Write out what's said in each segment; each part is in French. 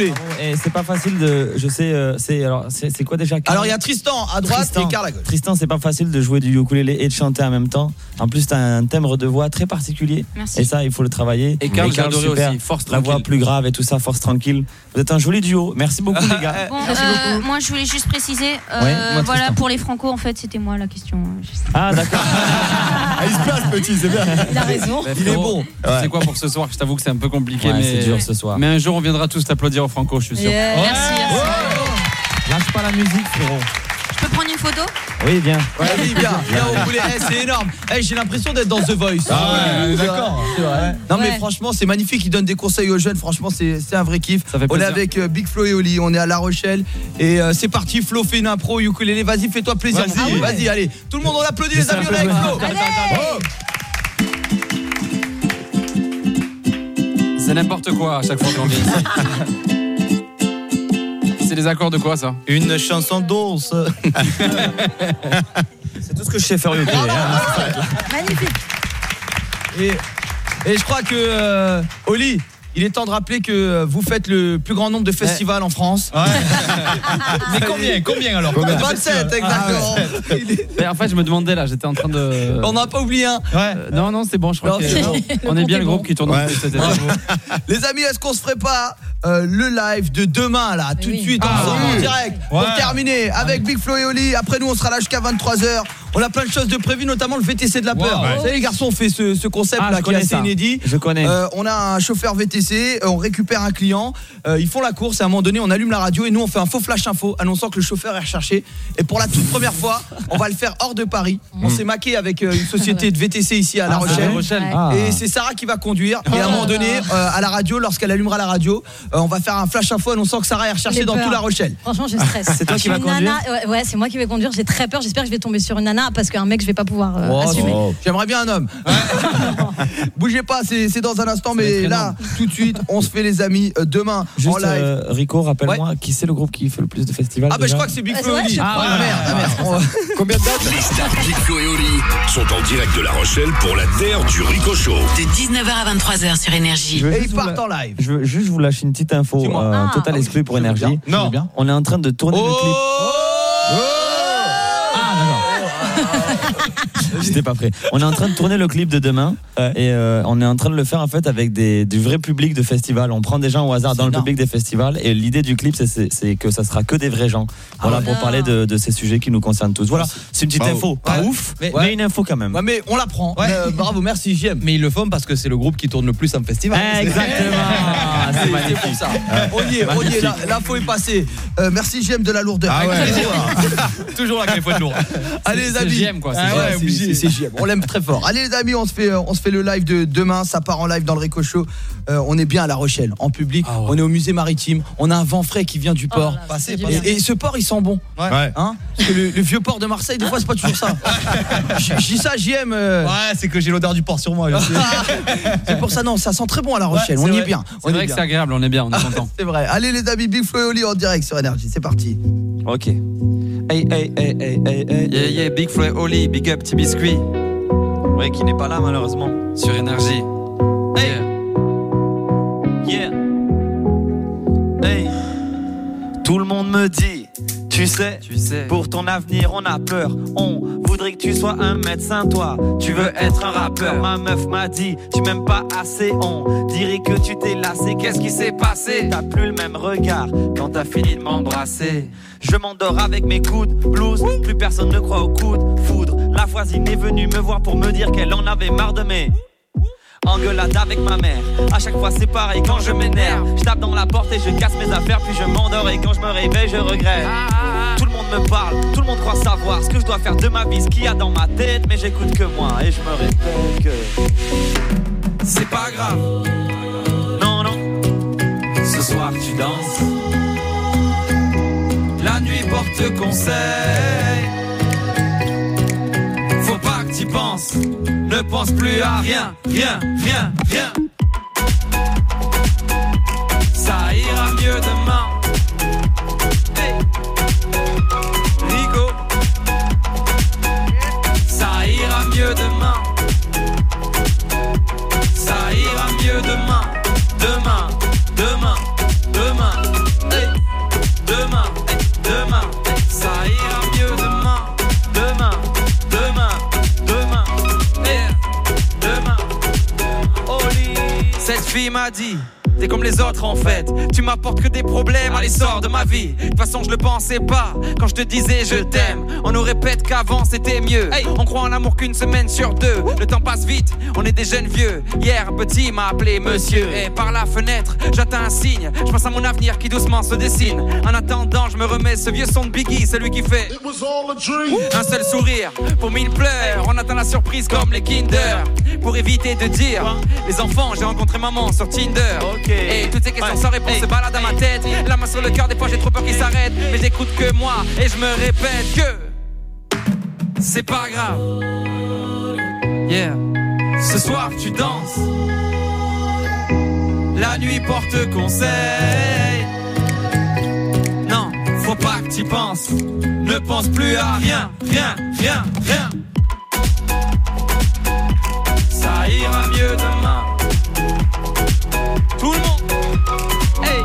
Et c'est pas facile de. Je sais, euh, c'est alors c'est c'est quoi déjà? Alors il y a Tristan à droite Tristan. et Karl à gauche. Tristan, c'est pas facile de jouer du ukulélé et de chanter en même temps. En plus, t'as un timbre de voix très particulier. Merci. Et ça, il faut le travailler. Et Karl, aussi. Force La voix tranquille. plus grave et tout ça, force tranquille. Vous êtes un joli duo. Merci beaucoup, les gars. Bon, euh, moi je voulais juste préciser, euh, Ouais, moi, voilà pour les Franco en fait c'était moi la question. Ah, d'accord. Ah, il se place petit, c'est bien. Il a raison. Il est bon. Sais quoi pour ce soir Je t'avoue que c'est un peu compliqué, Ouais, mais c'est dur ce soir. Mais un jour, on viendra tous t'applaudir au Franco, je suis sûr. Yeah. Merci. merci. Lâche pas la musique, frérot. Je peux prendre une photo? Oui, bien. Ouais, oui, bien. Bien au boulet. Eh, c'est énorme. Eh, j'ai l'impression d'être dans The Voice. Ah ouais, d'accord. Non mais franchement c'est magnifique, il donne des conseils aux jeunes, franchement c'est un vrai kiff. Ça fait on est avec euh, Big Flo et Oli, on est à La Rochelle et euh, c'est parti, Flo fait une impro ukulélé, vas-y fais-toi plaisir. Vas-y. Ah. Vas-y, allez, tout le monde on applaudit les amis, on est avec Flo. C'est n'importe quoi à chaque fois qu'on vient ici. C'est des accords de quoi ça Une chanson douce. C'est tout ce que je sais faire au hein. Magnifique. Et, et je crois que euh, Oli, il est temps de rappeler que euh, vous faites le plus grand nombre de festivals en France. Mais combien Combien alors 27 exactement. Il est- Mais En fait, je me demandais là, j'étais en train de. On n'en a pas oublié un. Ouais. Euh, non, non, c'est bon, je crois Non, que on est bien le groupe bon. qui tourne Ouais. en plus. Les amis, est-ce qu'on se ferait pas euh, le live de demain là, tout de suite Ah, ensemble oui. en direct pour Ouais. terminer avec Big Flo et Oli. Après nous, on sera là jusqu'à 23h. On a plein de choses de prévues, notamment le VTC de la peur. Ouais. Vous savez, les garçons, on fait ce, ce concept Ah, là qui est assez ça. inédit. Je connais. Euh, on a un chauffeur VTC, on récupère un client, euh, ils font la course et à un moment donné on allume la radio et nous on fait un faux flash info annonçant que le chauffeur est recherché et pour la toute première fois on va le faire hors de Paris. On s'est maqué avec euh, une société de VTC ici à La Ah, Rochelle. Ouais. Ah. Et c'est Sarah qui va conduire. Et à un moment donné, euh, à la radio, lorsqu'elle allumera la radio, euh, on va faire un flash info annonçant que Sarah est recherchée dans tout La Rochelle. Franchement, je stresse. C'est toi Je qui suis vas une conduire nana- ouais, ouais, c'est moi qui vais conduire. J'ai très peur. J'espère que je vais tomber sur une nana parce qu'un mec, je vais pas pouvoir euh, Oh, assumer. J'aimerais bien un homme. Bougez pas, c'est dans un instant, mais là, tout de suite, on se fait les amis euh, demain en Juste, live. euh, Rico, rappelle-moi, qui c'est le groupe qui fait le plus de festivals Ah bah je crois que c'est Big Ah, Flo Oli. je Ah merde, ah, merde. On- Combien de dates Les stars Big Flo et Oli sont en direct de La Rochelle pour la terre du Rico Show. De 19h à 23h sur Énergie. Et ils partent la- en live. Je veux juste vous lâcher une petite info euh, Ah, total ah exclu pour énergie. Non. On est en train de tourner le clip. J'étais pas prêt. On est en train de tourner le clip de demain et euh, on est en train de le faire en fait avec des, du vrai public de festival. On prend des gens au hasard dans le public des festivals et l'idée du clip c'est- que ça sera que des vrais gens. Voilà pour non. parler de, de ces sujets qui nous concernent tous. Voilà, c'est une petite Bravo. info, pas Ouais. ouf, mais, Ouais. une info quand même. Ouais, mais on l'apprend. Ouais. Euh, bravo, merci, j'aime. Mais ils le font parce que c'est le groupe qui tourne le plus en festival. Exactement, c'est magnifique. pour ça. On y est, on y est. la- L'info est passée. Euh, merci, j'aime de la lourdeur. Ah. Toujours là qu'il faut être lourd. Allez les amis. JM, quoi, c'est Ah JM. ouais, obligé. On l'aime très fort. Allez les amis, on se fait euh, on se fait le live de demain, ça part en live dans le Rico Show. Euh, on est bien à La Rochelle en public, Ah ouais. on est au musée maritime, on a un vent frais qui vient du Oh port. là, Et, ce port il sent bon, Ouais. hein Parce que le, le vieux port de Marseille des fois c'est pas toujours ça. Je dis ça JM euh, Ouais, c'est que j'ai l'odeur du porc sur moi. c'est pour ça non, ça sent très bon à La Rochelle, Ouais, on y est bien. On C'est est vrai que bien. c'est agréable, on est bien, on est content. C'est vrai. Allez les amis, Big Flo et Oli en direct sur Énergie, c'est parti. Ok. Hey, hey, hey, hey, hey, hey. Yeah, yeah, Big Flo et Oli, big up petit biscuit Ouais, qui n'est pas là malheureusement. sur Énergie. Hey. Yeah. Hey. Tout le monde me dit, tu sais, Tu sais. pour ton avenir on a peur. On voudrait que tu sois un médecin, toi. Tu veux être un rappeur. Ma meuf m'a dit, tu m'aimes pas assez. On dirait que tu t'es lassé. Qu'est-ce qui s'est passé? T'as plus le même regard quand t'as fini de m'embrasser. Je m'endors avec mes coudes, blues. Plus personne ne croit au coup de foudre. La voisine est venue me voir pour me dire qu'elle en avait marre de mes. Engueulade avec ma mère. À chaque fois c'est pareil quand je m'énerve. Je tape dans la porte et je casse mes affaires, puis je m'endors et quand je me réveille, je regrette. Tout le monde me parle, tout le monde croit savoir ce que je dois faire de ma vie, ce qu'il y a dans ma tête, mais j'écoute que moi et je me répète que c'est pas grave. Non, non, ce soir tu danses. La nuit porte conseil. Tu penses, ne pense plus à rien, rien, rien, rien. Ça ira mieux demain. Hey. Rigo. Ça ira mieux demain. Ça ira mieux demain, demain. Fille m'a dit. T'es comme les autres en fait, tu m'apportes que des problèmes, allez sors de ma vie. De toute façon je le pensais pas, quand je te disais je t'aime. On nous répète qu'avant c'était mieux. On croit en l'amour qu'une semaine sur deux. Le temps passe vite, on est des jeunes vieux. Hier un petit m'a appelé monsieur. Et par la fenêtre, j'attends un signe. Je pense à mon avenir qui doucement se dessine. En attendant, je me remets ce vieux son de Biggie, celui qui fait un seul sourire pour mille pleurs. On attend la surprise comme les Kinder. Pour éviter de dire les enfants, j'ai rencontré maman sur Tinder. Et toutes ces questions sans réponse se baladent dans ma tête. La main sur le cœur, des fois j'ai trop peur qu'ils s'arrêtent. Mais j'écoute que moi et je me répète que c'est pas grave. Yeah. Ce soir tu danses. La nuit porte conseil. Non, faut pas que tu penses. Ne pense plus à rien, rien, rien, rien. Ça ira mieux demain. Tout le monde. Hey.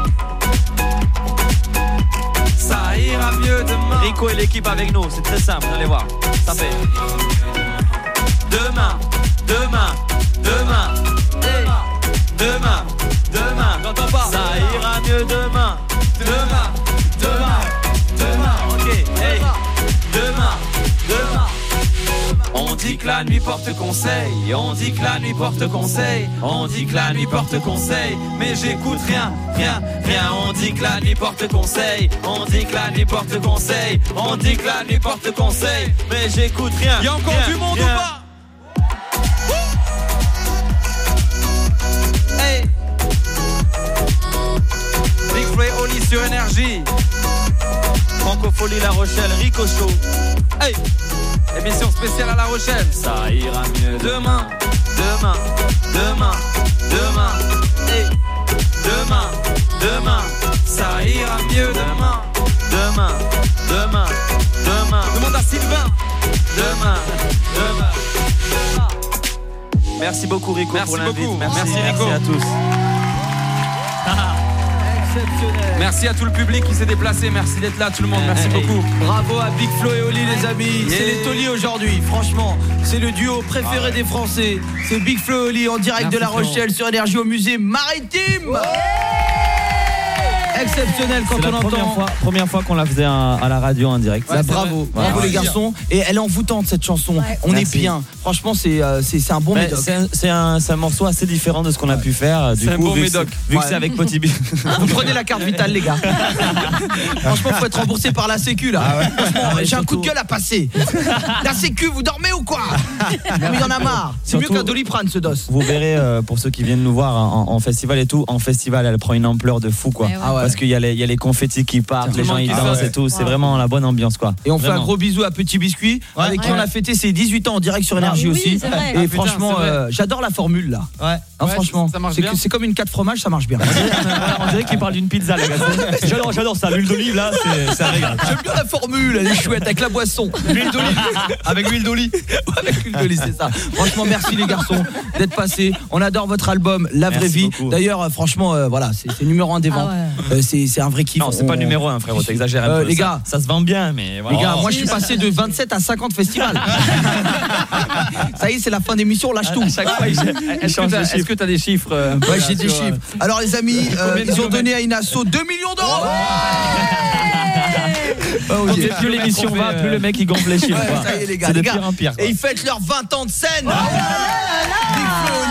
Ça ira mieux demain. Rico et l'équipe avec nous, c'est très simple, vous allez voir. Ça fait. Demain, demain, demain. Hey. Demain, demain. J'entends pas. Ça ira mieux demain. Demain, demain, la nuit porte conseil, on dit que la nuit porte conseil, on dit que la nuit porte conseil, mais j'écoute rien, rien, rien. On dit que la nuit porte conseil, on dit que la nuit porte conseil, on dit que la nuit porte conseil, mais j'écoute rien. Y a encore rien, du monde rien. ou pas Hey Big Free Oli sur énergie. Francophonie La Rochelle, Rico Show. Hey Émission spéciale à La Rochelle. Ça ira mieux Demain, demain, demain, demain, hey. demain, demain, ça ira mieux demain, demain, demain, demain. Demande à Sylvain. Demain, demain. Merci beaucoup Rico Merci pour l'invite. Merci, Merci, Rico. à tous. Merci à tout le public qui s'est déplacé. Merci d'être là, tout le monde. Merci beaucoup. Bravo à Big Flo et Oli les amis, c'est les tauliers aujourd'hui, franchement, c'est le duo préféré des Français. C'est Big Flo et Oli en direct Merci, de La. Rochelle sur énergie au musée maritime. Exceptionnel quand on la première entend. fois, première fois qu'on la faisait à, à la radio en direct. Bah, bravo, bravo les garçons. Et elle est envoûtante cette chanson. On Merci. est bien. Franchement, c'est euh, c'est c'est un bon Mais médoc. C'est un, morceau assez différent de ce qu'on a pu faire. Du C'est un coup, bon vu que médoc. c'est- vu que c'est avec Petit B. Vous prenez la carte vitale les gars. Franchement, faut être remboursé par la sécu là. Ah ouais, j'ai un coup de gueule à passer. La sécu, vous dormez ou quoi? Mais il y en a marre. C'est mieux qu'un doliprane ce dos. Vous verrez, euh, pour ceux qui viennent nous voir en, en festival et tout, en festival, elle prend une ampleur de fou, quoi. Eh ouais. Ah ouais. Parce qu'il y, a les- il y a les confettis qui partent, les le gens ils dansent et tout. C'est vraiment la bonne ambiance, quoi. Et on fait un gros bisou à Petit Biscuit avec qui Ouais. on a fêté ses 18 ans en direct sur énergie oui, aussi. Et Ah, franchement, euh, j'adore la formule là. Ouais. Hein, Ouais, franchement, ça marche c'est bien. que- c'est comme une 4 fromages, ça marche bien. On dirait qu'il parle d'une pizza, les gars. J'adore, j'adore ça. L'huile d'olive, là, c'est un régal. J'aime bien la formule, elle est chouette avec la boisson. L'huile d'olive. Avec l'huile d'olive. avec l'huile d'olive, c'est ça. Franchement, merci les garçons d'être passés. On adore votre album La vraie Merci vie. D'ailleurs, euh, franchement, euh, voilà, c'est numéro un des Ah ventes. ouais. Euh, c'est c'est un vrai kiff. Non, c'est pas On- numéro un, frérot. T'exagères un Euh, peu. les Ça- gars. ça, se vend bien, mais voilà. Les gars, moi je Si, suis passé de 27 à 50 festivals. ça y est, c'est la fin d'émission, on lâche tout. Est-ce que tu as des chiffres euh, Ouais, j'ai des chiffres. Alors les amis, euh, ils ont donné à une asso 2 millions d'euros. Oh, Quand plus l'émission va, plus le mec il gonfle les chiffres. Ouais, ça y est les gars, C'est les de gars. pire en pire. quoi. Et ils fêtent leurs 20 ans de scène. Flo et Oli, 20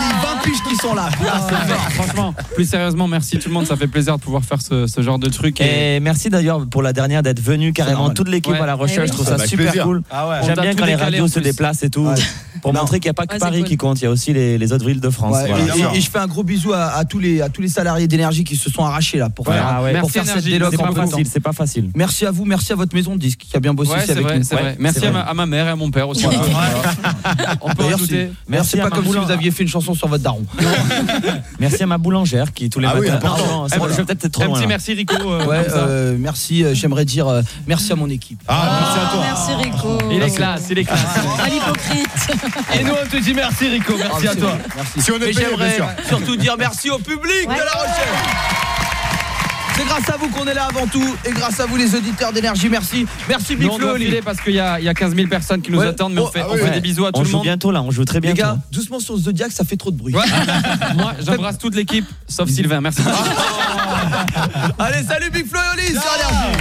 piges qui sont là. C'est fort. Franchement, plus sérieusement, merci tout le monde. Ça fait plaisir de pouvoir faire ce, ce genre de truc. Et... Et merci d'ailleurs pour la dernière d'être venu carrément toute l'équipe Ouais. à La. Eh Je trouve ça super plaisir. cool. Ah ouais. J'aime bien quand les radios se déplacent et tout. Ouais. Pour Non. montrer qu'il n'y a pas que Paris cool. qui compte, il y a aussi les, les autres villes de France. Ouais, Voilà. et, et- et je fais un gros bisou à, à tous les à tous les salariés d'énergie qui se sont arrachés là pour Ouais, faire, ah ouais. pour Merci faire cette déloc en pas facile, c'est pas facile. Merci à vous, merci à votre maison de disques qui a bien bossé Ouais, aussi c'est avec vrai, nous. c'est Ouais, vrai. Merci c'est à vrai. ma, à ma mère et à mon père aussi. On peut Merci pas comme si vous aviez fait une chanson sur votre daron. Merci à ma boulangère qui tous les Ah oui, matins. important. C'est Eh bon, ben, je vais peut-être être trop Un loin. petit là. merci Rico. euh, Ouais, euh, merci. euh, J'aimerais dire euh, merci à mon équipe. Ah, merci à toi. Merci Rico. Il est classe, il est classe. À l'hypocrite. Et nous, on te dit merci, Rico. Merci Ah, à toi. Merci. Si on est j'aimerais sûr. surtout dire merci au public Ouais. de La Rochelle. C'est grâce à vous qu'on est là avant tout et grâce à vous les auditeurs d'énergie. Merci. Merci Big on Flo doit Oli. filer parce qu'il y a, il y a 15 000 personnes qui nous Ouais. attendent, mais on Oh, fait, ah on oui, fait ouais. des bisous à tout On le joue monde. bientôt là, on joue très Les bientôt. gars, doucement sur ce Zodiac, ça fait trop de bruit. Moi, j'embrasse toute l'équipe, sauf Sylvain. Merci. Allez, salut Big Flo et Oli sur Énergie.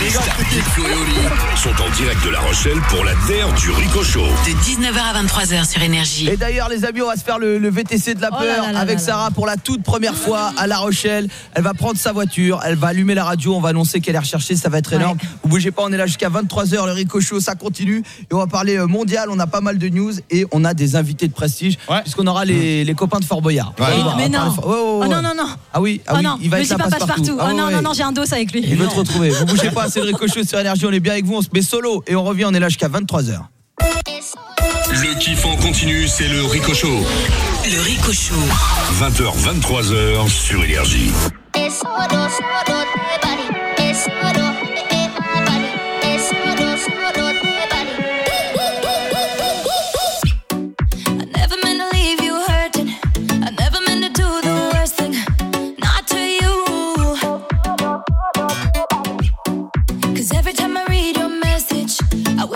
Les stars Big Flo et Oli sont en direct de La Rochelle pour la DER du Rico Show. De 19h à 23h sur Énergie. Et d'ailleurs les amis on va se faire le, le VTC de la Oh peur là là là avec là là. Sarah pour la toute première fois à La Rochelle Elle va prendre sa voiture, elle va allumer la radio On va annoncer qu'elle est recherchée, ça va être énorme Vous bougez pas, on est là jusqu'à 23h Le Rico Show ça continue Et on va parler euh, mondial, on a pas mal de news Et on a des invités de prestige Ouais. Puisqu'on aura les, les copains de Fort Boyard Ouais. Oh, mais non. Ouais, ouais, Oh ouais. non, non, non. Ah oui, ah oh oui non, il va me être là pas passe-partout. Ah Oh ouais, non, ouais. non, non, j'ai un dos avec lui. Il veut te retrouver. Vous bougez pas, c'est le Rico Show sur énergie, on est bien avec vous, on se met solo et on revient, on est là jusqu'à 23h. Le kiff en continu, c'est le Rico Show. Le Rico Show. 20h, 23h sur Énergie.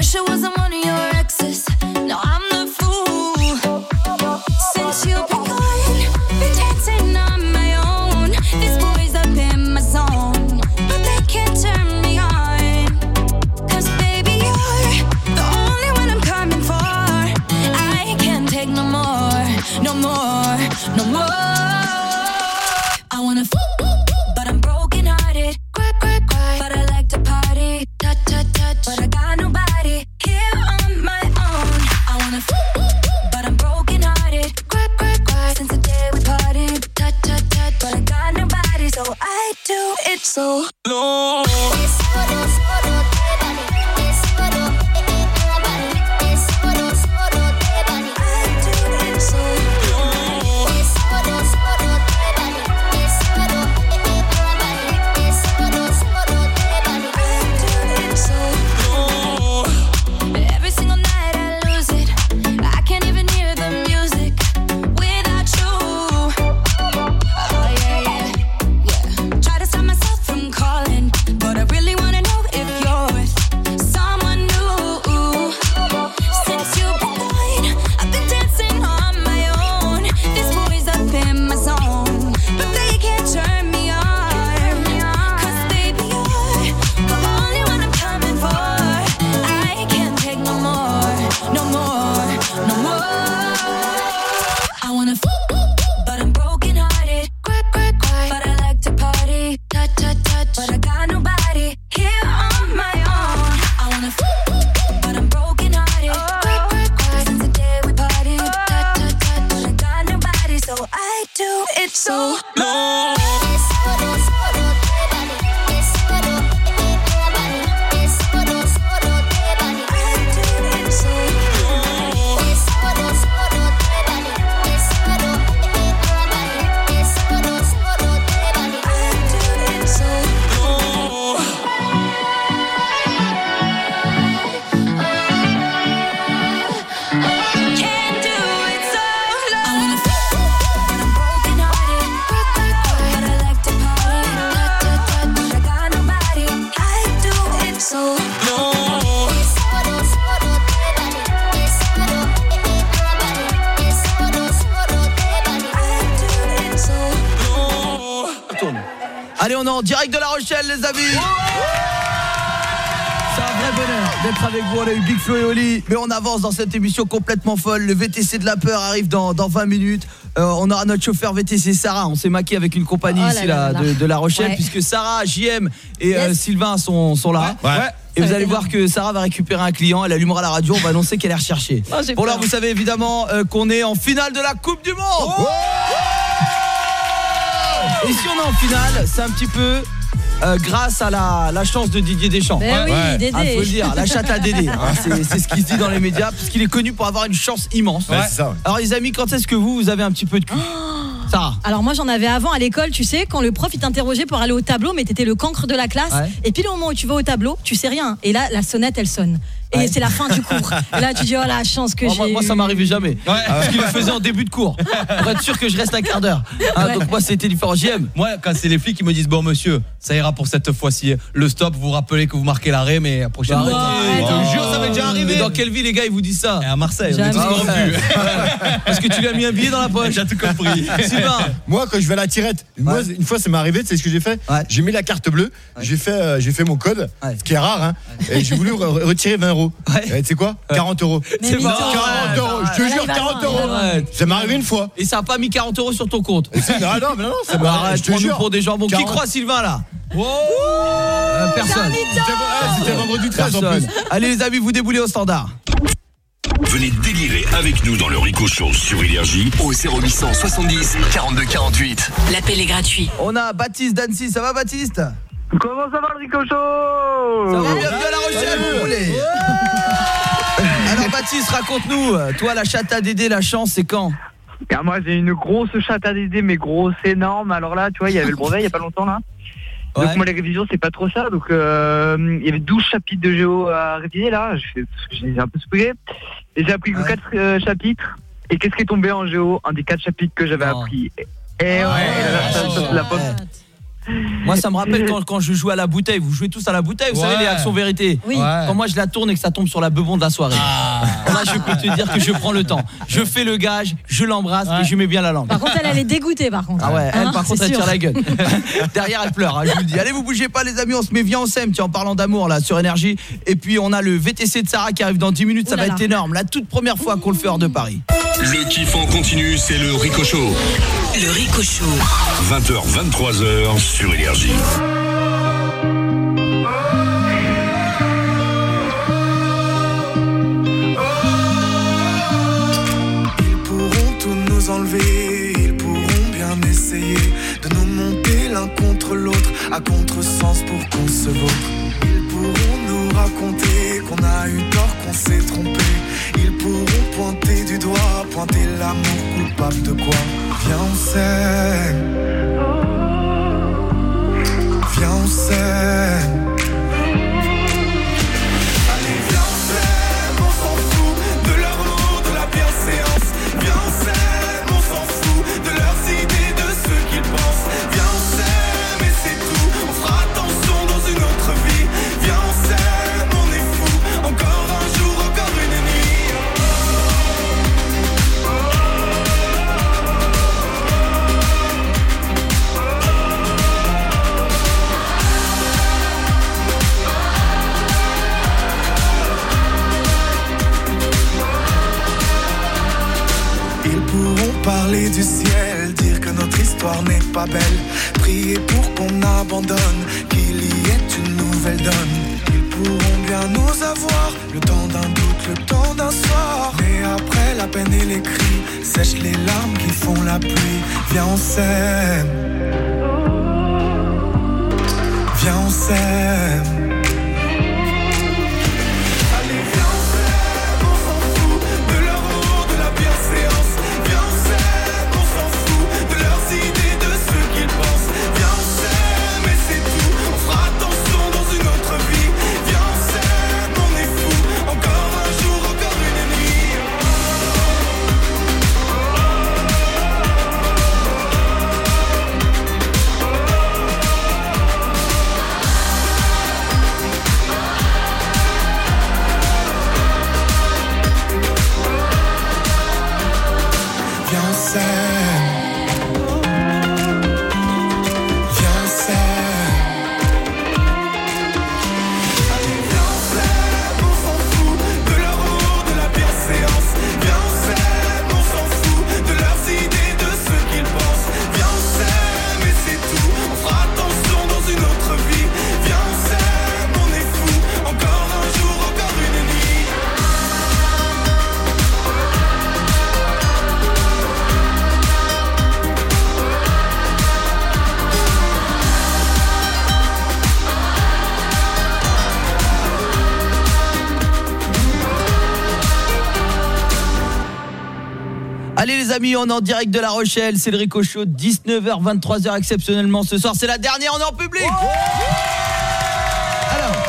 Wish I wasn't one of your exes. So les amis. C'est un vrai bonheur d'être avec vous. On a eu Big Flo et Oli, mais on avance dans cette émission complètement folle. Le VTC de la peur arrive dans, dans 20 minutes. Euh, on aura notre chauffeur VTC Sarah. On s'est maqué avec une compagnie Oh là ici là là, là de, La Rochelle, Ouais. puisque Sarah, JM et euh. Sylvain sont, sont là. Ouais. Et Ça vous allez voir que Sarah va récupérer un client, elle allumera la radio, on va annoncer qu'elle est recherchée. Oh, j'ai bon là, peur. vous savez évidemment euh, qu'on est en finale de la Coupe du Monde. Et si on est en finale, c'est un petit peu euh, grâce à la, la chance de Didier Deschamps. Ben oui, Ouais. Dédé. Ah, faut le dire, la chatte à Dédé. hein, c'est ce qui se dit dans les médias, puisqu'il est connu pour avoir une chance immense. Ouais, c'est ça, ouais. Alors les amis, quand est-ce que vous, vous avez un petit peu de cul? Sarah Alors moi j'en avais avant à l'école, tu sais, quand le prof il t'interrogeait pour aller au tableau, mais t'étais le cancre de la classe. Ouais. Et puis le moment où tu vas au tableau, tu sais rien. Et là la sonnette elle sonne. Et c'est la fin du cours. Et là, tu dis, oh la chance que Oh, j'ai. moi, moi, ça m'arrivait jamais. Parce qu'il le faisait en début de cours. Pour être sûr que je reste un quart d'heure. Hein, Ouais. Donc moi, c'était différent. JM. Moi, quand c'est les flics qui me disent bon monsieur, ça ira pour cette fois-ci. Le stop, vous vous rappelez que vous marquez l'arrêt, mais la prochaine fois. Je te jure, ça m'est déjà arrivé. Mais dans quelle ville, les gars, ils vous disent ça Et à Marseille, on est tous Ah ouais. corrompus. Parce que tu lui as mis un billet dans la poche. J'ai tout compris. Sylvain. Moi, quand je vais à la tirette, moi, Ouais. une fois, ça m'est arrivé, tu sais ce que j'ai fait Ouais. J'ai mis la carte bleue, j'ai fait, euh, j'ai fait mon code, Ouais. ce qui est rare, hein, et j'ai voulu re- retirer 20 euros. Ouais. Et Tu sais quoi 40 euros. Mais C'est mytho. marrant. 40 euros, je te jure, il va 40 loin, il va euros. Ça m'est arrivé une fois. Et ça a pas mis 40 euros sur ton compte. Ah non, mais non, non, ça m'est arrivé, je te jure. pour des jambons. Qui 40. croit Sylvain là Personne. C'était ah, vendredi 13 en plus. Allez les amis, vous déboulez au standard. Venez délirer avec nous dans le Rico Show sur Énergie Au 0800 70 42 48. L'appel est gratuit. On a Baptiste d'Annecy, ça va Baptiste? Comment ça va le Rico Ça va bienvenue à La Rochelle, vous voulez Alors Baptiste, raconte-nous, euh, toi la chatte à Dédé, la chance, c'est quand Ah, Moi j'ai une grosse chatte à Dédé, mais grosse, énorme. Alors là, tu vois, il y avait le brevet il y a pas longtemps là. Ouais. Donc moi les révisions c'est pas trop ça. Donc euh, il y avait 12 chapitres de géo à réviser là. J'ai un peu spoilé. Et j'ai appris que Ouais. 4 chapitres. Et qu'est-ce qui est tombé en géo? Un des 4 chapitres que j'avais appris. Et ouais, la, ça, la- la Moi ça me rappelle quand, quand je jouais à la bouteille, vous jouez tous à la bouteille, vous Ouais. savez les actions vérité Oui. Ouais. Quand moi je la tourne et que ça tombe sur la bebon de la soirée. Là je peux te dire que je prends le temps. Je fais le gage, je l'embrasse et je mets bien la langue. Par contre, elle, elle est dégoûtée, par contre. Ah ouais, elle Hein, par contre elle tire la gueule. Derrière elle pleure, hein, je vous le dis. Allez vous bougez pas les amis, on se met on s'aime, tiens en parlant d'amour là sur énergie. Et puis on a le VTC de Sarah qui arrive dans 10 minutes, ça va là être énorme. La toute première fois qu'on le fait hors de Paris. Le kiff en continu, c'est le Rico Show. Le Rico Show. 20h, 23h sur Énergie. Ils pourront tout nous enlever, ils pourront bien essayer de nous monter l'un contre l'autre à contresens pour qu'on se vautre. Ils pourront nous raconter qu'on a eu tort, qu'on s'est trompé. Ils pourront pointer du doigt, pointer l'amour coupable de quoi? Viens, on s'aime. Viens, du ciel, dire que notre histoire n'est pas belle, prier pour qu'on abandonne, qu'il y ait une nouvelle donne. Ils pourront bien nous avoir, le temps d'un doute, le temps d'un soir. Mais après la peine et les cris, sèche les larmes qui font la pluie. Viens, on s'aime. Viens, on s'aime. Allez les amis, on est en direct de La Rochelle, c'est le Rico Show, 19h, 23h exceptionnellement ce soir, c'est la dernière, on est en public. Alors,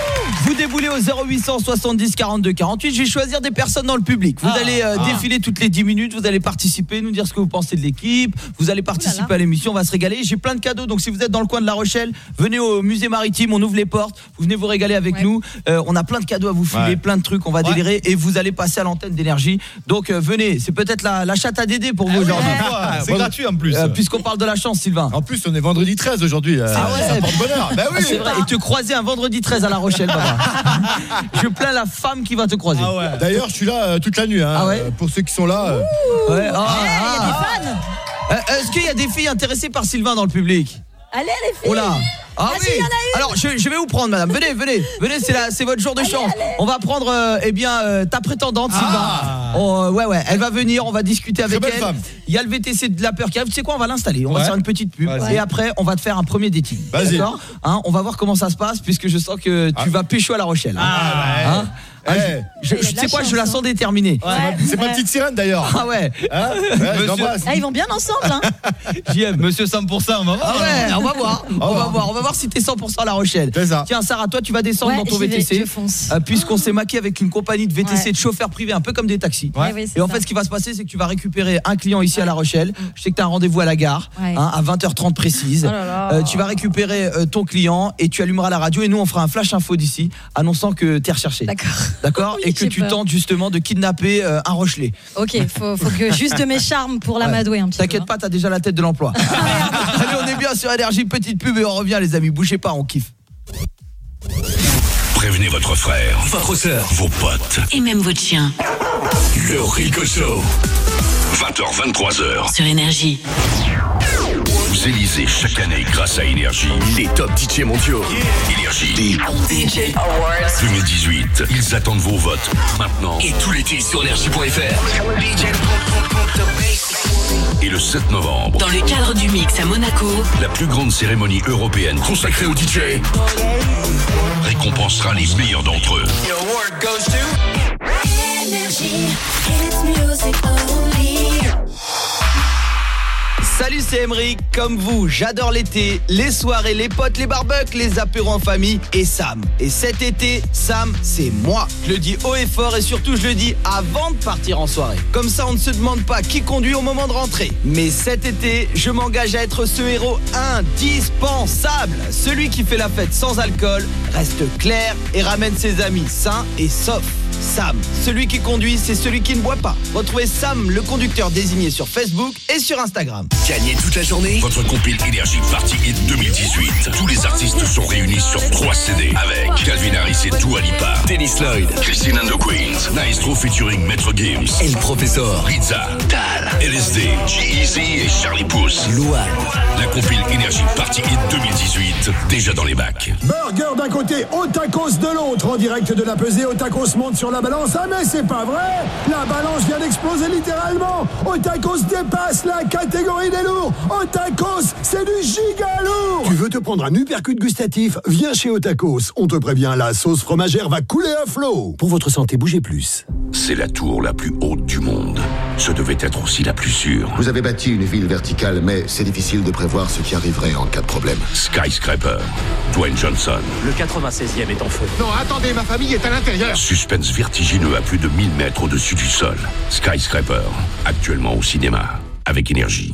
vous déboulez au 0800 70 42 48. Je vais choisir des personnes dans le public. Vous Ah, allez euh, ah. défiler toutes les 10 minutes. Vous allez participer, nous dire ce que vous pensez de l'équipe. Vous allez participer à l'émission. On va se régaler. J'ai plein de cadeaux. Donc si vous êtes dans le coin de La Rochelle, venez au musée maritime. On ouvre les portes. Vous venez vous régaler avec nous. Euh, on a plein de cadeaux à vous filer, Ouais. plein de trucs. On va Ouais. délirer et vous allez passer à l'antenne d'énergie. Donc euh, venez. C'est peut-être la, la chatte à Dédé pour vous aujourd'hui. Ah, C'est gratuit en plus. Euh, Puisqu'on parle de la chance, Sylvain. En plus, on est vendredi 13 aujourd'hui. euh, Ah ouais. ça porte bonheur. Bah oui. Et te croiser un vendredi 13 à La Rochelle, Baba. Je plains la femme qui va te croiser. Ah ouais. D'ailleurs, je suis là euh, toute la nuit. hein, Ah ouais euh, Pour ceux qui sont là. euh, Ouais. Ah, Eh, il y a ah, des ah. fans. Euh, Est-ce qu'il y a des filles intéressées par Sylvain dans le public? Allez, les filles. Oh là ah, Ah, oui. si, il y en a une. Alors je, je vais vous prendre madame. Venez venez. Venez c'est la- c'est votre jour de chance On va prendre euh, eh bien euh, ta prétendante Sylvain. Oh, Ouais ouais. Elle va venir On va discuter avec belle elle. femme. Il y a le VTC de la peur qui arrive. Tu sais quoi on va l'installer. On va Ouais. faire une petite pub. Et après on va te faire un premier dating. Vas-y. D'accord? Hein, On va voir comment ça se passe Puisque je sens que tu vas pécho à La Rochelle hein. Hein? Eh, je, Il y a je sais quoi chance, je la hein. sens déterminée C'est ma petite sirène d'ailleurs. Ah ouais Hein Ouais. Ah, ils vont bien ensemble, hein. JM Monsieur 100%, on va voir. Ah ouais, on va voir. On va voir, on va voir si t'es 100% à La Rochelle. Ça. Tiens Sarah, toi tu vas descendre Ouais, dans ton VTC je fonce. euh, puisqu'on s'est maqué avec une compagnie de VTC Ouais. de chauffeurs privés un peu comme des taxis. C'est Et en fait ce qui va se passer c'est que tu vas récupérer un client ici à La Rochelle. Je sais que tu as un rendez-vous à la gare Ouais. hein, à 20h30 précise. Oh là là. Euh, tu vas récupérer euh, ton client et tu allumeras la radio et nous on fera un flash info d'ici annonçant que tu es recherché. D'accord. D'accord Oui, Et que tu peur. tentes justement de kidnapper euh, un Rochelet. Ok, faut, faut que juste de mes charmes pour l'amadouer un petit peu. hein. T'inquiète pas, t'as déjà la tête de l'emploi. Allez, on est bien sur énergie, petite pub et on revient les amis, bougez pas, on kiffe. Prévenez votre frère, votre sœur, vos potes. Et même votre chien. Le Rico Show. 20h, 23h. Sur Énergie. Vous élisez chaque année grâce à Énergie les top DJ mondiaux. Énergie. DJ Awards. 2018. Ils attendent vos votes maintenant. Et tout l'été sur énergie.fr. Et le 7 novembre, Dans le cadre du mix à Monaco, la plus grande cérémonie européenne consacrée aux DJ récompensera les meilleurs d'entre eux. The award goes to. Salut, c'est Emeric. Comme vous, j'adore l'été, les soirées, les potes, les barbecues, les apéros en famille et Sam. Et cet été, Sam, c'est moi. Je le dis haut et fort et surtout, je le dis avant de partir en soirée. Comme ça, on ne se demande pas qui conduit au moment de rentrer. Mais cet été, je m'engage à être ce héros indispensable. Celui qui fait la fête sans alcool, reste clair et ramène ses amis sains et saufs. Sam, celui qui conduit, c'est celui qui ne boit pas. Retrouvez Sam, le conducteur désigné sur Facebook et sur Instagram. Gagnez toute la journée. Votre compil Énergie Party Hit 2018. Tous les artistes sont réunis sur 3 CD avec Calvin Harris et Dua Lipa, Dennis Lloyd. Christine and the Queens, Maestro featuring Maître Games, Et le professeur. Pizza, Tal. LSD, G-Eazy et Charlie Puth. Louane. La compile Énergie Party Hit 2018, déjà dans les bacs. Burger d'un côté, Otakos de l'autre. En direct de la pesée, Otakos monte sur la balance. Ah mais c'est pas vrai La balance vient d'exploser littéralement Otakos dépasse la catégorie des lourds Otakos, c'est du giga lourd Tu veux te prendre un uppercut gustatif? Viens chez Otakos. On te prévient, la sauce fromagère va couler à flot. Pour votre santé, bougez plus. C'est la tour la plus haute du monde. Ce devait être aussi la plus sûre. Vous avez bâti une ville verticale, mais c'est difficile de prévoir ce qui arriverait en cas de problème. Skyscraper, Dwayne Johnson. Le 96e est en feu. Non, attendez, ma famille est à l'intérieur Suspense vertigineux à plus de 1000 mètres au-dessus du sol. Skyscraper, actuellement au cinéma, avec énergie.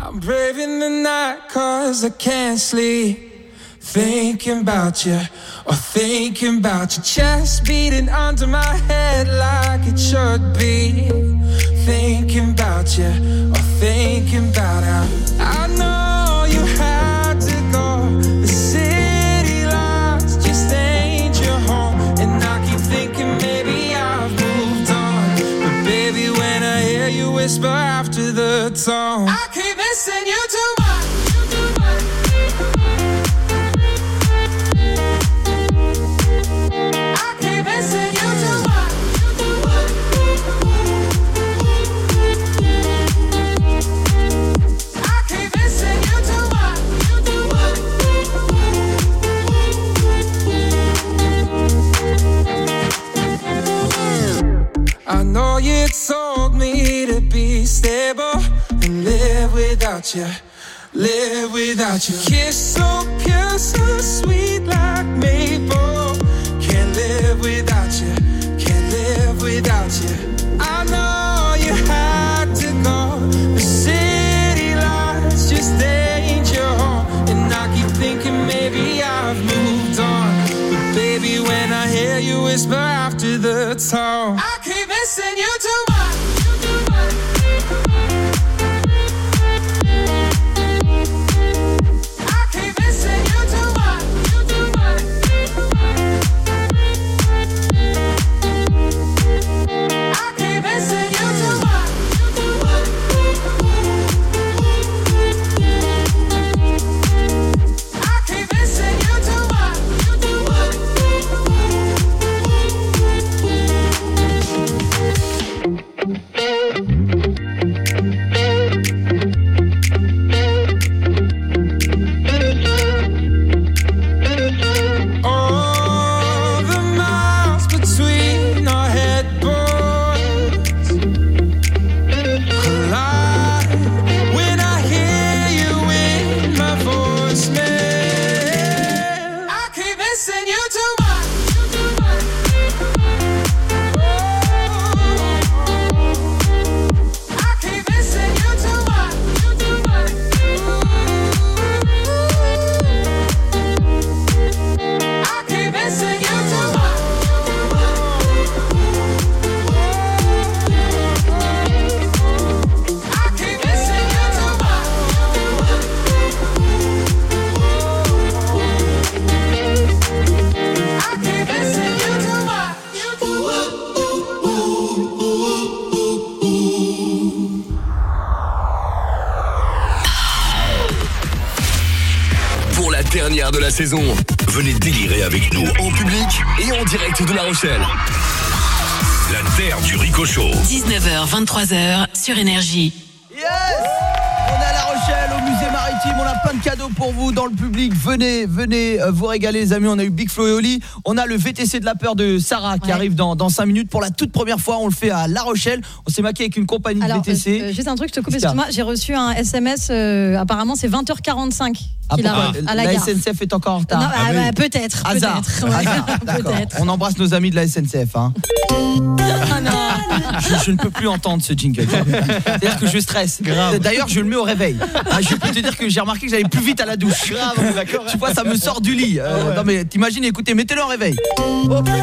I'm braving the night cause I can't sleep. Thinking about you, or thinking about your chest beating under my head like it should be. Thinking about you, or thinking about how I know the tone, I keep missing you too much. I keep missing you too much. I keep missing you too much. I know you told me to be stable live without you, live without you. Kiss so pure, so sweet like maple. can't live without you. Can't live without you. I know you had to go. The city lights just ain't your home. And I keep thinking maybe I've moved on. But baby, when I hear you whisper after the tone, I keep missing you too much. La terre du Ricochot. 19h, 23h sur Énergie. Cadeaux pour vous dans le public. Venez, venez euh, vous régaler les amis, on a eu Big Flo et Oli. On a le VTC de la peur de Sarah qui arrive dans, dans 5 minutes. Pour la toute première fois, on le fait à La Rochelle. On s'est maqué avec une compagnie Alors, de VTC. euh, juste un truc, je te coupe, excuse-moi. J'ai reçu un SMS, euh, apparemment c'est 20h45 Ah, qu'il pourquoi arrive à la, la gare. SNCF est encore en retard. Non, ah, bah, peut-être, Hasard. ouais. Peut-être. On embrasse nos amis de la SNCF. hein. je, je ne peux plus entendre ce jingle. C'est-à-dire que je stresse. D'ailleurs, je le mets au réveil. Ah, je peux te dire que j'ai remarqué que j'allais plus vite à la douche. Grave, d'accord. Tu vois, ça me sort du lit. Euh, Non mais t'imagines, écoutez, mettez-le en réveil. Oh putain,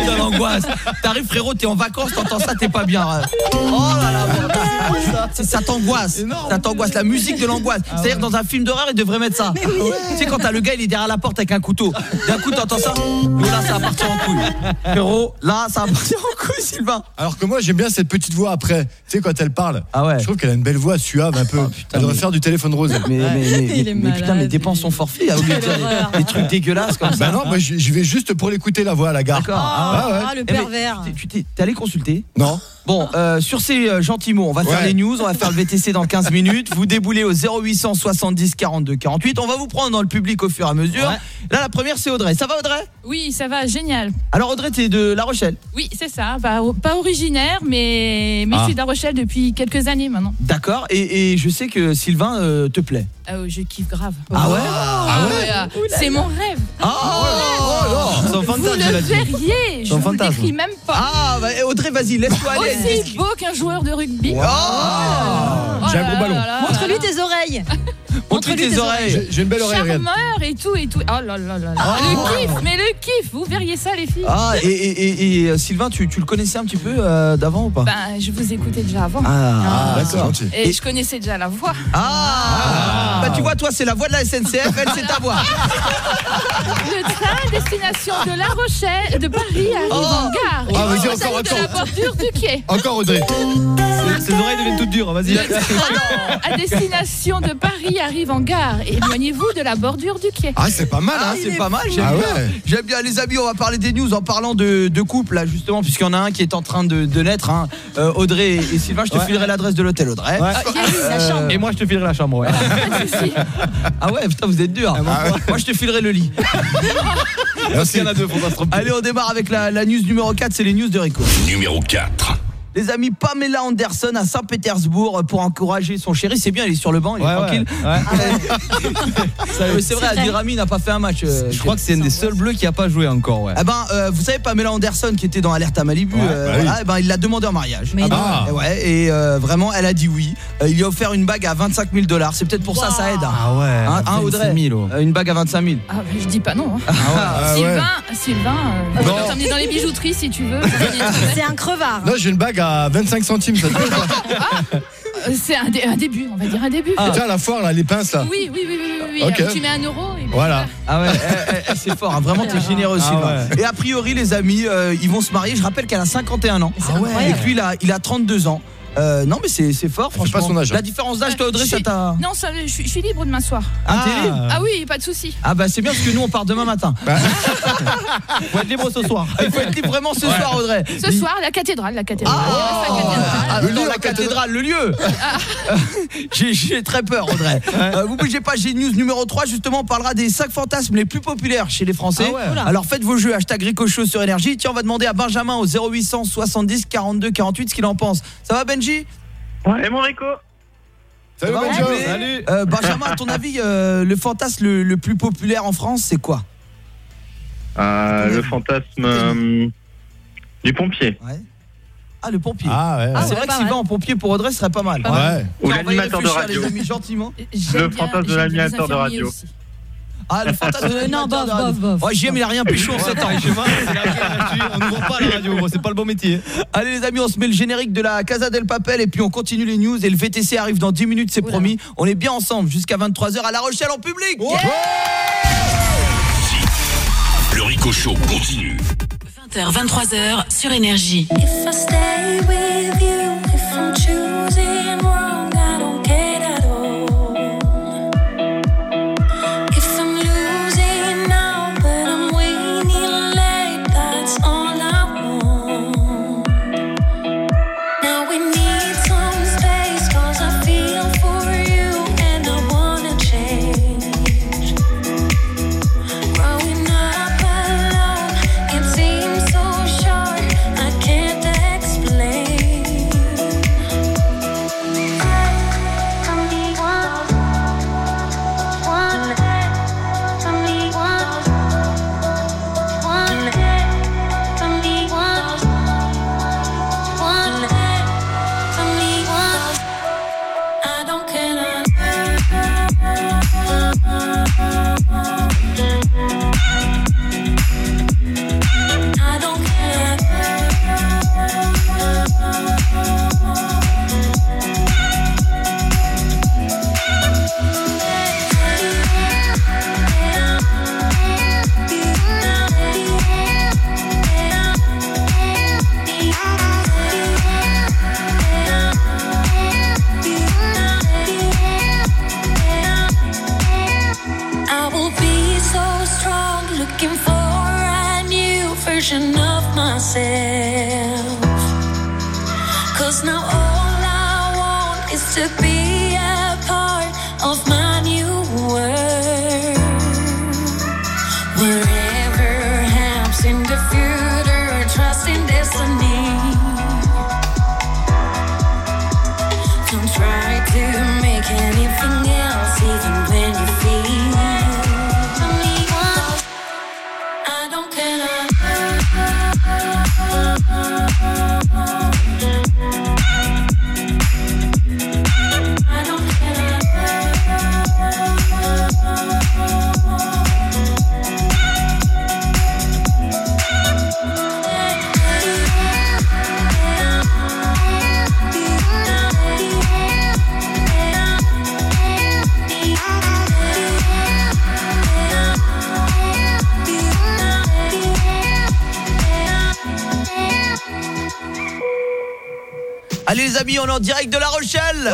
putain, l'angoisse. T'arrives frérot, t'es en vacances, t'entends ça, t'es pas bien. Oh là là, c'est- ça t'angoisse. Ça t'angoisse. La musique de l'angoisse. C'est-à-dire dans un film d'horreur, ils devraient mettre ça. Tu sais quand t'as le gars, il est derrière la porte avec un couteau. D'un coup, t'entends ça. Oh là, ça va partir en couille. Frérot, là, ça va partir en couille, Sylvain. Alors que moi j'aime bien cette petite voix après. Tu sais quand elle parle. Ah ouais. Je trouve qu'elle a une belle voix suave un peu. elle devrait mais- faire du téléphone rose. Mais, mais, mais, mais- mais putain, mais dépense son forfait à oublier de dire des, des trucs dégueulasses comme ça. Bah non, moi j'y j'y vais juste pour l'écouter la voix à la gare. D'accord. Ah, ouais. Ah, le Eh, mais pervers. Tu t'es allé consulter Non. Bon, euh, sur ces euh, gentils mots, on va faire les news, on va faire le VTC dans 15 minutes. Vous déboulez au 0800 70 42 48. On va vous prendre dans le public au fur et à mesure. Là, la première, c'est Audrey. Ça va, Audrey? Oui, ça va, génial. Alors, Audrey, t'es de La Rochelle. Oui, c'est ça. Pas, pas originaire, mais, mais Ah. je suis de La Rochelle depuis quelques années maintenant. D'accord. Et, et je sais que Sylvain euh, te plaît. Ah, je kiffe grave. Ah ouais Ah ouais, ah, C'est mon rêve. Oh, Son Vous fantasme, le verriez, je Son vous fantasme. décris même pas. Ah, bah, Audrey, vas-y, laisse-toi aller. Aussi beau qu'un joueur de rugby. Oh Oh J'ai un gros ballon. Montre-lui tes oreilles. Montre-lui tes oreilles. J'ai- J'ai une belle oreille. Charmeur et tout et tout. Oh là là là là. Oh. Le kiff, mais le kiff, vous verriez ça les filles. Ah, et, et, et- et, euh, Sylvain, tu, tu le connaissais un petit peu euh, d'avant ou pas? Ben, je vous écoutais déjà avant. Ah, d'accord. Et, je connaissais déjà la voix. Ah, Bah tu vois, toi, c'est la voix de la SNCF, elle, c'est ta voix. Le train à destination de La Rochelle, de Paris arrive en gare. Ah, vas-y, encore, de la encore. bordure du quai. Encore Audrey. Ses oreilles deviennent toutes dures, vas-y. Le train à destination de Paris arrive en gare. Éloignez-vous de la bordure du quai. Ah, c'est pas mal, Ah, hein. c'est pas mal, j'aime Ah bien. ouais. J'aime bien les amis, on va parler des news en parlant de, de couple là justement puisqu'il y en a un qui est en train de, de naître hein. Euh, Audrey et, et Sylvain, je te Ouais. filerai l'adresse de l'hôtel Audrey. Ouais. Ah, chambre. Et moi, je te filerai la chambre, ouais. Ah ouais, putain, vous êtes dur. Moi je te filerai le lit. Merci. Il y en a deux, faut pas se tromper. Allez, on démarre avec la, la news numéro 4, c'est les news de Rico. Numéro 4. Les amis, Pamela Anderson à Saint-Pétersbourg pour encourager son chéri. C'est bien, il est sur le banc, il est Ouais, tranquille. ouais, c'est vrai, Adil Rami n'a pas fait un match. euh, Je crois que c'est un des seuls bleus qui a pas joué encore, ouais. eh ben, euh, vous savez, Pamela Anderson qui était dans Alerte à Malibu, Ouais, euh, bah oui. voilà, eh ben, il l'a demandé en mariage. Mais Ah bah, ouais, et euh, vraiment, elle a dit oui. Euh, il lui a offert une bague à 25 000 dollars. C'est peut-être pour ça, ça aide. Ah ouais, Hein, hein, 25 Audrey 000, oh. Euh, Une bague à 25 000. Ah, je dis pas non. hein. Ah ouais. Sylvain, Sylvain, je Non. peux t'emmener dans les bijouteries si tu veux. C'est un crevard. Non, j'ai une bague à 25 centimes, ça te plaît, quoi Euh, C'est un, dé- un début, on va dire un début. Tiens, à la foire, là, les pinces, là. Oui, oui, oui, oui, oui, oui. Ok. Tu mets un euro et puis Voilà. Ah ouais, eh, eh, eh, c'est fort, hein. vraiment t'es généreux Ah Sylvain. ouais. Et a priori les amis, euh, ils vont se marier. Je rappelle qu'elle a 51 ans. Ah ouais. Et que lui il a, il a 32 ans. Euh, non mais c'est fort Elle franchement. pas son âge, hein. La différence d'âge toi Audrey ça t'a Non, ça, je, suis- je suis libre demain soir. Ah, t'es libre Ah oui, pas de souci. Ah bah c'est bien parce que nous on part demain matin. Bah. faut être libre ce soir. Il faut être libre vraiment ce soir Audrey. Ce soir, la cathédrale, la cathédrale. Ah, Il reste la cathédrale. ah, Le non, lieu, la la cathédrale, le lieu J'ai j'ai très peur Audrey Euh, Vous bougez pas, j'ai une news numéro 3 Justement on parlera des 5 fantasmes les plus populaires chez les Français Ah ouais. Oula. Alors faites vos jeux, hashtag Ricochot sur énergie Tiens on va demander à Benjamin au 0800 70 42 48 ce qu'il en pense Ça va Benji? Ouais, mon Rico. Salut, va, Benjo. Benji Euh, Benjamin à ton avis euh, le fantasme le, le plus populaire en France c'est quoi Euh, le fantasme euh, du pompier. Ah le pompier Ah ouais. Ah, c'est vrai que Sylvain mal. en pompier pour Audrey ce serait pas mal Ouais. Ou va l'animateur de radio. les amis gentiment Le fantasme de l'animateur de radio. aussi. Ah le fantasme de Non, l'animateur bof, bof, bof. Ouais JM il a rien pécho en 7 ans chez moi, c'est la radio, on n'ouvre pas la radio, c'est pas le bon métier. Allez les amis, on se met le générique de la Casa del Papel et puis on continue les news et le VTC arrive dans 10 minutes, c'est promis. On est bien ensemble jusqu'à 23h à La Rochelle en public. Le Rico Show continue. 20h, 23h sur Énergie. If I stay with you, if I'm choosing wrong,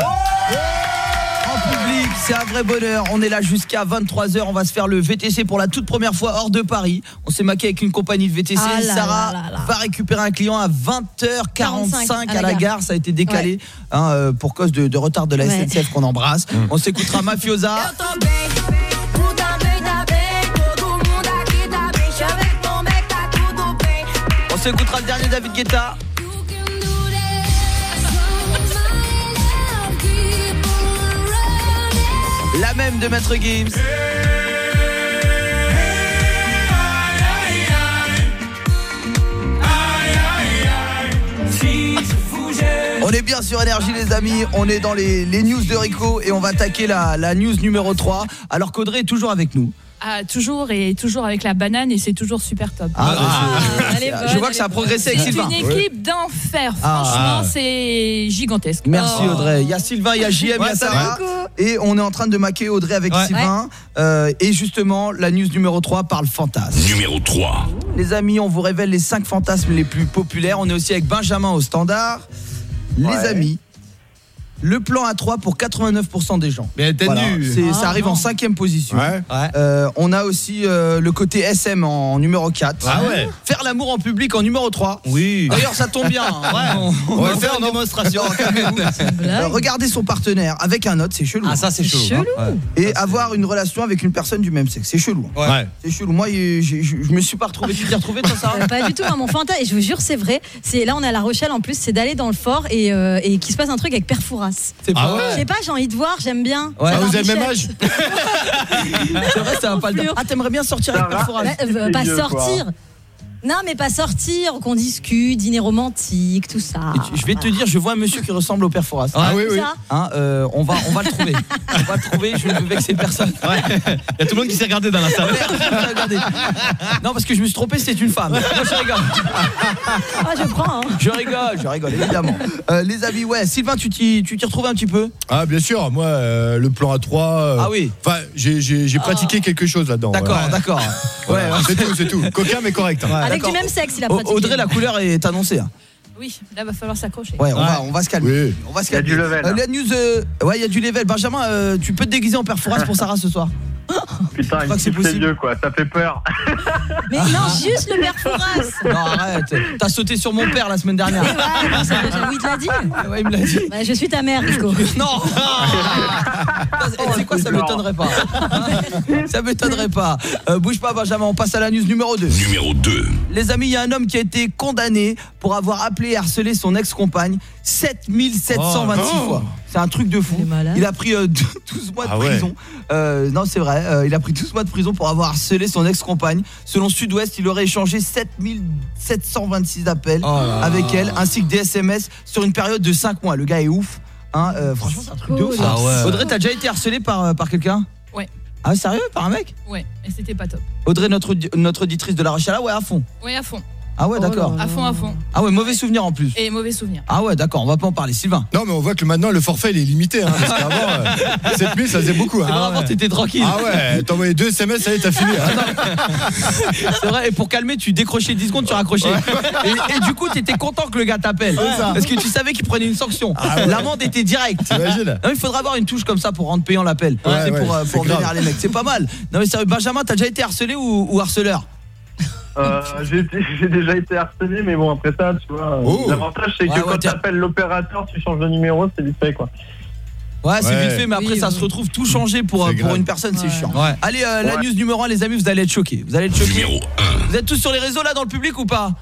En public, c'est un vrai bonheur. On est là jusqu'à 23h. On va se faire le VTC pour la toute première fois hors de Paris. On s'est maqué avec une compagnie de VTC. Ah là Sarah là là là. va récupérer un client à 20h45 à, la gare. Ça a été décalé Ouais. hein, euh, pour cause de, de retard de la Ouais. SNCF qu'on embrasse. On s'écoutera Mafiosa. On s'écoutera le dernier David Guetta. Même de Maître Gims. On est bien sur énergie les amis, on est dans les, les news de Rico et on va attaquer la, la news numéro 3 alors qu'Audrey est toujours avec nous. Ah, toujours et toujours avec la banane et c'est toujours super top. Ah, je vois que ça a progressé avec C'est Sylvain. une équipe d'enfer. Ah. Franchement, c'est gigantesque. Merci Oh. Audrey. Il y a Sylvain, il y a JM, il y a Sarah. Et on est en train de maquer Audrey avec Ouais. Sylvain. Euh, et justement, la news numéro 3 parle fantasme. Numéro 3. Les amis, on vous révèle les 5 fantasmes les plus populaires. On est aussi avec Benjamin au standard. Les amis, le plan A3 pour 89% des gens. Bien entendu. Voilà, c'est- Ah, ça arrive en cinquième position. Ouais. Euh, on a aussi euh, le côté SM en, numéro 4. Ah ouais. Faire l'amour en public en numéro 3. Oui. D'ailleurs, ça tombe bien. hein. On va faire en une démonstration. Euh, regarder son partenaire avec un autre, c'est chelou. Ah, ça, c'est chelou. Ouais. Et avoir une relation avec une personne du même sexe, c'est chelou. Ouais. C'est chelou. Moi, je me suis pas retrouvé. Tu t'es retrouvé, toi, ça Euh, Pas du tout, hein, mon fantasme, et je vous jure, c'est vrai. C'est là, on est à La Rochelle en plus, c'est d'aller dans le fort et, euh, et qu'il se passe un truc avec Père C'est pas vrai. Je sais pas, j'ai envie de voir, j'aime bien. Ouais. Ah, vous avez le même Bichette. C'est vrai, ça va pas le Ah, t'aimerais bien sortir avec Perforas Ouais, euh, Pas sortir. Non, mais pas sortir, qu'on discute, dîner romantique, tout ça. Je vais te dire, je vois un monsieur qui ressemble au père Fouras. Ah oui, oui. Hein, euh, on, va, on va le trouver. on va le trouver, je ne veux vexer personne. Il y a tout le monde qui s'est regardé dans la salle. Non, parce que je me suis trompé, c'est une femme. Moi, je rigole. Ah, je prends. hein. Je rigole, je rigole, évidemment. Euh, les amis, ouais, Sylvain, tu t'y retrouves un petit peu? Ah bien sûr, moi euh, le plan A3 euh, Ah oui. Enfin, j'ai pratiqué quelque chose là-dedans. D'accord, ouais. d'accord. Ouais, Ouais, ouais. c'est tout, c'est tout. Coquin mais correct. hein. Avec du même sexe, il a pratiqué. Audrey, la couleur est annoncée. hein. Oui, là, va falloir s'accrocher. Ouais, on, Va, on va se calmer. On va se Il y a du level, Euh, hein. la news, euh, ouais, il y a du level. Benjamin, euh, tu peux te déguiser en père Fouras pour Sarah ce soir Putain, crois il que c'est possible. vieux, quoi. Ça fait peur. Mais non, juste le Père Fouras. Non, arrête. T'as sauté sur mon père la semaine dernière. Ouais, oui, il te l'a dit. Ouais, il me l'a dit. Bah, je suis ta mère, Rico. Non C'est quoi, ça m'étonnerait pas. ça m'étonnerait pas. Euh, bouge pas, Benjamin, on passe à la news numéro 2. Numéro 2. Les amis, il y a un homme qui a été condamné pour avoir appelé et harcelé son ex-compagne 7726 Oh. fois. C'est un truc de fou. Il a pris euh, 12 mois de Ah ouais. prison. Euh, non, c'est vrai. euh, il a pris 12 mois de prison pour avoir harcelé son ex-compagne. Selon Sud-Ouest, il aurait échangé 7726 appels Oh avec elle, ainsi que des SMS sur une période de 5 mois. Le gars est ouf. Hein, euh, franchement, c'est un truc de ouf. ça. Ah ouais. Audrey, t'as déjà été harcelé par, euh, par quelqu'un? Ouais, Ah, sérieux? Par un mec? Ouais, et c'était pas top. Audrey, notre, notre auditrice de la Rochelle, ah ouais, à fond. Ouais, à fond. Ah ouais, d'accord. À fond, à fond. Ah ouais, mauvais souvenir en plus. Et mauvais souvenir. Ah ouais, d'accord, on va pas en parler. Sylvain. Non mais on voit que maintenant le forfait il est limité hein, parce qu'avant euh, 7000 ça faisait beaucoup. hein. Avant, t'étais tranquille. Ah ouais, t'envoyais deux SMS, ça y est, t'as fini. hein. C'est vrai, et pour calmer, tu décrochais 10 secondes, tu raccrochais. Et, et du coup, t'étais content que le gars t'appelle. C'est ça. Parce que tu savais qu'il prenait une sanction. Ah ouais. L'amende était directe. Non, il faudra avoir une touche comme ça pour rendre payant l'appel. Ouais, C'est ouais, pour, euh, pour les mecs. C'est pas mal. Non mais sérieux, Benjamin, t'as déjà été harcelé ou, ou harceleur? Euh, j'ai déjà été harcelé, mais bon, après ça, tu vois. euh, Oh. L'avantage, c'est que Ouais, ouais, quand t'es- t'appelles l'opérateur, tu changes de numéro, c'est vite fait, quoi. Ouais, c'est Ouais. vite fait, mais après Oui, ça oui. se retrouve tout changé pour, C'est euh, pour grave. une personne, c'est chiant. Ouais. Allez, euh, la Ouais. news numéro 1, les amis, vous allez être choqués. Vous allez être choqués. Numéro 1. Vous êtes tous sur les réseaux là dans le public ou pas?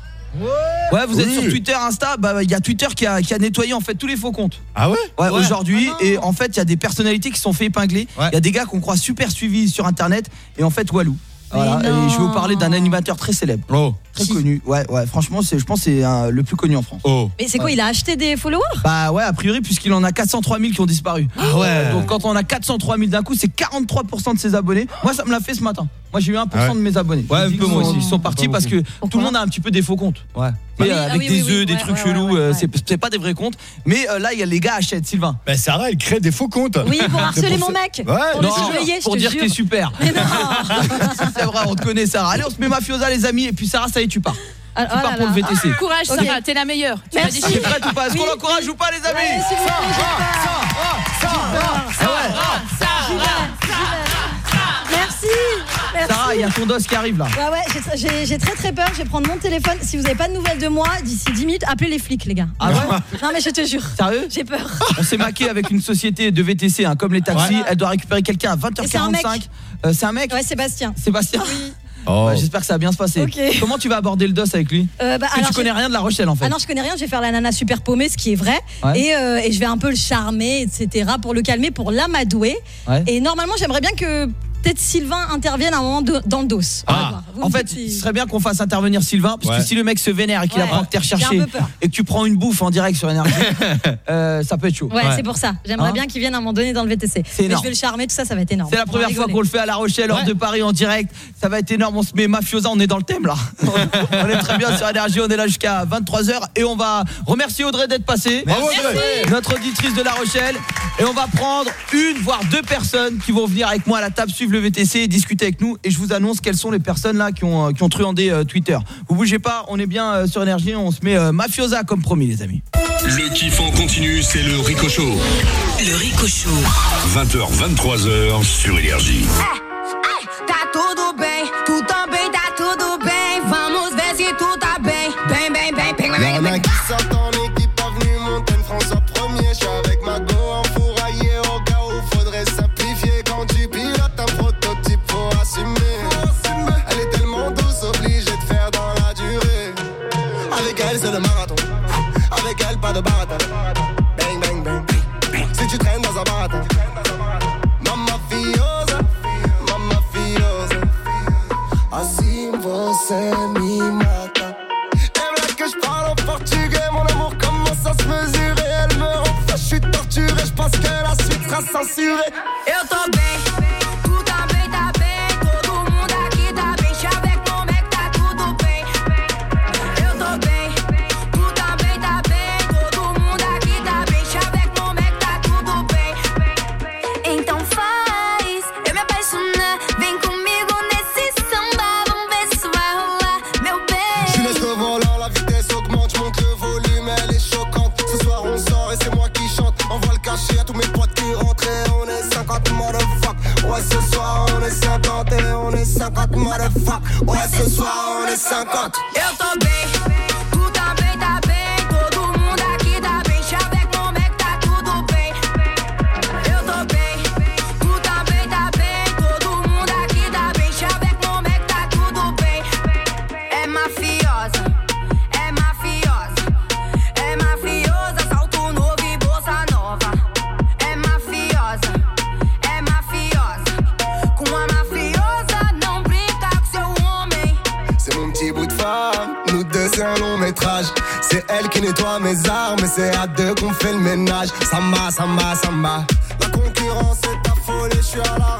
Ouais, vous êtes Oui. sur Twitter, Insta, bah il y a Twitter qui a, qui a nettoyé en fait tous les faux comptes. Ah ouais? Ouais, Ouais. aujourd'hui Ah et en fait, il y a des personnalités qui se sont fait épingler. Il Ouais. y a des gars qu'on croit super suivis sur internet et en fait Walou. Voilà, et je vais vous parler d'un animateur très célèbre, Oh. très connu. Ouais, ouais, franchement, c'est je pense que c'est le plus connu en France. Oh. Mais c'est quoi, il a acheté des followers? Bah ouais, a priori puisqu'il en a 403 000 qui ont disparu. Ah ouais. Donc quand on a 403 000 d'un coup, c'est 43% de ses abonnés. Moi, ça me l'a fait ce matin. Moi, j'ai eu 1% Ah ouais. de mes abonnés. Ouais, Ils un peu sont- moi aussi. Ils sont partis parce que Pourquoi tout le monde a un petit peu des faux comptes. Ouais. Oui, euh, ah avec oui, des oui, œufs, oui, des ouais, trucs ouais, chelous, ouais, euh, ouais. c'est pas des vrais comptes. Mais euh, là, il y a les gars achètent, Sylvain. Ben Sarah elle crée des faux comptes. Oui, pour harceler pour mon mec. Ouais, Pour non. le surveiller, je pour te dire que t'es super. Mais non. c'est vrai, on te connaît, Sarah. Allez, on se met mafiosa, les amis. Et puis, Sarah, ça y est, tu pars. Ah, Tu oh pars là pour le. VTC. Courage, Ok. Sarah, t'es la meilleure. Tu vas déchirer. prête ou pas Est-ce qu'on l'encourage ou pas, les amis j'ai Il y a ton dos qui arrive là. Ouais, ouais, j'ai- très très peur. Je vais prendre mon téléphone. Si vous n'avez pas de nouvelles de moi, d'ici 10 minutes, appelez les flics, les gars. Ah ouais Non, mais je te jure. Sérieux J'ai peur. On s'est maqué avec une société de VTC, hein, comme les taxis. Ouais. Elle doit récupérer quelqu'un à Et c'est un 20h45. mec. Euh, c'est un mec Ouais, Sébastien. Sébastien Oh. Ouais, J'espère que ça va bien se passer. Comment tu vas aborder le dos avec lui Euh, bah, Parce que alors, tu connais je- rien de La Rochelle en fait. Ah non, je connais rien, je vais faire la nana super paumée, ce qui est vrai. Ouais. Et, euh, et je vais un peu le charmer, etc., pour le calmer, pour l'amadouer. Ouais. Et normalement, j'aimerais bien que peut-être Sylvain intervienne à un moment de- dans le dos. Vous En fait, ce serait bien qu'on fasse intervenir Sylvain, parce que Ouais. si le mec se vénère et qu'il Ouais. apprend que t'es recherché et que tu prends une bouffe en direct sur énergie, euh, ça peut être chaud. Ouais, c'est pour ça. J'aimerais Hein bien qu'il vienne à un moment donné dans le VTC. Mais je énorme. vais le charmer, tout ça, ça va être énorme. C'est la première fois qu'on le fait à La Rochelle, hors de Paris en direct. Ça va être énorme. On se met mafiosa, on est dans le thème là. on est très bien sur énergie, on est là jusqu'à 23h et on va remercier Audrey d'être passée. Bravo, Audrey. Notre auditrice de La Rochelle. Et on va prendre une voire deux personnes qui vont venir avec moi à la table, suivre le VTC et discuter avec nous. Et je vous annonce quelles sont les personnes là qui ont, euh, qui ont truandé euh, Twitter. Vous bougez pas, on est bien euh, sur énergie, on se met euh, mafiosa comme promis les amis. Le kiff en continu, c'est le Rico Show. Le Rico Show. 20h, 23h sur Énergie. Tá tudo me mata. Elle veut que je parle en portugais, mon amour commence à se mesurer. Elle me rend je suis torturé, je pense que la suite sera censurée. Ouais, ce soir on est 50. Eu C'est elle qui nettoie mes armes c'est à deux qu'on fait le ménage. Samba, samba, samba. La concurrence est affolée, je suis à la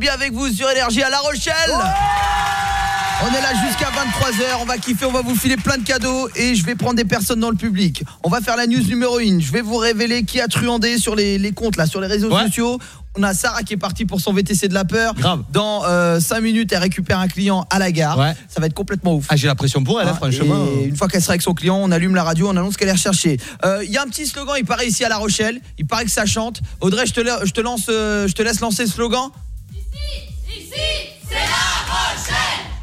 bien avec vous sur Énergie à La Rochelle. on est là jusqu'à 23h, on va kiffer, on va vous filer plein de cadeaux et je vais prendre des personnes dans le public. On va faire la news numéro 1. Je vais vous révéler qui a truandé sur les, les comptes là, sur les réseaux sociaux. On a Sarah qui est partie pour son VTC de la peur. Dans 5 minutes, elle récupère un client à la gare. Ça va être complètement ouf. Ah, j'ai la pression pour elle, hein, franchement. Et une fois qu'elle sera avec son client, on allume la radio, on annonce qu'elle est recherchée. Euh, Il y a un petit slogan, il paraît ici à La Rochelle. Il paraît que ça chante. Audrey, je te, la- je te, lance, euh, je te laisse lancer le slogan.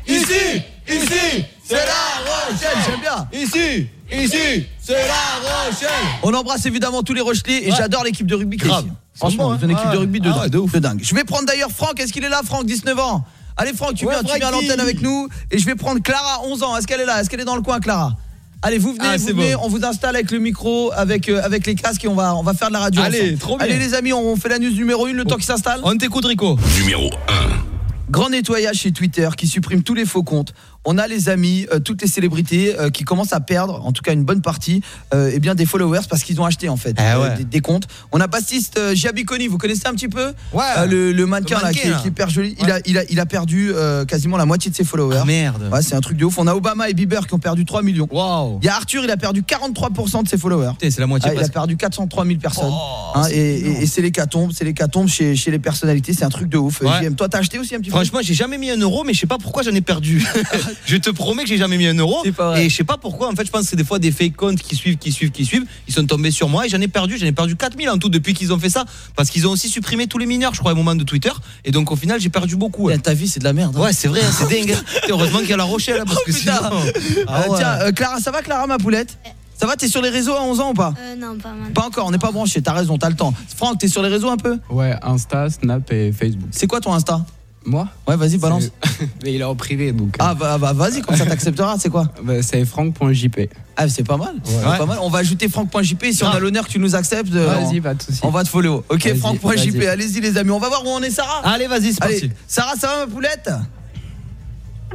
Ici, ici, c'est La Rochelle. J'aime bien. Ici, ici, c'est La Rochelle. On embrasse évidemment tous les Rochelais et j'adore l'équipe de rugby qui est Grave. ici. Franchement, ont une équipe de rugby de, Ah dingue, ouais, de dingue. Je vais prendre d'ailleurs Franck. Est-ce qu'il est là, Franck, 19 ans Allez, Franck, tu Ouais, viens, tu viens à l'antenne avec nous. Et je vais prendre Clara, 11 ans. Est-ce qu'elle est là? Est-ce qu'elle est dans le coin, Clara? Allez, vous venez, Ah, vous c'est venez, bon. on vous installe avec le micro, avec, euh, avec les casques et on va, on va faire de la radio. Allez, ensemble. trop bien. Allez, les amis, on fait la news numéro 1, le temps qu'il s'installe. On t'écoute, Rico. Numéro 1. Grand nettoyage chez Twitter qui supprime tous les faux comptes. On a les amis, euh, toutes les célébrités euh, qui commencent à perdre, en tout cas une bonne partie, euh, eh bien des followers parce qu'ils ont acheté en fait Eh euh, ouais. des, des comptes. On a Baptiste Giabiconi, vous connaissez un petit peu? Ouais. Le, le mannequin, Le là, qui, est- là. qui est hyper joli. Il, a, il, a, il a perdu quasiment la moitié de ses followers. Ah, merde. Ouais, c'est un truc de ouf. On a Obama et Bieber qui ont perdu 3 millions. Waouh. Il y a Arthur, il a perdu 43% de ses followers. C'est la moitié Ah, il a perdu 403 000 personnes. Oh, Hein, c'est et c'est l'hécatombe, c'est l'hécatombe chez, chez les personnalités, c'est un truc de ouf. JM, toi, t'as acheté aussi un petit peu? Franchement, j'ai jamais mis un euro, mais je sais pas pourquoi j'en ai perdu. je te promets que j'ai jamais mis un euro. C'est pas vrai. Et je sais pas pourquoi. En fait, je pense que c'est des fois des fake comptes qui suivent, qui suivent, qui suivent. Ils sont tombés sur moi et j'en ai perdu. J'en ai perdu 4000 en tout depuis qu'ils ont fait ça. Parce qu'ils ont aussi supprimé tous les mineurs, je crois, à un moment de Twitter. Et donc, au final, j'ai perdu beaucoup. Eh, Ta vie, c'est de la merde. hein. Ouais, c'est vrai, c'est dingue. Et Heureusement qu'il y a la Rochelle, hein, parce que putain. sinon. Ah Euh, ouais. Tiens, euh, Clara, ça va, Clara, ma poulette? Ça va, t'es sur les réseaux à 11 ans ou pas? Euh, non, pas mal. Pas encore, on n'est pas branché, t'as raison, t'as le temps. Franck, t'es sur les réseaux un peu? Ouais, Insta, Snap et Facebook. C'est quoi ton Insta? Moi Ouais, vas-y, balance. Mais il est en privé donc. Ah, bah, bah, vas-y, comme ça t'accepteras, c'est quoi Bah, c'est franck.jp. Ah, c'est pas mal. c'est pas mal. On va ajouter franck.jp si on a l'honneur que tu nous acceptes. euh, Vas-y, on- pas de soucis. On va te follow. Ok, franck.jp, allez-y les amis. On va voir où on est, Sarah Allez, vas-y, c'est parti. Sarah, ça va ma poulette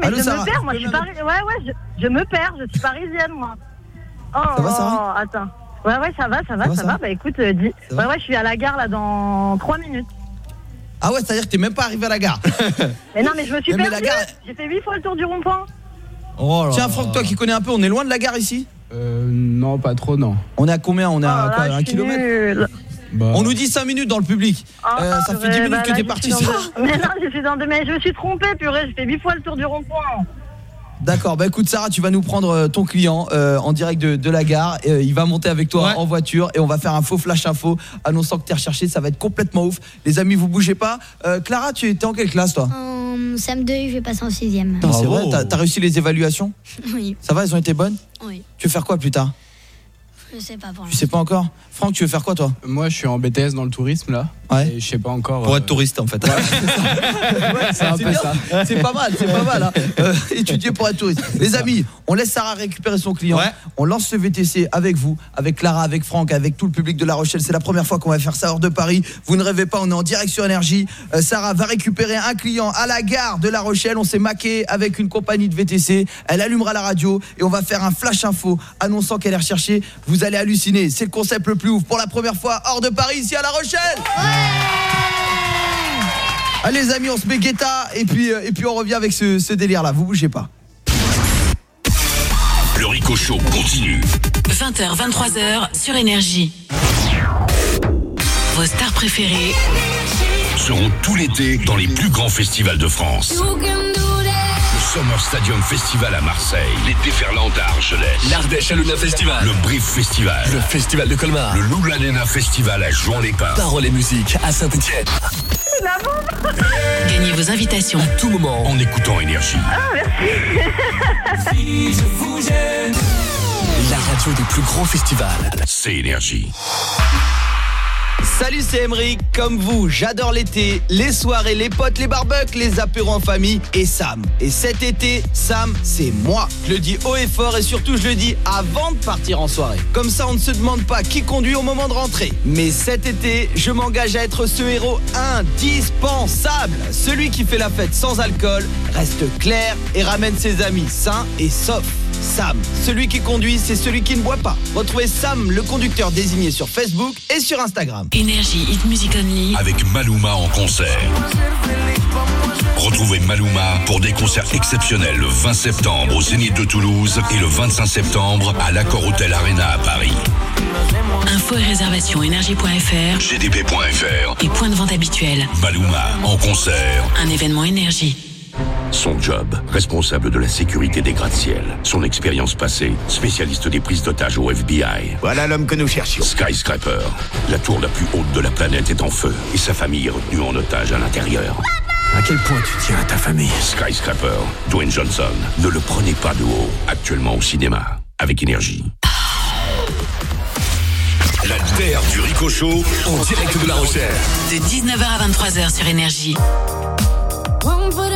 Mais Allô, je Sarah me perds, moi, je suis pari... Ouais, ouais, je, je me perds, je suis parisienne, moi. Oh, Ça va, Sarah oh, attends. Ouais, ouais, ça va, ça va, Ça va, ça, Sarah va. Bah écoute, euh, dis. Ça Ouais, va ouais, je suis à la gare, là, dans 3 minutes. Ah ouais, c'est-à-dire que t'es même pas arrivé à la gare. Mais non, mais je me suis Mais gare- J'ai fait 8 fois le tour du rond-point. Oh Tiens. Franck, toi qui connais un peu, on est loin de la gare ici? Euh, non, pas trop, non. On est à combien? On est à Oh quoi, là, un kilomètre. Bah, On nous dit 5 minutes dans le public. Ah, Euh, ça fait 10 ouais, minutes bah que là, t'es je parti. suis dans- Mais non, je suis dans deux. Mais je me suis trompée, purée. J'ai fait 8 fois le tour du rond-point. D'accord, bah écoute Sarah, tu vas nous prendre euh, ton client euh, en direct de, de la gare. Euh, il va monter avec toi Ouais. en voiture et on va faire un faux flash info annonçant que t'es recherché. Ça va être complètement ouf. Les amis, vous bougez pas. Euh, Clara, tu étais en quelle classe toi? En CM2, je vais passer en 6ème. Putain, C'est vrai, t'as- t'as réussi les évaluations? Oui, Ça va, elles ont été bonnes? Oui. Tu veux faire quoi plus tard? Je sais pas pour Tu sais pas encore Franck, tu veux faire quoi toi? Moi, je suis en BTS dans le tourisme là. Ouais. Et je sais pas encore. Pour euh, être touriste, en fait. c'est un peu bien. ça. C'est pas mal, c'est pas mal. hein. Euh, étudier pour être touriste. Les amis, on laisse Sarah récupérer son client. Ouais. On lance ce VTC avec vous, avec Clara, avec Franck, avec tout le public de La Rochelle. C'est la première fois qu'on va faire ça hors de Paris. Vous ne rêvez pas, on est en direct sur Énergie. Euh, Sarah va récupérer un client à la gare de La Rochelle. On s'est maqué avec une compagnie de VTC. Elle allumera la radio et on va faire un flash info annonçant qu'elle est recherchée. Vous allez halluciner. C'est le concept le plus ouf. Pour la première fois hors de Paris, ici à La Rochelle. Allez les amis, on se met guetta et puis, euh, et puis on revient avec ce, ce délire là. Vous bougez pas. Le Rico Show continue. 20h, 23h sur Énergie. Vos stars préférées Seront tout l'été dans les plus grands festivals de France. Summer Stadium Festival à Marseille, les Déferlantes à Argelès, L'Ardèche Aluna Festival. le Brief Festival, Le Festival de Colmar. le Loulanena Festival à Jouan-les-Pins. Parole et musique à Saint-Etienne. Gagnez vos invitations. À tout moment. En écoutant Énergie. La radio des plus grands festivals. C'est Énergie. Salut, c'est Emeric. Comme vous, j'adore l'été, les soirées, les potes, les barbecues, les apéros en famille et Sam. Et cet été, Sam, c'est moi. Je le dis haut et fort et surtout, je le dis avant de partir en soirée. Comme ça, on ne se demande pas qui conduit au moment de rentrer. Mais cet été, je m'engage à être ce héros indispensable. Celui qui fait la fête sans alcool, reste clair et ramène ses amis sains et saufs. Sam, celui qui conduit, c'est celui qui ne boit pas. Retrouvez Sam, le conducteur désigné sur Facebook et sur Instagram. Énergie Hit Music Only. Avec Maluma en concert. Retrouvez Maluma pour des concerts exceptionnels le 20 septembre au Zénith de Toulouse et le 25 septembre à l'Accor Hotel Arena à Paris. Info et réservation énergie.fr gdp.fr. et point de vente habituel. Maluma en concert. Un événement énergie. Son job, responsable de la sécurité des gratte-ciel. Son expérience passée, spécialiste des prises d'otages au FBI. Voilà l'homme que nous cherchions. Skyscraper, la tour la plus haute de la planète est en feu et sa famille est retenue en otage à l'intérieur. À quel point tu tiens à ta famille? Skyscraper, Dwayne Johnson, ne le prenez pas de haut. Actuellement au cinéma, avec énergie. La terre du Rico Show, En direct de La Rochelle. De 19h à 23h sur Énergie. One foot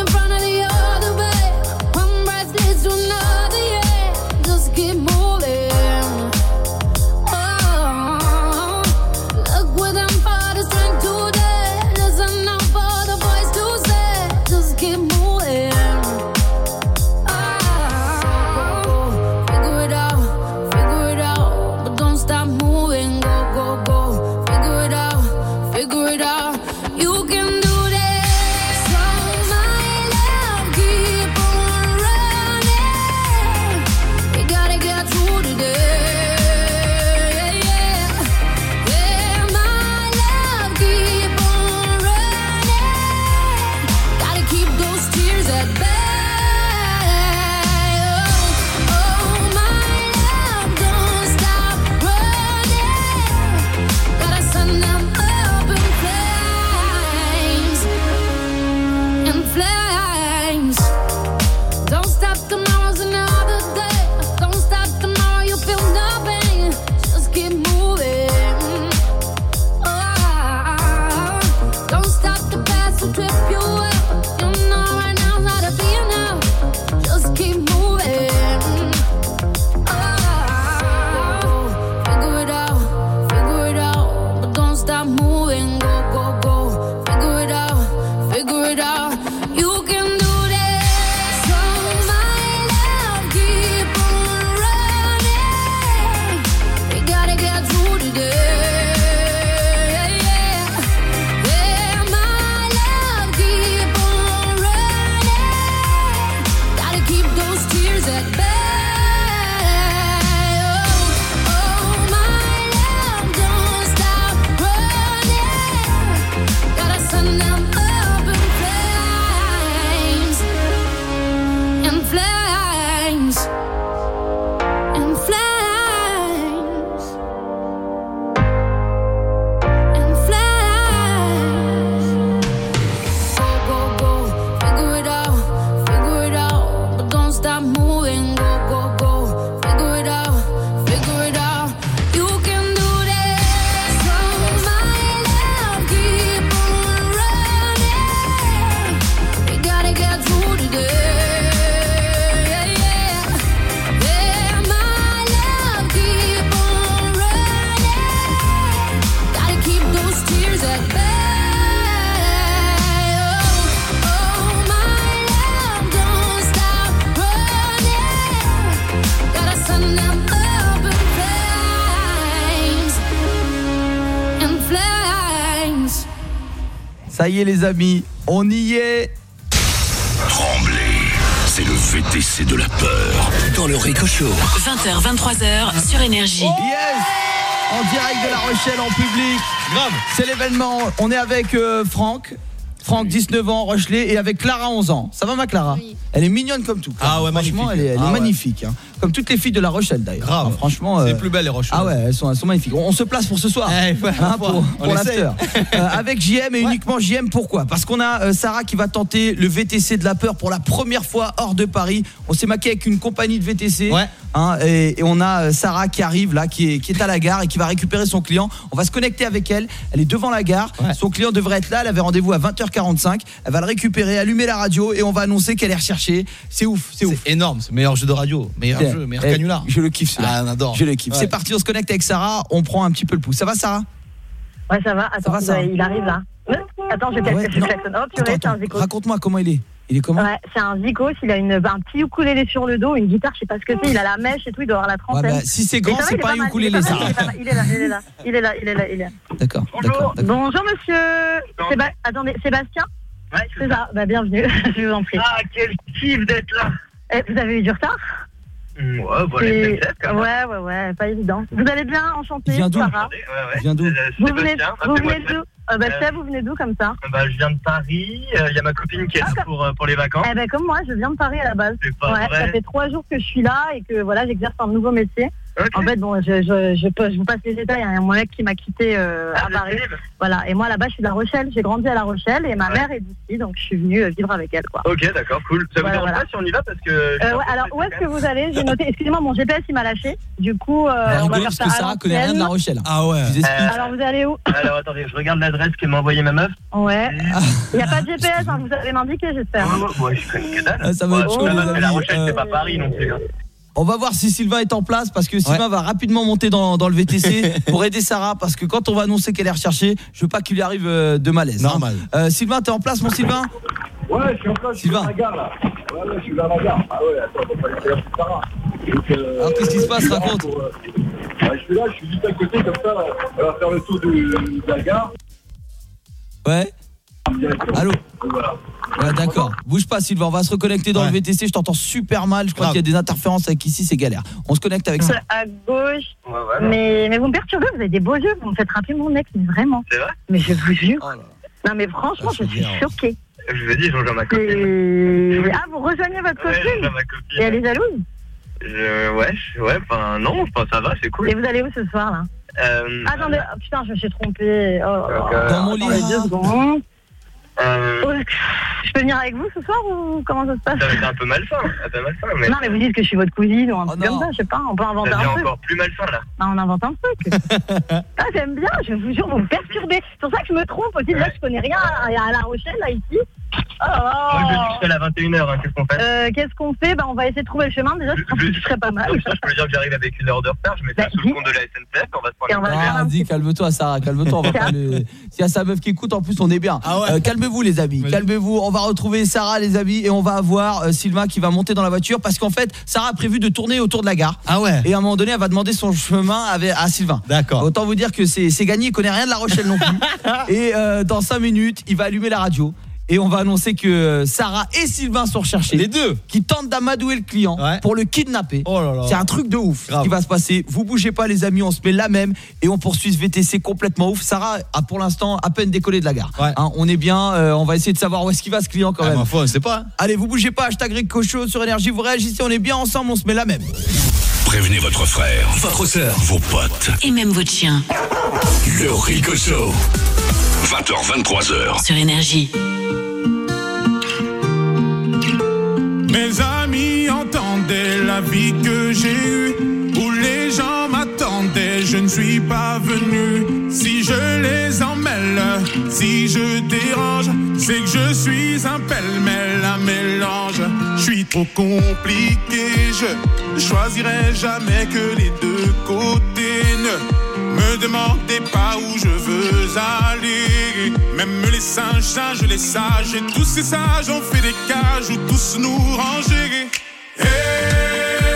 Ça y est les amis, on y est. Tremblay, c'est le VTC de la peur. Dans le Rico Show. 20h, 23h sur Énergie. Yes En direct de La Rochelle en public. Grave. C'est l'événement. On est avec euh, Franck. Franck, 19 ans, Rochelet, et avec Clara, 11 ans. Ça va ma Clara? Elle est mignonne comme tout. Ah ouais, Franchement, magnifique. elle est, elle est Ah ouais. magnifique. hein. Comme toutes les filles de La Rochelle d'ailleurs. Grave. Enfin, franchement. C'est euh, plus belles les rocheuses. Ah ouais, elles sont, elles sont magnifiques. On, on se place pour ce soir. Eh, ouais, Hein, pour pour l'after. Euh, avec JM et uniquement JM, pourquoi? Parce qu'on a euh, Sarah qui va tenter le VTC de la peur pour la première fois hors de Paris. On s'est maqué avec une compagnie de VTC. hein, et, et on a Sarah qui arrive là, qui est, qui est à la gare et qui va récupérer son client. On va se connecter avec elle. Elle est devant la gare. Son client devrait être là. Elle avait rendez-vous à 20h45. Elle va le récupérer, allumer la radio et on va annoncer qu'elle est recherchée. C'est ouf, c'est ouf. énorme, c'est le meilleur jeu de radio, meilleur jeu, meilleur eh, canular. Je le kiffe celui-là. Ah, on adore. Je le kiffe. Ouais. C'est parti, on se connecte avec Sarah. On prend un petit peu le pouls. Ça va Sarah? Ouais, ça va. Attends, va, ça va il arrive là. Attends, je ouais. Oh, purée, Attends, c'est un attends. zikos. Raconte-moi comment il est. Il est comment? Ouais, c'est un zikos, il a une, un petit ukulélé sur le dos, une guitare, je sais pas ce que c'est, il a la mèche et tout, il doit avoir la trentaine. bah, si c'est grand, c'est pas un ukulélé, il est pas ça. il est là, il est là, il est là, il est là, il est là. D'accord. Bonjour monsieur. Séba- Attendez, Sébastien? Ouais, c'est ça. Bah, bienvenue, je vous en prie. Ah, quel kiff d'être là. Vous avez eu du retard? Ouais, bon, C'est- les peut-être quand même. Ouais, ouais, ouais, pas évident. Vous allez bien, enchanté, Il vient d'où d'où Vous venez, vous venez d'où euh, bah, Euh, vous venez d'où comme ça Bah, je viens de Paris, il y a ma copine qui est là pour, euh, pour les vacances. Eh ben comme moi, je viens de Paris à la base. Ouais, vrai. ça fait trois jours que je suis là et que voilà, j'exerce un nouveau métier. En fait, bon, je, je, je, peux- je vous passe les détails. Il y a mon mec qui m'a quitté euh, Ah, à Paris. Voilà. Et moi là-bas, je suis de La Rochelle. J'ai grandi à La Rochelle et ma mère est d'ici, donc je suis venue euh, vivre avec elle, quoi. Ok, d'accord, cool. Ça vous Voilà, dérange voilà. pas si on y va parce que. Euh, ouais, alors où est-ce que vous allez J'ai noté. Excusez-moi, mon GPS il m'a lâché. Du coup, euh, On va on va rigoler faire parce que Sarah connaît rien de La. Rochelle. Ah ouais. Alors vous allez où Alors attendez, je regarde l'adresse que m'a envoyée ma meuf. Ouais. Il n'y a pas de GPS, hein, vous savez m'indiquer, j'espère. Ouais, je connais que dalle. Ah, ça va être Ouais, chaud, La. Rochelle, c'est pas Paris non plus. Hein. On va voir si Sylvain est en place parce que Sylvain va rapidement monter dans, dans le VTC pour aider Sarah parce que quand on va annoncer qu'elle est recherchée, je veux pas qu'il lui arrive euh, de malaise. hein. Normal. Euh, Sylvain, t'es en place mon Sylvain? Ouais, je suis en place, je suis Sylvain. dans la gare là. Ouais, ouais, je suis dans la gare. Ah ouais, attends, on va pas aller faire plus tard. Donc, euh, Alors, qu'est-ce qui se passe, raconte? pour, euh, ouais, Je suis là, je suis juste à côté comme ça. On va faire le tour de, de la gare. Ouais. Allô. Ouais, d'accord. Bouge pas Sylvain, on va se reconnecter dans le VTC, je t'entends super mal, je crois qu'il y a des interférences avec ici, c'est galère. On se connecte avec ça. À gauche. Mais, mais vous me perturbez, vous avez des beaux yeux, vous me faites rappeler mon ex, mais vraiment. C'est vrai Mais je vous jure. Oh non mais franchement, je suis choquée. Je vous ai dit, je rejoins ma copine. Et- Ah, vous rejoignez votre copine rejoins ma copine. Et elle est jalouse Je- Ouais, ouais, enfin non, enfin ça va, c'est cool. Et vous allez où ce soir là Euh, Attendez, oh, putain, je me suis trompée. Oh, euh, Dans mon lit. Euh, Oh, Je peux venir avec vous ce soir ou comment ça se passe ça va être un peu malsain, un peu malsain, mais. Non mais vous dites que je suis votre cousine ou un truc non. comme ça, je sais pas, on peut inventer ça un truc. encore plus malsain là. Non, on invente un truc. ah, j'aime bien, je vous jure, vous me perturbez. C'est pour ça que je me trompe aussi. Là, je connais rien à, à La Rochelle, là, ici. Oh. Moi je suis seul à 21h, hein, qu'est-ce qu'on fait? Euh, Qu'est-ce qu'on fait? Bah, On va essayer de trouver le chemin. Déjà, je pense que ce serait pas mal. Je peux dire que j'arrive avec une heure de retard, je mets ça sous le compte de la SNCF, on va se prendre Ah, vas-y, calme-toi Sarah, calme-toi, le... S'il y a sa meuf qui écoute, en plus on est bien. Euh, calmez-vous les amis, calmez-vous, on va retrouver Sarah les amis et on va avoir euh, Sylvain qui va monter dans la voiture parce qu'en fait, Sarah a prévu de tourner autour de la gare. Ah ouais. Et à un moment donné, elle va demander son chemin avec, à Sylvain. D'accord. Autant vous dire que c'est c'est gagné, il connaît rien de la Rochelle non plus. et euh, dans 5 minutes, il va allumer la radio. Et on va annoncer que euh, Sarah et Sylvain sont recherchés. Les deux. Qui tentent d'amadouer le client Ouais. pour le kidnapper. Oh là là. C'est un truc de ouf Grave. qui va se passer. Vous bougez pas les amis, on se met là même et on poursuit ce VTC complètement ouf. Sarah a pour l'instant à peine décollé de la gare. Ouais. Hein, on est bien, euh, on va essayer de savoir où est-ce qu'il va ce client quand Ah, même. ma foi, on sait pas. hein. Allez, vous bougez pas, hashtag Rico Show sur énergie, vous réagissez, on est bien ensemble, on se met là même. Prévenez votre frère, votre sœur, vos potes. Et même votre chien. Le Rico Show. 20h, 23h. Sur Énergie. Mes amis entendaient la vie que j'ai eue, où les gens m'attendaient, je ne suis pas venu. Si je les emmêle, si je dérange, c'est que je suis un pêle-mêle, un mélange. Je suis trop compliqué, je choisirai jamais que les deux côtés. Ne me demandez pas où je veux aller. Même les singes, singes, les sages, et tous ces sages ont fait des cages où tous nous ranger. Hey,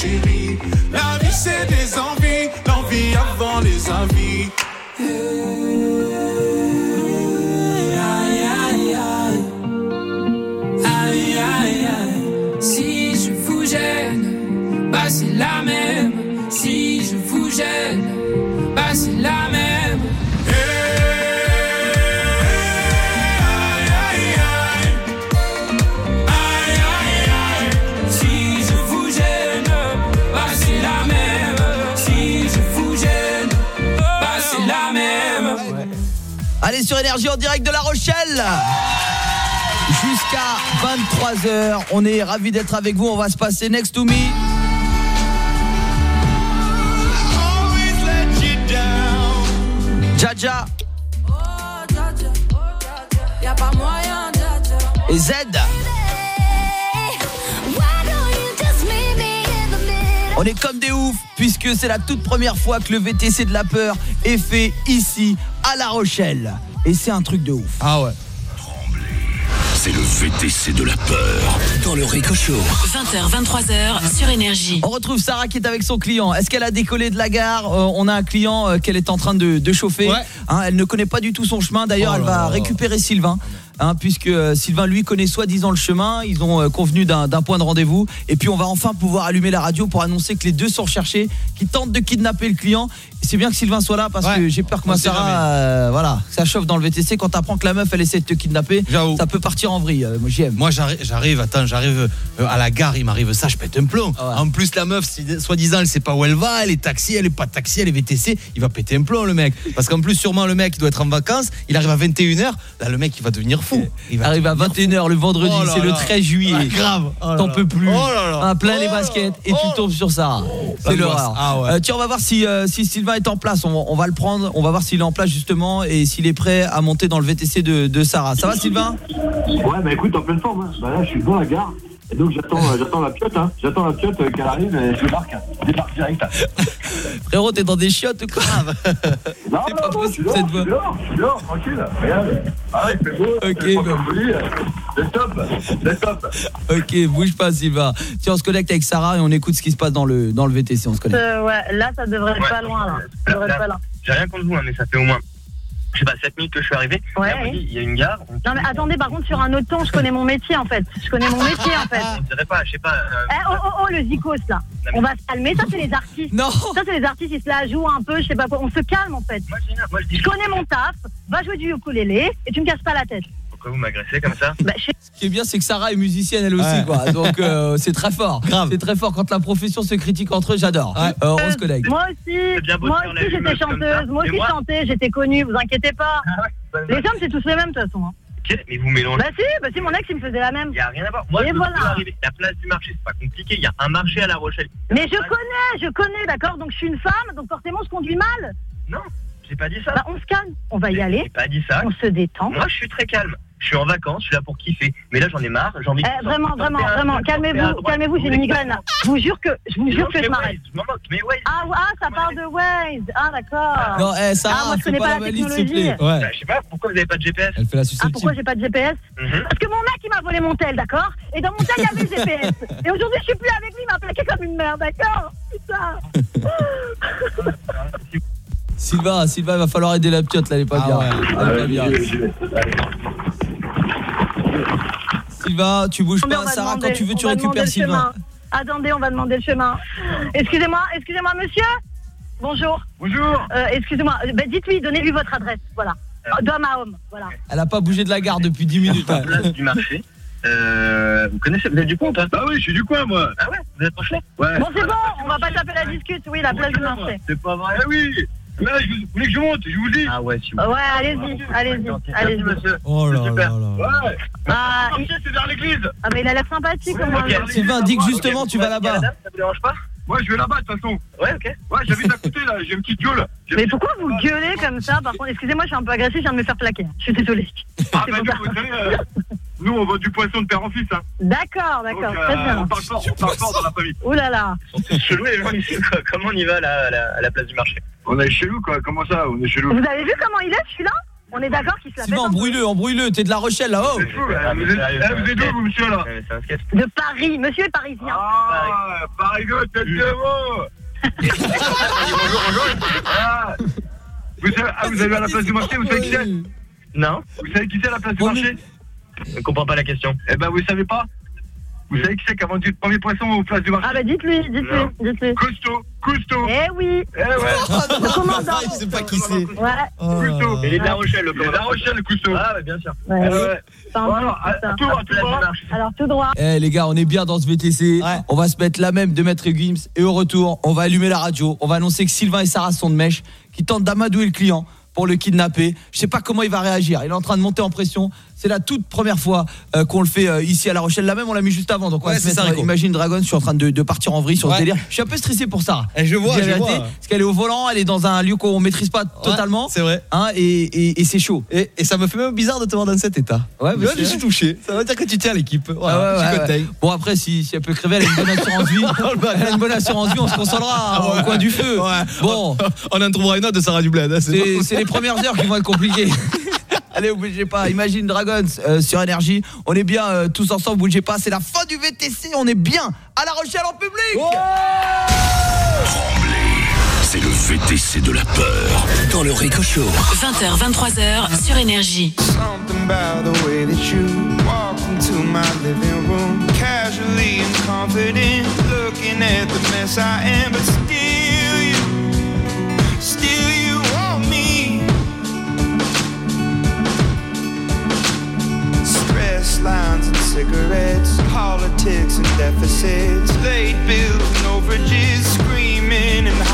Chérie. La vie c'est des envies, l'envie avant les avis. Aïe, aïe, aïe. Aïe, aïe, aïe. Si je vous gêne, bah c'est la même. Si je vous gêne, bah c'est la même. Sur Énergie en direct de La Rochelle. Jusqu'à 23h On est ravis d'être avec vous. On va se passer Next to Me. Jaja. Et Z. On est comme des oufs puisque c'est la toute première fois que le VTC de la peur est fait ici à La Rochelle et c'est un truc de ouf. Ah ouais. C'est le VTC de la peur. Dans le Rico Show. 20h, 23h sur Énergie. On retrouve Sarah qui est avec son client. Est-ce qu'elle a décollé de la gare Euh, On a un client euh, qu'elle est en train de, de chauffer. Hein, elle ne connaît pas du tout son chemin. D'ailleurs, Oh elle va là. récupérer Sylvain. Hein, puisque euh, Sylvain lui connaît soi-disant le chemin, ils ont euh, convenu d'un point de rendez-vous et puis on va enfin pouvoir allumer la radio pour annoncer que les deux sont recherchés, qui tentent de kidnapper le client. C'est bien que Sylvain soit là parce que j'ai peur que sait Sarah, euh, voilà, ça chauffe dans le VTC quand t'apprends que la meuf elle essaie de te kidnapper, ça peut partir en vrille. Moi j'aime. Moi j'arrive, attends, j'arrive à la gare, il m'arrive ça, je pète un plomb. Ah En plus la meuf, soi-disant, elle sait pas où elle va, elle est taxi, elle est pas taxi, elle est VTC, il va péter un plomb le mec. Parce qu'en plus sûrement le mec il doit être en vacances, il arrive à 21h, là le mec il va devenir fou. Il arrive à 21h le vendredi, Oh c'est le là. 13 juillet. Ah, grave. Oh T'en peux plus. Oh là là. Ah, plein les Oh baskets et tu tombes sur ça. C'est l'horreur. Ah ouais. Euh, tiens, on va voir si, euh, si Sylvain est en place. On, on va le prendre. On va voir s'il est en place justement et s'il est prêt à monter dans le VTC de, de Sarah. Ça va Sylvain? Ouais, bah écoute, en pleine forme. hein. Bah là, je suis devant la gare. Et donc, j'attends euh, j'attends la piote. Hein. J'attends la piote euh, qu'elle arrive et je débarque. hein. Je débarque direct. Frérot, t'es dans des chiottes ou quoi? Non, non, non, je suis dehors, je suis tranquille. Regarde. Ah, il fait beau. Ok, c'est pas bah. C'est top. C'est top. Ok, bouge pas Sylvain. Tiens, on se connecte avec Sarah et on écoute ce qui se passe dans le, dans le VTC. On se connecte. Euh, ouais, là, ça devrait être Ouais. pas loin, là. Ça devrait être pas loin. J'ai rien contre vous, hein, mais ça fait au moins, je sais pas, 7 minutes que je suis arrivé. Ouais, Et. Il y a une gare. On Non, mais attendez, par contre, sur un autre ton, je connais mon métier, en fait. Je connais mon métier, en fait. on dirait pas, je sais pas. euh, Eh, oh, oh, oh, le zikos, là. On va se calmer. Ça, c'est les artistes. Non. Ça, c'est les artistes, ils se la jouent un peu, je sais pas quoi. On se calme, en fait. je connais mon taf. Va jouer du ukulélé et tu me casses pas la tête. Pourquoi vous m'agressez comme ça Bah, je Ce qui est bien, c'est que Sarah est musicienne elle aussi, Ouais. quoi. Donc euh, c'est très fort. C'est très fort quand la profession se critique entre eux. J'adore. Euh, on se connecte. Moi aussi, moi aussi la j'étais chanteuse, moi aussi moi chantais, j'étais connue, vous inquiétez pas. bah, Les hommes, c'est tous les mêmes de toute façon. hein. Mais vous mélangez. Bah si, bah si, mon ex, il me faisait la même. Il y a rien à voir. Moi, je voilà. peux arriver. La place du marché, c'est pas compliqué. Il y a un marché à La Rochelle. Mais je connais, je connais, d'accord Donc je suis une femme, donc forcément je conduis mal. Non, j'ai pas dit ça. Bah on se calme, on va y aller. J'ai pas dit ça. On se détend. Moi, je suis très calme. Je suis en vacances, je suis là pour kiffer. Mais là, j'en ai marre. J'ai envie de. Eh, vraiment, sortir vraiment, vraiment, à calmez-vous, calmez-vous, j'ai une migraine là. Je vous jure que, je vous jure que je m'arrête. Je m'en moque, mais ouais. Ah, ah, ça parle de Waze. Ah, d'accord. Non, eh, Sarah, ah, moi je connais pas pas, la technologie. Ouais. Bah, je sais pas, pourquoi vous avez pas de GPS Elle fait la Ah, pourquoi j'ai pas de GPS Mhm. Parce que mon mec, il m'a volé mon tel, d'accord Et dans mon tel, il y avait le GPS. Et aujourd'hui, je suis plus avec lui, il m'a plaqué comme une merde, d'accord Putain Sylvain, Sylvain, il va falloir aider la piotte là, elle est pas Ah bien. ouais. Elle est pas bien. Sylvain, tu bouges pas. Sarah, demander- quand tu veux, tu récupères Sylvain. Attendez, on va demander le chemin. Excusez-moi, excusez-moi, monsieur. Bonjour. Bonjour. Euh, excusez-moi. Euh, bah, Dites-lui, donnez-lui votre adresse. Voilà. D'homme à homme. Voilà. Elle a pas bougé de la gare depuis 10 minutes. hein. Place du marché. Euh, vous connaissez, vous êtes du coin, toi Bah oui, je suis du coin, moi. Ah ouais Vous êtes proche Ouais. Bon, c'est bon, on va pas taper la discute. Oui, la place du marché. C'est pas vrai. Ah Là, je vous, vous voulez que je monte Je vous dis. Ah ouais, si vous Ouais, allez-y, allez-y, allez-y. monsieur. Oh là Super. là là. Ouais. Ah, il... c'est vers l'église. Ah, mais il a l'air sympathique, au moins. Sylvain, dis que justement tu vas là-bas. Ça vous dérange pas? Ouais, je vais là-bas de toute façon. Ouais, ok. Ouais, j'habite à côté là, j'ai une petite gueule. Mais pourquoi vous gueulez comme ça Par contre, excusez-moi, je suis un peu agressif, je viens de me faire plaquer. Je suis désolée. Ah, bah, nous, vous savez, euh, nous, on voit du poisson de père en fils. Hein. D'accord, d'accord, Donc, très euh, bien. on parle fort, on parle fort dans la famille. Ouh là là. C'est chelou les gens ici, quoi. Comment on y va là, à la, à la place du marché? On est chelou, quoi. Comment ça On est chelou? Vous avez vu comment il est, celui-là? On est d'accord qu'il se la pète un embrouille-le, embrouille-le. T'es de la Rochelle là-haut. C'est fou, là. Vous êtes d'où, vous, monsieur, là. De Paris, monsieur est parisien. Ah, Paris gauche, tête de veau Bonjour, bonjour. Ah. Vous savez, ah, vous avez à la place du marché, vous savez qui c'est Non. Vous savez qui c'est à la place du marché Je ne comprends pas la question. Eh ben, vous savez pas Vous savez qui c'est qui a vendu le premier poisson aux places du marché Ah bah dites-lui, dites-lui, dites-lui. Cousteau, Cousteau. Eh oui. Eh ouais. Le commandant. Il sait pas qui c'est. Ouais. Cousteau. Il est de La Rochelle, le commandant. La Rochelle, le Cousteau. Ah, ouais, bien sûr. Ouais. Eh ouais. Enfin, Bon, alors, c'est ça. à- tout droit, tout droit. Alors tout droit. Eh les gars, on est bien dans ce VTC. On va se mettre la même de Maître Gims et au retour, on va allumer la radio. On va annoncer que Sylvain et Sarah sont de mèche, qui tentent d'amadouer le client pour le kidnapper. Je sais pas comment il va réagir. Il est en train de monter en pression. C'est la toute première fois euh, qu'on le fait euh, ici à La Rochelle. La même, on l'a mis juste avant. Donc on Ouais, va se mettre, ça. Imagine Dragon, je suis en train de, de partir en vrille sur Ouais. ce délire. Je suis un peu stressé pour Sarah. Eh, je vois, je vérité, vois. Parce qu'elle est au volant, elle est dans un lieu qu'on maîtrise pas totalement. C'est vrai. Hein, et et, et c'est chaud. Et, et ça me fait même bizarre de te voir dans cet état. Ouais, mais Là, je suis touché. Ça veut dire que tu tiens l'équipe. Voilà, Ah. Bon après si, si elle peut crever elle a une bonne assurance vie Elle a une bonne assurance vie On se consolera au coin du feu. Bon On en trouvera une autre de Sarah Dubled. hein, c'est les premières heures qui vont être compliquées Allez bougez pas. Imagine Dragons euh, sur énergie. On est bien euh, tous ensemble bougez pas. C'est la fin du VTC On est bien à La Rochelle en public. C'est le VTC de la peur. Dans le Rico Show. 20h, 23h sur Énergie. Something about the way that you walked into my living room, casually and confident, looking at the mess I am, but still Stress lines and cigarettes, politics and deficits, late bills and overages, screaming and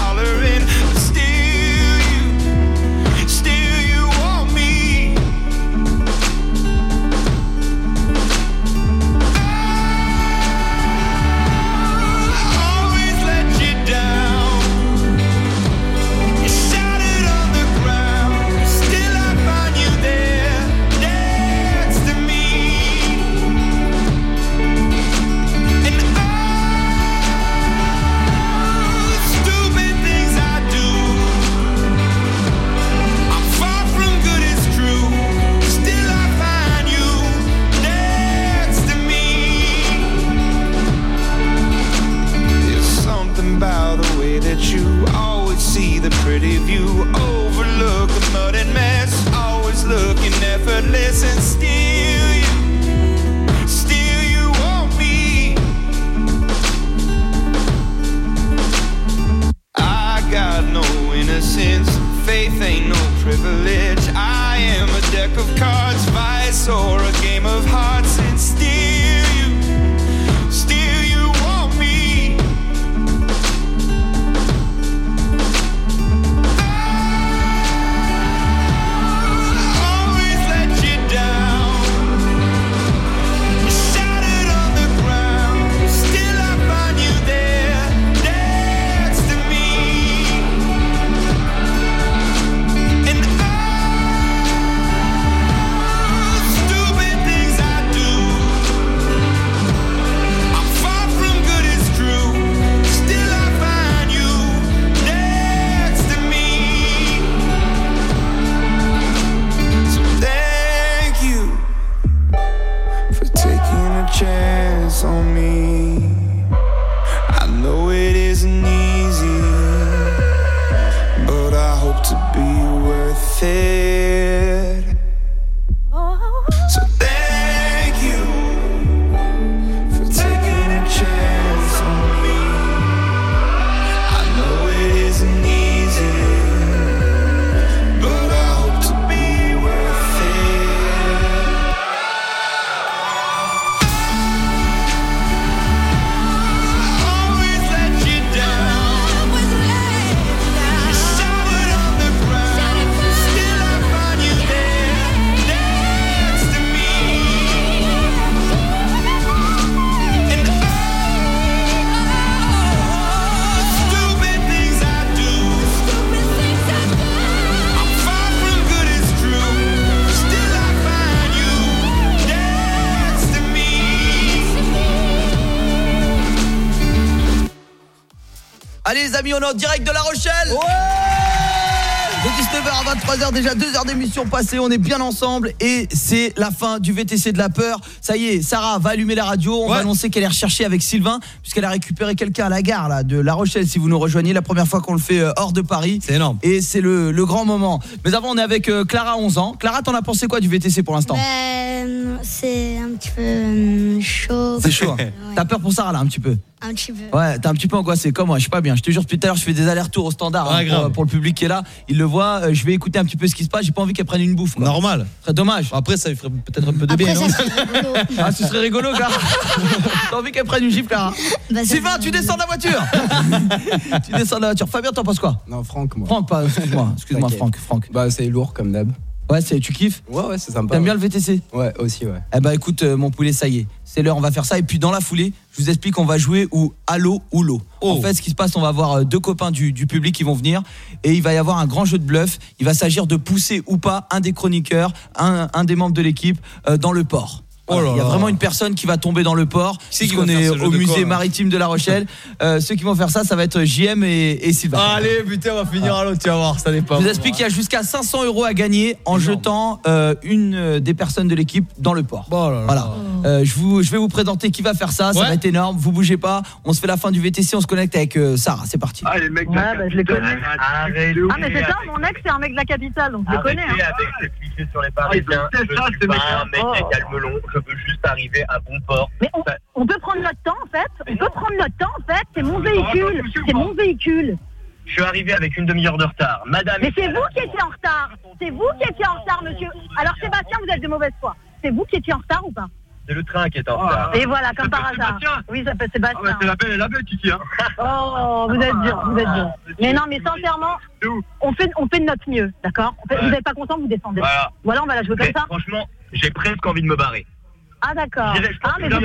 on est en direct de La Rochelle de 19h à 23h, déjà 2 heures d'émission passées, on est bien ensemble et c'est la fin du VTC de la peur. Ça y est, Sarah va allumer la radio, on va annoncer qu'elle est recherchée avec Sylvain puisqu'elle a récupéré quelqu'un à la gare là de La Rochelle si vous nous rejoignez, la première fois qu'on le fait euh, hors de Paris. C'est énorme. Et c'est le, le grand moment. Mais avant on est avec euh, Clara 11 ans. Clara, t'en as pensé quoi du VTC pour l'instant? Ben, c'est un petit peu euh, chaud. C'est chaud. hein. T'as peur pour Sarah là un petit peu? Un petit peu. Ouais, t'es un petit peu angoissé comme moi, je suis pas bien. Je te jure, depuis tout à l'heure, je fais des allers-retours au standard hein, Ouais, pour, grave. pour le public qui est là. Il le voit, euh, je vais écouter un petit peu ce qui se passe. J'ai pas envie qu'elle prenne une bouffe. Quoi. Normal. Très dommage. Après, ça lui ferait peut-être un peu de Après, bien, ça rigolo. Ah, ce serait rigolo, gars. T'as envie qu'elle prenne une gifle, Clara Bah, Sylvain, tu descends de la voiture Tu descends de la voiture. Fabien, t'en penses quoi Non, Franck, moi. Franck, pas, excuse-moi, excuse-moi. Franck, Franck. Bah, c'est lourd comme d'hab. Ouais, c'est, tu kiffes Ouais, ouais, c'est sympa. T'aimes bien ouais. le VTC Ouais, aussi, ouais. Eh ben écoute, euh, mon poulet, ça y est. C'est l'heure, on va faire ça. Et puis dans la foulée, je vous explique, on va jouer ou Allo ou l'eau. En fait, ce qui se passe, on va avoir euh, deux copains du, du public qui vont venir et il va y avoir un grand jeu de bluff. Il va s'agir de pousser ou pas un des chroniqueurs, un, un des membres de l'équipe euh, dans le port. Oh là il y a là. vraiment une personne qui va tomber dans le port. C'est qui faire est ce au musée maritime de La Rochelle. Euh, ceux qui vont faire ça, ça va être JM et, et Sylvain. Allez, putain, on va finir à l'autre, tu vas voir, ça n'est pas Je vous explique hein. qu'il y a jusqu'à 500 euros à gagner en jetant euh, une des personnes de l'équipe dans le port. Oh là là. Voilà. Euh, je, vous, je vais vous présenter qui va faire ça. Ça Ouais. va être énorme. Vous bougez pas. On se fait la fin du VTC. On se connecte avec euh, Sarah. C'est parti. Ah, les mecs de Ouais, la bah, je les connais. Ah, mais c'est ça, mon ex, c'est un mec de la capitale, donc je le connais. Hein. avec ces clichés sur les Parisiens. c'est Je suis pas un mec Oh. à calmelon. Je veux juste arriver à bon port. Mais on, on peut prendre notre temps, en fait. On peut prendre notre temps, en fait. C'est mon véhicule. C'est mon véhicule. Je suis arrivé avec une demi-heure de retard. Madame. Mais c'est vous qui étiez en retard. C'est vous qui étiez en retard, monsieur. Alors, Sébastien, vous êtes de mauvaise foi. C'est vous qui étiez en retard ou pas C'est le train qui est en retard. Et voilà, comme par hasard. Oui, ça fait Sébastien. c'est la belle et la bête ici, hein. Oh, vous êtes dur, vous êtes dur. Mais non, mais sincèrement, on fait, on fait de notre mieux, d'accord? Vous n'êtes pas content, vous descendez. Voilà. Voilà, on va la jouer comme Mais ça. Franchement, j'ai presque envie de me barrer. Ah, d'accord. Ah, mais vous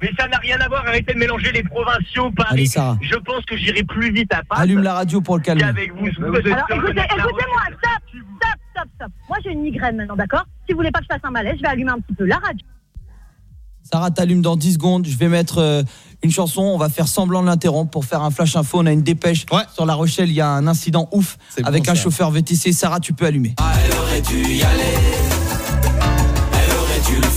vous ça n'a rien à voir, arrêtez de mélanger les provinciaux, Paris. Allez, Sarah. Je pense que j'irai plus vite à Paris Allume la radio pour le calmer. qu'avec vous. Alors, écoutez, écoutez-moi, stop, stop, stop, stop. Moi, j'ai une migraine maintenant, d'accord Si vous voulez pas que je fasse un malaise, je vais allumer un petit peu la radio. Sarah t'allume dans 10 secondes. Je vais mettre euh, une chanson. On va faire semblant de l'interrompre pour faire un flash info. On a une dépêche sur La Rochelle. Il y a un incident ouf avec bon, un ça. chauffeur VTC. Sarah, tu peux allumer. Elle aurait dû y aller, elle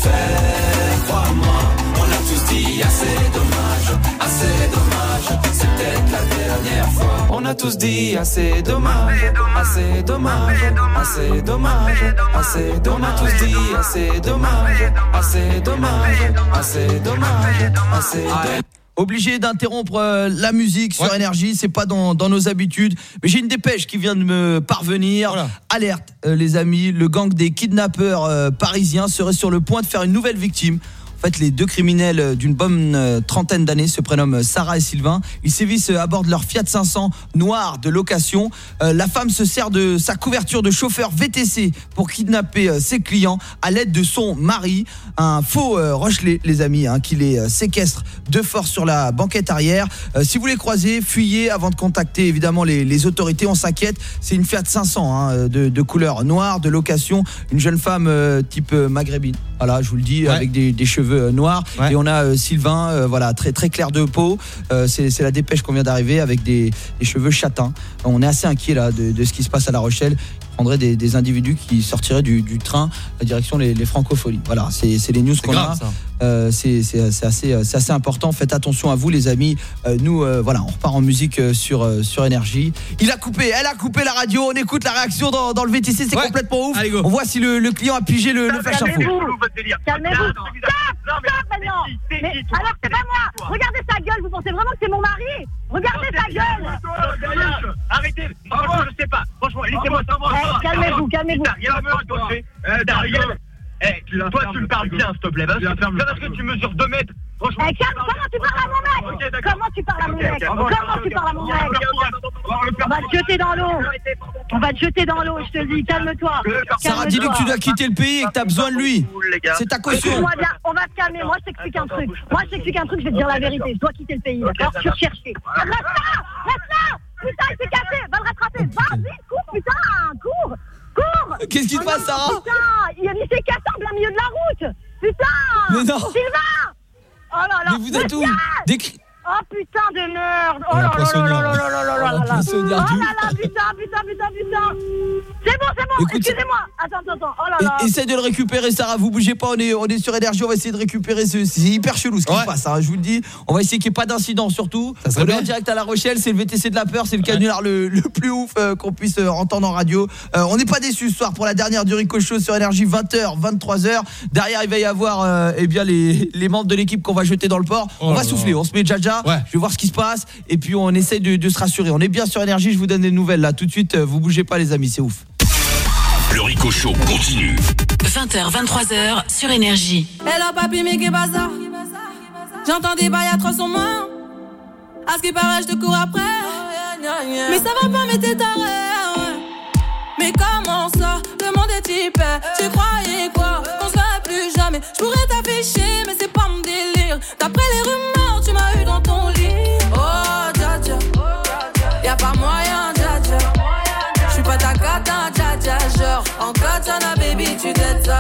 faire, crois-moi. On a tous dit assez dommage, assez dommage, c'est peut-être la dernière fois. On a tous dit assez dommage, assez dommage, assez dommage, assez dommage. On a tous dit assez dommage, assez dommage, assez dommage, assez dommage. Obligé d'interrompre euh, la musique sur énergie, c'est pas dans, dans nos habitudes. Mais j'ai une dépêche qui vient de me parvenir. Alerte, euh, les amis, le gang des kidnappeurs euh, parisiens serait sur le point de faire une nouvelle victime. En fait, les deux criminels d'une bonne euh, trentaine d'années se prénomment Sarah et Sylvain. Ils sévissent euh, à bord de leur Fiat 500 noir de location. Euh, la femme se sert de sa couverture de chauffeur VTC pour kidnapper ses clients à l'aide de son mari, un faux euh, Rochelet, les amis, hein, qui les séquestre de force sur la banquette arrière. Euh, si vous les croisez, fuyez avant de contacter évidemment les, les autorités. On s'inquiète. C'est une Fiat 500 hein, de, de couleur noire de location. Une jeune femme type maghrébine. Voilà, je vous le dis, avec des, des cheveux euh, noirs. Et on a euh, Sylvain, euh, voilà, très très clair de peau. C'est la dépêche qu'on vient d'arriver avec des, des cheveux châtains. On est assez inquiet là de, de ce qui se passe à La Rochelle. Il prendrait des, des individus qui sortiraient du, du train à direction les, les francopholies. Voilà, c'est les news qu'on a. ça. Euh, c'est c'est- c'est assez, euh, c'est assez important. Faites attention à vous, les amis. Euh, nous, euh, voilà, on repart en musique sur, sur énergie. Il a coupé, elle a coupé la radio. On écoute la réaction dans, dans le VTC. C'est complètement ouf. On voit si le, le client a pigé le, le flash info. Calmez-vous, stop maintenant. Mais alors, c'est pas moi. Regardez sa gueule. Vous pensez vraiment que c'est mon mari Regardez sa gueule. Arrêtez Franchement, je sais pas. Franchement, laissez-moi savoir. Eh, calmez-vous, calmez-vous. T'as. Eh, t'as toi, tu me parles bien, s'il te plaît. Parce que parce que tu mesures 2 mètres. Franchement. Eh, calme, comment tu parles à mon mec Comment tu parles à mon mec Comment tu parles à mon mec On va te jeter dans l'eau. On va te jeter dans l'eau, je te dis. Calme-toi. Sarah, dis-lui que tu dois quitter le pays et que tu as besoin de lui. C'est ta caution. On va se calmer. Moi, je t'explique un truc. Moi, je t'explique un truc, je vais te dire la vérité. Je dois quitter le pays, d'accord Je suis recherché. Reste là Reste là Putain, il s'est cassé Va le rattraper Vas-y, cours, putain Cours Cours Qu'est-ce qui te Oh passe, Sarah Putain Il, il s'est cassé en plein milieu de la route Putain Mais non. Sylvain Oh là là Mais vous êtes où Monsieur Des cri- Oh putain de merde. Oh la là là là poissonnière. là là là là là Oh, la là là. Oh putain, putain, putain, putain. C'est bon, c'est bon, Écoute, excusez-moi. Attends, attends, attends. Oh là Et- là. Essaye de le récupérer, Sarah. Vous bougez pas. On est, on est sur énergie. On va essayer de récupérer ce. C'est hyper chelou ce qui se passe. hein, je vous le dis. On va essayer qu'il n'y ait pas d'incident surtout. serait on est en bien. direct à La Rochelle. C'est le VTC de la peur. C'est le canular le, le plus ouf euh, qu'on puisse euh, entendre en radio. Euh, on n'est pas déçus ce soir pour la dernière du Rico Show sur énergie 20h, 23h. Derrière, il va y avoir euh, eh bien les, les membres de l'équipe qu'on va jeter dans le port. on Oh va souffler. On se met Jaja. Je vais voir ce qui se passe. Et puis on essaye de, de se rassurer. On est bien sur énergie. Je vous donne des nouvelles là tout de suite. Euh, Vous bougez pas, les amis. C'est ouf. Le Rico Show continue. 20h, 23h sur Énergie. Hello papi, mais qu'est bazar J'entends des bails à 300 mains. À ce qui paraît, je te cours après. Mais ça va pas, mais t'es taré. ouais. Mais comment ça? Le monde est typé. Tu croyais quoi? On se plus jamais. Je pourrais t'afficher, tu t'aides ça.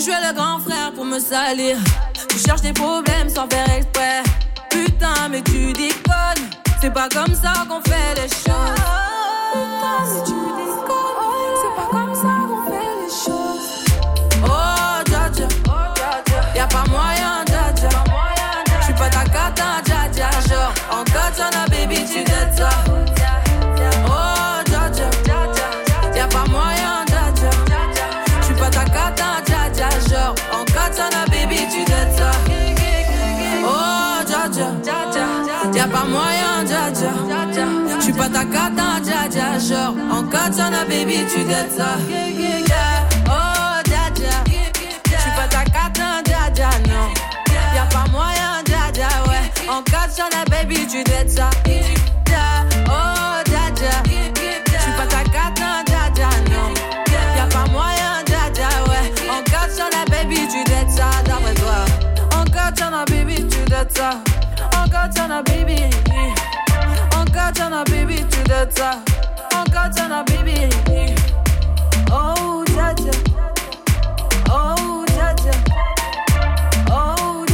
Tu jouais le grand frère pour me salir. Tu cherches des problèmes sans faire exprès. Putain, mais tu déconnes. C'est pas comme ça qu'on fait les choses. Putain, si tu déconnes, c'est pas comme ça qu'on fait les choses. Pas moyen, dja dja. J'suis pas ta cata, dja dja. Genre, en katana, baby, tu dettes ça. Oh, dja dja. J'suis pas ta cata, dja dja, non. Y'a pas moyen, dja dja, ouais. En katana, baby, tu dettes ça. Oh, dja dja. J'suis pas ta cata, dja dja, non. Y'a pas moyen, dja dja, ouais. En katana, baby, tu dettes ça, d'après toi. En katana, baby, tu dettes ça. Baby. Baby, tu baby. Oh. Oh. Oh.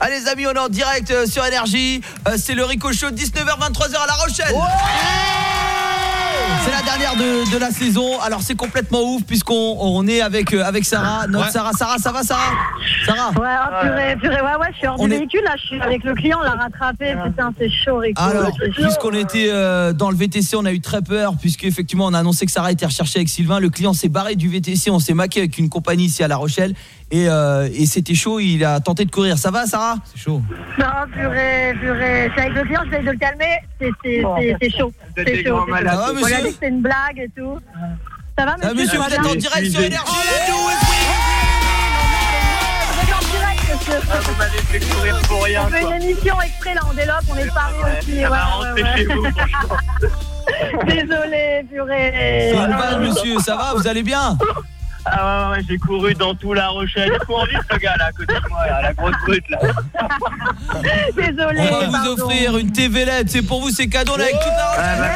Allez les amis, on est en direct euh, sur énergie. Euh, c'est le Rico Show 19h23h à La Rochelle. C'est la dernière de, de la saison. Alors c'est complètement ouf puisqu'on on est avec euh, avec Sarah, notre Ouais. Sarah. Sarah, ça va Sarah? Sarah? Ouais, oh, purée, purée, ouais, ouais, je suis hors On du est- véhicule, là, je suis avec le client, on l'a rattrapé, putain, c'est chaud, Rico. Alors, c'est chaud. puisqu'on était euh, dans le VTC, on a eu très peur, puisqu'effectivement, on a annoncé que Sarah était recherchée avec Sylvain. Le client s'est barré du VTC, on s'est maqué avec une compagnie ici à La Rochelle. Et, euh, et c'était chaud, il a tenté de courir. Ça va, Sarah? C'est chaud. Non, purée, purée, suis avec le client, j'essaie de le calmer, c'est c'est- c'est- c'est chaud. Vous êtes C'est chaud. c'est On monsieur a dit que c'était une blague et tout. Ça va, monsieur Ah, monsieur, ça vous êtes en direct sur énergie. Vous êtes en direct, monsieur. Vous m'avez fait courir pour rien. On fait quoi. une émission exprès, là, on déloque, on est Paris aussi. Ça ouais, chez vous, franchement. Désolé, purée. C'est une monsieur, ça va Vous allez bien? Ah ouais, ouais, j'ai couru dans tout La Rochelle. Il court vite, le gars, là, à côté de moi, là, la grosse brute, là. Désolé. On va vous offrir une TV LED. C'est pour vous, c'est cadeau là avec toute la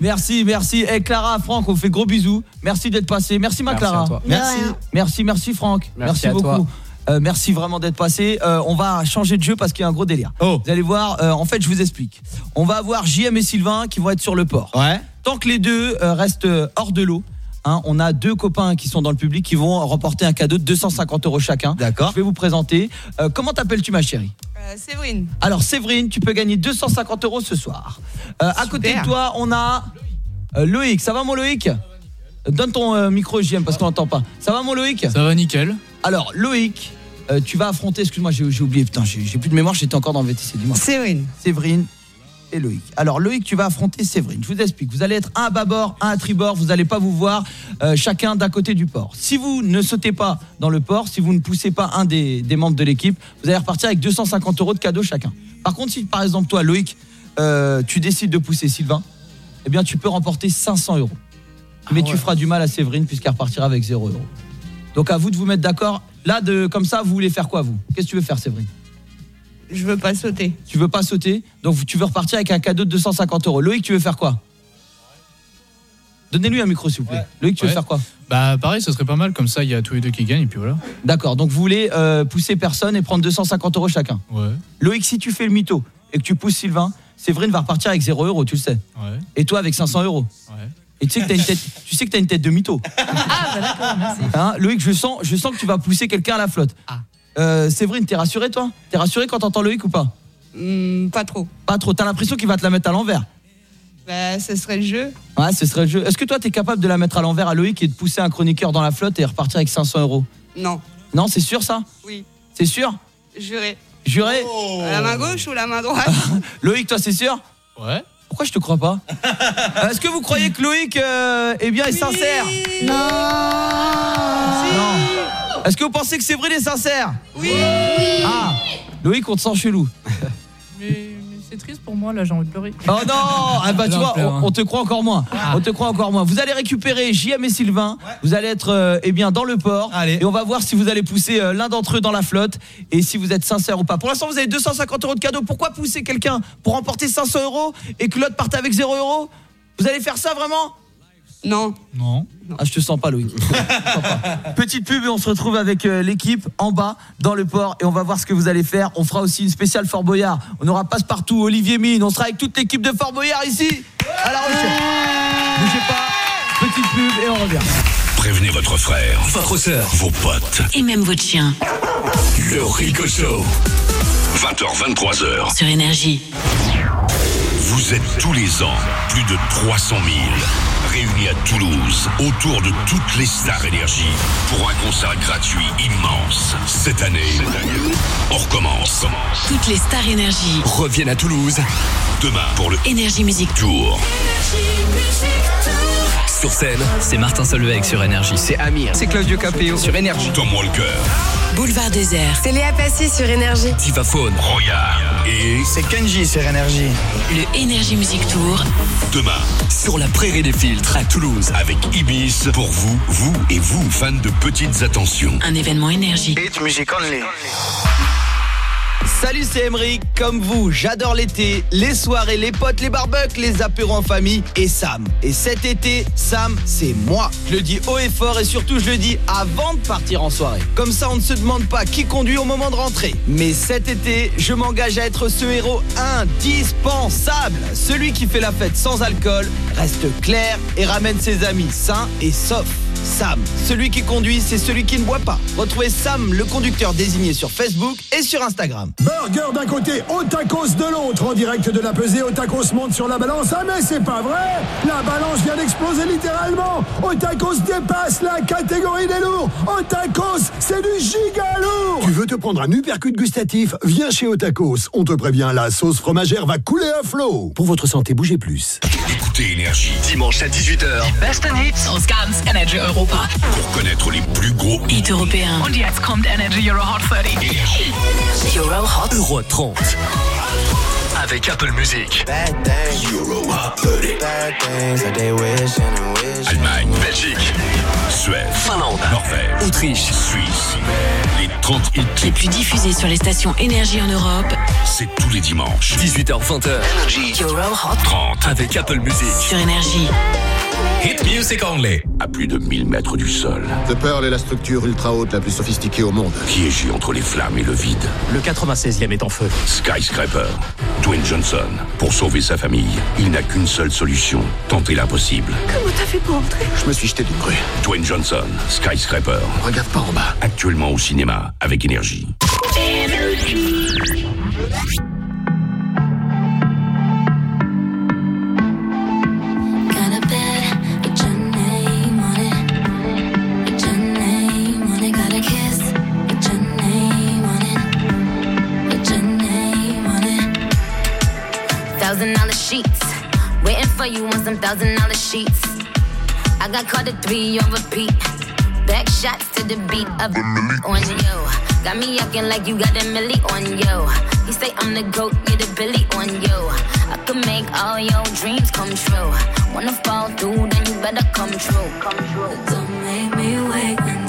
Merci, merci. Et Clara, Franck, on fait gros bisous. Merci d'être passé. Merci ma Merci Clara. à toi. Merci. Merci, merci Franck. Merci à beaucoup. toi. Euh, merci vraiment d'être passé. Euh, on va changer de jeu parce qu'il y a un gros délire. Oh. Vous allez voir, euh, en fait, je vous explique. On va avoir JM et Sylvain qui vont être sur le port. Ouais. Tant que les deux euh, restent euh, hors de l'eau, hein, on a deux copains qui sont dans le public qui vont remporter un cadeau de 250 euros chacun. D'accord. Je vais vous présenter. Euh, comment t'appelles-tu, ma chérie? Euh, Séverine. alors Séverine, tu peux gagner 250 euros ce soir. Euh, à côté de toi, on a euh, Loïc. Ça va mon Loïc? Donne ton euh, micro JM parce qu'on n'entend pas. Ça va mon Loïc? Ça va nickel. Alors Loïc, euh, tu vas affronter, excuse-moi j'ai oublié, putain j'ai j'ai plus de mémoire, j'étais encore dans le VTC, dis-moi. Séverine. Séverine. Et Loïc. Alors Loïc, tu vas affronter Séverine. Je vous explique. Vous allez être un à bâbord, un à tribord. Vous n'allez pas vous voir euh, chacun d'un côté du port. Si vous ne sautez pas dans le port, si vous ne poussez pas un des, des membres de l'équipe, vous allez repartir avec 250 euros de cadeau chacun. Par contre, si par exemple toi, Loïc, euh, tu décides de pousser Sylvain, eh bien tu peux remporter 500 euros. Mais tu feras du mal à Séverine puisqu'elle repartira avec 0 euros. Donc à vous de vous mettre d'accord. Là, de, comme ça, vous voulez faire quoi vous? Qu'est-ce que tu veux faire, Séverine? Je veux pas sauter. Tu veux pas sauter, donc tu veux repartir avec un cadeau de 250 euros. Loïc, tu veux faire quoi? Donnez-lui un micro, s'il vous plaît. Loïc, tu veux faire quoi? Bah pareil, ce serait pas mal, comme ça il y a tous les deux qui gagnent et puis voilà. D'accord, donc vous voulez euh, pousser personne et prendre 250 euros chacun? Ouais. Loïc, si tu fais le mytho et que tu pousses Sylvain, Séverine va repartir avec 0 euros, tu le sais. Ouais. Et toi avec 500 euros. Ouais. Et tu sais que t'as une tête, tu sais que t'as une tête de mytho. Ah, bah d'accord, merci. Hein, Loïc, je sens, je sens que tu vas pousser quelqu'un à la flotte. Euh, Séverine, t'es rassurée toi? T'es rassurée quand t'entends Loïc ou pas? Hmm, pas trop. Pas trop. T'as l'impression qu'il va te la mettre à l'envers? Bah, ce serait le jeu. Ouais, ce serait le jeu. Est-ce que toi, t'es capable de la mettre à l'envers à Loïc et de pousser un chroniqueur dans la flotte et repartir avec 500 euros? Non. Non, c'est sûr ça? Oui. C'est sûr? Juré. Juré? La main gauche ou la main droite? Loïc, toi, c'est sûr? Ouais. Pourquoi je te crois pas Est-ce que vous croyez que Loïc euh, eh bien, est sincère Non. Est-ce que vous pensez que Séverine est sincère Oui. Ah, Loïc, on te sent chelou. Mais c'est triste pour moi, là, j'ai envie de pleurer. Oh non ah bah tu Non, vois, pleure, hein. on, on te croit encore moins. On te croit encore moins. Vous allez récupérer JM et Sylvain. Vous allez être euh, eh bien dans le port et on va voir si vous allez pousser euh, l'un d'entre eux dans la flotte et si vous êtes sincère ou pas. Pour l'instant, vous avez 250 euros de cadeau. Pourquoi pousser quelqu'un pour remporter 500 euros et que l'autre parte avec 0 euros? Vous allez faire ça vraiment? Non. Non. Ah, je te sens pas, sens pas. Petite pub et on se retrouve avec euh, l'équipe en bas dans le port et on va voir ce que vous allez faire. On fera aussi une spéciale Fort Boyard. On aura passe-partout Olivier Mine. On sera avec toute l'équipe de Fort Boyard ici à La Rochelle. Bougez pas. Petite pub et on revient. Prévenez votre frère, votre sœur, vos potes. Et même votre chien. Le Rico Show. 20h, 23h. Sur Énergie. Vous êtes tous les ans plus de 300 000 réunis à Toulouse autour de toutes les stars énergie pour un concert gratuit immense. Cette année, on recommence. Toutes les stars Énergie. Reviennent à Toulouse. Demain pour le Énergie Musique Tour. Sur scène, c'est Martin Solveig sur Énergie. C'est Amir. C'est Claudio Capéo sur Énergie. Tom Walker, Boulevard Désert. C'est Léa Passy sur Énergie. Divaphone. Roya et C'est Kenji sur Énergie. Le Énergie Musique Tour. demain Sur la prairie des filtres à Toulouse. avec Ibis pour vous, vous et vous, fans de petites attentions. Un événement Énergie. music only. Salut, c'est Emeric. Comme vous, j'adore l'été, les soirées, les potes, les barbecues, les apéros en famille et Sam. Et cet été, Sam, c'est moi. Je le dis haut et fort et surtout, je le dis avant de partir en soirée. Comme ça, on ne se demande pas qui conduit au moment de rentrer. Mais cet été, je m'engage à être ce héros indispensable. Celui qui fait la fête sans alcool, reste clair et ramène ses amis sains et saufs. Sam, celui qui conduit, c'est celui qui ne boit pas. Retrouvez Sam, le conducteur désigné sur Facebook et sur Instagram. Burger d'un côté, au tacos de l'autre, en direct de la pesée, au tacos monte sur la balance. Ah mais c'est pas vrai La balance vient d'exploser littéralement Au tacos dépasse la catégorie des lourds Au tacos, c'est du giga lourd Tu veux te prendre un uppercut gustatif Viens chez Otacos. On te prévient, la sauce fromagère va couler à flot. Pour votre santé, bougez plus. Écoutez Énergie Dimanche à 18h. Besten Hits aus ganz Energy Europa. pour connaître les plus gros hits. Hit européen. Und jetzt kommt Energy Euro Hot 30. Euro Hot. Euro 30. Avec Apple Music. Allemagne, Belgique, Suède, Finlande. Norvège, Autriche. Suisse. Les 30 hits Les plus diffusés sur les stations Énergie en Europe. c'est tous les dimanches. 18h, 20h. Euro Hot 30 Avec Apple Music. sur Énergie. Hit music only. À plus de 1000 mètres du sol. The Pearl est la structure ultra haute la plus sophistiquée au monde. Piégé entre les flammes et le vide? Le 96e est en feu. Skyscraper. Dwayne Johnson. Pour sauver sa famille, il n'a qu'une seule solution. Tenter l'impossible. Comment t'as fait pour entrer? Je me suis jeté d'une grue. Dwayne Johnson. Skyscraper. Regarde pas en bas. Actuellement au cinéma avec énergie. Name on it. Get your name on it. Thousand dollar thousand, thousand dollar sheets. I got caught at three on repeat. Back shots to the beat of on you. Got me acting like you got a milli on you. You say I'm the goat, get a billy on you. I can make all your dreams come true. Wanna fall through, then you better come true. Come true. Don't make me wait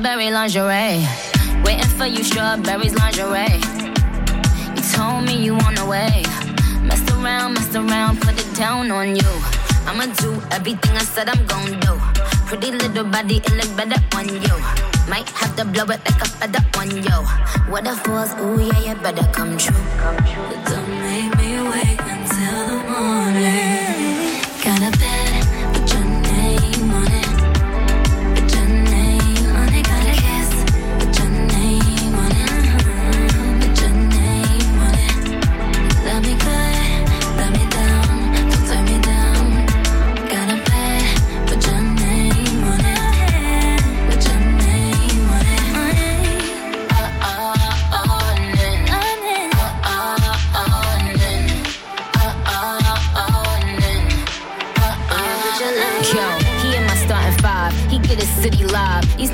Strawberry lingerie, waiting for you, strawberries lingerie. You told me you on the way. Messed around, messed around, put it down on you. I'ma do everything I said I'm gon' do. Pretty little body, it look better on you. Might have to blow it like a feather on you. What if was, ooh yeah, you better come true. Don't make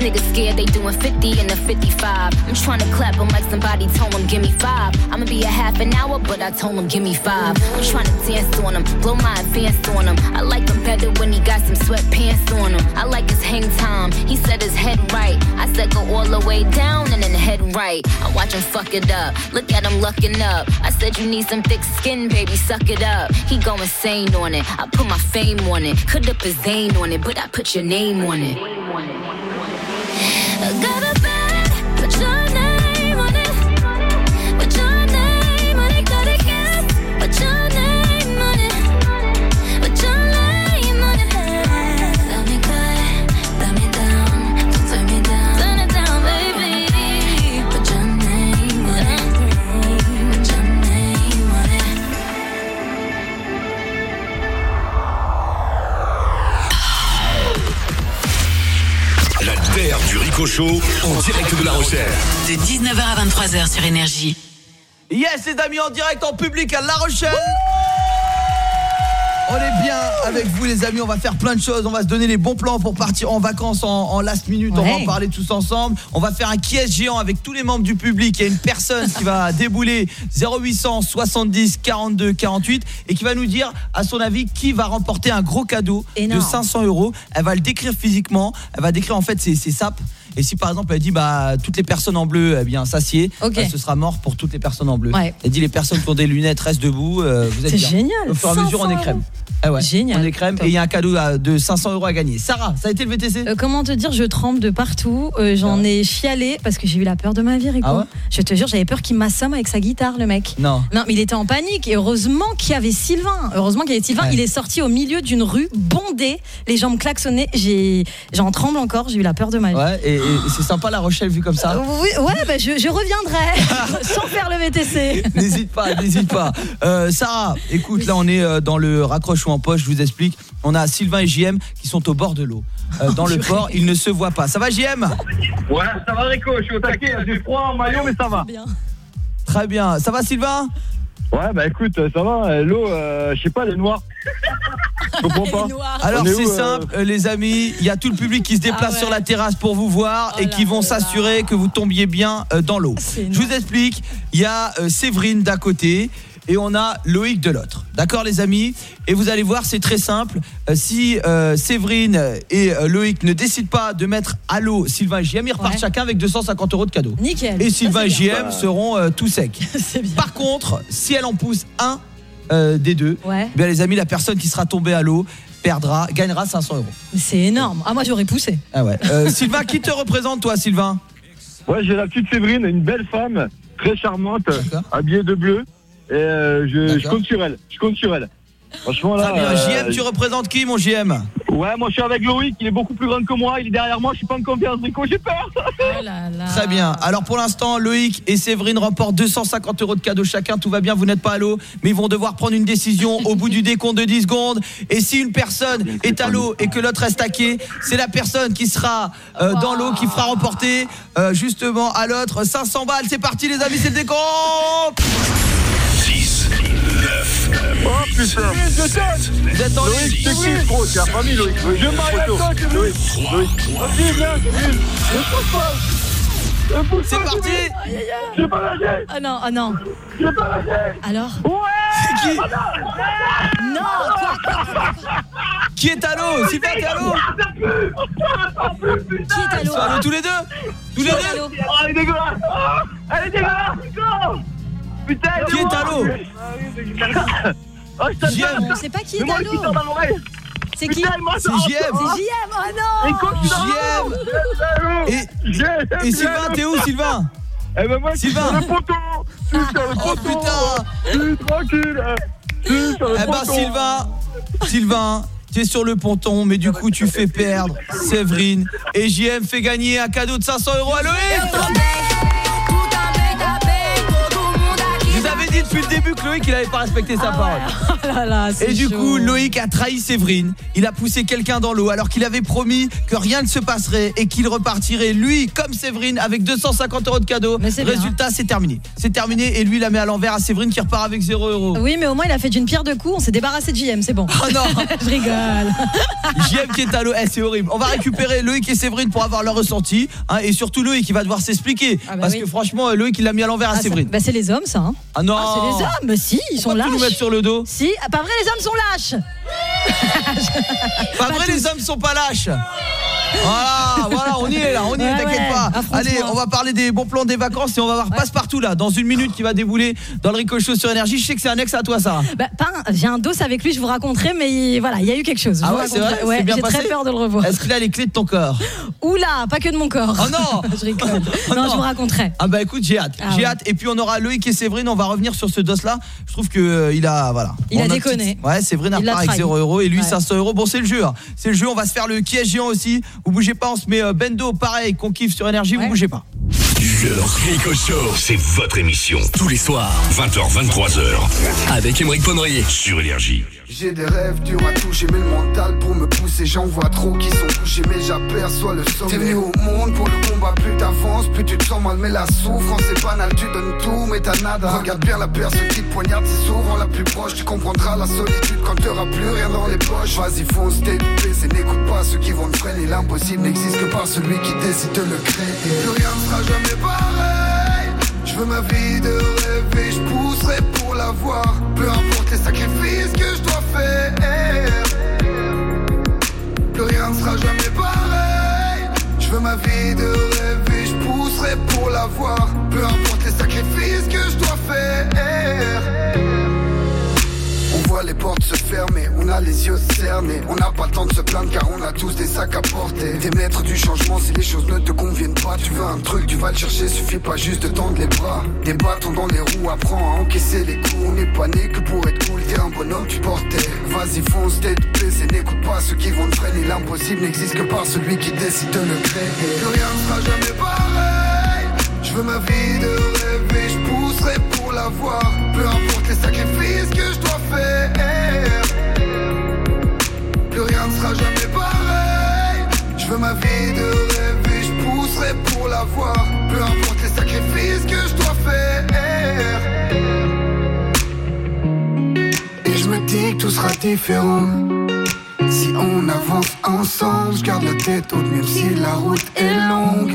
niggas scared they doing 50 in the 55. I'm trying to clap him like somebody told him, give me five. I'ma be a half an hour, but I told him, give me five. I'm trying to dance on him, blow my advance on him. I like him better when he got some sweatpants on him. I like his hang time. He said his head right. I said go all the way down and then head right. I watch him fuck it up. Look at him lucking up. I said you need some thick skin, baby, suck it up. He go insane on it. I put my fame on it. Could up his Zane on it, but I put your name on it. I got Énergie. Yes les amis en direct en public à La Rochelle. On est bien avec vous les amis, on va faire plein de choses, on va se donner les bons plans pour partir en vacances en, en last minute, on va en parler tous ensemble, on va faire un est géant avec tous les membres du public, il y a une personne qui va débouler 0800 70 42 48 et qui va nous dire à son avis qui va remporter un gros cadeau Énorme. de 500 euros, elle va le décrire physiquement, elle va décrire en fait ses, ses sapes et si par exemple elle dit bah toutes les personnes en bleu eh bien s'assied, Ok. bah, ce sera mort pour toutes les personnes en bleu. Ouais. Elle dit les personnes qui ont des lunettes restent debout, euh, vous êtes C'est bien. génial, Au fur et à mesure on 500 est crème. Ah ouais, Génial. On est crème et il y a un cadeau de 500 euros à gagner. Sarah, ça a été le VTC Euh, comment te dire, je tremble de partout. Euh, J'en ai chialé parce que j'ai eu la peur de ma vie, Rico. Ah ouais je te jure, j'avais peur qu'il m'assomme avec sa guitare, le mec. Non. Non, mais il était en panique. Et heureusement qu'il y avait Sylvain. Heureusement qu'il y avait Sylvain. Ouais. Il est sorti au milieu d'une rue bondée, les jambes klaxonnées. J'ai, j'en tremble encore. J'ai eu la peur de ma vie. Ouais, et, et c'est sympa la Rochelle vu comme ça. Euh, oui, ouais, bah, je, je reviendrai sans faire le VTC. N'hésite pas, n'hésite pas. Euh, Sarah, écoute, là on est euh, dans le raccroche ou en poche, je vous explique. On a Sylvain et JM qui sont au bord de l'eau. Euh, dans le port, ils ne se voient pas. Ça va JM Ouais, ça va Rico, je suis au taquet, j'ai froid en maillot mais ça va. Très bien. Ça va Sylvain? Ouais, bah écoute, ça va, euh, l'eau, euh, je sais pas, elle est noire. Je comprends pas. Alors c'est euh, simple, euh, les amis, il y a tout le public qui se déplace Ah ouais. sur la terrasse pour vous voir Oh et qui vont s'assurer que vous tombiez bien euh, dans l'eau. Je vous explique, il y a euh, Séverine d'un côté et on a Loïc de l'autre. D'accord les amis? Et vous allez voir, c'est très simple. Euh, si euh, Séverine et euh, Loïc ne décident pas de mettre à l'eau Sylvain et JM, ils repartent Ouais. chacun avec 250 euros de cadeau. Nickel. Et Ça, Sylvain et. JM seront euh, tout secs. C'est bien. Par contre, si elle en pousse un euh, des deux, Ouais. eh bien les amis, la personne qui sera tombée à l'eau perdra, gagnera 500 euros. C'est énorme. Ah, moi, j'aurais poussé. Ah ouais. Euh, Sylvain, qui te représente toi, Sylvain? Ouais, j'ai la petite Séverine, une belle femme, très charmante, D'accord. habillée de bleu. Et euh, je, je compte sur elle, je compte sur elle. Franchement, là. Très bien. euh, JM, tu représentes qui, mon JM Ouais, moi je suis avec Loïc, il est beaucoup plus grand que moi, il est derrière moi, je suis pas en confiance, Rico, j'ai peur. Très bien. Alors pour l'instant, Loïc et Séverine remportent 250 euros de cadeaux chacun. Tout va bien, vous n'êtes pas à l'eau, mais ils vont devoir prendre une décision au bout du décompte de 10 secondes. Et si une personne est à l'eau et que l'autre reste à quai, c'est la personne qui sera euh, dans l'eau qui fera remporter euh, justement à l'autre 500 balles. C'est parti les amis, c'est le décompte 6, 9, Oh putain, Vous êtes en Loïc, c'est qui gros C'est la famille Loïc? Loïc, Je m'arrête là, c'est Loïc, Loïc. Vas-y, viens, viens. Ne pousse pas. Ne pousse C'est parti. J'ai pas lâché. Oh non, oh non. J'ai pas lâché. Alors? Ouais C'est qui? Non Qui est à l'eau Sylvain, t'es à l'eau Qui est à l'eau sont à l'eau tous les deux Tous les deux l'eau Oh, elle est dégueulasse Elle est dégueulasse Putain, Qui est à l'eau Oh, je. On sait pas qui est l'oreille. C'est qui C'est JM. C'est JM, oh non. Je JM. Et, Sylvain, t'es où Sylvain Eh ben moi, je suis Sylvain. sur le poteau. Je suis sur le Oh putain. Je suis tranquille. Je Eh ben Sylvain, Sylvain, tu es sur le ponton, mais du coup tu fais perdre Séverine. Et JM fait gagner un cadeau de 500 euros à Loïc. Depuis le début que Loïc il avait pas respecté sa parole. Oh là là, c'est Et du chaud. coup, Loïc a trahi Séverine. Il a poussé quelqu'un dans l'eau alors qu'il avait promis que rien ne se passerait et qu'il repartirait lui comme Séverine avec 250 euros de cadeau. Résultat, c'est terminé. C'est terminé et lui il la met à l'envers à Séverine qui repart avec 0 euros. Oui, mais au moins il a fait d'une pierre deux coups, on s'est débarrassé de JM, c'est bon. Oh non Je rigole. JM qui est à l'eau, Eh, c'est horrible. On va récupérer Loïc et Séverine pour avoir leur ressenti. hein, et surtout Loïc qui va devoir s'expliquer. Ah bah parce oui. que franchement, Loïc il l'a mis à l'envers à Ah, Séverine. bah, c'est les hommes ça. hein. Ah non Ah, les hommes, si, ils sont Pourquoi lâches. nous mettre sur le dos Si, ah, pas vrai, les hommes sont lâches. Pas vrai, les hommes sont pas lâches. Voilà, voilà, on y est là, on y est, Ouais, t'inquiète ouais, pas. affronte-moi. Allez, on va parler des bons plans des vacances et on va voir passe-partout là, dans une minute qui va débouler dans le Rico Show sur énergie. Je sais que c'est un ex à toi, Sarah. Bah, j'ai un dos avec lui, je vous raconterai, mais voilà, il y a eu quelque chose. Je Ah ouais, c'est vrai, bien j'ai très peur de le revoir. Est-ce qu'il a les clés de ton corps? Oula, pas que de mon corps. Oh non Je rigole. Oh non, non. je vous raconterai. Ah bah écoute, j'ai hâte. Ah j'ai ouais. hâte. Et puis on aura Loïc et Séverine. On va revenir sur ce dos là. Je trouve que euh, il a voilà. Il a On déconné. Ouais, Séverine a Il l'a repart avec trahi. 0 euros et lui Ouais. 500 euros. Bon, c'est le jeu. hein. C'est le jeu. On va se faire le qui est géant aussi. Vous bougez pas. On se met euh, Bendo, pareil, qu'on kiffe sur énergie. Vous bougez pas. Le Rico Show, c'est votre émission. Tous les soirs, 20h, 23h. avec Émeric Ponrier. Sur Énergie. J'ai des rêves durs à toucher, mais le mental pour me pousser. J'en vois trop qui sont touchés, mais j'aperçois le sommet. T'es venu au monde pour le combat, plus t'avances, plus tu te sens mal. Mais la souffrance est banale, tu donnes tout, mais t'as nada. Regarde bien la te poignarde, c'est souvent la plus proche. Tu comprendras la solitude quand t'auras plus rien dans les poches. Vas-y, fonce, t'es et n'écoute pas ceux qui vont te freiner. L'impossible n'existe que par celui qui décide de le créer. Plus rien ne sera jamais pareil. Je veux ma vie de rêver, je pousserai pour l'avoir. Peu importe les sacrifices que je Plus rien ne sera jamais pareil. Je veux ma vie de rêver, je pousserai pour l'avoir. Peu importe les sacrifices que je dois faire. Voit les portes se fermer, on a les yeux cernés. On n'a pas le temps de se plaindre car on a tous des sacs à porter. T'es maître du changement si les choses ne te conviennent pas. Tu veux un truc, tu vas le chercher, suffit pas juste de tendre les bras. Des bâtons dans les roues, apprends à encaisser les coups. On n'est pas né que pour être cool, t'es un bonhomme, tu portais. Vas-y, fonce, tête baissée, n'écoute pas ceux qui vont te freiner. L'impossible n'existe que par celui qui décide de le créer. Plus rien ne sera jamais pareil. Je veux ma vie de rêver, je pousserai pour l'avoir. Peu Si on avance ensemble, je garde la tête haute, même si la route est longue.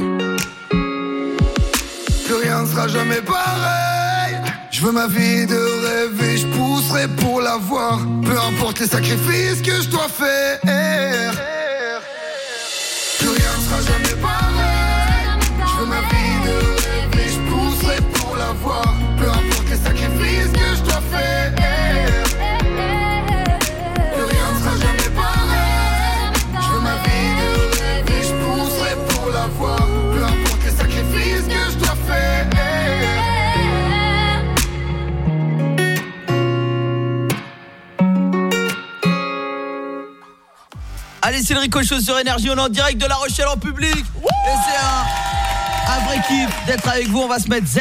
Plus rien ne sera jamais pareil. Je veux ma vie de rêver, je pousserai pour l'avoir. Peu importe les sacrifices que je dois faire. C'est le Rico Show sur Énergie, on est en direct de La Rochelle en public. Et c'est un, un vrai kiff d'être avec vous, on va se mettre Z.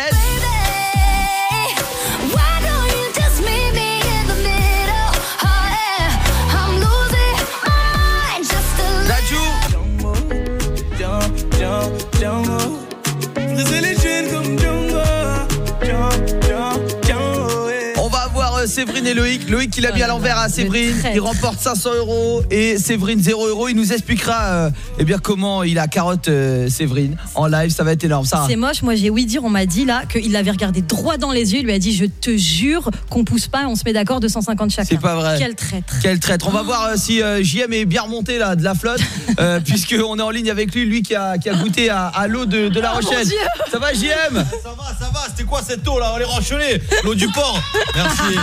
Loïc. Loïc il a mis à l'envers à Séverine. Il remporte 500 euros et Séverine 0 euros. Il nous expliquera euh, eh bien comment il a carotte euh, Séverine en live. Ça va être énorme. Ça. C'est moche, moi j'ai oui dire, on m'a dit là qu'il l'avait regardé droit dans les yeux, il lui a dit je te jure qu'on pousse pas, on se met d'accord 250 chacun. C'est pas vrai. Quel traître. Quel traître. On va voir euh, si euh, JM est bien remonté là de la flotte euh, puisque on est en ligne avec lui, lui qui a, qui a goûté à, à l'eau de, de La Oh, mon Rochelle. Ça va JM Ça va, ça va, c'était quoi cette eau là? On les ranchelés L'eau du port Merci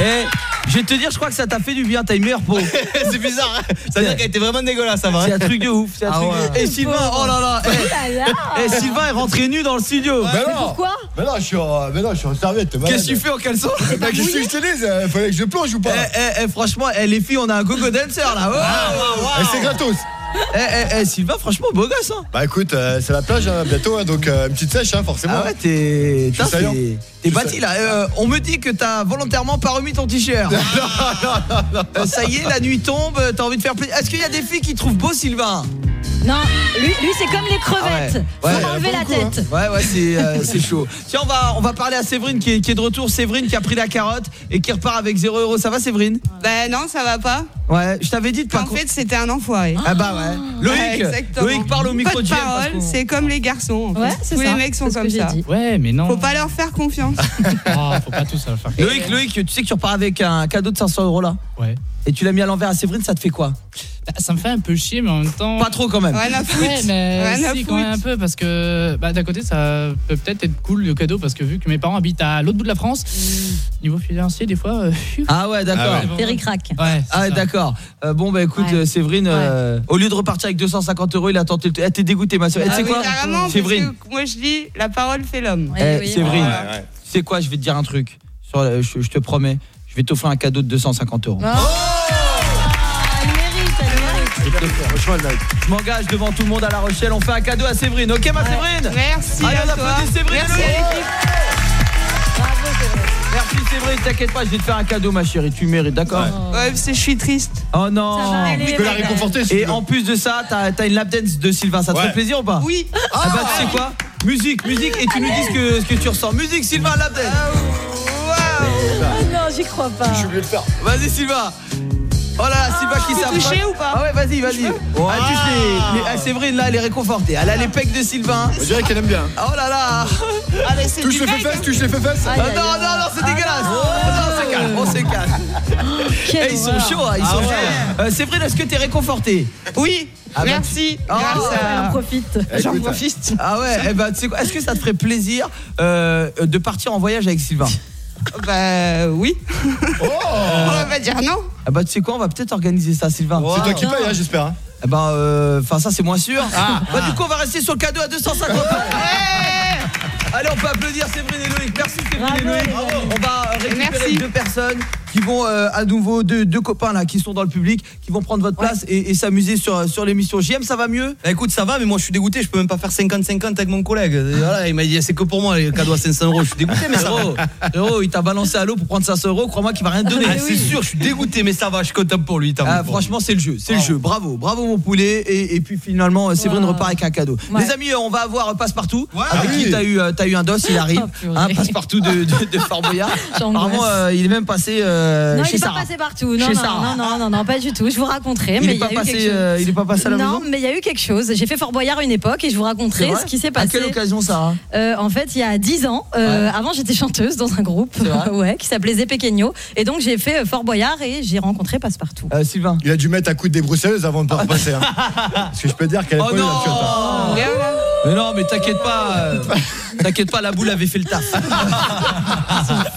Eh, je vais te dire, je crois que ça t'a fait du bien, t'as une meilleure peau. C'est bizarre, hein ça veut dire qu'elle était vraiment dégueulasse, ça va C'est un truc de ouf. c'est un Ah truc ouais. Et Sylvain, oh là là. eh, eh, Sylvain est rentré nu dans le studio. Ben non. Pourquoi Mais non, je suis en, mais non, je suis en serviette. t'es malade. Qu'est-ce que tu fais en caleçon Bah, Qu'est-ce que je te dis Fallait que je plonge ou pas Eh, eh, eh, franchement, eh, les filles, on a un gogo dancer là. Oh, Eh, C'est gratos. Eh, eh, eh, Sylvain, franchement, beau gosse. Hein. Bah écoute, euh, c'est la plage hein, bientôt, hein, donc euh, une petite sèche, hein, forcément. Ah ouais, t'es. T'es bâti là. Euh, on me dit que t'as volontairement pas remis ton t-shirt. Euh, ça y est, la nuit tombe. T'as envie de faire plaisir. Est-ce qu'il y a des filles qui trouvent beau Sylvain? Non, lui, lui c'est comme les crevettes. Ouais. Faut enlever la tête. Ouais, ouais, c'est euh, c'est chaud. Tiens, on va, on va parler à Séverine qui est, qui est de retour. Séverine qui a pris la carotte et qui repart avec 0 euros. Ça va, Séverine? Bah non, ça va pas. Ouais, je t'avais dit de pas. En fait, c'était un enfoiré. Ah bah ouais. Loïc, Ouais, exactement. Loïc parle au micro Pas de parole, c'est comme les garçons. en fait. Ouais, c'est Tous ça. les mecs sont comme ça. dit. Ouais, mais non. Faut pas leur faire confiance. Ah, faut pas tout ça le faire. Loïc, Loïc, tu sais que tu repars avec un cadeau de 500 euros là? Ouais. Et tu l'as mis à l'envers à Séverine, ça te fait quoi? Bah, ça me fait un peu chier, mais en même temps. Pas trop quand même. Rien à foutre. Ouais, mais Rien à si, quand même un peu, parce que bah, d'un côté, ça peut peut-être être cool le cadeau, parce que vu que mes parents habitent à l'autre bout de la France, niveau financier, des fois. euh, Ah ouais, d'accord. Ah ouais. Terry crack. Ouais, Ah ouais, d'accord. Euh, bon bah écoute Ouais. Séverine, euh, au lieu de repartir avec 250 euros, il a tenté. le- Eh, t'es dégoûté ma soeur. Et tu Ah sais oui, quoi? carrément, Séverine. moi je dis, la parole fait l'homme. Eh, oui. Séverine, Ouais, ouais. tu sais quoi Je vais te dire un truc. Sur la- je, je te promets, vais t'offrir un cadeau de 250 euros. Ah, elle mérite, elle mérite. Franchement, elle mérite. Je m'engage devant tout le monde à La Rochelle. On fait un cadeau à Séverine. Ok ma Séverine Merci Allez, on à toi. Séverine Merci et à Loïc. l'équipe. Merci Séverine, t'inquiète pas, je vais te faire un cadeau ma chérie. Tu mérites, d'accord Ouais, parce que je suis triste. Oh non aller, Je peux la réconforter si tu Et en plus de ça, t'as as une lap dance de Sylvain. Ça te Ouais. fait plaisir ou pas Oui. Ah bah tu sais quoi Musique, musique et tu nous dis ce que, ce que tu ressens. Musique Sylvain, lap dance. Oh non, j'y crois pas. J'ai oublié de le faire. Vas-y Sylvain. Oh là là, Sylvain qui s'approche. toucher ou pas Ah ouais, vas-y, vas-y. Ah, les, les- ah, Séverine là, elle est réconfortée. Elle a les pecs de Sylvain. On dirait qu'elle aime bien. Oh là là. Allez, c'est Touche les fesses, hein. touche les fesses. Ah, non, non, non, c'est dégueulasse. Oh, non, on se calme, on se calme. Eh, ils sont chauds, hein, ils sont Ah ouais. chauds. Euh, Séverine, est-ce que t'es réconfortée Oui, Ah bah, merci. Oh, Grâce J'en profite. J'en Écoute, profite. Ah ouais, eh ben, tu sais quoi, est-ce que ça te ferait plaisir euh, de partir en voyage avec Sylvain? Bah oui. Oh On va dire non. Ah bah tu sais quoi, on va peut-être organiser ça Sylvain. C'est toi qui paye, hein, j'espère. hein. Eh ben, euh, enfin ça c'est moins sûr. bah du coup on va rester sur le cadeau à 250 euros. Allez, on peut applaudir Séverine et Loïc. Merci Séverine et Loïc. On va récupérer Merci. deux personnes qui vont euh, à nouveau deux, deux copains là qui sont dans le public, qui vont prendre votre place et, et s'amuser sur sur l'émission. JM, ça va mieux? Bah, écoute, ça va, mais moi je suis dégoûté, je peux même pas faire 50-50 avec mon collègue. Et Voilà, il m'a dit, c'est que pour moi, les cadeaux à 500 euros. Je suis dégoûté, mais ça va. Il t'a balancé à l'eau pour prendre 500 euros. Crois-moi qu'il va rien te donner. Ah, c'est sûr, je suis dégoûté, mais ça va, je suis content pour lui. Ah, pour franchement, c'est le jeu, c'est le jeu. Bravo, bravo mon poulet. Et, et puis finalement, euh, Séverine Wow. repart avec un cadeau. Ouais. Les amis, euh, on va avoir Passe-Partout. Ouais. avec Ah qui oui. t'as eu, t'as eu un dos, il arrive. Oh. Hein, Passe-Partout de, de, de Fort Boyard. J'angoisse. Apparemment, euh, il est même passé euh, non, chez il est pas Sarah. passé partout. Non, Chez non, Sarah. non, non, non, non, pas du tout. Je vous raconterai. Il mais est pas y a eu passé, quelque chose. euh, il est pas passé à la non, maison. mais il y a eu quelque chose. J'ai fait Fort Boyard à une époque et je vous raconterai ce qui s'est À passé. quelle occasion, Sarah Euh, en fait, il y a 10 ans, euh, avant j'étais chanteuse dans un groupe ouais, qui s'appelait Zépequeño. Et donc j'ai fait euh, Fort Boyard et j'ai rencontré Passepartout. Euh, Sylvain. Il a dû mettre un coup de débroussailleuse avant de pas repasser. Hein. Parce que je peux dire qu'elle est Oh pas non là. Mais non, mais t'inquiète pas. T'inquiète pas, la boule avait fait le taf.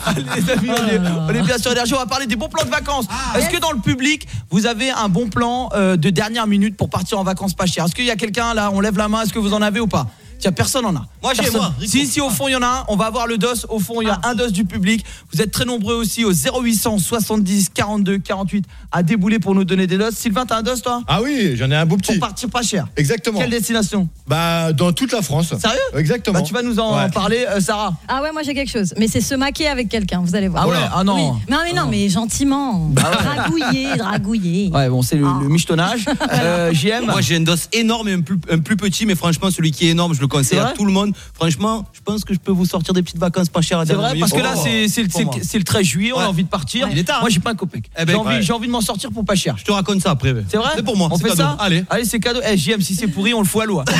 Allez, les amis, on est, on est bien sur énergie. On va parler des bons plans de vacances. Est-ce que dans le public, vous avez un bon plan euh, de dernière minute pour partir en vacances pas cher Est-ce qu'il y a quelqu'un là On lève la main. Est-ce que vous en avez ou pas? Tiens, personne en a. Moi, j'ai, moi, Rico. Si, si, au fond, il y en a un. On va avoir le dos. Au fond, il y a un dos du public. Vous êtes très nombreux aussi au 0800 70 42 48 à débouler pour nous donner des dos. Sylvain, t'as un dos, toi? Ah oui, j'en ai un beau petit. Pour partir pas cher. Exactement. Quelle destination? Bah, dans toute la France. Sérieux? Exactement. Bah, tu vas nous en Ouais. parler, euh, Sarah. Ah ouais, moi j'ai quelque chose. Mais c'est se maquer avec quelqu'un, vous allez voir. Ah ouais Ah non. Oui. Non, mais non, mais gentiment. Dragouiller, dragouiller. Ouais, bon, c'est le, le michetonnage. Euh, JM Moi j'ai un dos énorme et un plus, un plus petit, mais franchement celui qui est énorme, je le conseille à tout le monde. Franchement, je pense que je peux vous sortir des petites vacances pas chères à C'est vrai, parce que là, Oh. c'est le, Pour c'est moi. le- c'est le 13 juillet, on a envie de partir. Il est tard, Moi, hein. j'ai pas un copec. Eh ben, j'ai envie, de m'en sortir pour pas cher. Je te raconte ça après. C'est vrai C'est pour moi. On fait ça Allez. Allez, c'est cadeau. Eh, JM, si c'est pourri, on le fout à l'eau. hein.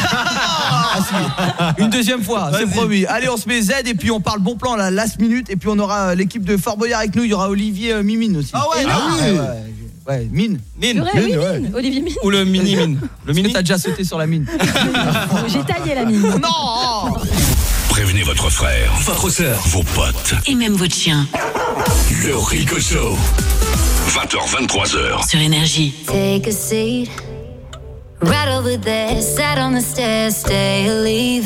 Ah. Une deuxième fois, c'est promis. Allez, on se met Z et puis on parle bon plan, la last minute. Et puis on aura euh, l'équipe de Fort Boyard avec nous. Il y aura Olivier euh, Mimine aussi. Ah ouais, ouais, ouais, ouais, Mine. Mine. Vrai, oui, mine. Olivier Mine. Ou le mini mine. Le mini. T'as déjà sauté sur la mine. J'ai taillé la mine. non Prévenez votre frère, Votre sœur. vos potes. Et même votre chien. Le Rico Show. 20h, 23h. Sur Énergie. Take a seat right over there. Sat on the stairs, stay or leave.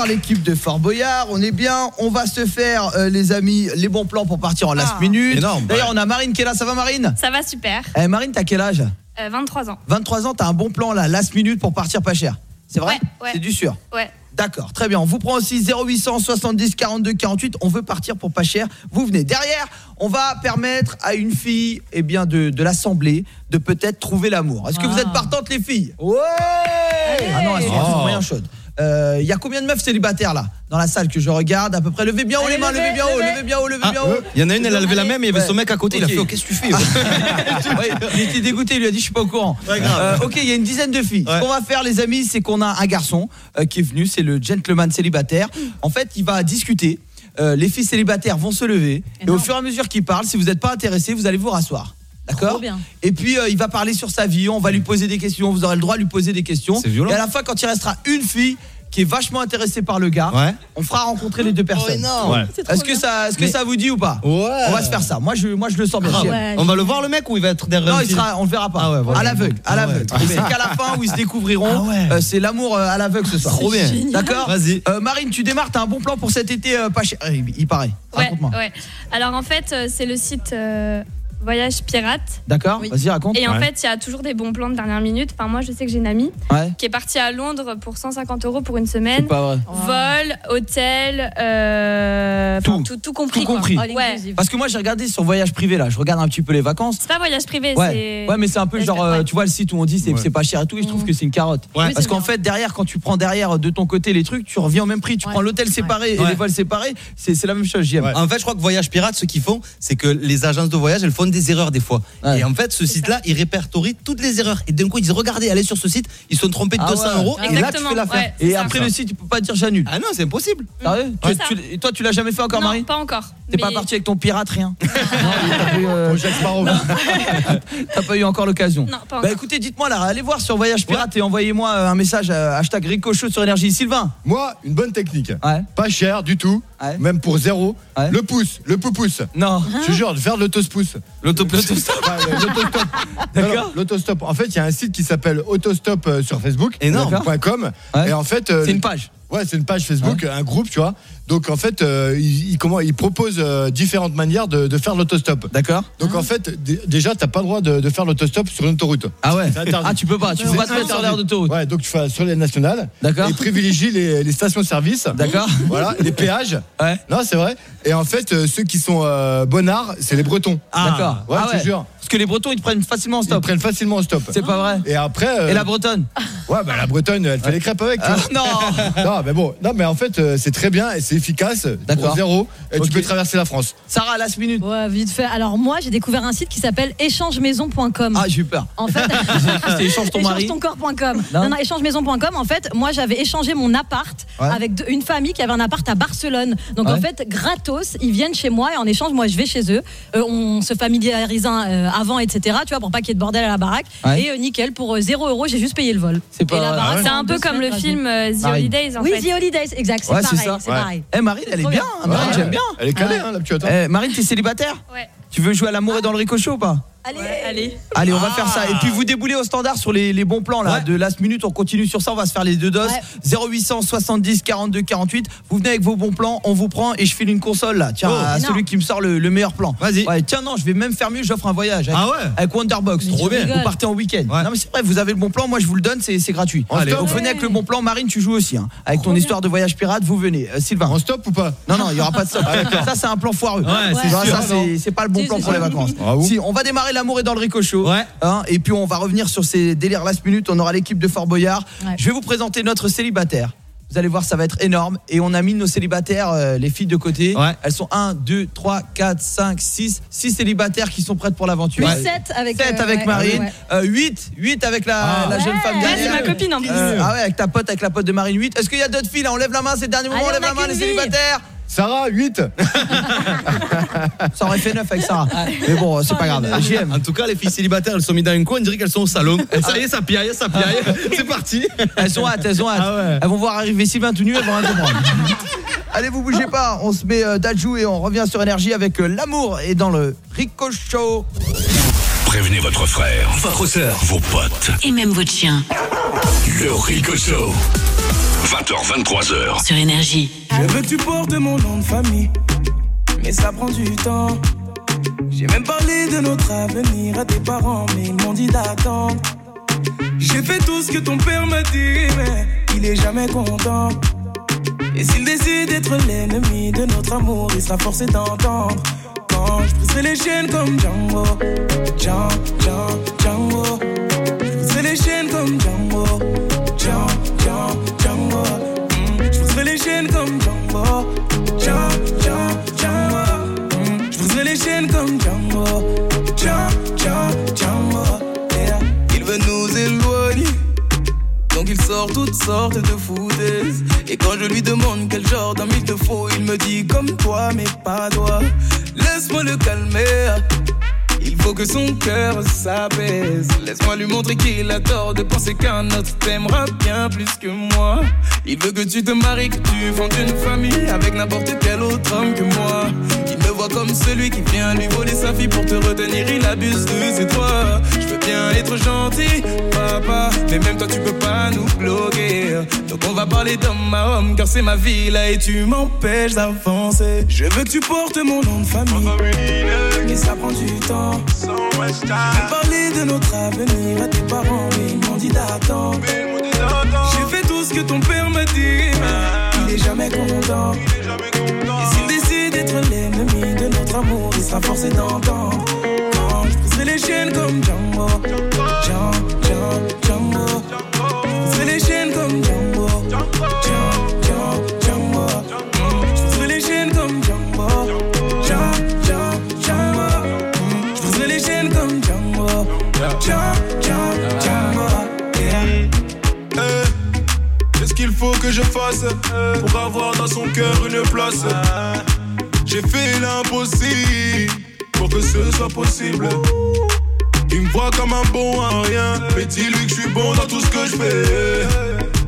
voir l'équipe de Fort Boyard, on est bien, on va se faire euh, les amis les bons plans pour partir en last Ah. minute. Énorme, D'ailleurs ouais. on a Marine qui est là, ça va Marine? Ça va super. Eh Marine t'as quel âge? Euh, 23 ans. 23 ans, t'as un bon plan là, last minute pour partir pas cher. C'est vrai? Ouais, ouais. C'est du sûr. Ouais. D'accord, très bien. On vous prend aussi 0800 70 42 48. On veut partir pour pas cher. Vous venez derrière. On va permettre à une fille, eh bien, de, de l'assemblée, de peut-être trouver l'amour. Est-ce que vous Ah. êtes partantes, les filles? Ouais Ah non, elles sont, elles sont Oh. moyen chaudes. Euh, Il y a combien de meufs célibataires là dans la salle que je regarde? À peu près Levez bien haut Allez, les mains, levez, levez bien haut, levez. levez bien haut, levez Ah, bien haut. Il y en a une, elle a levé la main, mais il y avait son mec à côté. Il Ok. a fait, oh, qu'est-ce que tu fais Ouais, il était dégoûté, il lui a dit je suis pas au courant. Euh, ok, il y a une dizaine de filles. Ce qu'on va faire les amis, c'est qu'on a un garçon euh, qui est venu, c'est le gentleman célibataire. En fait, il va discuter. Euh, les filles célibataires vont se lever et au fur et à mesure qu'il parle, si vous n'êtes pas intéressé, vous allez vous rasseoir. D'accord Trop bien. Et puis euh, il va parler sur sa vie, on va lui poser des questions, vous aurez le droit de lui poser des questions. C'est violent. Et à la fin quand il restera une fille qui est vachement intéressé par le gars. On fera rencontrer les deux personnes. énorme. Ouais. C'est trop Est-ce que bien. ça est-ce que Mais- ça vous dit ou pas Ouais. On va se faire ça. Moi je moi je le sens bien. Ah. On va le voir le mec ou il va être derrière Non, il sera, on le verra pas. Ah ouais, voilà. À l'aveugle, à Ah ouais, l'aveugle. c'est qu'à la fin où ils se découvriront. Ah ouais. euh, c'est l'amour euh, à l'aveugle ce soir. Trop bien. D'accord. Vas-y. Euh, Marine, tu démarres. T'as un bon plan pour cet été euh, pas cher. Euh, Il, il paraît. Ouais, Raconte-moi. ouais. Alors en fait, euh, c'est le site euh, Voyage Pirate. D'accord. Vas-y, raconte. Et en Ouais. fait, il y a toujours des bons plans de dernière minute. Enfin, moi, je sais que j'ai une amie Ouais. qui est partie à Londres pour 150 euros pour une semaine. C'est pas vrai. Vol, hôtel, euh, enfin, tout, tout compris. Tout quoi. compris. Ouais. Parce que moi j'ai regardé sur voyage privé là, je regarde un petit peu les vacances. C'est pas voyage privé, Ouais. c'est. ouais, mais c'est un peu genre, euh, tu vois le site où on dit c'est pas cher et tout, et je trouve que c'est une carotte. Parce c'est qu'en fait, derrière, quand tu prends derrière de ton côté les trucs, tu reviens au même prix. Tu Ouais. prends l'hôtel séparé et les vols séparés, c'est c'est la même chose, j'aime. Ouais. En fait, je crois que Voyage Pirate, ce qu'ils font, c'est que les agences de voyage, elles font des erreurs des fois. Ouais. Et en fait, ce site-là, il répertorie toutes les erreurs. Et d'un coup, ils disent regardez, allez sur ce site, ils se sont trompés de Ah 200 ouais. euros. Et là, tu Exactement, fais l'affaire. ouais, c'est Et ça. après le site, tu peux pas dire j'annule. Ah non, c'est impossible. Sérieux Tu- tu- Et toi, tu l'as jamais fait encore, non, Marie pas encore. T'es pas Mais- parti avec ton pirate, rien Non, t'as pas eu, euh, Jack Sparrow. T'as pas eu encore l'occasion Non, pas Bah encore. écoutez, dites-moi là, allez voir sur Voyage Pirate et envoyez-moi euh, un message hashtag Rico Show sur énergie. Sylvain Moi, une bonne technique. Pas cher du tout, Ouais. même pour zéro. Ouais. Le pouce, le poupouce. Non. Je te jure, de faire de l'autostop. L'autostop. Le- L'autostop. En fait, il y a un site qui s'appelle Autostop euh, sur Facebook. Énorme. .com. Ouais. Et en fait, euh, C'est une page. Ouais, c'est une page Facebook, un groupe, tu vois. Donc en fait, euh, il, il- comment, il propose euh, différentes manières de, de faire l'autostop. D'accord. Donc en fait, d- déjà, t'as pas le droit de, de faire l'autostop sur une autoroute. Ah ouais C'est interdit. Ah, tu peux pas, tu peux pas te mettre sur l'air d'autoroute. Ouais, donc tu fais sur les nationales. D'accord. Et privilégie les, les stations-service. D'accord. Voilà, les péages. Ouais. Non, c'est vrai. Et en fait, euh, ceux qui sont euh, bonnards, c'est les Bretons. D'accord. Ouais, ah je te jure. Parce que les Bretons, ils te prennent facilement en Ils stop. prennent facilement au stop. C'est pas vrai Et après. euh, Et la Bretonne Ouais, bah la Bretonne, elle fait les crêpes avec. Ah. Non Non, mais bon, non, mais en fait, euh, c'est très bien et c'est efficace. D'accord. Pour zéro. Et tu peux traverser la France. Sarah, last minute. Ouais, vite fait. Alors moi, j'ai découvert un site qui s'appelle échangemaison.com. Ah, j'ai eu peur. En fait, C'était échange ton mari. échangetoncorps.com. Non. Non, non, échangemaison.com. En fait, moi, j'avais échangé mon appart Ouais. avec une famille qui avait un appart à Barcelone. Donc, Ouais. en fait, gratos, ils viennent chez moi et en échange, moi, je vais chez eux. Euh, on se familiarise euh, avant, etc. Tu vois, pour pas qu'il y ait de bordel à la baraque. Ouais. Et euh, nickel, pour euh, 0 euros, j'ai juste payé le vol. C'est pas Ah ouais un peu comme le film euh, The. Holidays en Oui, fait. The Holidays, exact, c'est Ouais, c'est pareil. ça. C'est pareil. Eh, Marine, elle est bien. Marine, j'aime bien. Elle est calée, hein, la petite. Eh, Marine, t'es célibataire Ouais. Tu veux jouer à l'amour et dans le ricochet ou pas Allez, Allez. Allez, on va faire ça. Et puis vous déboulez au standard sur les, les bons plans là Ouais. de last minute. On continue sur ça. On va se faire les deux doses. 0800 70 42 48. Vous venez avec vos bons plans. On vous prend et je file une console là. Tiens, Oh, à celui qui me sort le, le meilleur plan. Vas-y. Ouais, tiens, non, je vais même faire mieux. J'offre un voyage. Avec, Ah ouais Avec Wonderbox. Mais tu rigoles. Vous partez en week-end. Ouais. Non mais c'est vrai. Vous avez le bon plan. Moi, je vous le donne. C'est c'est gratuit. Allez. Donc venez avec le bon plan. Marine, tu joues aussi. hein. Avec ton histoire de voyage pirate, vous venez. Euh, Sylvain. En stop ou pas? Non, non, il n'y aura pas de stop. ça, c'est un plan foireux. Ça, c'est- pas le bon plan pour les vacances. Bravo. Si, on va démarrer l'amour et dans le ricochet. Ouais. Hein, et puis on va revenir sur ces délires last minute. On aura l'équipe de Fort Boyard. Ouais. Je vais vous présenter notre célibataire. Vous allez voir, ça va être énorme. Et on a mis nos célibataires, euh, les filles de côté. Ouais. Elles sont 1, 2, 3, 4, 5, 6. 6 célibataires qui sont prêtes pour l'aventure. Oui, 7 avec, 7 euh, avec ouais, Marine. ouais. Euh, 8, 8 avec la, Ah. la jeune Ouais. femme Ouais, derrière. c'est ma copine, en plus. Euh, ah ouais, avec ta pote, avec la pote de Marine 8. Est-ce qu'il y a d'autres filles? Là On lève la main, c'est le dernier moment. Allez, on lève on a la main, les vie. célibataires. Sarah, 8. Ça aurait fait 9 avec Sarah. Mais bon, c'est pas grave. JM. En tout cas, les filles célibataires, elles sont mises dans un coin, on dirait qu'elles sont au salon. Et ça y est, ça piaille, ça piaille. C'est parti. Elles ont hâte, elles ont hâte. Ah ouais. Elles vont voir arriver Sylvain tout nu, elles vont rien comprendre. Allez, vous bougez pas. On se met euh, Dajou et on revient sur énergie avec euh, l'amour et dans le Rico Show. Prévenez votre frère, votre soeur, vos potes. Et même votre chien. Le Rico Show. 20h, 23h. Sur Énergie. Je veux que tu portes mon nom de famille, mais ça prend du temps. J'ai même parlé de notre avenir à tes parents, mais ils m'ont dit d'attendre. J'ai fait tout ce que ton père m'a dit, mais il est jamais content. Et s'il décide d'être l'ennemi de notre amour, il sera forcé d'entendre. Quand je briserai les chaînes comme Django, Django, Django, Django. Je briserai les chaînes comme Django, toutes sortes de foutaises. Et quand je lui demande quel genre d'homme il te faut Il me dit comme toi mais pas toi. Laisse-moi le calmer Il faut que son cœur s'apaise. Laisse-moi lui montrer qu'il a tort de penser qu'un autre t'aimera bien plus que moi. Il veut que tu te maries, que tu fondes une famille avec n'importe quel autre homme que moi. Il me voit comme celui qui vient lui voler sa fille pour te retenir. Il abuse de ses droits. Je veux bien être gentil, papa, mais même toi tu peux pas nous bloquer. Donc on va parler d'homme à homme, car c'est ma vie là et tu m'empêches d'avancer. Je veux que tu portes mon nom de famille, mais ça prend du temps. Veux parler de notre avenir à tes parents, ils m'ont dit d'attendre. J'ai fait tout ce que ton père m'a dit, mais il est jamais content. Et s'il décide d'être l'ennemi de notre amour, il sera forcé d'entendre. Quand je briserai les chaînes comme Django, Django, Django, les chaînes comme Django, faut que je fasse pour avoir dans son cœur une place J'ai fait l'impossible pour que ce soit possible. Il me voit comme un bon à rien, mais dis-lui que je suis bon dans tout ce que je fais.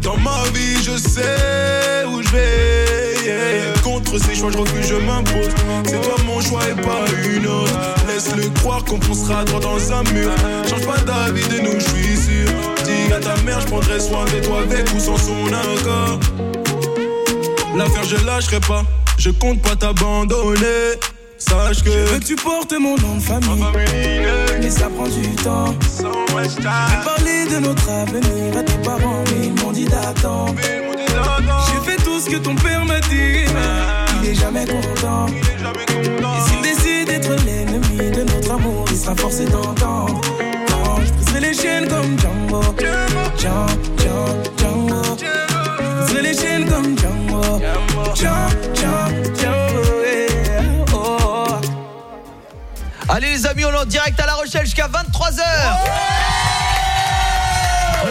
Dans ma vie, je sais où je vais. Yeah. Contre ces choix, je refuse, je m'impose. C'est toi mon choix et pas une autre. Laisse-le croire qu'on poussera droit dans un mur. Change pas d'avis de nous, je suis sûr. Dis à ta mère, je prendrai soin de toi avec ou sans son accord. L'affaire, je lâcherai pas. Je compte pas t'abandonner. Sache que Je veux que tu portes mon nom de famille, mais ça prend du temps. J'ai parlé de notre avenir à tes parents, mais ils m'ont dit d'attendre. J'ai fait tout ce que ton père m'a dit, il est jamais content. Et s'il décide d'être l'ennemi de notre amour, il sera forcé d'entendre. Je briserai les chaînes comme Django, Django, Django, Django. Je briserai les chaînes comme Django, Django, Django, Django. Allez les amis, on est en direct à La Rochelle jusqu'à 23h.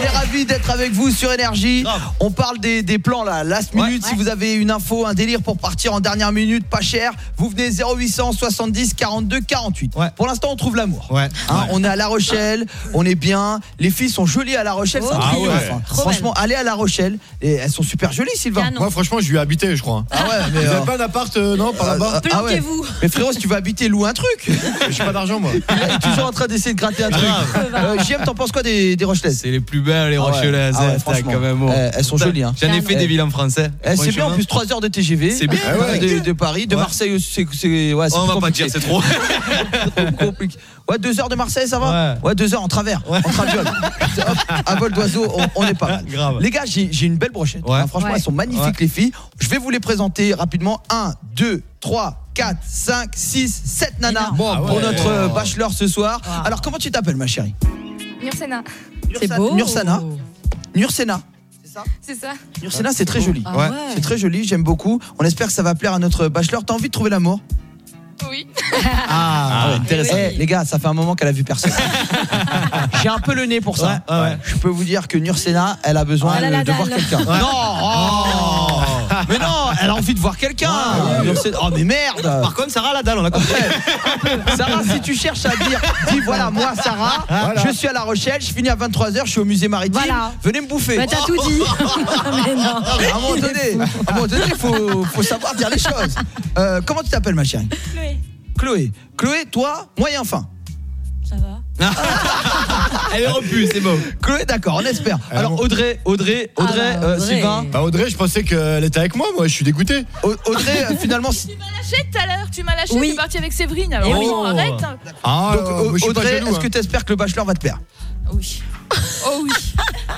On est ravis d'être avec vous sur Énergie. On parle des, des plans là, last minute. Si vous avez une info, un délire pour partir en dernière minute, pas cher, vous venez 0800 70 42 48. Pour l'instant, on trouve l'amour. Hein, On est à La Rochelle, on est bien. Les filles sont jolies à La Rochelle, c'est un Ah. Trop Franchement, allez à La Rochelle. Et elles sont super jolies, Sylvain. Moi, franchement, je lui ai habité, je crois. Ah ouais, mais Vous euh, avez pas d'appart, euh, non, par là-bas ah ouais. Mais frérot, si tu vas habiter, loue un truc. J'ai pas d'argent, moi. Il est toujours en train d'essayer de gratter un truc. Euh, JM, t'en penses quoi des, des Rochelaises? C'est les plus belles, les Ah ouais. Rochelaises. Ah ouais, franchement. quand même, oh. Euh, elles sont jolies. Hein. J'en ai fait Euh, des villes en français. eh, c'est bien en plus 3 heures de TGV. C'est bien. Ah ouais, de, de Paris, de. Marseille aussi. c'est- ouais, Oh, on va pas dire, c'est trop. compliqué. Ouais, 2 heures de Marseille, ça va Ouais, 2 heures en travers, en traviole. À vol d'oiseau, on, on est pas mal. Grave. Les gars, j'ai une belle brochette. hein. franchement, Ouais. elles sont magnifiques, Ouais. les filles. Je vais vous les présenter rapidement. 1, 2, 3, 4, 5, 6, 7 nanas Bon, pour ouais. notre euh, bachelor ce soir. Alors, comment tu t'appelles, ma chérie? Nursena. C'est beau. Nursana. Nursena. C'est ça. Nursena, c'est très joli. Ah ouais. C'est très joli, j'aime beaucoup. On espère que ça va plaire à notre bachelor. T'as envie de trouver l'amour? Oui. Ah, ouais, intéressant. Eh, les gars, ça fait un moment qu'elle a vu personne. J'ai un peu le nez pour ça. Je peux vous dire que Nursena, elle a besoin Elle a de, voir quelqu'un. Ouais. Non oh. Mais non, elle a envie de voir quelqu'un. Oh mais merde Par contre, Sarah a la dalle, on a compris. Sarah, si tu cherches à dire, dis voilà, moi Sarah, Voilà. je suis à La Rochelle, je finis à 23h, je suis au musée maritime, Voilà. venez me bouffer. Bah, t'as tout dit. Mais non. À un moment donné, à un moment donné, il faut, faut savoir dire les choses. Euh, comment tu t'appelles, ma chérie? Chloé. Chloé. Chloé, toi, moyen fin. Ça va. Elle est repue, c'est bon. Chloé, d'accord, on espère. Alors Audrey, Audrey, Audrey, Ah bah, euh, Audrey. Sylvain. Bah, Audrey, je pensais qu'elle était avec moi, moi, je suis dégoûté. Au- Audrey, euh, finalement, si- Tu m'as lâché tout à l'heure. Tu m'as lâché. Oui. Tu es parti avec Séverine. Alors Eh oui. non, arrête. Ah, donc, ouais, Au- moi, je suis pas Audrey, jaloux, est-ce hein. que tu espères que le bachelor va te plaire? Oui. Oh oui.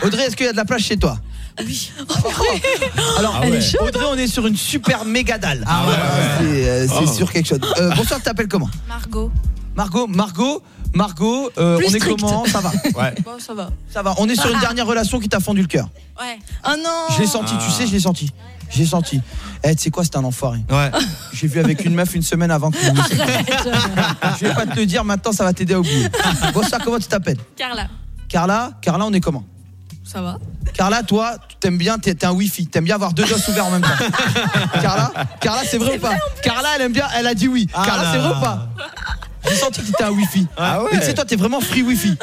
Audrey, est-ce qu'il y a de la place chez toi? Oui. Alors, Ah ouais. Audrey, on est sur une super méga dalle. Ah ouais, c'est euh, c'est Oh. sur quelque chose. Euh, bonsoir, tu t'appelles comment? Margot. Margot, Margot, Margot, euh, on est strict. comment? Ça va Ouais. Bon, ça va. Ça va. On est sur une dernière relation qui t'a fendu le cœur. Ouais. Oh non. Je l'ai senti, tu sais, je l'ai senti. J'ai senti. Eh, tu sais quoi, c'est un enfoiré. Ouais. J'ai vu avec une meuf une semaine avant que vous Je vais pas te le dire, maintenant ça va t'aider à oublier. Bonsoir, comment tu t'appelles? Carla. Carla? Carla, on est comment? Ça va. Carla, toi, t'aimes bien, t'es un wifi, t'aimes bien avoir deux gosses ouverts en même temps. Carla? Carla, c'est vrai ou pas? Carla, elle aime bien, elle a dit oui. Ah Carla, c'est vrai ou pas? J'ai senti que t'étais un wifi. Ah ouais. Mais tu sais, toi, t'es vraiment free wifi.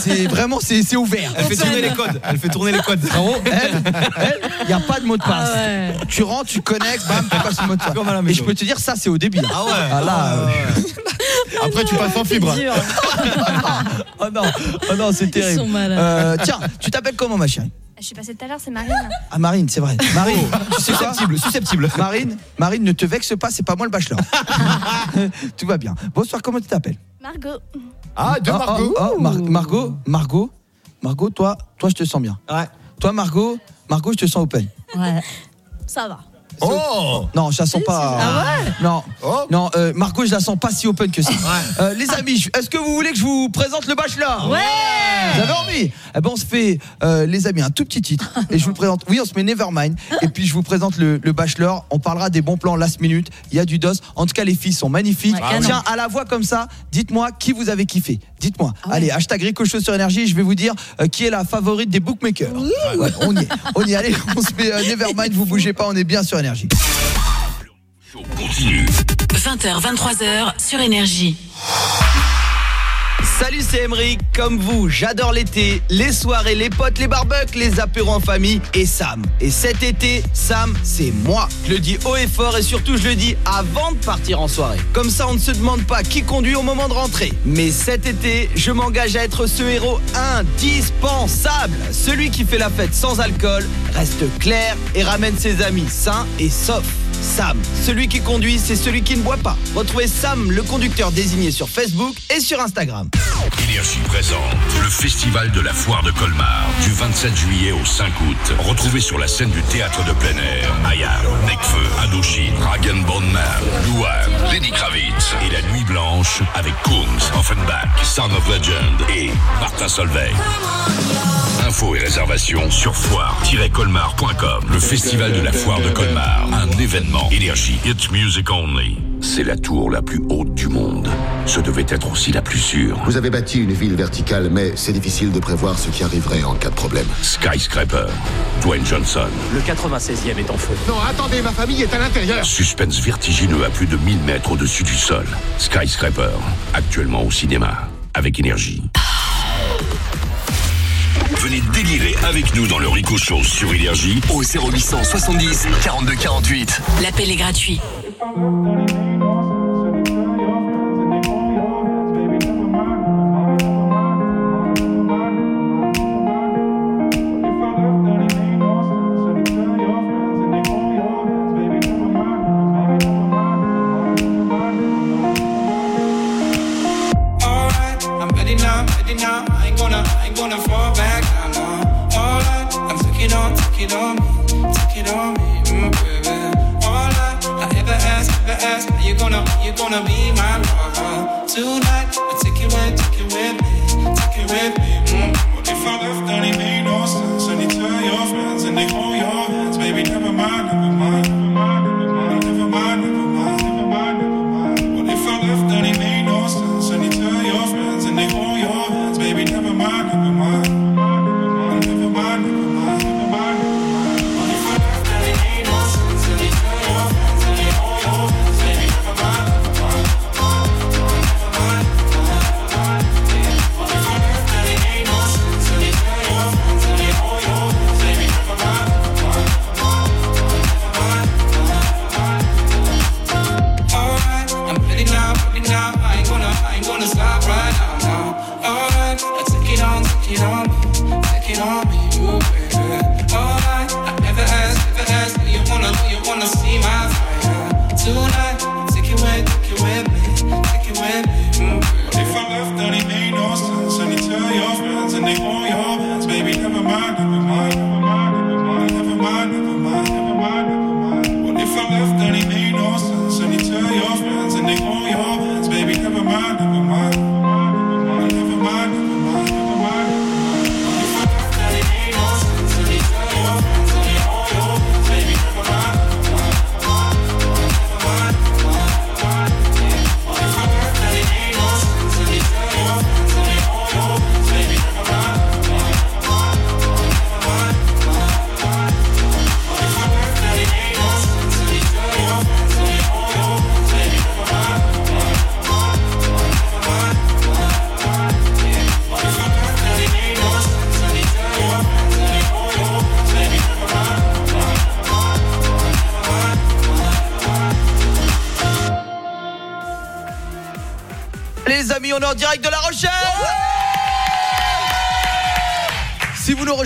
C'est vraiment, c'est ouvert. Elle fait tourner les codes. Elle fait tourner les codes. Frérot, elle, elle, il n'y a pas de mot de passe. Ah ouais. Tu rentres, tu connectes, bam, tu passes le mot de passe. Et je peux te dire, ça, c'est au débit. Ah ouais. Ah là, euh, Après, tu passes en fibre. C'est dur. oh non, oh non, c'est terrible. sont. Euh, tiens, tu t'appelles comment, ma chérie? Je suis passée tout à l'heure, c'est Marine. Ah, Marine, c'est vrai. Marine, Oh. Susceptible, susceptible. Marine, Marine, ne te vexe pas, c'est pas moi le bachelor. Tout va bien. Bonsoir, comment tu t'appelles? Margot. Ah, de Oh, Margot. oh, oh, Mar- Margot, Margot, Margot, toi, toi, je te sens bien. Ouais. Toi, Margot, Margot, je te sens open. Ouais. Ça va. Oh Non, je la sens pas. Ah Non, Oh. non, euh, Margot, je la sens pas si open que ça. Euh, les amis, est-ce que vous voulez que je vous présente le bachelor Ouais Vous avez envie Eh ben, on se fait, euh, les amis, un tout petit titre et je vous le présente. Oui, on se met Nevermind et puis je vous présente le, le bachelor. On parlera des bons plans last minute. Il y a du dos. En tout cas, les filles sont magnifiques. Ouais, canon. Tiens, à la voix comme ça, dites-moi qui vous avez kiffé. Dites-moi. Ah ouais. Allez, hashtag Ricochot sur énergie. Je vais vous dire euh, qui est la favorite des bookmakers. Ouais, on y est. On y est. Allez, on se met euh, Nevermind. Vous bougez pas. On est bien sur énergie. Continue. 20h, 23h sur Énergie. Salut, c'est Emeric. Comme vous, j'adore l'été, les soirées, les potes, les barbecues, les apéros en famille et Sam. Et cet été, Sam, c'est moi. Je le dis haut et fort et surtout, je le dis avant de partir en soirée. Comme ça, on ne se demande pas qui conduit au moment de rentrer. Mais cet été, je m'engage à être ce héros indispensable. Celui qui fait la fête sans alcool, reste clair et ramène ses amis sains et saufs. Sam, celui qui conduit, c'est celui qui ne boit pas. Retrouvez Sam, le conducteur désigné sur Facebook et sur Instagram. Énergie présente le festival de la foire de Colmar du 27 juillet au 5 août. Retrouvez sur la scène du théâtre de plein air Ayar, Nekfeu, Indochine, Ragen Bondman, Louane, Lenny Kravitz et la Nuit Blanche avec Coombs, Offenbach, Sound of Legend et Martin Solveig. Infos et réservations sur foire-colmar.com. Le festival de la foire de Colmar, un événement énergie. It's music only. C'est la tour la plus haute du monde. Ce devait être aussi la plus sûre. Vous avez bâti une ville verticale, mais c'est difficile de prévoir ce qui arriverait en cas de problème. Skyscraper. Dwayne Johnson. Le 96e est en feu. Non, attendez, ma famille est à l'intérieur. Suspense vertigineux à plus de 1000 mètres au-dessus du sol. Skyscraper. Actuellement au cinéma. Avec énergie. Venez délirer avec nous dans le Rico sur Énergie Au 0800 70 42 48. L'appel est gratuit.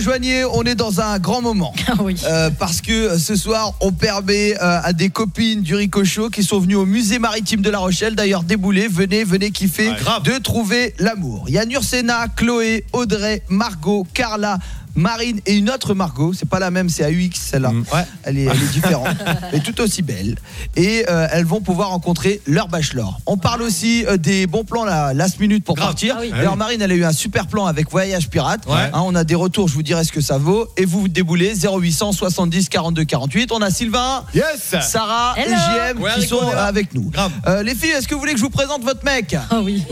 Rejoignez, on est dans un grand moment. Euh, parce que euh, ce soir, on permet euh, à des copines du Ricochot qui sont venues au musée maritime de La Rochelle, d'ailleurs déboulez, venez, venez kiffer, de trouver l'amour. Il y a Nursena, Chloé, Audrey, Margot, Carla, Marine et une autre Margot, c'est pas la même, c'est AUX celle-là. Elle, est, elle est différente, mais tout aussi belle. Et euh, elles vont pouvoir rencontrer leur bachelor. On parle aussi euh, des bons plans la last minute pour partir. Ah oui. D'ailleurs, Marine, elle a eu un super plan avec Voyage Pirate. Ouais. Hein, on a des retours, je vous dirai ce que ça vaut. Et vous vous déboulez 0800 70 42 48. On a Sylvain, yes. Sarah Hello. et JM Ouais, qui sont là. avec nous. Euh, les filles, est-ce que vous voulez que je vous présente votre mec? Ah oui.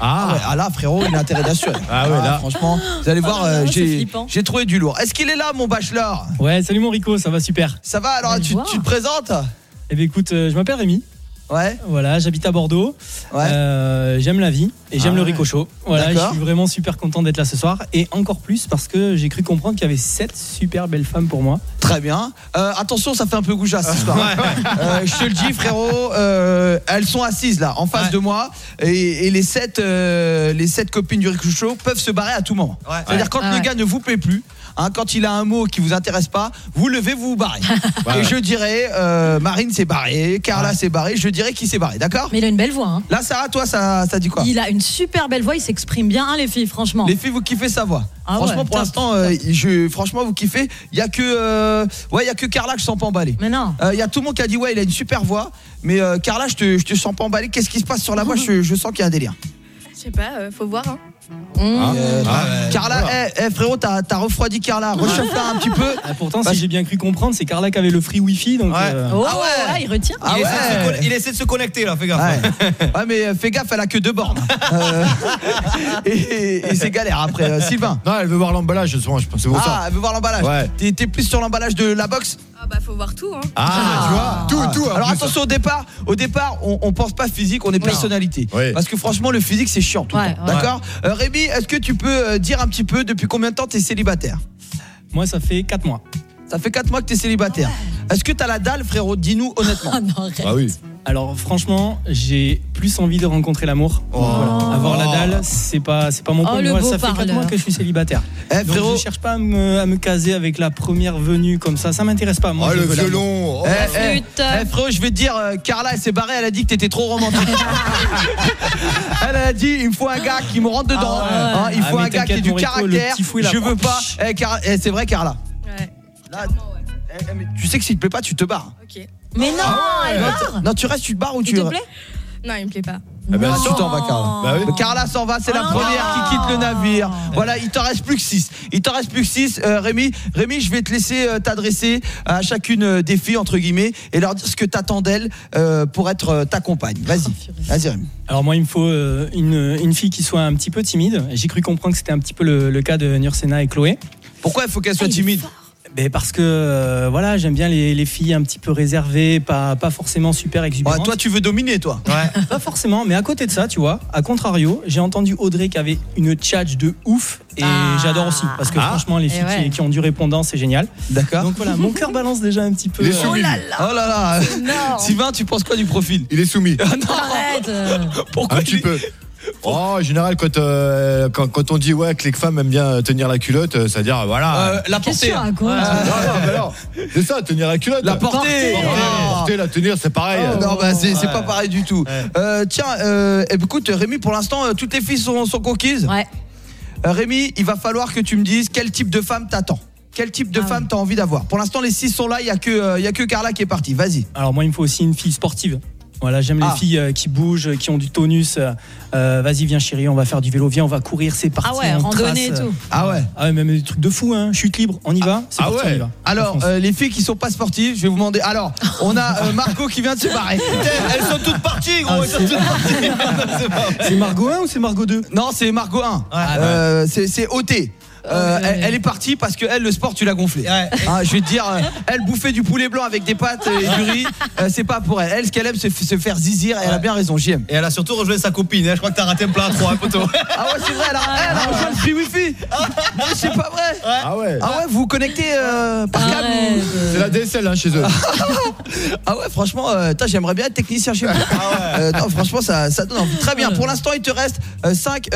Ah, ouais, ah là, frérot, il a intérêt d'assurer. Ah ouais, là. Franchement, vous allez voir, euh, j'ai trouvé du lourd. Est-ce qu'il est là, mon bachelor? Ouais, salut mon Rico, ça va super. Ça va alors, tu, tu te présentes Eh bien écoute, euh, je m'appelle Rémi. Ouais. Voilà, j'habite à Bordeaux. Euh, j'aime la vie et j'aime Ah le ouais. Ricochot. Voilà, je suis vraiment super content d'être là ce soir et encore plus parce que j'ai cru comprendre qu'il y avait sept super belles femmes pour moi. Très bien. Euh, attention, ça fait un peu goujasse ce soir. Euh, je te le dis, frérot, euh, elles sont assises là, en face de moi, et, et les sept, euh, les sept copines du Ricochot peuvent se barrer à tout moment. C'est-à-dire quand Ah le ouais. gars ne vous plaît plus. Hein, quand il a un mot qui vous intéresse pas, vous levez, vous vous barrez. Ouais. Et je dirais, euh, Marine s'est barrée, Carla s'est barrée, je dirais qui s'est barré, d'accord Mais il a une belle voix. Hein. Là, Sarah, toi, ça, ça dit quoi Il a une super belle voix, il s'exprime bien, hein, les filles, franchement. Les filles, vous kiffez sa voix. Ah franchement, ouais, pour l'instant, euh, je, franchement, vous kiffez. Il y a que, euh, ouais, il y a que Carla que je sens pas emballé. Mais non. Il y a tout le monde qui a dit ouais, il a une super voix, mais euh, Carla, je te, je te sens pas emballé. Qu'est-ce qui se passe sur la voix? Je, je sens qu'il y a un délire. Je sais pas, euh, faut voir. Hein. Ah, Carla, voilà. eh, eh, frérot, t'as t'as refroidi Carla. Rechauffe-la un petit peu. Ah, pourtant, si j'ai bien cru comprendre, c'est Carla qui avait le free wifi. Donc, euh, Oh, ah, il retient. Ah il, essaie de se ouais. conne- il essaie de se connecter là, fais gaffe. Ouais. Ouais, mais euh, fais gaffe, elle a que deux bornes. Euh, et et c'est galère après. Sylvain. Non, elle veut voir l'emballage, je pense, c'est Ah, ça. elle veut voir l'emballage. Ouais. T'es t'es plus sur l'emballage de la box? Ah bah faut voir tout. Hein. Ah, tu vois, tout, tout. en Alors plus. attention au départ, au départ, on, on pense pas physique, on est personnalité. Oui. Parce que franchement, le physique c'est chiant tout le Ouais, temps. ouais. D'accord Euh, Rémi, est-ce que tu peux euh, dire un petit peu depuis combien de temps t'es célibataire? Moi, ça fait 4 mois. Ça fait 4 mois que t'es célibataire. Est-ce que t'as la dalle, frérot? Dis-nous honnêtement. Ah non, arrête. Ah oui. Alors franchement, j'ai plus envie de rencontrer l'amour. Voilà. Avoir la dalle, c'est pas c'est pas mon Oh, point. Moi, beau ça fait 4 parleur. mois que je suis célibataire. Eh, Donc, frérot. je cherche pas à me, à me caser avec la première venue comme ça, ça m'intéresse pas. Moi, Oh, je le violon. Oh. Eh, eh, eh, frérot, je vais te dire, euh, Carla, elle s'est barrée, elle a dit que t'étais trop romantique. elle a dit, il me faut un gars qui me rentre dedans. Ah ouais. Hein, il Ah, faut un gars qui ait du Rico, caractère. Je veux pas. C'est vrai, Carla. Là, eh, eh, mais tu sais que s'il te plaît pas, tu te barres. Ok. Mais non, elle non, part. t- non, tu restes, tu te barres ou Il tu. te plaît? Non, il me plaît pas. Eh ben, Ah, tu t'en vas, Carla. Bah oui. Carla s'en va, c'est la Oh non. première qui quitte le navire. Voilà, il t'en reste plus que 6. Il t'en reste plus que 6. Rémi, Rémi, je vais te laisser euh, t'adresser à chacune euh, des filles, entre guillemets, et leur dire ce que t'attends d'elles euh, pour être euh, ta compagne. Vas-y, vas-y, Rémi. Alors moi, il me faut euh, une, une fille qui soit un petit peu timide. J'ai cru comprendre que c'était un petit peu le, le cas de Nursena et Chloé. Pourquoi il faut qu'elle Ah, soit timide? Ben parce que euh, voilà, j'aime bien les, les filles un petit peu réservées, pas, pas forcément super Ouais, exubérantes. Toi, tu veux dominer, toi. Pas forcément, mais à côté de ça, tu vois, à contrario, j'ai entendu Audrey qui avait une tchatch de ouf et Ah. j'adore aussi parce que Ah. franchement, les filles ouais. qui, qui ont du répondant, c'est génial. D'accord. Donc voilà, mon cœur balance déjà un petit peu. Il est euh, soumis. lui. Oh là là. Sylvain, tu penses quoi du profil? Il est soumis. Ah non, Arrête. pourquoi Un il petit peu. Oh, en général, quand, euh, quand, quand on dit ouais, que les femmes aiment bien tenir la culotte, euh, c'est-à-dire voilà. Euh, La portée. non. C'est ça, tenir la culotte. La portée. Porter, Ah. porter, la tenir, c'est pareil. Oh, non, bah c'est Ouais. pas pareil du tout. Euh, tiens, euh, eh, écoute, Rémi, pour l'instant, toutes les filles sont, sont conquises. Ouais. Rémi, il va falloir que tu me dises quel type de femme t'attends. Quel type de Ah femme t'as envie d'avoir Pour l'instant, les six sont là, il y a que euh, il y a que Carla qui est partie. Vas-y. Alors moi, il me faut aussi une fille sportive. Voilà, j'aime Ah. les filles euh, qui bougent, qui ont du tonus. Euh, euh, Vas-y, viens chérie, on va faire du vélo, viens, on va courir, c'est parti. Ah ouais, on randonnée et tout. Ah ouais. Ah ouais, même des trucs de fou, hein. Chute libre, on y va. C'est ah parti, ouais. on y va. Alors, euh, les filles qui sont pas sportives, je vais vous demander. Alors, on a euh, Marco qui vient de se barrer. Elles sont toutes parties, gros. Ah, elles sont c'est- toutes parties. c'est Margot 1 ou c'est Margot 2 Non, c'est Margot 1. Euh, c'est c'est OT. Euh, elle, elle est partie parce que elle le sport tu l'as gonflé. Ouais. Hein, je vais te dire, euh, elle bouffait du poulet blanc avec des pâtes et du riz, euh, c'est pas pour elle. Elle ce qu'elle aime c'est se faire zizir et elle a bien raison, j'y aime. Et elle a surtout rejoint sa copine. hein. Je crois que t'as raté un plat à trois, poteau. Ah ouais c'est vrai, elle a, elle a rejoint le free wifi. c'est pas vrai Ah ouais. Ah ouais, vous vous connectez euh, par câble C'est la DSL hein, chez eux. Ah ouais, franchement, euh, j'aimerais bien être technicien chez vous. Euh, non, franchement, ça, ça donne envie. Très bien. Pour l'instant, il te reste 5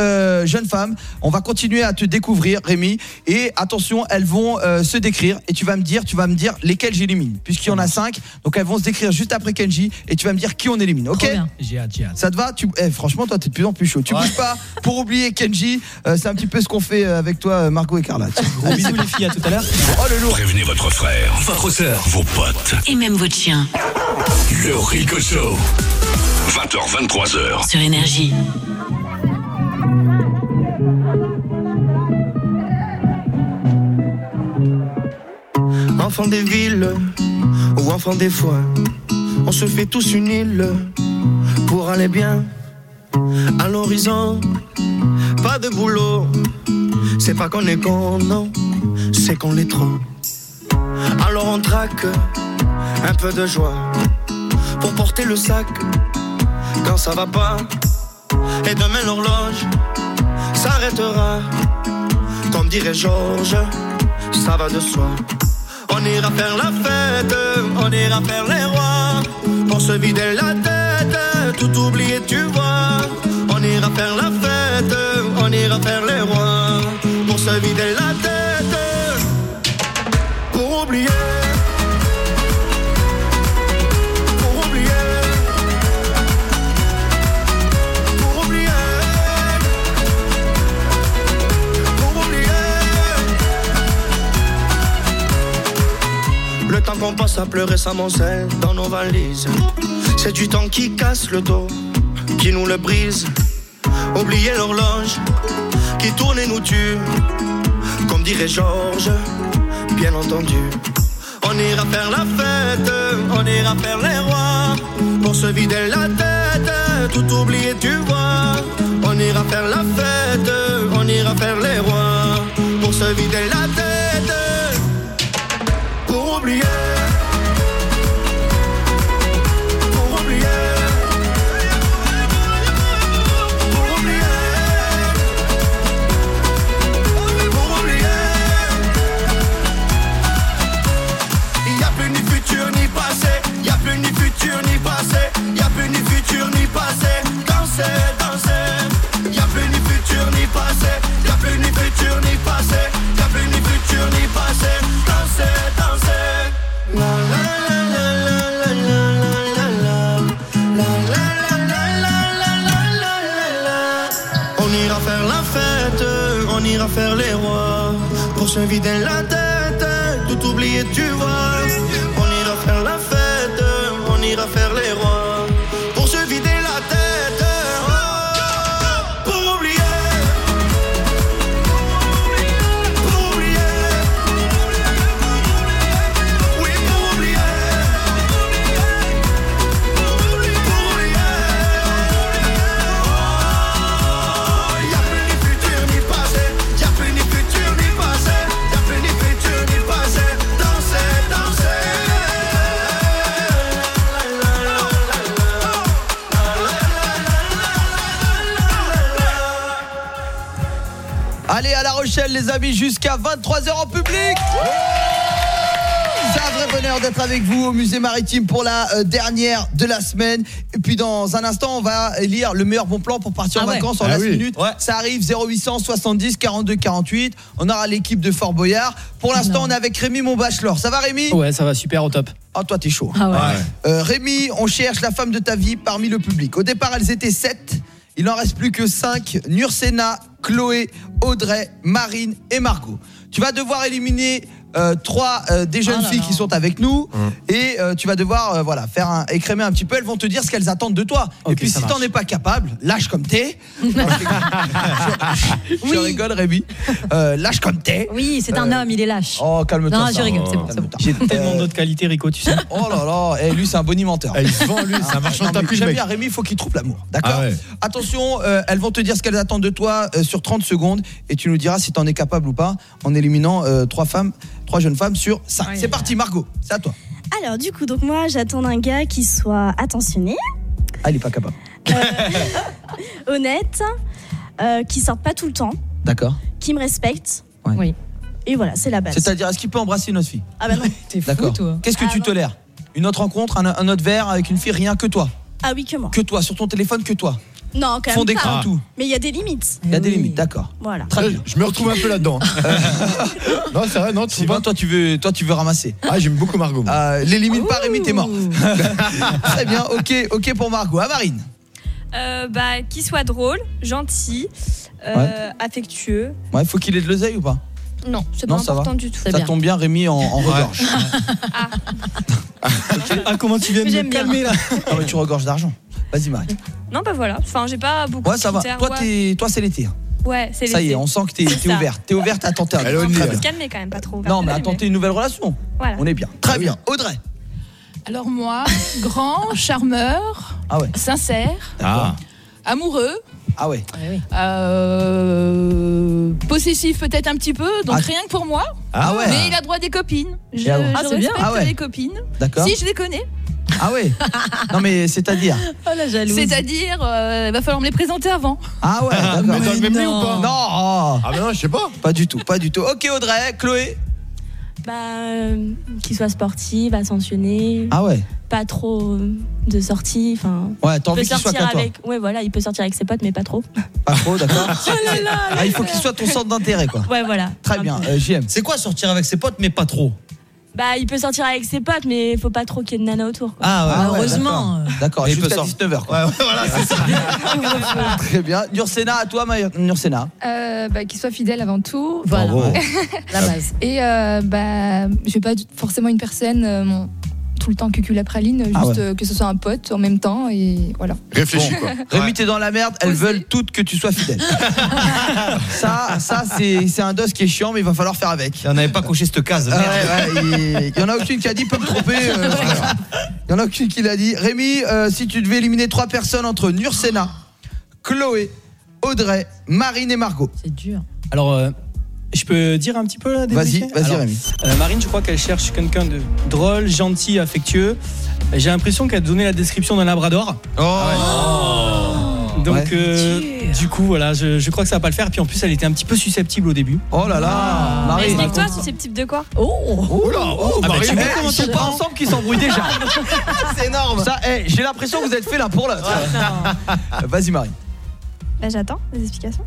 jeunes femmes. On va continuer à te découvrir, Rémi. Et attention, elles vont euh, se décrire. Et tu vas me dire, tu vas me dire lesquelles j'élimine. Puisqu'il y en a 5 Donc elles vont se décrire juste après Kenji. Et tu vas me dire qui on élimine. Ok J'ai hâte, j'ai hâte. ça te va? Tu... eh, Franchement, toi, t'es de plus en plus chaud. Tu bouges pas pour oublier Kenji. Euh, c'est un petit peu ce qu'on fait euh, avec toi, Margot et Carla. Gros bisous, les filles. À tout à l'heure. Oh, le lourd. Prévenez votre frère, votre sœur, vos potes. Et même votre chien. Le Rico Show. 20h, 23h. Sur Énergie. Enfant des villes ou enfant des foins, on se fait tous une île pour aller bien à l'horizon. Pas de boulot, c'est pas qu'on est con, non, c'est qu'on l'est trop. Alors on traque un peu de joie pour porter le sac quand ça va pas. Et demain l'horloge s'arrêtera, comme dirait Georges, ça va de soi. On ira faire la fête, on ira faire les rois, pour se vider la tête, tout oublier, tu vois. On ira faire la fête, on ira faire les rois, pour se vider la tête, pour oublier. Qu'on passe à pleurer s'amoncelle dans nos valises. C'est du temps qui casse le dos, qui nous le brise. Oublier l'horloge qui tourne et nous tue. Comme dirait Georges, bien entendu. On ira faire la fête, on ira faire les rois. Pour se vider la tête, tout oublier, tu vois. On ira faire la fête, on ira faire les rois. Pour se vider la tête, vide la tête, tout oublié, tu les amis jusqu'à 23h en public c'est un vrai bonheur d'être avec vous au musée maritime pour la euh, dernière de la semaine. Et puis dans un instant, on va lire le meilleur bon plan pour partir Ah en ouais. vacances en Ah last oui. minute. Ça arrive 0800 70 42 48. On aura l'équipe de Fort Boyard. Pour l'instant, on est avec Rémi mon bachelor. Ça va Rémi? Ouais, ça va super au top. Oh toi t'es chaud. Ah ouais. Ouais. Euh, Rémi, on cherche la femme de ta vie parmi le public. Au départ, elles étaient 7. Il n'en reste plus que 5. Nursena, Chloé, Audrey, Marine et Margot. Tu vas devoir éliminer euh, trois euh, des jeunes là filles là. qui sont avec nous et euh, tu vas devoir euh, voilà faire un, écrémer un petit peu elles vont te dire ce qu'elles attendent de toi et Ok, puis si t'en es pas capable lâche comme t'es je, je rigole Rémi Euh, lâche comme t'es Oui, c'est un homme, il est lâche. oh calme-toi Non, ça. je rigole, c'est bon, Calme-toi. J'ai tellement d'autres qualités, Rico, tu sais. Oh là là, et lui c'est un bonimenteur. Eh, il se vend, lui, c'est un marchand de tapis, J'aime bien Rémi, il faut qu'il trouve l'amour. D'accord Ah ouais. Attention, euh, elles vont te dire ce qu'elles attendent de toi euh, sur 30 secondes et tu nous diras si t'en es capable ou pas en éliminant euh, trois femmes, trois jeunes femmes sur 5. C'est parti Margot, c'est à toi. Alors du coup, donc moi j'attends un gars qui soit attentionné, Ah, il est pas capable. honnête, euh, qui sorte pas tout le temps, D'accord. qui me respecte Oui. Et voilà, c'est la base. C'est-à-dire, est-ce qu'il peut embrasser une autre fille Ah bah non. T'es fou, D'accord. toi. Qu'est-ce que Ah tu non. tolères? Une autre rencontre, un, un autre verre avec une fille, rien que toi? Ah oui, que moi. Que toi, sur ton téléphone, que toi. Non, quand Fond même d'écran, pas. tout. Mais il y a des limites. Il y a des limites, d'accord. Voilà. Très bien. Je me retrouve un peu là-dedans. non, c'est vrai, non, tu Sylvain, pas toi, tu veux, toi, tu veux ramasser. Ah, j'aime beaucoup Margot. moi. Euh, L'élimine pas, Rémi, t'es mort. Très bien, ok, ok pour Margot. Ah, Marine Euh, bah, qu'il soit drôle, gentil, euh, affectueux. Ouais, faut qu'il ait de l'oseille ou pas? Non, c'est pas Non, ça va. important du tout. Ça tombe bien, Rémi en, en regorge. Ah, comment tu viens de me j'aime bien. calmer là? Non, mais tu regorges d'argent. Vas-y, Marie. Non, bah voilà. Enfin, j'ai pas beaucoup Ouais, de ça va. critères. Toi, ouais. t'es- toi, c'est l'été. hein. Ouais, c'est Ça y est, l'été. on sent que t'es ça. ouverte. T'es ouverte à tenter un Elle est bien. Calmer quand même, pas trop. Non, mais à tenter une nouvelle relation. Voilà. On est bien. Très bien. Audrey. Alors moi, grand, charmeur, Ah ouais. sincère, Ah. amoureux, Ah ouais. euh, possessif peut-être un petit peu, donc Ah. rien que pour moi. Ah ouais. Mais il a droit des copines. Je, ah je Ah, bien. respecte Ah ouais. les copines. D'accord. Si je les connais. Ah ouais. Non, mais c'est-à-dire. Oh la jalouse. C'est-à-dire, euh, il va falloir me les présenter avant. Ah ouais, d'accord. Mais dans le même lit ou pas Non. Ah, mais non, je sais pas. Pas du tout, pas du tout. Ok, Audrey, Chloé. Bah, euh, qu'il soit sportif, attentionné. Ah ouais. Pas trop euh, de sorties. Enfin. Ouais, t'as envie qu'il soit sortir qu'à toi. avec. Ouais, voilà, il peut sortir avec ses potes, mais pas trop. Pas trop, d'accord. Oh là là, Ah, il faut qu'il soit ton centre d'intérêt, quoi. Ouais, voilà. Très bien, euh, JM. C'est quoi sortir avec ses potes mais pas trop? Bah, il peut sortir avec ses potes, mais faut pas trop qu'il y ait de nana autour. quoi. Ah ouais. Ah ouais, heureusement. d'accord. Il peut sortir. 19h. Quoi. Ouais, ouais, voilà, c'est ça. Très bien. Nursena, à toi, Nursena. Euh, bah, qu'il soit fidèle avant tout. Voilà. Bravo. La base. Et euh, bah, je vais pas forcément une personne euh, mon- tout le temps cucul la praline, juste Ah ouais. euh, que ce soit un pote en même temps et voilà. Réfléchis, quoi. Rémi, t'es dans la merde, elles veulent toutes que tu sois fidèle. ça, ça c'est c'est un dos qui est chiant, mais il va falloir faire avec. On n'avait pas coché cette case. Ah merde. ouais, ouais, il il y en a aucune qui a dit peut me tromper. euh. Il y en a aucune qui l'a dit. Rémi, euh, si tu devais éliminer trois personnes entre Nursena, Chloé, Audrey, Marine et Margot. C'est dur. Alors, euh, je peux dire un petit peu là des Vas-y, vas-y, Rémi. euh, Marine, je crois qu'elle cherche quelqu'un de drôle, gentil, affectueux. J'ai l'impression qu'elle a donné la description d'un labrador. Donc, Ouais. euh, du coup, voilà, je, je crois que ça va pas le faire. Puis en plus, elle était un petit peu susceptible au début. Oh là là, Mais Marine. explique-toi, susceptible de quoi? Oh Oh là, oh, Ah bah, tu vois eh, comment pas ensemble qu'ils s'embrouillent déjà. C'est énorme. Ça, eh, j'ai l'impression que vous êtes fait l'un pour l'autre. Vas-y, Marine. Bah, j'attends des explications.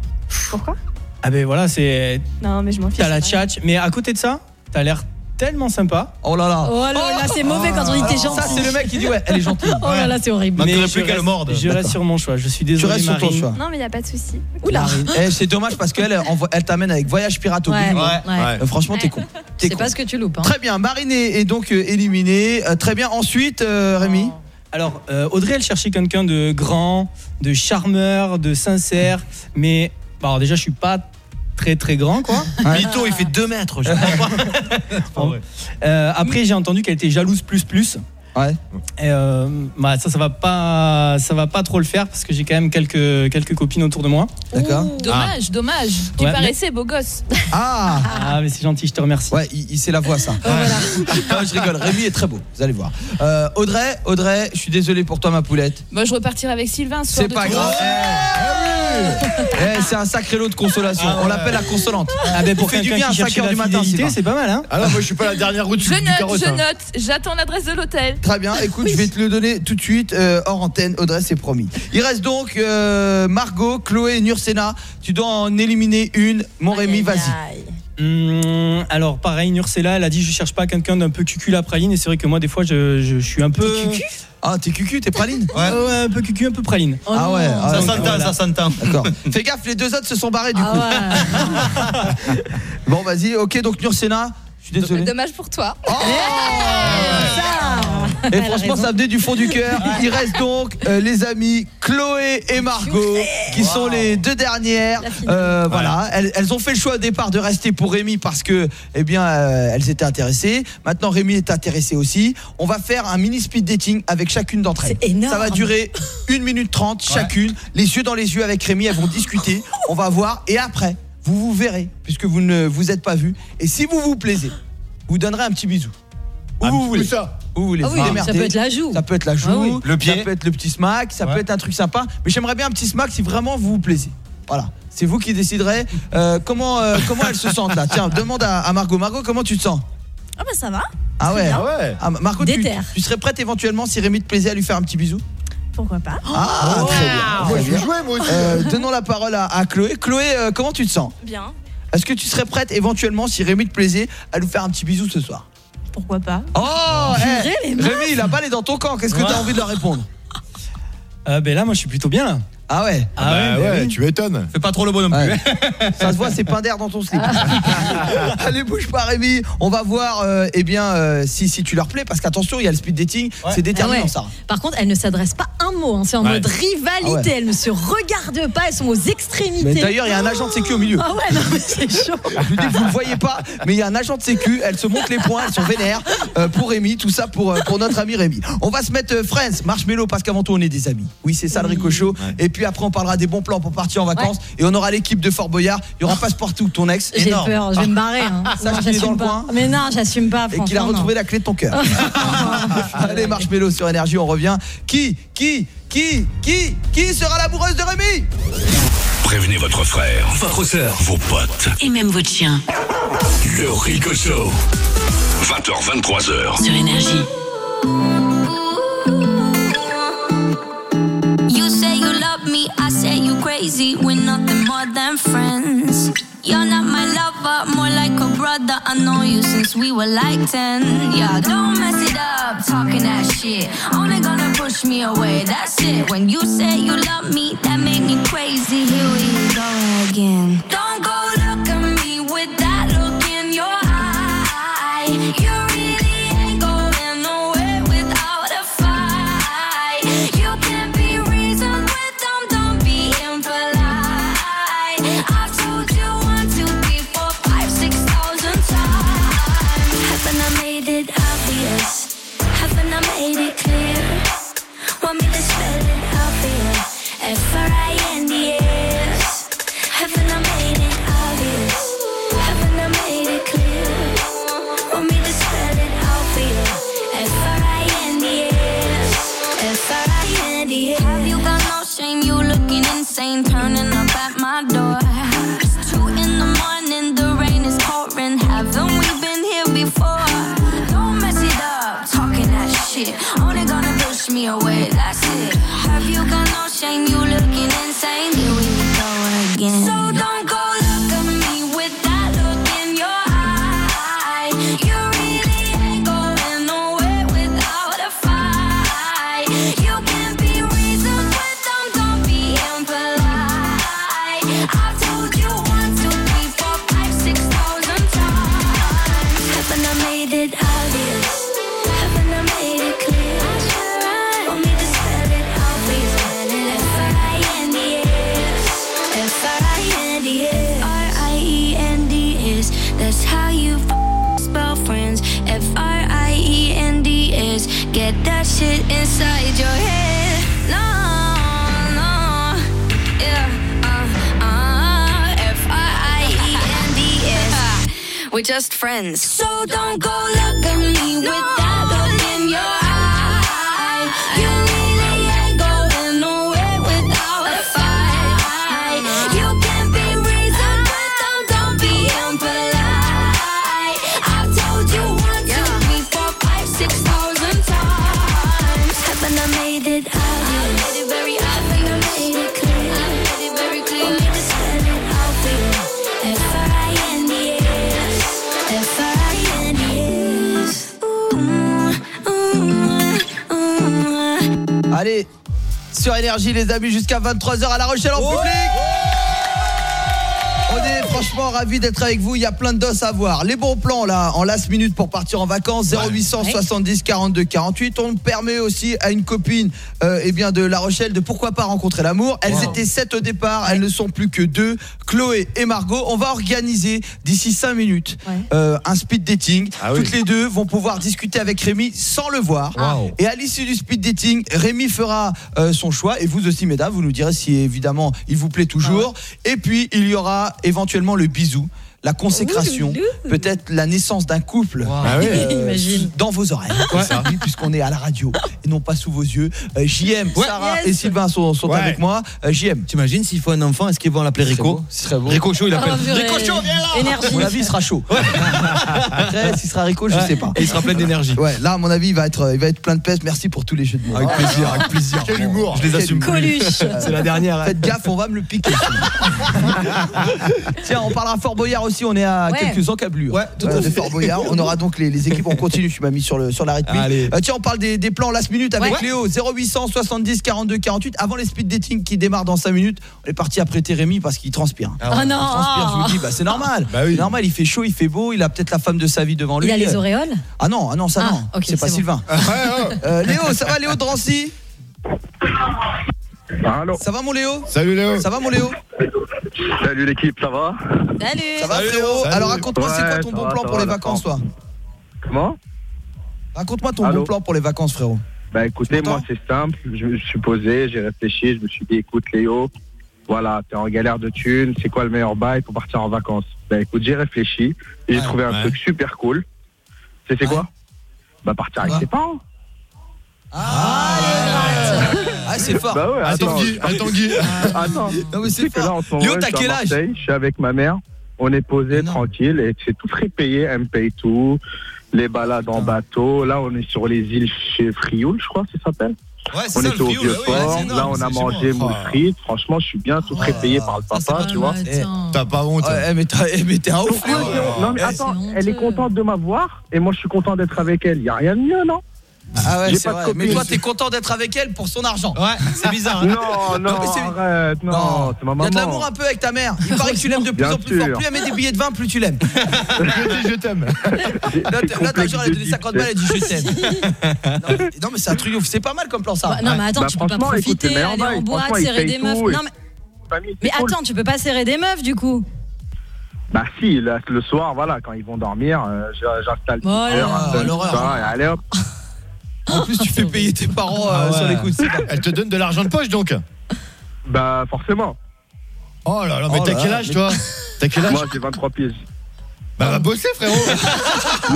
Pourquoi? Ah ben voilà, c'est. Non, mais je m'en fiche. T'as la pas tchatch. Mais à côté de ça, t'as l'air tellement sympa. Oh là là. Oh là là, c'est mauvais quand on dit t'es Alors, gentil. Ça, c'est le mec qui dit ouais, elle est gentille. Oh là là, c'est horrible. Mais je plus qu'elle reste- morde. Je reste sur mon choix. Je suis Tu désolé, restes sur ton choix. Non, mais il n'y a pas de souci. Oula. Marine. Eh, c'est dommage parce qu'elle elle t'amène avec voyage pirate au bout Ouais, ouais. Euh, franchement, t'es con. C'est pas ce que tu loupes. Hein. Très bien, Marine est, donc euh, éliminée. Euh, très bien. Ensuite, euh, Rémi. Alors, euh, Audrey, elle cherchait quelqu'un de grand, de charmeur, de sincère. Mais, bah, alors déjà, je suis pas très très grand, quoi. Mito, il fait 2 mètres. Je comprends pas. Euh, après, j'ai entendu qu'elle était jalouse plus plus. Ouais. Et euh, bah, ça, ça va pas, ça va pas trop le faire parce que j'ai quand même quelques quelques copines autour de moi. D'accord. Dommage, dommage. Tu Ouais, paraissais beau gosse. Ah. Ah, mais c'est gentil, je te remercie. Ouais, il, il sait la voix ça. Non, je rigole. Rémi est très beau. Vous allez voir. Euh, Audrey, Audrey, je suis désolé pour toi, ma poulette. Moi, je repartirai avec Sylvain. ce soir C'est de pas grave. Eh, c'est un sacré lot de consolation. On l'appelle la consolante. Ah ben pour fait du bien à qui 5 cherchait heures la du matin. c'est pas mal, hein Ah non, moi je suis pas la dernière route Je du note, carotte. je hein. note. J'attends l'adresse de l'hôtel. Très bien, écoute, je vais te le donner tout de suite euh, hors antenne, Audrey, c'est promis. Il reste donc euh, Margot, Chloé Nursena. Tu dois en éliminer une. Mon Rémi, vas-y. Hum, alors pareil, Nursela, elle a dit je cherche pas quelqu'un d'un peu cucu la praline et c'est vrai que moi des fois je, je, je suis un peu. Ah, t'es cucu, t'es praline? Ouais. ouais, un peu cucu, un peu praline. Ah ouais, ah Ça s'entend, Voilà. ça s'entend. D'accord. Fais gaffe, les deux autres se sont barrés du Ah coup. ouais. Bon, vas-y, ok, donc Nursena, je suis désolé. Dommage pour toi. Oh Et franchement, ça venait du fond du cœur. Il reste donc euh, les amis Chloé et Margot, qui sont les deux dernières. Euh, voilà, elles, elles ont fait le choix au départ de rester pour Rémi parce que, eh bien, euh, elles étaient intéressées. Maintenant, Rémi est intéressé aussi. On va faire un mini speed dating avec chacune d'entre elles. C'est énorme. Ça va durer 1 minute 30 chacune, les yeux dans les yeux avec Rémi. Elles vont discuter. On va voir et après, vous vous verrez puisque vous ne vous êtes pas vus. Et si vous vous plaisez, vous donnerez un petit bisou. Où vous voulez. ça Où vous voulez. Ah oui, ça peut être la joue. Ça peut être la joue, Ah oui. Le pied. ça peut être le petit smack, ça peut être un truc sympa. Mais j'aimerais bien un petit smack si vraiment vous vous plaisez. Voilà. C'est vous qui déciderez euh, comment euh, comment elles se sentent là? Tiens, demande à, à Margot. Margot, comment tu te sens? Ah bah ça va. Ah ouais. bien. Ah, Margot, tu, serais prête éventuellement si Rémi te plaisait à lui faire un petit bisou? Pourquoi pas Ah, très bien. Moi, très je vais jouer, moi aussi. Euh, donnons la parole à, à Chloé. Chloé, euh, comment tu te sens? Bien. Est-ce que tu serais prête éventuellement si Rémi te plaisait à lui faire un petit bisou ce soir? Pourquoi pas Oh Purée, eh. Rémi, la balle est dans ton camp. Qu'est-ce que tu as envie de leur répondre Euh, ben là, moi, je suis plutôt bien là. Ah ouais Ah Bah ouais, ouais, oui. tu m'étonnes. Fais pas trop le bon non plus. Ouais. Ça se voit, c'est pain d'air dans ton slip. Allez, bouge pas, Rémi. On va voir, euh, eh bien, euh, si, si tu leur plais, parce qu'attention, il y a le speed dating. C'est déterminant, Ah ouais. ça. Par contre, elle ne s'adresse pas un mot. hein. C'est en Ouais. mode rivalité. Ah ouais. Elles ne se regardent pas. Elles sont aux extrémités. Mais d'ailleurs, il y a un agent de sécu au milieu. Ah ouais, non, mais c'est chaud. Je vous dis, vous ne le voyez pas, mais il y a un agent de sécu. Elle se montre les points, elles sont vénères euh, pour Rémi. Tout ça pour, euh, pour notre ami Rémi. On va se mettre euh, Friends, Marshmello, parce qu'avant tout, on est des amis. Oui, c'est ça le ricochot. Et puis après, on parlera des bons plans pour partir en vacances. Et on aura l'équipe de Fort Boyard. Il y aura Passepartout, ton ex. J'ai peur, je vais me barrer. hein. Qu'il est dans j'assume le pas. coin. Mais non, j'assume pas. Et qu'il a retrouvé non. la clé de ton cœur. Allez, Marshmello sur Énergie, on revient. Qui, qui, qui, qui, qui sera l'amoureuse de Rémi? Prévenez votre frère, Votre sœur. vos potes. Et même votre chien. Le Rico Show. 20h, 23h. Sur Énergie. I you crazy. We're nothing more than friends. You're not my lover, more like a brother. I know you since we were like 10. Yeah, don't mess it up, talking that shit. Only gonna push me away, that's it. When you say you love me, that make me crazy. Here we go again. Don't go look at me with that look in your eye. You insane, turning up at my door. It's two in the morning, the rain is pouring. Haven't we been here before? Don't mess it up, talking that shit. Only gonna push me away, that's it. Have you got no shame? You looking insane. Shit inside your head. No, no. Yeah. Uh, uh, F-R-I-E-N-D-S. We're just friends. So don't go look at me with that Allez, sur Énergie, les amis, jusqu'à 23h à La Rochelle en public. On est franchement ravis d'être avec vous. Il y a plein de dos à voir. Les bons plans là, en last minute pour partir en vacances. 0800 70 42 48. On permet aussi à une copine, euh, eh bien de La Rochelle, de pourquoi pas rencontrer l'amour. Elles Wow. étaient sept au départ. Elles ne sont plus que deux. Chloé et Margot. On va organiser d'ici 5 minutes euh, un speed dating. Toutes les deux vont pouvoir discuter avec Rémi sans le voir. Wow. Et à l'issue du speed dating, Rémi fera euh, son choix et vous aussi mesdames, vous nous direz si évidemment il vous plaît toujours. Et puis il y aura éventuellement le bisou, la consécration, peut-être la naissance d'un couple Ah oui. Dans vos oreilles. Puisqu'on est à la radio et non pas sous vos yeux. Euh, JM, Sarah Yes. et Sylvain sont, sont Ouais. avec moi. Euh, JM. T'imagines s'il faut un enfant, est-ce qu'ils vont l'appeler Rico serait beau. Rico Chaud, il appelle. Oh, purée. Rico Chaud, viens là Énergie. À mon avis, il sera chaud. Après, s'il sera Rico, je sais pas. Et il sera plein d'énergie. Ouais, là, à mon avis, il va être, il va être plein de peste. Merci pour tous les jeux de mots. Avec plaisir, avec plaisir. Quel humour. Je les assume. Coluche. C'est la dernière. hein. Faites gaffe, on va me le piquer. Tiens, on parlera Fort Boyard aussi. On est à Ouais. quelques encablures Ouais, tout euh, de fait. Fort Boyard. On aura donc les, les équipes. On continue. Tu m'as mis sur le sur la rythmique. Allez. Euh, tiens, on parle des, des plans last minute avec Ouais. Léo. 0800 70 42 48. Avant les speed dating qui démarrent dans 5 minutes, on est parti après Rémi parce qu'il transpire. Oh Il non. transpire, je vous dis, bah, c'est normal. Bah oui. C'est normal, il fait chaud, il fait beau, il a peut-être la femme de sa vie devant lui. Il a les auréoles Ah non, ah non, ça Ah, non. c'est pas bon. Sylvain. Euh, Léo, ça va Léo de Drancy Allô Ça va mon Léo? Salut Léo. Ça va mon Léo? Salut l'équipe, ça va Salut. Ça va frérot Salut. Alors raconte-moi c'est quoi ton bon va, plan pour va, les vacances toi. Comment Raconte-moi ton Allô bon plan pour les vacances frérot. Bah écoutez, moi c'est simple, je me suis posé, j'ai réfléchi, je me suis dit écoute Léo, voilà, t'es en galère de thunes, c'est quoi le meilleur bail pour partir en vacances? Bah écoute, j'ai réfléchi et j'ai Ouais, trouvé un ouais. truc super cool. C'est c'est Ouais. quoi? Bah partir avec ses parents. Ah, ah c'est fort. Bah ouais, Un attends, Tanguy. attends. Non mais c'est que là Léo t'as suis à quel âge Je suis avec ma mère, on est posé tranquille et c'est tout frais payé, elle me paye tout. Les balades en bateau, là on est sur les îles chez Frioul, je crois que ça s'appelle. Ouais, On ça était le au vieux ouais, ouais, là on a mangé frites, franchement je suis bien tout frais payé par le papa, tu vois. Eh, T'as pas honte. Ouais, mais t'as mais t'es un ouf Pourquoi Léo. c'est- Non mais attends, elle est contente de m'avoir et moi je suis content d'être avec elle. Y a rien de mieux, non? Ah ouais, c'est vrai. Mais toi t'es content d'être avec elle pour son argent. Ouais, c'est bizarre. hein. Non, non, mais c'est- arrête, non, c'est ma Il y a de maman. l'amour un peu avec ta mère. Il paraît que tu l'aimes de plus Bien en plus fort. Plus elle met des billets de 20, plus tu l'aimes. Je dis je t'aime. Là, ta genre, elle a donné de 50 balles, elle dit je t'aime. Non, mais- Non, mais c'est un truc ouf. C'est pas mal comme plan ça. Bah, non, mais attends, Bah, tu peux pas profiter, aller en boîte, serrer des meufs. Non, mais, mais attends, tu peux pas serrer des meufs du coup. Bah si, là, le soir, voilà, quand ils vont dormir, euh, j'installe Oh là Tinder, là, j'installe l'horreur. allez hop. En plus, tu fais payer tes parents euh, Ah ouais. sur les coups. Elle te donne de l'argent de poche donc. Bah forcément. Oh là là, mais Oh t'as là quel là, âge mais- toi T'as quel âge Moi j'ai 23 pieds. Bah va bosser frérot.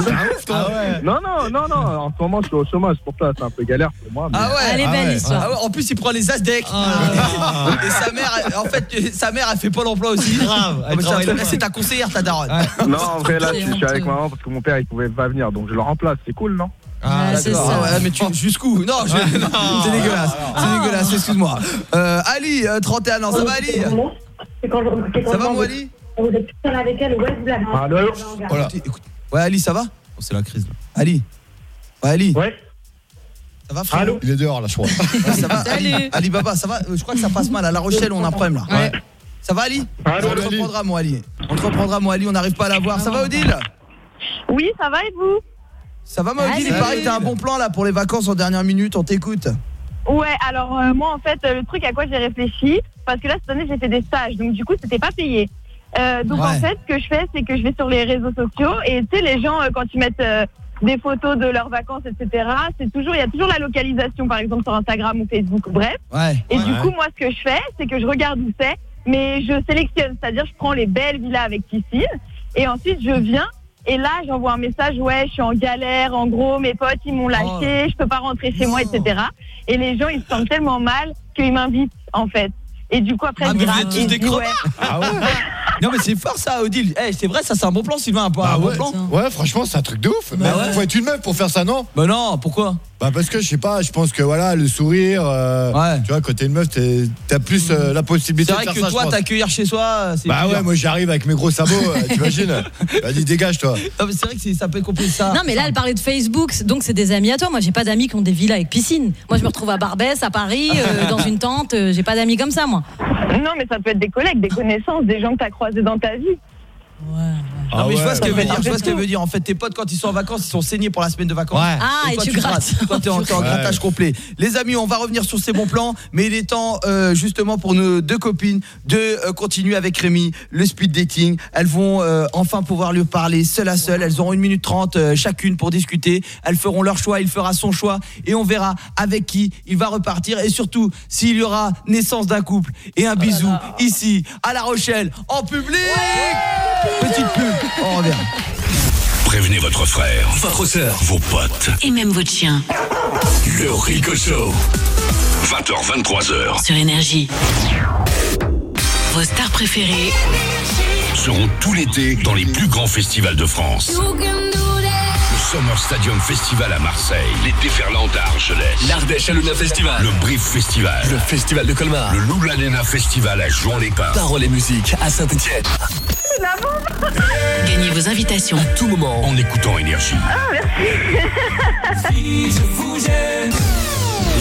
C'est un ouf toi. Non, non, non, non, en ce moment je suis au chômage, pour ça c'est un peu galère pour moi. mais- Ah ouais. Elle est ah belle ouais. l'histoire. Ah ouais, en plus, il prend les Asdec. Et sa mère, elle- en fait, sa mère, elle fait pas l'emploi aussi. Grave, Ah, mais c'est un travaille truc- là-bas. C'est ta conseillère, ta daronne. Non, en vrai là C'est je suis avec maman parce que mon père il pouvait pas venir, donc je le remplace, c'est cool, non? Ah, Ouais, c'est d'accord. ça. Ah ouais, mais tu jusqu'où Non, je- c'est dégueulasse. C'est dégueulasse, excuse-moi. Euh, Ali, euh, 31 ans, ça va Ali Ça va moi Ali Vous êtes tout seul avec elle, ouais, vous l'avez Allô Voilà. Écoute. Ouais Ali, ça va Oh, C'est la crise. là. Ali Ouais Ali Ouais. Ça va frère Allô Il est dehors là je crois. Ouais, ça va Ali. Ali Baba, ça va Euh, Je crois que ça passe mal. À La Rochelle, on a un problème là. Ouais. Ça va Ali Allô, On te reprendra mon Ali. On te reprendra mon Ali, on n'arrive pas à la voir. Ça va Odile Oui, ça va et vous Ça va ma Odile Il paraît que t'as un bon plan là pour les vacances en dernière minute, on t'écoute. Ouais, alors euh, moi en fait, euh, le truc à quoi j'ai réfléchi, parce que là cette année j'ai fait des stages, donc du coup c'était pas payé. Euh, donc Ouais. en fait, ce que je fais, c'est que je vais sur les réseaux sociaux et tu sais, les gens euh, quand ils mettent euh, des photos de leurs vacances, etc., c'est toujours, il y a toujours la localisation, par exemple sur Instagram ou Facebook, bref. Ouais. Et du Ouais. coup, moi, ce que je fais, c'est que je regarde où c'est, mais je sélectionne, c'est-à-dire je prends les belles villas avec piscine, et ensuite je viens, et là, j'envoie un message, ouais, je suis en galère, en gros, mes potes, ils m'ont lâché, je peux pas rentrer chez moi, etc. Et les gens, ils se sentent tellement mal qu'ils m'invitent, en fait. Et du coup, après, Ah, je mais vous êtes tous des dis, ouais. Ah ouais Non mais c'est fort ça Odile Eh c'est vrai ça c'est un bon plan Sylvain un, Bah bon ouais. plan Ouais, franchement, c'est un truc de ouf. Mais ouais. faut être une meuf pour faire ça, non? Bah non pourquoi? Bah parce que je sais pas, je pense que voilà, le sourire, euh, Ouais. tu vois, quand t'es une meuf, t'as plus euh, la possibilité C'est vrai de faire que ça. je toi pense. t'accueillir chez soi euh, c'est Bah ouais, moi j'arrive avec mes gros sabots, euh, t'imagines Vas-y, dégage toi. Non mais c'est vrai que c'est- ça peut être compliqué ça Non mais là elle parlait de Facebook, donc c'est des amis à toi. Moi j'ai pas d'amis qui ont des villas avec piscine. Moi je me retrouve à Barbès, à Paris, euh, dans une tente. J'ai pas d'amis comme ça moi. Non, mais ça peut être des collègues, des connaissances, des gens que tu as croisés dans ta vie. Ouais. Non mais je vois ouais. ce qu'elle veut dire, je vois ce qu'elle veut dire. En fait, tes potes quand ils sont en vacances, ils sont saignés pour la semaine de vacances. Ouais. Ah, et toi, tu grattes. Toi t'es en, grattage complet. Les amis, on va revenir sur ces bons plans, mais il est temps euh, justement pour nos deux copines de euh, continuer avec Rémi le speed dating. Elles vont euh, enfin pouvoir lui parler seule à seule. Elles auront une minute trente euh, chacune pour discuter. Elles feront leur choix, il fera son choix et on verra avec qui il va repartir et surtout s'il y aura naissance d'un couple et un bisou ici à La Rochelle en public. Petite pub. On revient. Prévenez votre frère, Votre sœur. vos potes. Et même votre chien. Le Rico Show. 20h, 23h Sur Énergie. Vos stars préférées. seront tout l'été dans les plus grands festivals de France. Summer Stadium Festival à Marseille, les Déferlantes à Argelès, L'Ardèche Luna Festival. le Brief Festival, Le Festival de Colmar. le Loulanena Festival à Jouan-les-Pins. Parole et musique à Saint-Etienne. Gagnez vos invitations. Tout moment. En écoutant Énergie.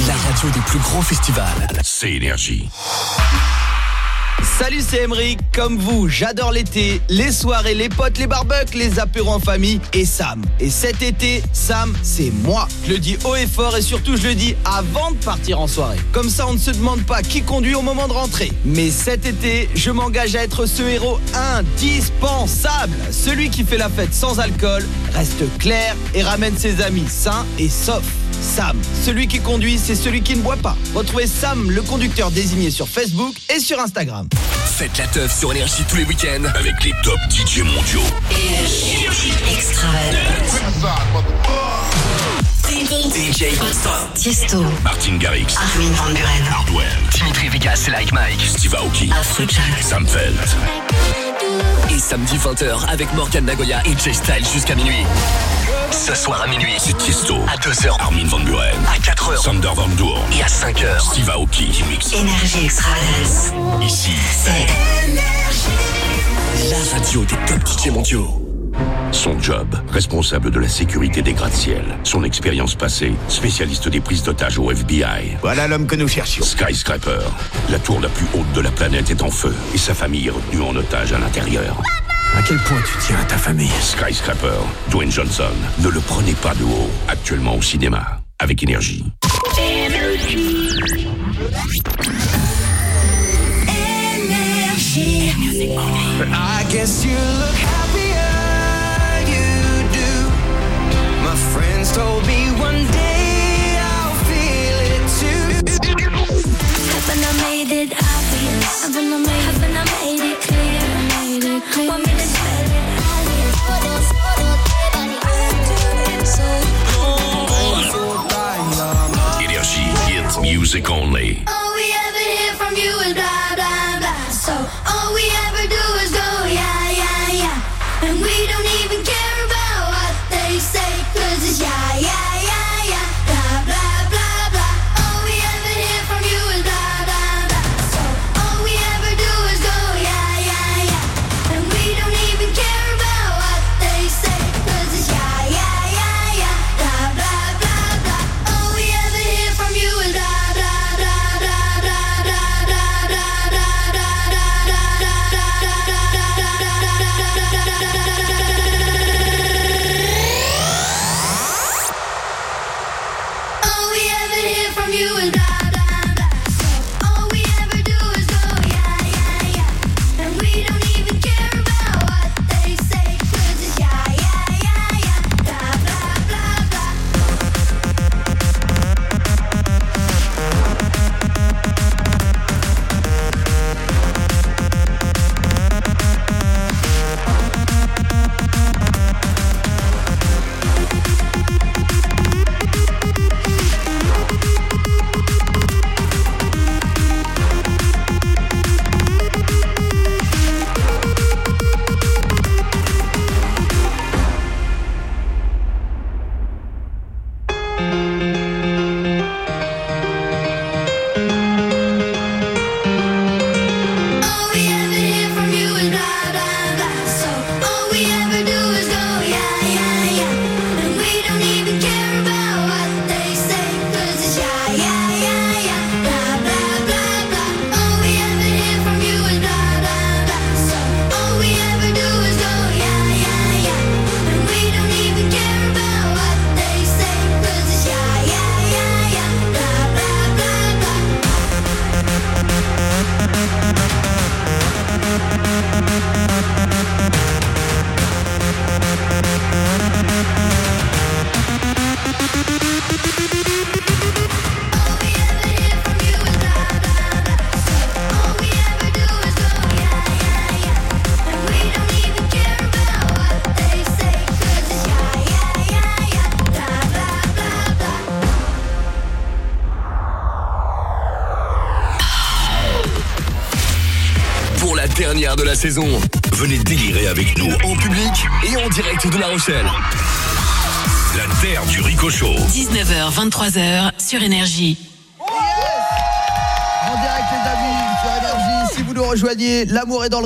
La radio des plus grands festivals. C'est Énergie. Salut, c'est Emeric. Comme vous, j'adore l'été, les soirées, les potes, les barbecues, les apéros en famille et Sam. Et cet été, Sam, c'est moi. Je le dis haut et fort et surtout, je le dis avant de partir en soirée. Comme ça, on ne se demande pas qui conduit au moment de rentrer. Mais cet été, je m'engage à être ce héros indispensable. Celui qui fait la fête sans alcool, reste clair et ramène ses amis sains et saufs. Sam, celui qui conduit, c'est celui qui ne boit pas. Retrouvez Sam, le conducteur désigné sur Facebook et sur Instagram. Faites la teuf sur Énergie tous les week-ends. Avec les top DJ mondiaux. Énergie. Extravagante. DJ Tiesto. Martin Garrix, Armin Van Buren. Hardwell, Dimitri Vegas Like Mike. Steve Aoki, Afrojack. Sam Feld. Et samedi 20h avec Morgan Nagoya et Jay Style jusqu'à minuit. Ce soir à minuit. C'est Tiesto. À 2h. Armin Van Buren. À 4h. Sander Van Doorn. Et à 5h. Steve Aoki qui mixe. Énergie Extravagance. Ici, C'est La radio des top DJ mondiaux. Son job, responsable de la sécurité des gratte-ciel. Son expérience passée, spécialiste des prises d'otages au FBI. Voilà l'homme que nous cherchions. Skyscraper, la tour la plus haute de la planète est en feu et sa famille est retenue en otage à l'intérieur. À quel point tu tiens à ta famille? Skyscraper, Dwayne Johnson, ne le prenez pas de haut, actuellement au cinéma, avec énergie. I guess you look friends told me one day I'll feel it too. Haven't I made it obvious? Haven't I made, haven't I made it clear? Made it clear. Want me to spell it obvious? What else, what else did I do? So Énergie, hit music only. All we ever hear from you is blah, blah, blah. So all we ever do is go, de La Rochelle. La terre du Ricochot. 19h, 23h sur Énergie.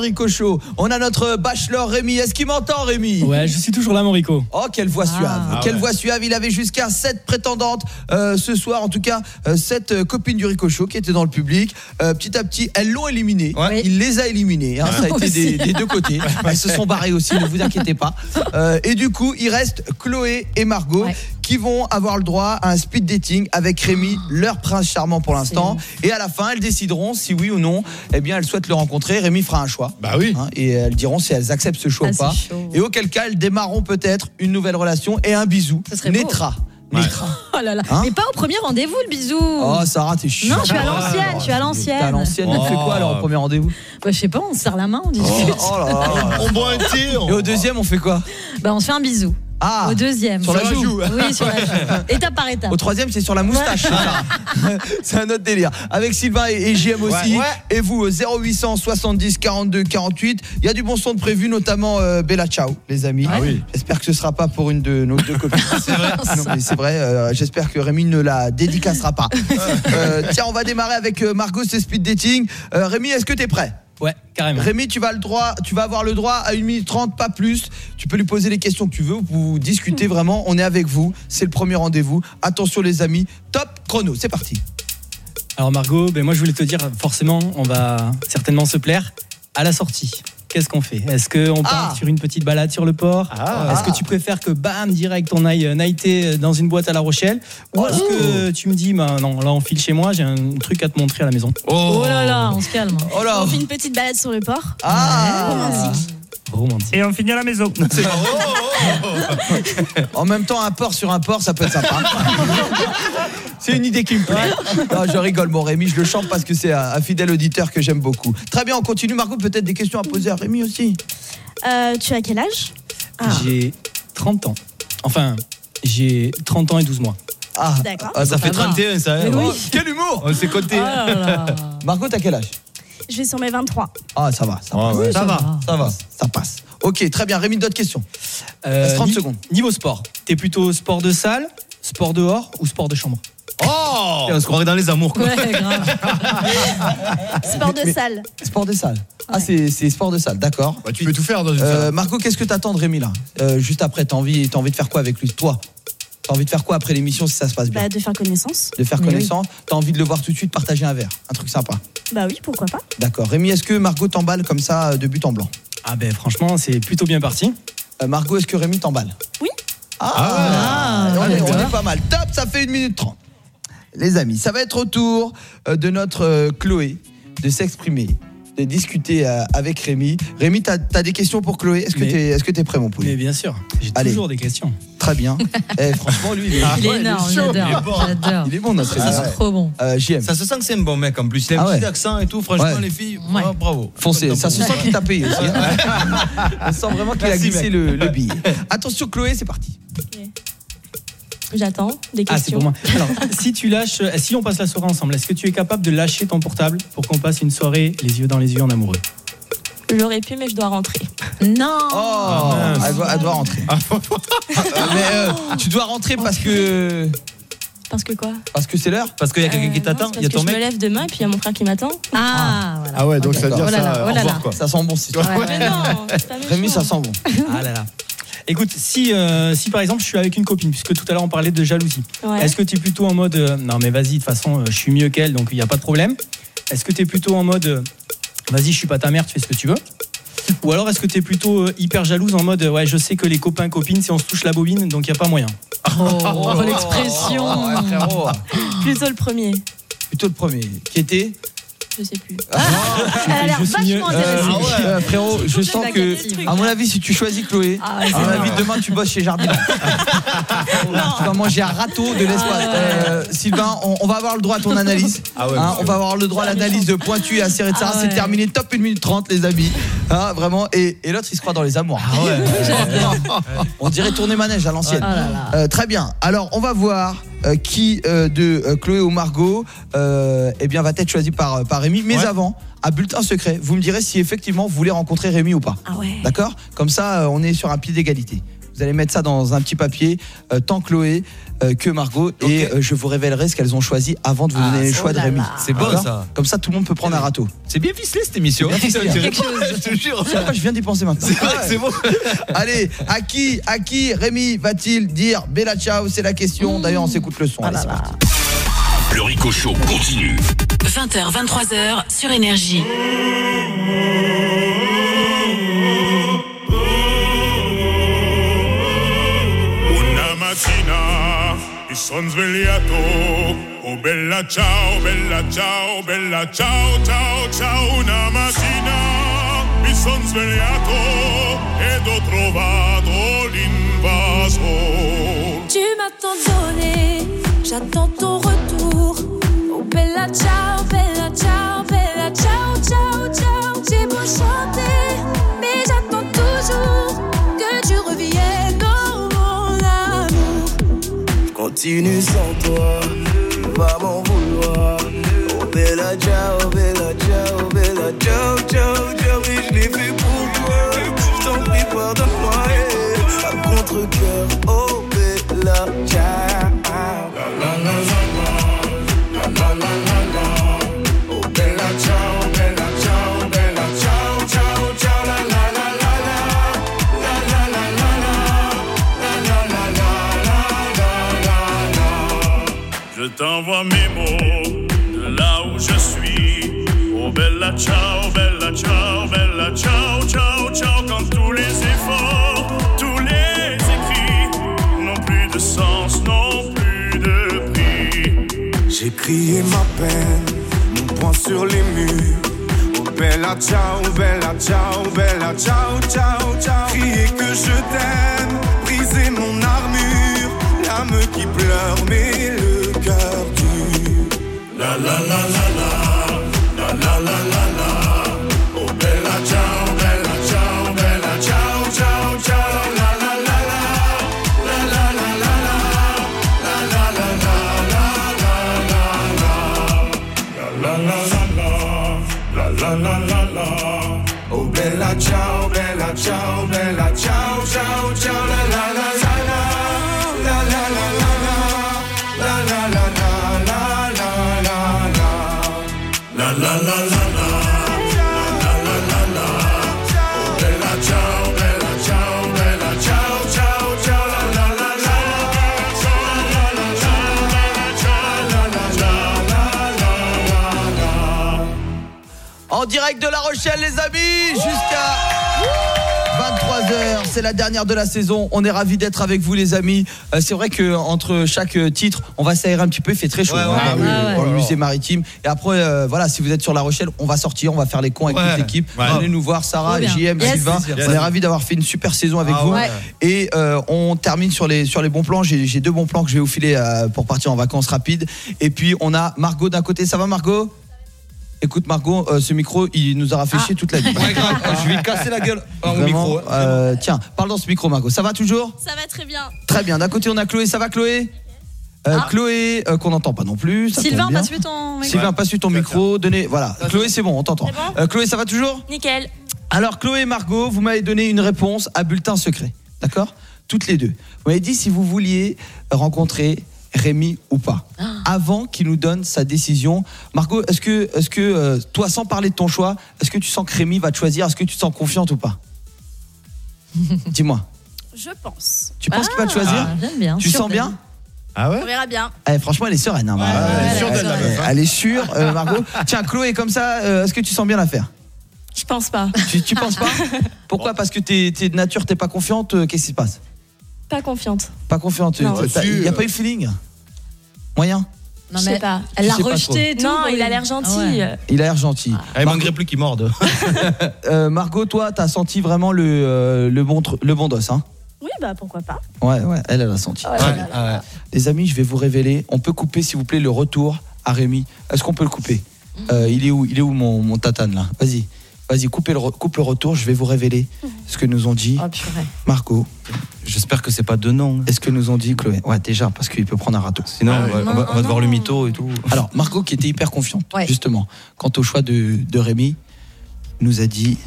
Ricochet. On a notre bachelor Rémi. Est-ce qu'il m'entend Rémi? Ouais, je suis toujours là, mon Rico. Oh, quelle voix suave. Ah quelle ouais. voix suave. Il avait jusqu'à 7 prétendantes euh, ce soir. En tout cas, 7 copines du Ricochet qui étaient dans le public. Euh, petit à petit, elles l'ont éliminé. Il les a éliminées. hein. Ça a été des, des deux côtés. Elles se sont barrées aussi, ne vous inquiétez pas. Euh, et du coup, il reste Chloé et Margot. Qui vont avoir le droit à un speed dating avec Rémi, leur prince charmant pour l'instant. Et à la fin, elles décideront si oui ou non, eh bien, elles souhaitent le rencontrer. Rémi fera un choix. Bah oui. et elles diront si elles acceptent ce choix Ah, ou pas. chaud. Et auquel cas, elles démarreront peut-être une nouvelle relation et un bisou. serait beau. naîtra. Naîtra. Oh là là. Hein Mais pas au premier rendez-vous, le bisou. Oh, Sarah, t'es chiant. Non, je suis à l'ancienne, je suis à l'ancienne. T'es à l'ancienne, elle fait quoi alors au premier rendez-vous? Bah, je sais pas, on se serre la main, on discute. Oh là là. On boit un thé. Et au deuxième, on fait quoi? Bah, on se fait un bisou. Ah Au deuxième. Sur la joue. Oui, sur la joue. Étape par étape. Au troisième, c'est sur la moustache. c'est un autre délire. Avec Sylvain et, et JM aussi. Ouais, ouais. Et vous, au 0800 70 42 48. Il y a du bon son de prévu, notamment euh, Bella Ciao, les amis. Ah oui. J'espère que ce sera pas pour une de nos deux copines. c'est vrai. Non, mais c'est vrai. euh, J'espère que Rémi ne la dédicacera pas. Euh, tiens, on va démarrer avec euh, Margot, c'est speed dating. Euh, Rémi, est-ce que tu es prêt? Ouais, carrément. Rémi, tu vas, le droit, tu vas avoir le droit à 1 minute 30, pas plus. Tu peux lui poser les questions que tu veux, vous discutez vraiment. On est avec vous. C'est le premier rendez-vous. Attention, les amis. Top chrono, c'est parti. Alors Margot, ben moi je voulais te dire, forcément, on va certainement se plaire à la sortie. Qu'est-ce qu'on fait Est-ce qu'on part Ah. sur une petite balade sur le port Ah. Est-ce que tu préfères que bam direct on aille euh, nighter dans une boîte à La Rochelle Ou est-ce que tu me dis bah non là on file chez moi, j'ai un truc à te montrer à la maison Oh là là, on se calme. Oh là On fait une petite balade sur le port. Ah Romantique. Romantique. Et on finit à la maison. En même temps, un port sur un port, ça peut être sympa. C'est une idée qui me plaît. Non, je rigole, mon Rémi, je le chante parce que c'est un, un fidèle auditeur que j'aime beaucoup. Très bien, on continue. Margot, peut-être des questions à poser à Rémi aussi. Euh, tu as quel âge? J'ai 30 ans. Enfin, j'ai 30 ans et 12 mois. Ah, D'accord. Ah, ça fait 31 ça. hein. Oui. Oh, quel humour On s'est compté. Oh. Margot, t'as quel âge? Je vais sur mes 23. Ah, ça va, ça Ah va. ouais. ça, va, ça va, ça passe. Ok, très bien. Rémi, d'autres questions Euh, Reste 30 ni- secondes. Niveau sport, t'es plutôt sport de salle, sport dehors ou sport de chambre? Oh On se croirait dans les amours quoi. Ouais, grave. Sport de salle. Sport de salle. Ah, c'est c'est sport de salle, d'accord. Bah, tu peux tout faire dans une Euh, salle. Margot, qu'est-ce que t'attends de Rémi là? Euh, Juste après, t'as envie, t'as envie de faire quoi avec lui? Toi? T'as envie de faire quoi après l'émission si ça se passe bien Bah, de faire connaissance. De faire Mais oui. connaissance T'as envie de le voir tout de suite, partager un verre Un truc sympa. Bah oui, pourquoi pas. D'accord. Rémi, est-ce que Margot t'emballe comme ça euh, de but en blanc? Ah ben franchement, c'est plutôt bien parti. Euh, Margot, est-ce que Rémi t'emballe? Oui. Ah, Ah, on, est, on d'accord. est pas mal. Top, ça fait une minute 30. Les amis, ça va être au tour euh, de notre Chloé de s'exprimer, discuter euh, avec Rémi. Rémi, t'as as des questions pour Chloé? Est-ce que est -ce es prêt, mon Mais poulet bien sûr, j'ai toujours des questions. Très bien. Eh, franchement, lui, il est, Il est énorme, chaud. Il est bon, notre C'est Rémi. trop bon. Euh. Ça se sent que c'est un bon mec en plus. Il a un Ah petit accent et tout. Franchement, Ouais. les filles, Ouais. ah, bravo. Foncez, ça se sent qu'il t'a payé aussi. hein. On sent vraiment qu'il a glissé le, le billet. Attention, Chloé, c'est parti. J'attends des Ah, c'est questions. pour moi. Alors, si tu lâches, euh, si on passe la soirée ensemble, est-ce que tu es capable de lâcher ton portable pour qu'on passe une soirée les yeux dans les yeux en amoureux? J'aurais pu, mais je dois rentrer. Non. Oh, mince. elle, doit, elle doit rentrer. Euh, mais euh, tu dois rentrer parce que Parce que quoi? parce que c'est l'heure. Parce qu'il y a quelqu'un Euh, qui t'attend. Il y a ton je me mec. lève demain et puis il y a mon frère qui m'attend. Ah, voilà. Ah ouais, donc ça veut dire Oh là ça. là, oh au là revoir, là. quoi. Ça sent bon si tu veux. Mais non, c'est pas Rémi, ça sent bon. Ah là là. Écoute, si, euh, si par exemple je suis avec une copine, puisque tout à l'heure on parlait de jalousie, Ouais. est-ce que tu es plutôt en mode euh, non mais vas-y, de toute façon euh, je suis mieux qu'elle donc il n'y a pas de problème Est-ce que tu es plutôt en mode euh, vas-y, je suis pas ta mère, tu fais ce que tu veux? Ou alors est-ce que tu es plutôt euh, hyper jalouse en mode ouais, je sais que les copains copines, si on se touche la bobine, donc il n'y a pas moyen? Oh, l'expression. ouais, frérot. Plutôt le premier. Plutôt le premier. Qui était? Je sais plus. Elle a l'air vachement intéressée. Euh, euh, frérot, je sens que, à mon avis, si tu choisis Chloé, Ah ouais, à mon avis, demain tu bosses chez Jardin. tu vas manger un râteau de l'espace. Euh, Sylvain, on, on va avoir le droit à ton analyse. Ah ouais, Hein, on va avoir le droit à l'analyse de pointu et acéré de Sarah. Ah C'est ouais. terminé, top 1 minute 30, les amis. Hein, vraiment. Et, et l'autre, il se croit dans les amours. on dirait tourner manège à l'ancienne. Oh. Euh, très bien. Alors, on va voir euh, qui euh, de euh, Chloé ou Margot euh, eh bien, va être choisi par, par Rémi. Mais Ouais. avant, à bulletin secret, vous me direz si effectivement vous voulez rencontrer Rémi ou pas. Ah ouais. D'accord? Comme ça, euh, on est sur un pied d'égalité. Vous allez mettre ça dans un petit papier, euh, tant Chloé que Margot, et euh, je vous révélerai ce qu'elles ont choisi avant de vous Ah, donner les oh choix de là Rémi. C'est bon, ça. Comme ça, tout le monde peut prendre un râteau. C'est bien ficelé cette émission. Bien ficelé. Je te jure. Je viens d'y penser maintenant. C'est vrai, c'est bon. Allez, à qui, à qui Rémi va-t-il dire Bella Ciao C'est la question. D'ailleurs, on s'écoute le son. Allez, c'est parti. Le Rico Show continue. 20h, 23h sur Énergie. Son svegliato, oh bella ciao, bella ciao, bella ciao, ciao, ciao. Una mattina mi son svegliato ed ho trovato l'invaso. Tu m'as tant donné, j'attends ton retour. Oh bella ciao, bella ciao, bella ciao, ciao, ciao. J'ai beau chanter, mais j'attends toujours Continue sans toi, va m'en vouloir. Oh bella ciao, bella ciao, bella ciao, ciao, ciao. Oui, je l'ai fait pour toi. Je t'en prie, pardonne-moi. À contre-cœur, oh bella t'envoie mes mots de là où je suis. Oh bella ciao, bella ciao, bella ciao, ciao, ciao. Quand tous les efforts, tous les écrits n'ont plus de sens, n'ont plus de prix. J'ai crié ma peine, mon poing sur les murs. Oh bella ciao, bella ciao, bella ciao, ciao, ciao. Crier que je t'aime, briser mon armure. L'âme qui pleure, mais le. La la la la direct de La Rochelle, les amis, jusqu'à 23h. C'est la dernière de la saison. On est ravis d'être avec vous, les amis. Euh, c'est vrai que entre chaque euh, titre, on va s'aérer un petit peu. Il fait très chaud Ouais, hein, ouais, dans, ouais, le, dans musée maritime. Et après, euh, voilà, si vous êtes sur La Rochelle, on va sortir, on va faire les cons avec Ouais. toute l'équipe. Ouais. Venez nous voir, Sarah. JM, Yes. Sylvain. Yes. On est ravis d'avoir fait une super saison avec Ah vous. ouais. Et euh, on termine sur les sur les bons plans. J'ai deux bons plans que je vais vous filer euh, pour partir en vacances rapides. Et puis on a Margot d'un côté. Ça va, Margot? Écoute Margot, euh, ce micro, il nous aura fait chier toute la vie. Ouais, grave. Je vais casser la gueule au micro. hein. euh, tiens, parle dans ce micro, Margot. Ça va toujours? Ça va très bien. Très bien. D'un côté, on a Chloé. Ça va, Chloé? Euh, Chloé, euh, qu'on n'entend pas non plus. ça Sylvain, passe ton micro. Sylvain, passe ton micro. Donnez, voilà. Chloé, c'est bon, on t'entend. Bon? Euh, Chloé, ça va toujours? Nickel. Alors, Chloé et Margot, vous m'avez donné une réponse à bulletin secret. D'accord? Toutes les deux. Vous m'avez dit si vous vouliez rencontrer Rémi ou pas. Avant qu'il nous donne sa décision. Margot, est-ce que, est que euh, toi, sans parler de ton choix, est-ce que tu sens que Rémi va te choisir? Est-ce que tu te sens confiante ou pas? Dis-moi. Je pense. Tu penses qu'il va te choisir? Ah, j'aime bien, Tu sûre sens bien? Ah On verra bien. Eh, franchement, elle est sereine. hein, Margot. elle est sûre d'elle, la elle, meuf, hein. elle est sûre, euh, Margot. Tiens, Chloé, comme ça, euh, est-ce que tu sens bien l'affaire? Je pense pas. tu, tu penses pas? Pourquoi? Parce que t'es t'es de nature, t'es pas confiante. euh, Qu'est-ce qui se passe? Pas confiante. Pas confiante. Il n'y a pas eu feeling Moyen Non, Je mais sais pas. Elle l'a rejeté et tout. Non, il a l'air gentil. Ah ouais. Il a l'air gentil. Ah, il manquerait plus qu'il morde. Euh, Margot, toi, t'as senti vraiment le, euh, le, bon, le bon dos, hein? Oui, bah pourquoi pas. Ouais, ouais, elle, elle a senti. Ouais, ouais. Ah ouais. Les amis, je vais vous révéler. On peut couper, s'il vous plaît, le retour à Rémi. Est-ce qu'on peut le couper? Euh, Il est où Il est où mon, mon tatane là? Vas-y. Vas-y, coupez le, coupe le retour, je vais vous révéler ce que nous ont dit Oh purée. Marco. J'espère que c'est pas deux noms. Est-ce que nous ont dit Chloé? Ouais, déjà, parce qu'il peut prendre un râteau. Sinon, on va, on va- on va devoir le mytho et tout. Alors, Marco, qui était hyper confiante, Ouais. justement, quant au choix de, de Rémi, nous a dit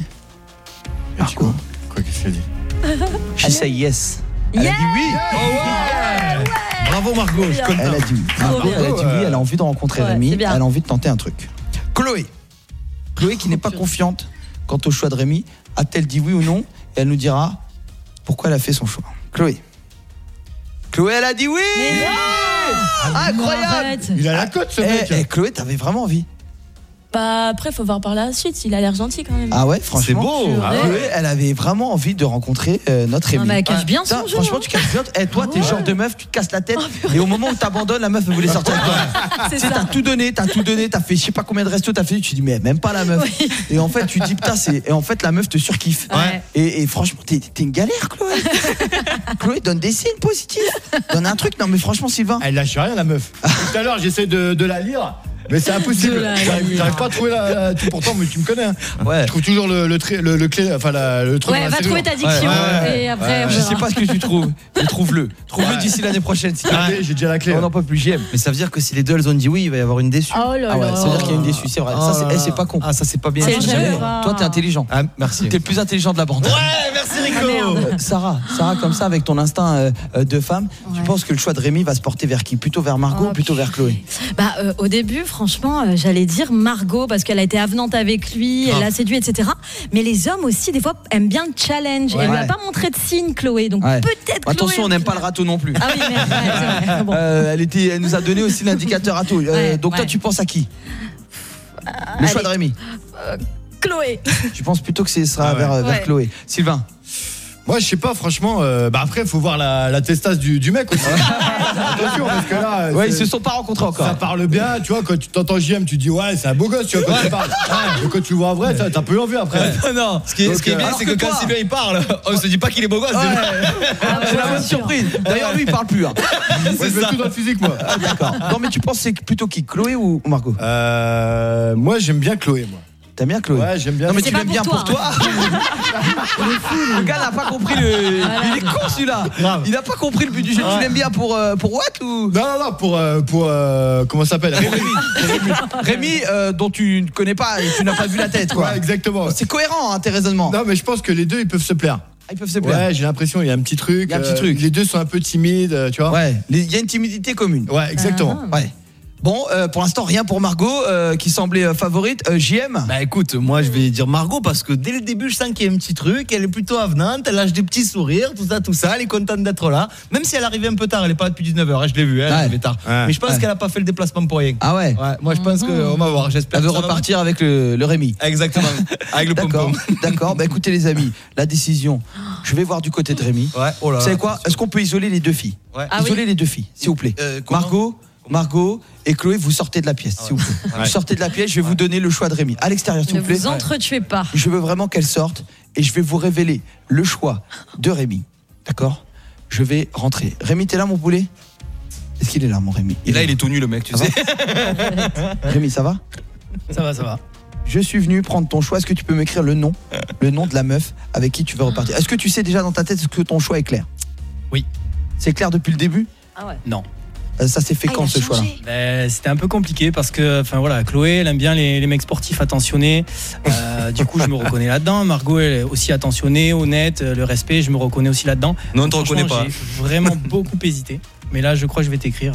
Marco, Quoi, qu'est-ce qu'elle dit? She say yes. Elle a dit oui. Bravo Margot, je. Elle a dit oui. Marco, elle a dit oui, elle a envie de rencontrer Ouais, Rémi, elle a envie de tenter un truc. Chloé. Chloé qui n'est pas confiante quant au choix de Rémi, a-t-elle dit oui ou non Et elle nous dira pourquoi elle a fait son choix. Chloé. Chloé, elle a dit oui Incroyable. Il a la cote, ce Eh, mec. eh, Chloé, t'avais vraiment envie Bah après, faut voir par la suite. Il a l'air gentil quand même. Ah ouais, franchement. C'est beau. Ah Chloé, elle avait vraiment envie de rencontrer euh, notre Non, Rémi. mais elle cache bien Putain, son jeu, Franchement, hein. tu casses bien. Eh, toi, t'es genre de meuf, tu te casses la tête. et au moment où t'abandonnes, la meuf elle voulait sortir avec toi. C'est Tu sais, ça. t'as tout donné, t'as tout donné, t'as fait je sais pas combien de restos t'as fait. Tu dis, mais m'aime pas la meuf. Et en fait, tu te dis, putain, c'est. Et en fait, la meuf te surkiffe. Ouais. Et, et franchement, t'es t'es une galère, Chloé. Chloé, donne des signes positifs. Donne un truc. Non, mais franchement, Sylvain. Elle lâche rien, la meuf. Tout à l'heure, j'essaie de, de la lire. Mais c'est impossible. J'arrive pas à trouver la, la- tout pourtant, mais tu me connais. hein. Ouais. Je trouve toujours le, le, trait- le, le clé, enfin la- le truc. Ouais, la va serrure. trouver ta diction Ouais, ouais, et après on Je verra. sais pas ce que tu trouves. Mais trouve-le. Trouve-le Ouais. d'ici l'année prochaine. Si Regardez, J'ai déjà la clé. On n'en peut plus, j'aime. Mais ça veut dire que si les deux elles ont dit oui, il va y avoir une déçue. Oh là Ah ouais, là. ça veut dire qu'il y a une déçue, c'est vrai. Oh ça, c'est là eh, c'est pas con. Ah, ça c'est pas bien. C'est dit. vrai. Toi, t'es intelligent. Ah, merci. T'es le plus intelligent de la bande. Ouais, merci Rico. Ah, merde. Euh, Sarah, Sarah, comme ça, avec ton instinct euh, euh, de femme, tu Ouais. penses que le choix de Rémi va se porter vers qui? Plutôt vers Margot Oh, ou plutôt vers Chloé? Bah, euh, au début, franchement, euh, j'allais dire Margot parce qu'elle a été avenante avec lui, elle l'a séduit, etc. Mais les hommes aussi, des fois, aiment bien le challenge. Ouais. Elle lui a Ouais. pas montré de signe, Chloé. Donc Ouais. peut-être. Attention, Chloé, on n'aime pas le râteau non plus. Ah oui, mais ouais, c'est vrai. Bon. Euh, elle, était, elle nous a donné aussi l'indicateur râteau. Euh, Ouais, donc toi, tu penses à qui? Le choix allez. de Rémi. Chloé. Tu penses plutôt que ce sera Ah ouais. vers, vers Ouais. Chloé. Sylvain Moi, je sais pas, franchement. euh, bah après, il faut voir la, la testasse du, du mec aussi. Attention, parce que là. Ouais, c'est- ils se sont pas rencontrés encore. Ça parle bien, tu vois, quand tu t'entends JM, tu dis ouais, c'est un beau gosse, tu vois, quand tu parles. Mais quand tu le vois en vrai, t'as t'as un peu envie après. Non, non, ce qui est, Donc, ce qui est euh, bien, alors c'est que, que quand toi- Sylvain il parle, on se dit pas qu'il est beau gosse. Ouais. Ah, C'est la bonne surprise. D'ailleurs, lui, il parle plus. hein. Moi, je mets tout dans le physique, moi. Ah, D'accord. Non, mais tu penses c'est plutôt qui Chloé ou Margot? Euh, moi, j'aime bien Chloé, moi. T'aimes bien Chloé Ouais, j'aime bien. Non, mais tu l'aimes bien pour toi. le gars n'a pas compris le. Il est con celui-là. Il n'a pas compris le but du jeu. Tu l'aimes bien pour, euh, pour what ou Non, non, non, pour. euh, pour euh, comment ça s'appelle? Rémi. Rémi, dont tu ne connais pas et tu n'as pas vu la tête, quoi. Ouais, exactement. C'est cohérent, hein, tes raisonnements. Non, mais je pense que les deux, ils peuvent se plaire. Ah, ils peuvent se plaire. Ouais, j'ai l'impression, il y a un petit truc. Il y a un petit euh, truc. Les deux sont un peu timides, tu vois. Ouais, il y a une timidité commune. Ouais, exactement. Ouais. Bon, euh, pour l'instant, rien pour Margot, euh, qui semblait euh, favorite. Euh, JM Bah écoute, moi je vais dire Margot parce que dès le début je sens qu'il y a un petit truc, elle est plutôt avenante, elle lâche des petits sourires, tout ça, tout ça, elle est contente d'être là. Même si elle arrivait un peu tard, elle est pas là depuis 19h, je l'ai vu, hein, elle Ouais. arrivait tard. Ouais. Mais je pense Ouais. qu'elle a pas fait le déplacement pour rien. Ah ouais Ouais, moi je pense qu'on va voir, j'espère. Elle veut repartir avec le, le Rémi. Exactement, avec le D'accord, d'accord. Bah écoutez les amis, la décision. Je vais voir du côté de Rémi. Ouais, oh là Vous savez quoi? Est-ce qu'on peut isoler les deux filles? Ouais. Ah oui. Isoler les deux filles, s'il vous plaît. Euh, Margot, Margot et Chloé, vous sortez de la pièce, s'il vous plaît. Vous sortez de la pièce, je vais vous donner le choix de Rémi. À l'extérieur, s'il Ne vous plaît. vous entretuez pas. Je veux vraiment qu'elle sorte et je vais vous révéler le choix de Rémi. D'accord? Je vais rentrer. Rémi, t'es là, mon poulet? Est-ce qu'il est là, mon Rémi? Et là il est tout nu le mec, tu Ça sais. Rémi, ça va? Ça va, ça va. Je suis venu prendre ton choix. Est-ce que tu peux m'écrire le nom Le nom de la meuf avec qui tu veux repartir? Est-ce que tu sais déjà dans ta tête est-ce que ton choix est clair? Oui. C'est clair depuis le début? Ah ouais. Non. Euh, Ça s'est fait quand ce choix-là? Ben, C'était un peu compliqué parce que, enfin voilà, Chloé, elle aime bien les, les mecs sportifs attentionnés. Euh, du coup, je me reconnais là-dedans. Margot, elle est aussi attentionnée, honnête, euh, le respect, je me reconnais aussi là-dedans. Non, on te reconnaît pas. J'ai vraiment beaucoup hésité. Mais là, je crois que je vais t'écrire.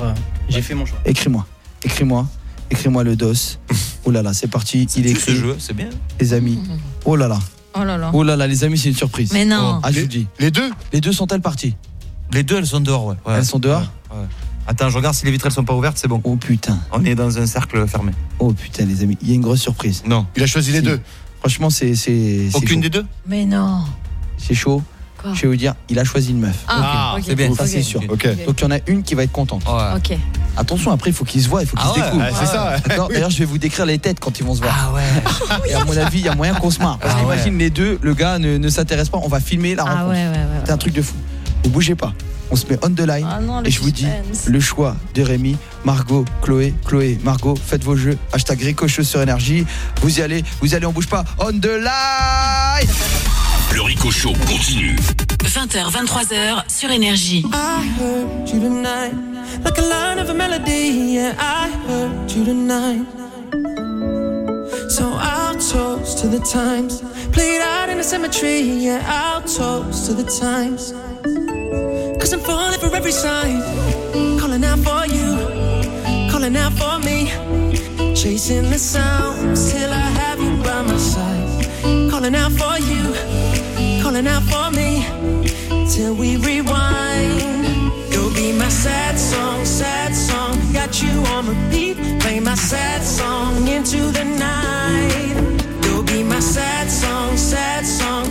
J'ai fait mon choix. Écris-moi. Écris-moi. Écris-moi le dos. Oh là là, c'est parti. Il est ce écrit. jeu, c'est bien. Les amis. Oh là là. Oh là là. Oh là là, les amis, c'est une surprise. Mais non. Ah, je vous dis. Les deux? Les deux sont-elles parties? Les deux elles sont dehors, ouais. Ouais. Elles sont dehors? Ouais. Attends, je regarde si les vitres elles sont pas ouvertes, c'est bon. Oh putain. On est dans un cercle fermé. Oh putain, les amis. Il y a une grosse surprise. Non. Il a choisi les Si. deux. Franchement, c'est. c'est- c'est Aucune chaud. des deux Mais non. C'est chaud. Quoi Je vais vous dire, il a choisi une meuf. Ah, ok. c'est bien. Ça, c'est sûr. Ok. Donc, il y en a une qui va être contente. Ouais. Ok. Attention, après, il faut qu'ils se voient, il faut qu'ils Ah se ouais, découvrent. Ouais, c'est ça. ouais. D'accord D'ailleurs, je vais vous décrire les têtes quand ils vont se voir. Ah ouais. Et à mon avis, il y a moyen qu'on se marre. Parce Ah qu'imagine les deux, le gars ne, ne s'intéresse pas, on va filmer la Ah rencontre. ouais, ouais, ouais. C'est un truc de fou. Vous bougez pas. On se met on the line. Ah non, le et je vous dis le choix de Rémi, Margot, Chloé, Chloé, Margot. Faites vos jeux. Hashtag Ricochet sur énergie. Vous y allez, vous y allez, on bouge pas. On the line Le Ricochot continue. 20h, 23h sur Énergie. I heard you tonight, like a line of a melody. Yeah, I heard you tonight. So I'll toast to the times played out in the cemetery. Yeah, I'll toast to the times. Cause I'm falling for every sign, calling out for you, calling out for me. Chasing the sounds till I have you by my side. Calling out for you, calling out for me till we rewind. You'll be my sad song, sad song. Got you on repeat. Play my sad song into the night. You'll be my sad song, sad song.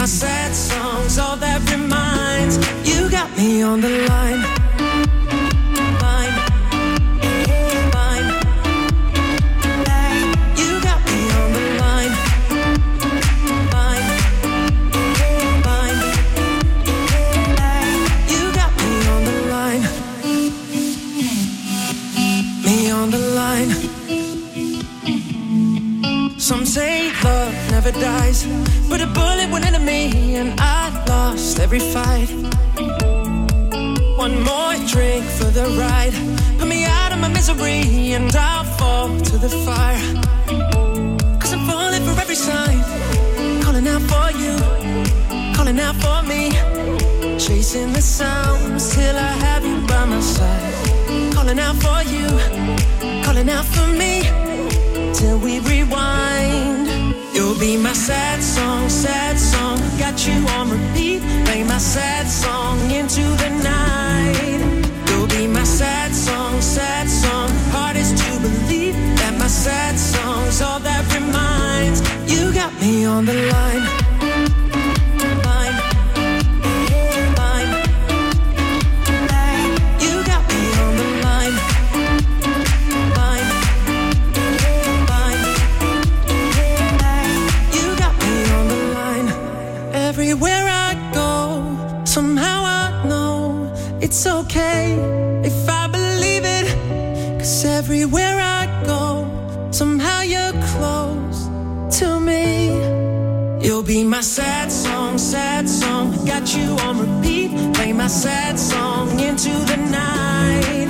My sad song's all that reminds. You got me on the line. Line. Line. You got me on the line. Line. Line. You got me on the line. Me on the line. Some say never dies, but a bullet went into me, and I lost every fight. One more drink for the ride, put me out of my misery, and I'll fall to the fire. Cause I'm falling for every sign, calling out for you, calling out for me. Chasing the sounds till I have you by my side. Calling out for you, calling out for me. Till we rewind. Be my sad song, sad song. Got you on repeat. Play my sad song into the night. You'll be my sad song, sad song. My sad song, sad song. Got you on repeat. Play my sad song into the night.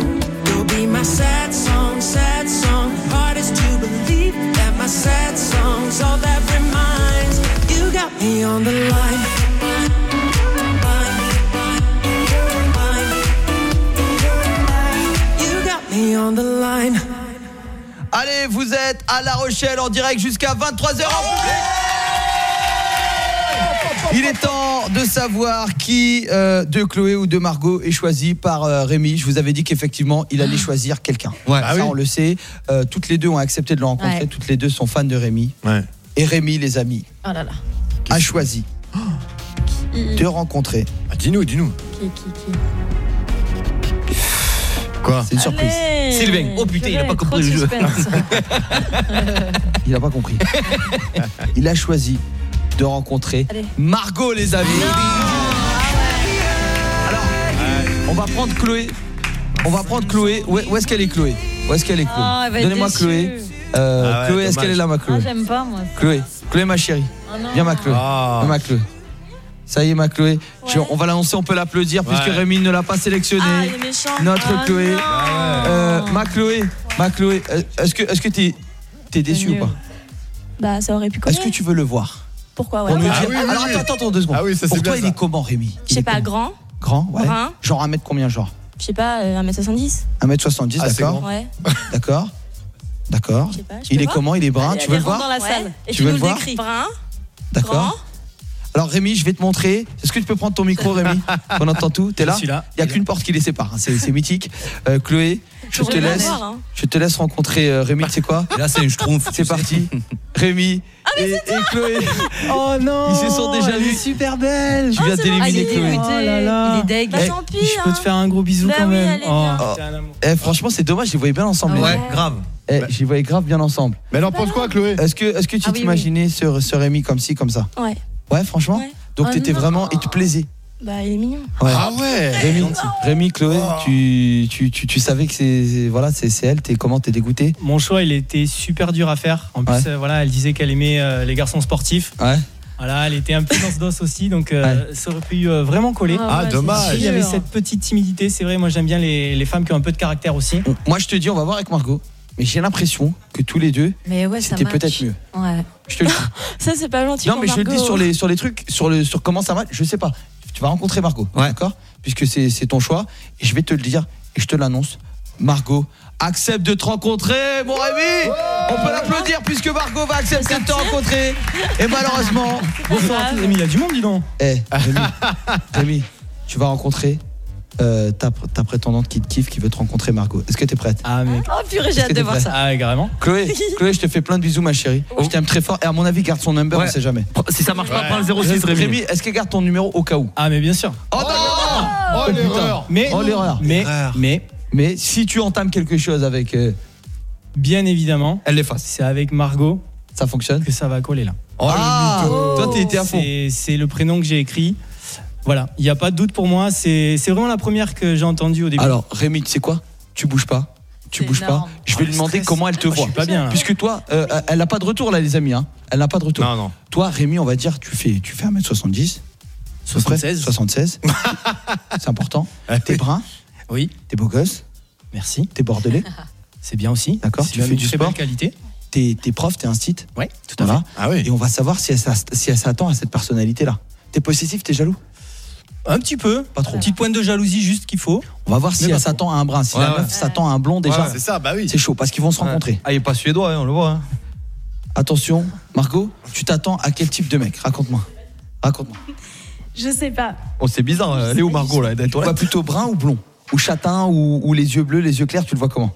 You'll be my sad song, sad song. Hardest to believe that my sad song's all that reminds. You got me on the line. On the line. Allez, vous êtes à La Rochelle en direct jusqu'à 23h en public. Il est temps de savoir qui euh, de Chloé ou de Margot est choisi par euh, Rémi. Je vous avais dit qu'effectivement, il allait choisir quelqu'un. Ouais. Ça, Ah oui. on le sait. Euh, toutes les deux ont accepté de le rencontrer. Ouais. Toutes les deux sont fans de Rémi. Et Rémi, les amis, Oh là là. a choisi de rencontrer. Ah, dis-nous, dis-nous. Qui, qui, qui? Quoi? C'est une surprise. Allez, Sylvain, oh putain, il a pas purée, compris trop le jeu. suspense. Il a pas compris. il a choisi de rencontrer Allez. Margot, les amis. Alors, on va prendre Chloé. On va prendre Chloé. Où est- où est-ce qu'elle est Chloé? Où est-ce qu'elle est Chloé? Oh, Donnez-moi. Chloé. Euh, Ah ouais, Chloé, est-ce qu'elle est là, ma Ah, Chloé j'aime pas moi. Chloé, Chloé, ma chérie. Oh non. Viens, ma Chloé. Ah. Viens, ma Chloé. Ça y est, ma Chloé. Ouais. on va l'annoncer, on peut l'applaudir puisque. Rémi ne l'a pas sélectionné. Ah. Notre Ah Chloé. Euh, ma Chloé, ma Chloé, euh, est-ce que est-ce que t'es t'es déçu ou pas? Bah, ça aurait pu Est-ce que tu veux le voir? Pourquoi ouais. Pour nous. Ah dire- oui, oui, Alors oui. attends, attends, attends deux secondes. Ah oui, ça, Pour c'est toi, bien il ça. est comment, Rémi? Je sais pas, grand. Grand, ouais. Brun. Genre 1m combien, genre? Je sais pas, euh, 1m70. 1m70, Ah, d'accord. Ouais. D'accord. D'accord. Il est voir comment Il est brun, Allez, tu veux le voir? dans la salle. Et Tu veux nous le voir? décris. Brun. D'accord. Alors Rémi, je vais te montrer. Est-ce que tu peux prendre ton micro, Rémi On entend tout. T'es là Je suis là. Il y a qu'une porte qui les sépare. hein. C'est c'est mythique. Euh, Chloé, je te laisse. voir, hein. Je te laisse rencontrer euh, Rémi. Tu sais quoi Et là, c'est un schtroumpf. C'est parti. Rémi et, et Chloé. Oh non Ils se sont déjà est vus. super belle Tu viens Ah, il d'éliminer est Chloé. Oh là là. Il est deg. Bah, Eh, tant pis. Je peux hein. te faire un gros bisou Bah quand oui, même. allez, Oh, viens. Oh. t'es un amour. Eh, franchement, c'est dommage. Je les voyais bien ensemble. Ah les ouais. grave. Eh, j'y voyais grave bien ensemble. Mais elle en pense quoi, Chloé Est-ce que, est-ce que tu Ah oui, t'imaginais ce, ce Rémi comme ci, comme ça Ouais. Ouais, franchement. Ouais. Donc Oh t'étais vraiment, il te plaisait. Bah, il est mignon. Ah ouais Rémi, Rémi Chloé, tu, tu, tu, tu savais que c'est voilà, c'est c'est elle, t'es comment t'es dégoûté? Mon choix, il était super dur à faire. En plus, Ouais. euh, voilà, elle disait qu'elle aimait euh, les garçons sportifs. Ouais. Voilà, elle était un peu dans ce dos aussi, donc euh, ça aurait pu euh, vraiment coller. Ah, ouais, dommage. Il y avait cette petite timidité, c'est vrai. Moi, j'aime bien les, les femmes qui ont un peu de caractère aussi. Moi je te dis, on va voir avec Margot. Mais j'ai l'impression que tous les deux, Mais ouais, c'était peut-être mieux. Ouais. Je te le dis. Ça, c'est pas gentil. Non, mais je le dis sur les, sur les trucs, sur, le, sur comment ça va, je sais pas. Tu vas rencontrer Margot, d'accord? Puisque c'est c'est ton choix. Et je vais te le dire, et je te l'annonce. Margot accepte de te rencontrer, mon Rémi On peut l'applaudir puisque Margot va accepter de te rencontrer. Et malheureusement, Bonsoir à tous. Rémi, il y a du monde, dis donc. Eh, Rémi, Rémi, tu vas rencontrer euh, ta, ta prétendante qui te kiffe, qui veut te rencontrer, Margot. Est-ce que tu es prête Ah, mec. Oh purée, j'ai hâte que de t'es voir ça. Ah, carrément. Chloé, Chloé, je te fais plein de bisous, ma chérie. Je t'aime très fort. Et à mon avis, garde son number, Ouais. on sait jamais. Si ça marche pas, prends le 06, Rémi. Rémi, est-ce qu'elle garde ton numéro au cas où Ah, mais bien sûr. Oh non Oh l'erreur Mais, Oh l'erreur. mais, mais, Mais si tu entames quelque chose avec. euh, bien évidemment, Elle l'efface. c'est avec Margot ça fonctionne que ça va coller là. Oh Ah le mytho Toi, t'es à fond. C'est c'est le prénom que j'ai écrit. Voilà, il n'y a pas de doute pour moi. C'est c'est vraiment la première que j'ai entendue au début. Alors, Rémi, tu sais quoi? Tu bouges pas. Tu C'est bouges énorme. pas. Je vais Ah, lui demander stress. comment elle te Ah, je voit. suis pas bien, là. Puisque toi, euh, elle n'a pas de retour là, les amis. Hein. Elle n'a pas de retour. Non, non. Toi, Rémi, on va dire, tu fais, tu fais 1m70. à peu près. 76. 76. C'est important. T'es brun, Oui, t'es beau gosse, merci. t'es bordelais, C'est bien aussi. D'accord, C'est tu fais une du très sport. belle qualité. t'es t'es prof, t'es instit. Ouais, tout à Voilà. Ah oui. Et on va savoir si elle, si elle s'attend à cette personnalité-là. T'es possessif, t'es jaloux fait. Un petit peu. Pas trop. Petite pointe de jalousie juste qu'il faut. On va voir si Mais elle pas s'attend à un brun. Si Ouais, la ouais. meuf s'attend à un blond, déjà, C'est ça, bah oui. c'est chaud parce qu'ils vont se rencontrer. Ah, il est pas suédois, hein, on le voit. hein. Attention, Margot, tu t'attends à quel type de mec? Raconte-moi. Raconte-moi. Je sais pas. Oh, c'est bizarre. Elle est où Margot là Tu le vois plutôt brun ou blond? Ou châtain ou, ou les yeux bleus, les yeux clairs, tu le vois comment?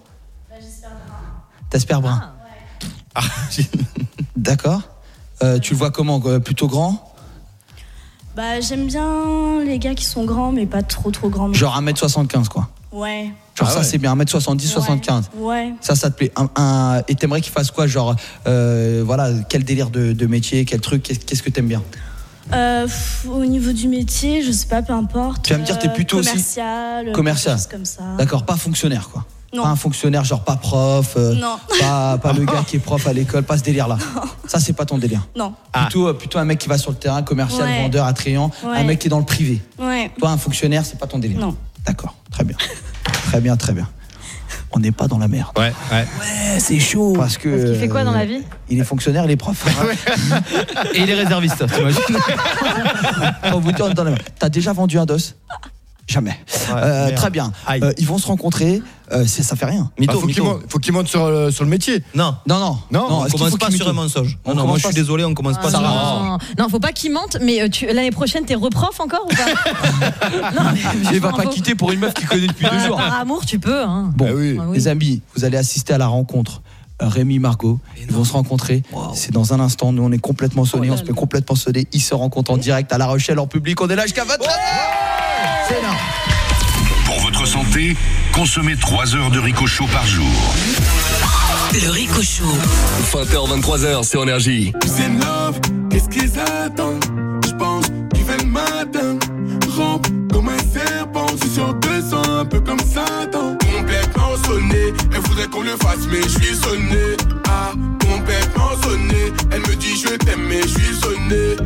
T'espères brun? Ah, D'accord. Euh, tu le vois comment euh, Plutôt grand? Bah, j'aime bien les gars qui sont grands, mais pas trop trop grands. Genre 1m75 quoi. Ouais. Genre Ah ça ouais. c'est bien, 1m70, 75. Ouais. Ça, ça te plaît. Un, un- et t'aimerais qu'il fasse quoi Genre, euh, voilà, quel délire de, de métier, quel truc, qu'est- qu'est-ce que t'aimes bien? Euh, pff, au niveau du métier, je sais pas, peu importe. Tu vas me dire, t'es Euh, plutôt aussi- commercial, Commercial. comme ça. D'accord, pas fonctionnaire quoi. Non. Pas un fonctionnaire, genre pas prof, euh, Non. pas, pas le gars qui est prof à l'école, pas ce délire-là. Ça, c'est pas ton délire. Non. Plutôt, euh, plutôt un mec qui va sur le terrain, commercial, Ouais. vendeur, attrayant, Ouais. un mec qui est dans le privé. Ouais. Toi, un fonctionnaire, c'est pas ton délire. Non. D'accord, très bien. très bien, très bien. On n'est pas dans la merde. Ouais, ouais. Ouais, c'est chaud. Parce que. Parce qu'il fait quoi dans la vie Il est fonctionnaire, il est prof. Et il est réserviste, t'imagines On vous dit dans la merde. T'as déjà vendu un dos? Jamais. Euh, merde. très bien. Euh, ils vont se rencontrer. euh, ça fait rien. Bah, faut qu'il monte, faut qu'il monte sur, le- sur le métier. Non. Non, non. Non, on est-ce qu'il commence faut pas sur un mensonge. On Non, non, moi je suis pas- désolé, on commence pas Ah, sur un non. mensonge. non, faut pas qu'il mente, mais euh, l'année prochaine, t'es reprof encore ou pas? Non, mais Il va pas faut- quitter pour une meuf qui connaît depuis deux jours. Par amour, tu peux. Hein. Bon, Ah oui. les amis, vous allez assister à la rencontre. Euh, Rémi, Margot, ils vont se rencontrer. C'est dans un instant. Nous, on est complètement sonnés, on se met complètement sonnés. Ils se rencontrent en direct à La Rochelle en public. On est là jusqu'à 23 C'est énorme. Pour votre santé, consommez 3 heures de Ricochot par jour. Le Rico Show. 20h, 23h, c'est énergie. C'est love, qu'est-ce qu'ils attendent? Je pense qu'il fait le matin. Rampe comme un serpent, je suis sur 200, un peu comme Satan. Complètement sonné, elle voudrait qu'on le fasse, mais je suis sonné. Ah, complètement sonné, elle me dit je t'aime, mais je suis sonné.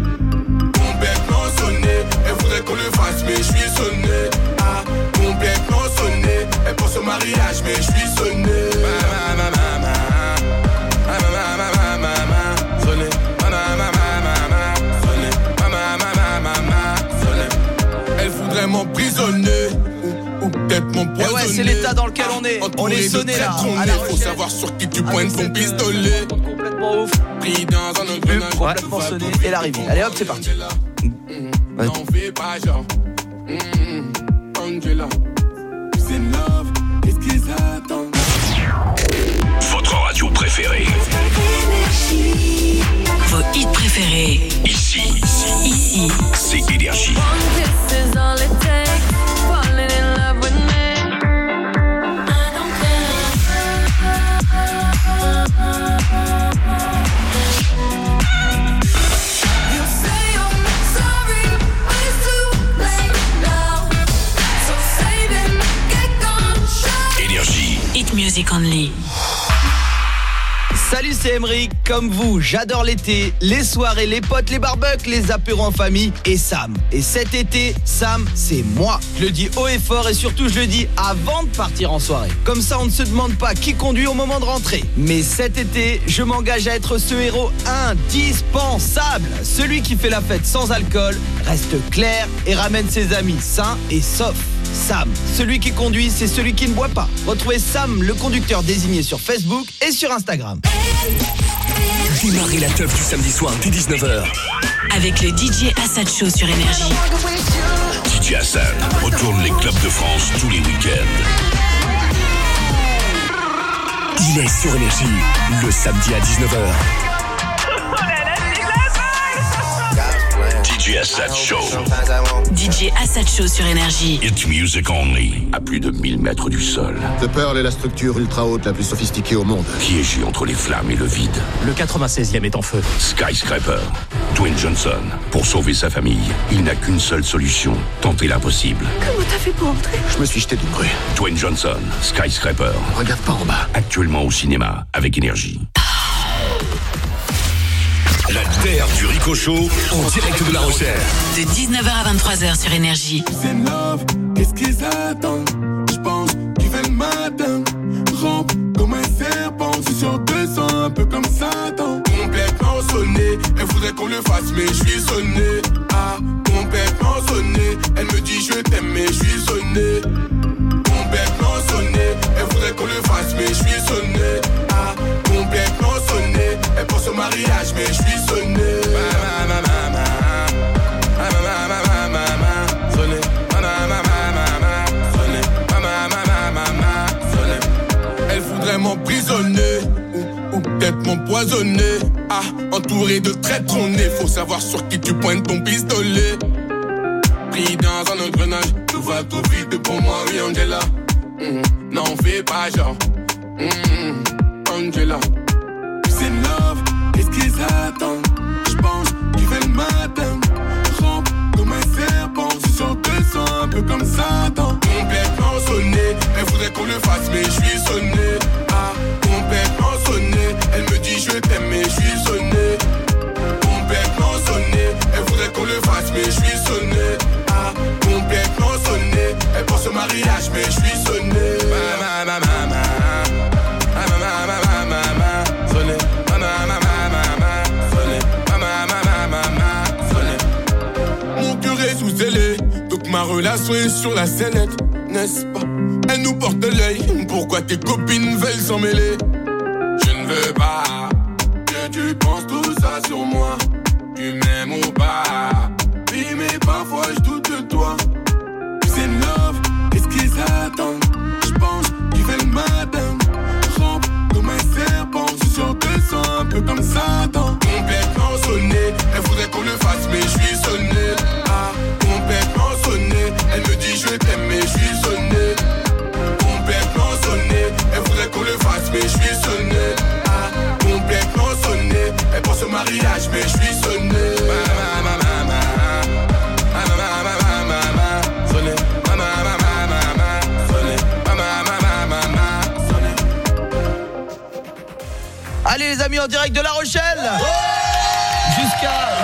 Qu'on le fasse, mais je suis sonné. Ah, complètement sonné, elle pense au mariage, mais je suis sonné. Elle voudrait m'emprisonner ou, ou peut-être Eh m'empoisonner. ouais, c'est l'état dans lequel on est. On est sonné là. Faut savoir sur qui tu pointes ton pistolet. Complètement ouf. Pris dans un engrenage. Complètement sonné. Et l'arrivée. Allez hop, c'est parti. N'en fais pas genre. Mm, Angela. C'est love, qu'est-ce qu'ils attendent? Votre radio préférée. Vos hits préférés. Ici, ici, Ici. c'est Énergie. Salut, c'est Emeric. Comme vous, j'adore l'été, les soirées, les potes, les barbecues, les apéros en famille et Sam. Et cet été, Sam, c'est moi. Je le dis haut et fort et surtout, je le dis avant de partir en soirée. Comme ça, on ne se demande pas qui conduit au moment de rentrer. Mais cet été, je m'engage à être ce héros indispensable. Celui qui fait la fête sans alcool, reste clair et ramène ses amis sains et saufs. Sam, celui qui conduit, c'est celui qui ne boit pas. Retrouvez Sam, le conducteur désigné sur Facebook et sur Instagram. Démarrez la teuf du samedi soir dès 19h. Avec le DJ Assad Show sur Énergie. DJ Hassan retourne les clubs de France tous les week-ends. Il est sur Énergie, le samedi à 19h. DJ Assad Show. DJ Assad Show sur Énergie. It's music only. À plus de 1000 mètres du sol. The Pearl est la structure ultra haute la plus sophistiquée au monde. Piégé entre les flammes et le vide. Le 96e est en feu. Skyscraper. Dwayne Johnson. Pour sauver sa famille, il n'a qu'une seule solution. Tenter l'impossible. Comment t'as fait pour entrer? Je me suis jeté d'une grue. Dwayne Johnson. Skyscraper. Regarde pas en bas. Actuellement au cinéma avec énergie. La terre du Rico Show en direct de La Rochelle. De 19h à 23h sur Énergie. C'est love, qu'est-ce qu'ils attendent? Je pense qu'ils veulent matin. Rampe comme un serpent C'est sur 200, un peu comme Satan. Complètement sonné, elle voudrait qu'on le fasse mais je suis sonné. Ah, complètement sonné Elle me dit je t'aime mais je suis sonné. Complètement sonné, elle voudrait qu'on le fasse mais je suis sonné. Ah, complètement sonné Elle pense au mariage mais je suis sonné. Elle voudrait m'emprisonner ou, ou peut-être m'empoisonner. Ah, entouré de traîtres, on est. Faut savoir sur qui tu pointes ton pistolet. Pris dans un engrenage, tout va trop vite pour moi, oui, Angela. Mhm. N'en fais pas genre. Mhm. Angela. Qu'est-ce qu'ils attendent? J'pense qu'ils veulent m'atteindre. Rampe comme un serpent, c'est sur 200, un peu comme Satan. Complètement sonné, elle voudrait qu'on le fasse, mais je suis sonné. Ah, complètement sonné, elle me dit je t'aime, mais je suis sonné. Complètement sonné, elle voudrait qu'on le fasse, mais je suis sonné. Ah, complètement sonné, elle pense au mariage, mais je suis sonné. Relation est sur la sellette, n'est-ce pas? Elle nous porte l'œil, pourquoi tes copines veulent s'en mêler? Je ne veux pas que tu penses tout ça sur moi. Tu m'aimes ou pas Oui, mais parfois je doute de toi. C'est love, qu'est-ce qu'ils attendent? Je pense qu'ils veulent m'atteindre. Rampe comme un serpent, sur 200, un peu comme Satan. Complètement sonné, elle voudrait qu'on le fasse, mais je suis sonné. Allez les amis en direct de La Rochelle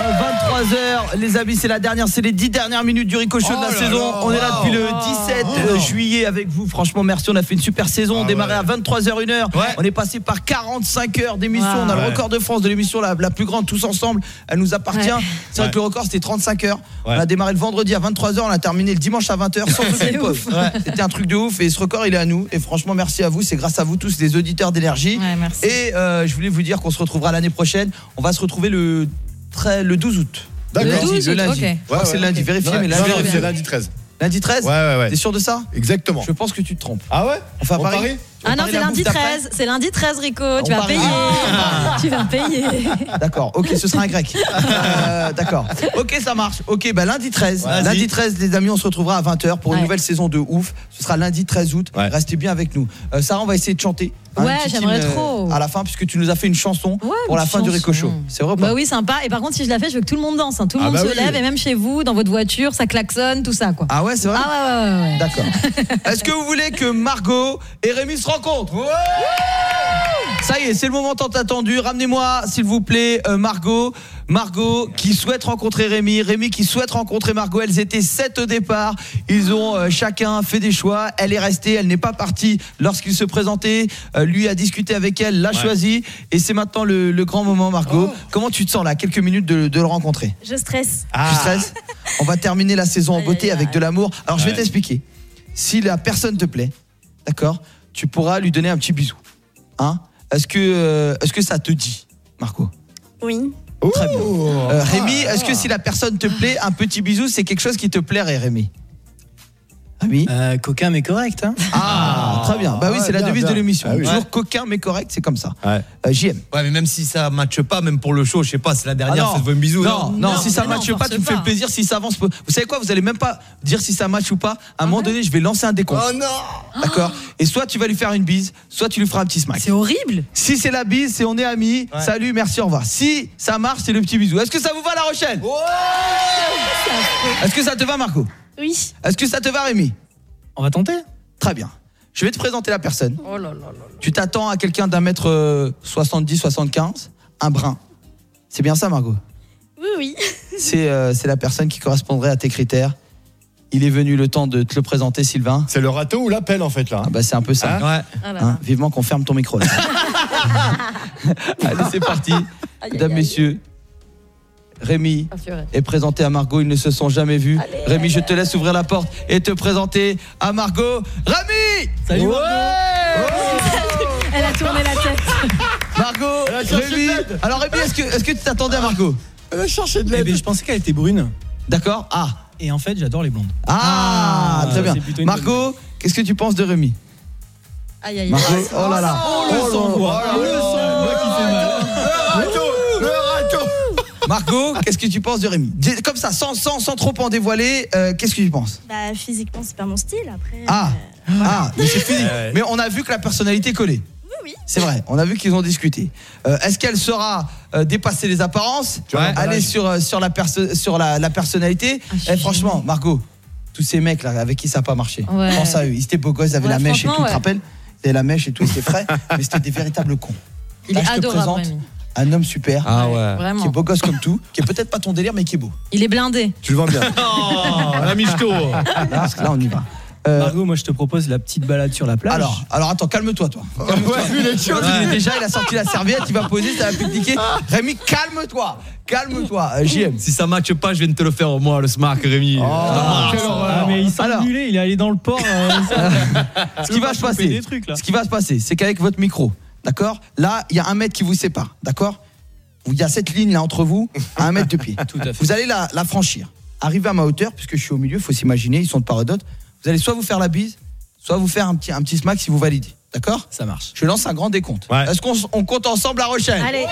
23h les amis c'est la dernière c'est les 10 dernières minutes du Rico Show de la Oh saison. là, on est là wow. depuis le 17 Oh. juillet avec vous. Franchement merci on a fait une super saison. On Ah démarrait ouais. à 23h 1h on est passé par 45 heures d'émission. On a le record de France de l'émission la, la plus grande tous ensemble. Elle nous appartient. Ouais. c'est vrai Ouais. que le record c'était 35 heures. On a démarré le vendredi à 23h on a terminé le dimanche à 20h sans aucune pause c'était un truc de ouf et ce record il est à nous. Et franchement merci à vous. C'est grâce à vous tous les auditeurs d'énergie. Et euh, je voulais vous dire qu'on se retrouvera l'année prochaine. On va se retrouver le, très- le 12 août. D'accord. Le lundi, Le 12 le août, lundi. ok. Je crois que c'est lundi. Vérifiez, mais lundi. non, c'est lundi 13. Lundi 13 Ouais, ouais, ouais. T'es sûr de ça Exactement. Je pense que tu te trompes. Ah ouais On fait un On pari parie Tu veux Ah non, c'est lundi bouffe d'après 13. C'est lundi 13, Rico. On Tu vas payer. Ah. Tu vas payer. D'accord, ok, ce sera un grec. Euh, D'accord. Ok, ça marche. Ok, bah lundi 13. Vas-y. Lundi 13, les amis, on se retrouvera à 20h pour une Ouais. nouvelle saison de ouf. Ce sera lundi 13 août. Ouais. Restez bien avec nous. Euh, Sarah, on va essayer de chanter. Ouais, Titine, j'aimerais euh, trop. À la fin, puisque tu nous as fait une chanson pour la fin du chanson. Rico Show. C'est vrai ou pas Bah oui, sympa. Et par contre, si je la fais, je veux que tout le monde danse. hein. Tout le Ah monde bah se oui. lève, et même chez vous, dans votre voiture, ça klaxonne, tout ça, quoi. Ah ouais, c'est vrai Ah ouais, ouais, ouais. ouais. D'accord. Est-ce que vous voulez que Margot et Rémi se Ça y est, c'est le moment tant attendu. Ramenez-moi, s'il vous plaît, euh, Margot. Margot qui souhaite rencontrer Rémi. Rémi qui souhaite rencontrer Margot. Elles étaient sept au départ. Ils ont euh, chacun fait des choix. Elle est restée. Elle n'est pas partie lorsqu'il se présentait. Euh, lui a discuté avec elle, l'a Ouais. choisi. Et c'est maintenant le, le grand moment, Margot. Comment tu te sens là Quelques minutes de, de le rencontrer? Je stresse. Tu stresses? On va terminer la saison en beauté avec de l'amour. Alors je vais t'expliquer. Si la personne te plaît, d'accord, tu pourras lui donner un petit bisou. Hein? Est-ce que euh, est-ce que ça te dit, Marco? Oui. Très bien. Euh, Rémi, est-ce que si la personne te plaît, un petit bisou, c'est quelque chose qui te plairait, Rémi? Rémi Euh, coquin mais correct. Hein Ah, très bien. Bah oui, c'est la devise de l'émission. Ah. Toujours coquin mais correct, c'est comme ça. Euh, JM. Ouais, mais même si ça matche pas, même pour le show, je sais pas, c'est la dernière, Ah ça te veut un bisou. non, non, si ça matche pas, tu me fais plaisir si ça avance. Vous savez quoi Vous allez même pas dire si ça matche ou pas. À un moment donné, je vais lancer un décompte. Oh non D'accord Et soit tu vas lui faire une bise, soit tu lui feras un petit smack. C'est horrible. Si c'est la bise, c'est on est amis. Salut, merci, au revoir. Si ça marche, c'est le petit bisou. Est-ce que ça vous va, La Rochelle? Est-ce que ça te va, Marco? Oui. Est-ce que ça te va, Rémi? On va tenter? Très bien. Je vais te présenter la personne. Oh là là là. Tu t'attends à quelqu'un d'un mètre euh, 70, 75, un brun. C'est bien ça, Margot? Oui, oui. C'est euh, c'est la personne qui correspondrait à tes critères. Il est venu le temps de te le présenter, Sylvain. C'est le râteau ou l'appel en fait là? Ah bah c'est un peu ça. Hein Ouais. Ah Hein, vivement qu'on ferme ton micro. là. Allez, c'est parti. Mesdames, messieurs, Rémi Ah, est présenté à Margot. Ils ne se sont jamais vus. Rémi, je te laisse ouvrir la porte et te présenter à Margot. Rémi Salut, Ouais Elle a tourné la tête. Margot, Rémi. Alors Rémi, est-ce que, est que tu t'attendais à Margot Elle a cherché de Eh l'aide. ben, je pensais qu'elle était brune. D'accord Ah Et en fait, j'adore les blondes. Ah, Ah, très bien. Margot, qu'est-ce que tu penses de Rémi Aïe, aïe, Margot, aïe. oh là là. Oh, le sang-voix. oh là Le là. fait mal. Le râteau Le râteau Margot, qu'est-ce que tu penses de Rémi Comme ça, sans, sans, sans trop en dévoiler, euh, qu'est-ce que tu penses? Bah, physiquement, c'est pas mon style. Après. Ah, euh, ah, mais c'est. Ouais. Mais on a vu que la personnalité collait. Oui, oui. C'est vrai, on a vu qu'ils ont discuté. Euh, Est-ce qu'elle saura euh, dépasser les apparences, Tu vois, aller sur, sur, la, perso- sur la, la personnalité? Ah, Eh, Franchement, Margot, tous ces mecs là avec qui ça n'a pas marché, Ouais. pense à eux. Ils étaient beaux gosses, ils avaient Ouais, la mèche et tout, tu te ouais. rappelles? Ils avaient la mèche et tout, c'était frais, mais c'était des véritables cons. Il Là, est je te adorable, présente Rémi. Un homme super, Ah ouais. Vraiment. qui est beau gosse comme tout, qui est peut-être pas ton délire, mais qui est beau. Il est blindé. Tu le vends bien. Oh, la michto Là, là, on y va. Euh, Margot, moi je te propose la petite balade sur la plage. alors, alors attends, calme-toi, toi. Ouais, chaud. Il est déjà, il a sorti la serviette, il va poser, ça va plus cliquer. Rémi, calme-toi, calme-toi. Euh, JM. Si ça matche pas, je viens de te le faire moi, le smack, Rémi. Ah, horreur. Ah, mais il s'est Alors. ennulé, il est allé dans le port. euh, Ce qui va se passer, des trucs, là. ce qui va se passer, c'est qu'avec votre micro, d'accord? Là, il y a un mètre qui vous sépare, d'accord? Il y a cette ligne là entre vous, à un mètre de pied. Tout à fait. Vous allez la, la franchir. Arriver à ma hauteur, puisque je suis au milieu, faut s'imaginer, ils sont de part et d'autre. Vous allez soit vous faire la bise, soit vous faire un petit, un petit smack si vous validez. D'accord? Ça marche. Je lance un grand décompte. Ouais. Est-ce qu'on on compte ensemble la Rochelle? Allez.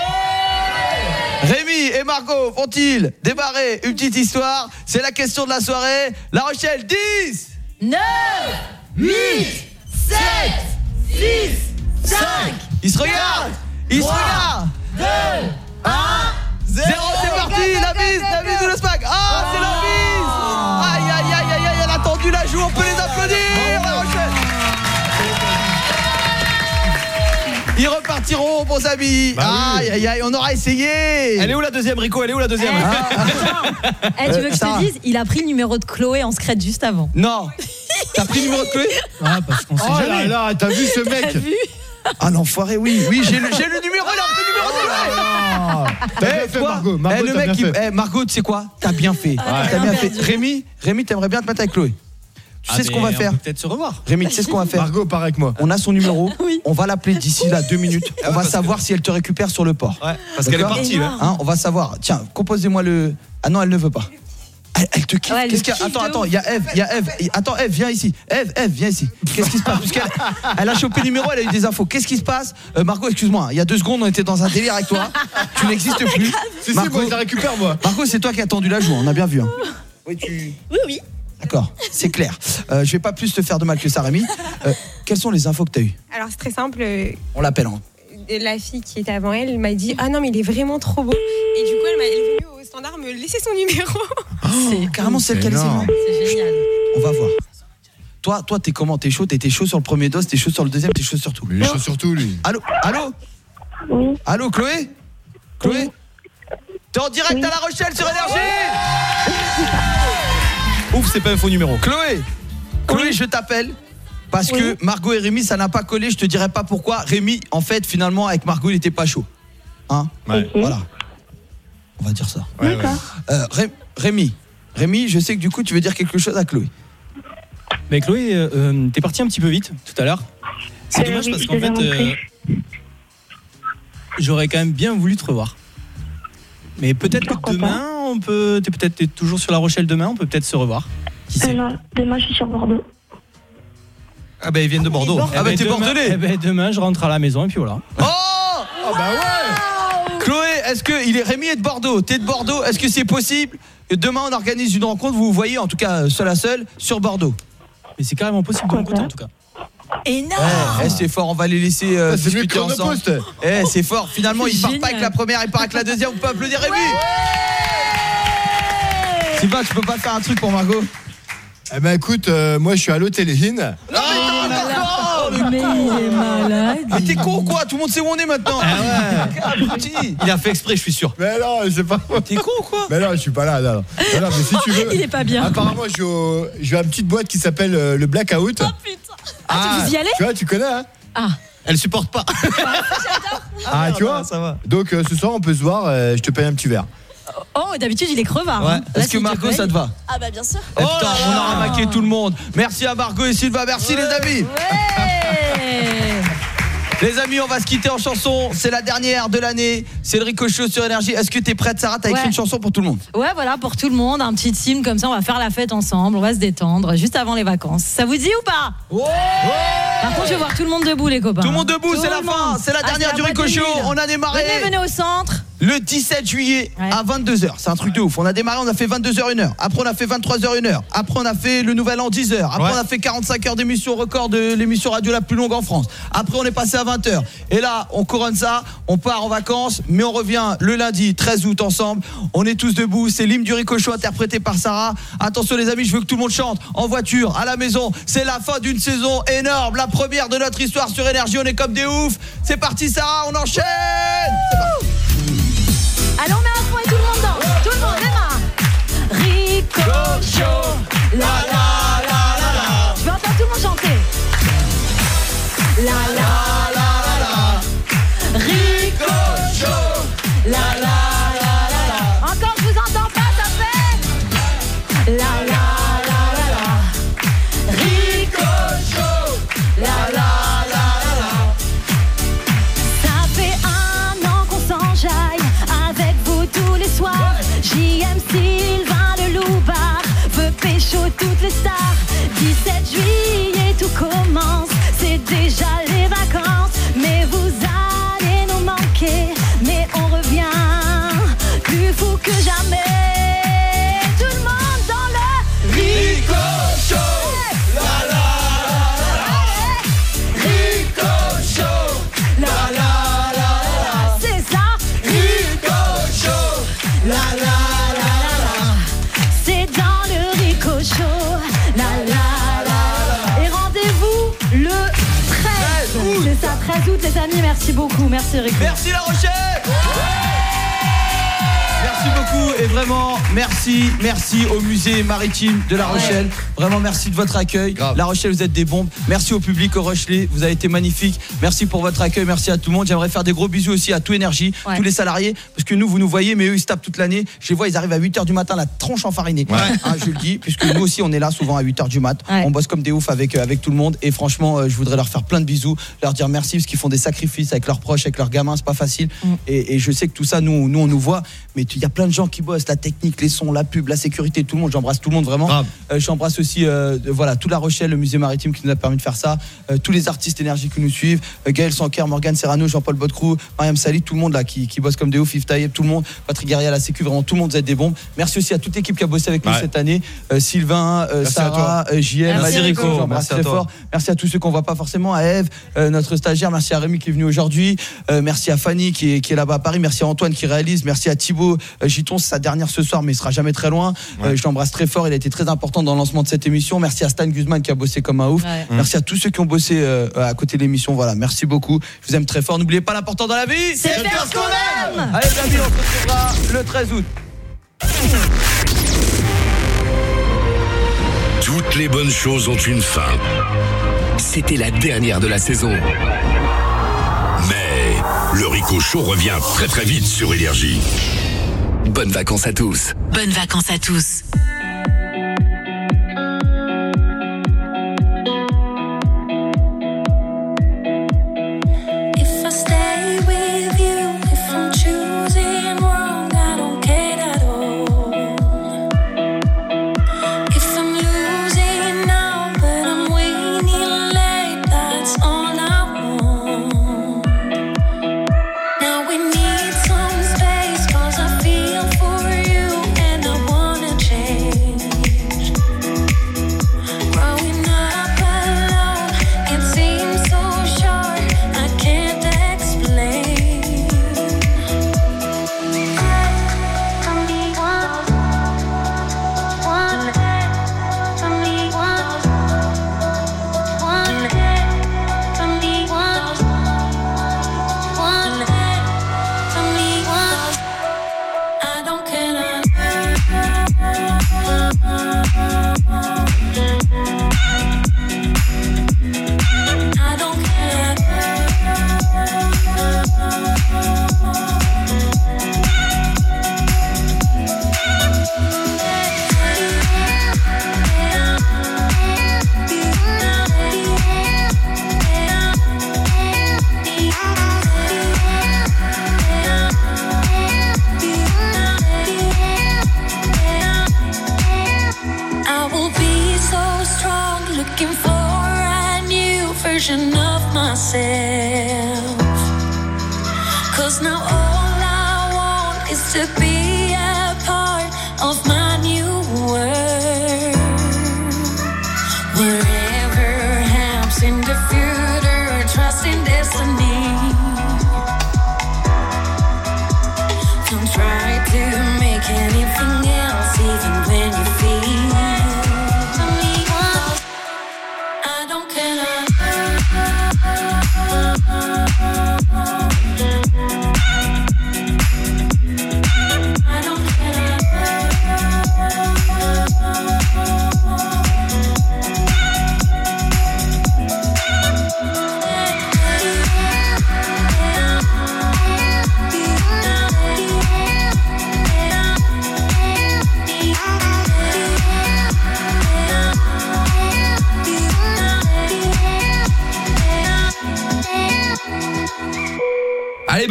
Rémi et Margot vont-ils démarrer une petite histoire? C'est la question de la soirée. La Rochelle, 10 9, 8, 7, 6, 5, Ils se regardent Ils se regardent 2, 1. 0, c'est parti. La bise, la bise ou le smack Ah, c'est la bise. Aïe, aïe, aïe, aïe, aïe, elle a tendu la joue, on peut les applaudir. La Rochelle Ils repartiront, bons amis. Aïe, aïe, aïe, on aura essayé. Elle est où la deuxième, Rico? Elle est où la deuxième? Eh, tu veux que je te dise Il a pris le numéro de Chloé en secret juste avant. Non. T'as pris le numéro de Chloé? Ah, parce qu'on sait Oh là jamais. là, t'as vu ce mec? vu? Ah l'enfoiré, oui, oui, j'ai le, j'ai le numéro, il a pris le numéro de Chloé Ah, T'as bien Eh, fait quoi Margot. Margot, Eh, le t'as mec, bien il- fait. eh, Margot, tu sais quoi T'as bien fait. t'as T'as bien fait. Rémi, Rémi, t'aimerais bien te mettre avec Chloé. Tu Ah, sais ce qu'on va faire peut-être se revoir. Rémi, tu sais ce qu'on va faire Margot, pareil avec moi. On a son numéro. Oui. On va l'appeler d'ici là deux minutes. Ah On va savoir si elle te récupère sur le port. Ouais, parce qu'elle est D'accord partie là. Hein, on va savoir. Tiens, composez-moi le. Ah non, elle ne veut pas. Elle, elle te kiffe. Ouais, elle Qu'est-ce le qu'il y a kiffe Attends, attends, il y a Eve, il y a Eve. Attends, Eve, viens ici. Eve, Eve, viens ici. Qu'est-ce qui se passe? Elle a chopé le numéro, elle a eu des infos. Qu'est-ce qui se passe? Euh, Margot, excuse-moi, il y a deux secondes, on était dans un délire avec toi. Tu n'existes plus. Si, si, Margot, moi, je la récupère, moi. Margot, c'est toi qui as tendu la joue, on a bien vu. hein. Oui, tu. Oui, oui. D'accord, c'est clair. Euh, je vais pas plus te faire de mal que ça, Rémi. Euh, quelles sont les infos que tu as eues? Alors c'est très simple. euh, On l'appelle. hein. La fille qui était avant elle m'a dit Ah non, mais il est vraiment trop beau. Et du coup, elle, m'a- elle est venue au standard me laisser son numéro. C'est carrément celle qu'elle énorme. essaie. C'est génial. On va voir. Toi, toi, t'es comment? T'es chaud T'étais chaud sur le premier dos, t'es chaud sur le deuxième, t'es chaud sur tout. Il est chaud sur tout, lui. Allô? Allô? Oui. Allô, Chloé? Chloé? T'es en direct à La Rochelle sur Énergie? Ouf, c'est pas un faux numéro. Chloé Chloé, je t'appelle parce que Margot et Rémi, ça n'a pas collé. Je te dirai pas pourquoi. Rémi, en fait, finalement, avec Margot, il était pas chaud. Hein? Ouais. Voilà. On va dire ça. Ouais, ouais. Euh, Ré- Rémi, Rémi, je sais que du coup, tu veux dire quelque chose à Chloé. Mais Chloé, euh, euh, t'es parti un petit peu vite tout à l'heure. C'est Euh, dommage oui, parce qu'en fait, euh, j'aurais quand même bien voulu te revoir. Mais peut-être que demain, on peut. T'es peut-être t'es toujours sur La Rochelle demain, on peut peut-être se revoir. Qui sait Euh, non, demain, je suis sur Bordeaux. Ah ben ils viennent de Bordeaux. Eh ben, demain- eh ben, demain, je rentre à la maison et puis voilà. Oh bah ouais est-ce que il est Rémi est de Bordeaux? T'es de Bordeaux Est-ce que c'est possible? Que demain on organise une rencontre Vous vous voyez en tout cas seul à seul sur Bordeaux. Mais c'est carrément possible de mon côté en tout cas. Énorme Eh, eh, c'est fort, on va les laisser euh, Ah, c'est discuter ensemble. Eh, c'est fort. Finalement, il part pas avec la première, il part avec la deuxième. On peut applaudir Rémi. Sylvain, tu peux pas faire un truc pour Margot Eh ben écoute, euh, moi je suis à l'hôtel Inn. Non, mais le Mais il est malade. Mais t'es con ou quoi Tout le monde sait où on est maintenant. Ah Abruti. Il a fait exprès, je suis sûr. Mais non, c'est pas. T'es con ou quoi Mais non, je suis pas là. Non, non. Non, non, mais si tu veux. Il est pas bien. Apparemment, je vais, au- à une petite boîte qui s'appelle euh, le Blackout. Oh putain. Ah, vous y allez Tu vois, tu connais, hein Ah. Elle supporte pas. Ah, tu vois ça va. Donc euh, ce soir, on peut se voir. euh, je te paye un petit verre. Oh, d'habitude, il est crevard. Ouais. hein. Est-ce que Margot, ça te va Ah bah bien sûr. Eh, putain, on a ramaqué tout le monde. Merci à Margot et Sylvain. Merci les amis. Ouais. Les amis, on va se quitter en chanson. C'est la dernière de l'année. C'est le Ricochet sur Énergie. Est-ce que t'es prête, Sarah? T'as écrit Ouais. une chanson pour tout le monde Ouais, voilà, pour tout le monde, un petit team comme ça, on va faire la fête ensemble, on va se détendre juste avant les vacances. Ça vous dit ou pas? Par contre, je vais voir tout le monde debout, les copains. Tout le monde debout, c'est la fin. monde. C'est la Ah, dernière du la là. On a démarré. Venez, venez au centre. Le 17 juillet à 22h, c'est un truc de ouf. On a démarré, on a fait 22h 1h. Après on a fait 23h 1h. Après on a fait le nouvel an 10h. Après Ouais. on a fait 45 heures d'émission record de l'émission radio la plus longue en France. Après on est passé à 20h. Et là, on couronne ça, on part en vacances, mais on revient le lundi 13 août ensemble. On est tous debout, c'est l'hymne du Ricochet interprété par Sarah. Attention les amis, je veux que tout le monde chante en voiture, à la maison. C'est la fin d'une saison énorme, la première de notre histoire sur énergie, on est comme des oufs. C'est parti Sarah, on enchaîne. Allez, on met fond et tout le monde danse. Tout le monde, démarre. Ricochet. La la la la la. Je vais entendre tout le monde chanter. La la beaucoup. Merci, Rico. Merci La Rochelle Merci beaucoup et vraiment merci, merci au musée maritime de La Rochelle. Vraiment merci de votre accueil. La Rochelle, vous êtes des bombes. Merci au public au Rochelet, vous avez été magnifique. Merci pour votre accueil, merci à tout le monde. J'aimerais faire des gros bisous aussi à tout énergie, Ouais. tous les salariés parce que nous vous nous voyez mais eux ils se tapent toute l'année. Je les vois, ils arrivent à 8h du matin la tronche enfarinée. Hein, je le dis puisque nous aussi on est là souvent à 8h du mat. Ouais. On bosse comme des oufs avec euh, avec tout le monde et franchement euh, je voudrais leur faire plein de bisous, leur dire merci parce qu'ils font des sacrifices avec leurs proches, avec leurs gamins, c'est pas facile. Mm. Et, et je sais que tout ça nous nous on nous voit mais il y a plein de gens qui bossent, la technique, les sons, la pub, la sécurité, tout le monde. J'embrasse tout le monde vraiment. Euh, J'embrasse aussi euh, voilà toute la Rochelle, le musée maritime qui nous a permis de faire ça, euh, tous les artistes énergie qui nous suivent, euh, Gaël Sanker, Morgan Serrano, Jean-Paul Botcrou, Mariam Sali, tout le monde là qui, qui bosse comme des ouf, Yves Taïeb, tout le monde, Patrick Guerrier à la Sécu, vraiment tout le monde vous êtes des bombes. Merci aussi à toute l'équipe qui a bossé avec nous Ouais. cette année, Euh, Sylvain, euh, Sarah, JL, Merci, Rico. j'embrasse Merci à fort. Merci à tous ceux qu'on voit pas forcément, à Eve, euh, notre stagiaire, merci à Rémi qui est venu aujourd'hui, Euh, merci à Fanny qui est, qui est là-bas à Paris, merci à Antoine qui réalise, merci à Thibaut euh, Giton, c'est sa dernière ce soir mais il sera jamais très loin. Euh, je l'embrasse très fort, il a été très important dans le lancement de cette émission. Merci à Stan Guzman qui a bossé comme un ouf. Ouais. Merci à tous ceux qui ont bossé euh, à côté de l'émission. Voilà, merci beaucoup. Je vous aime très fort. N'oubliez pas l'important dans la vie, C'est faire ce qu'on aime. Allez, David, on se retrouvera le 13 août. Toutes les bonnes choses ont une fin. C'était la dernière de la saison. Mais le Rico Show revient très très vite sur Énergie. Bonnes vacances à tous. Bonnes vacances à tous.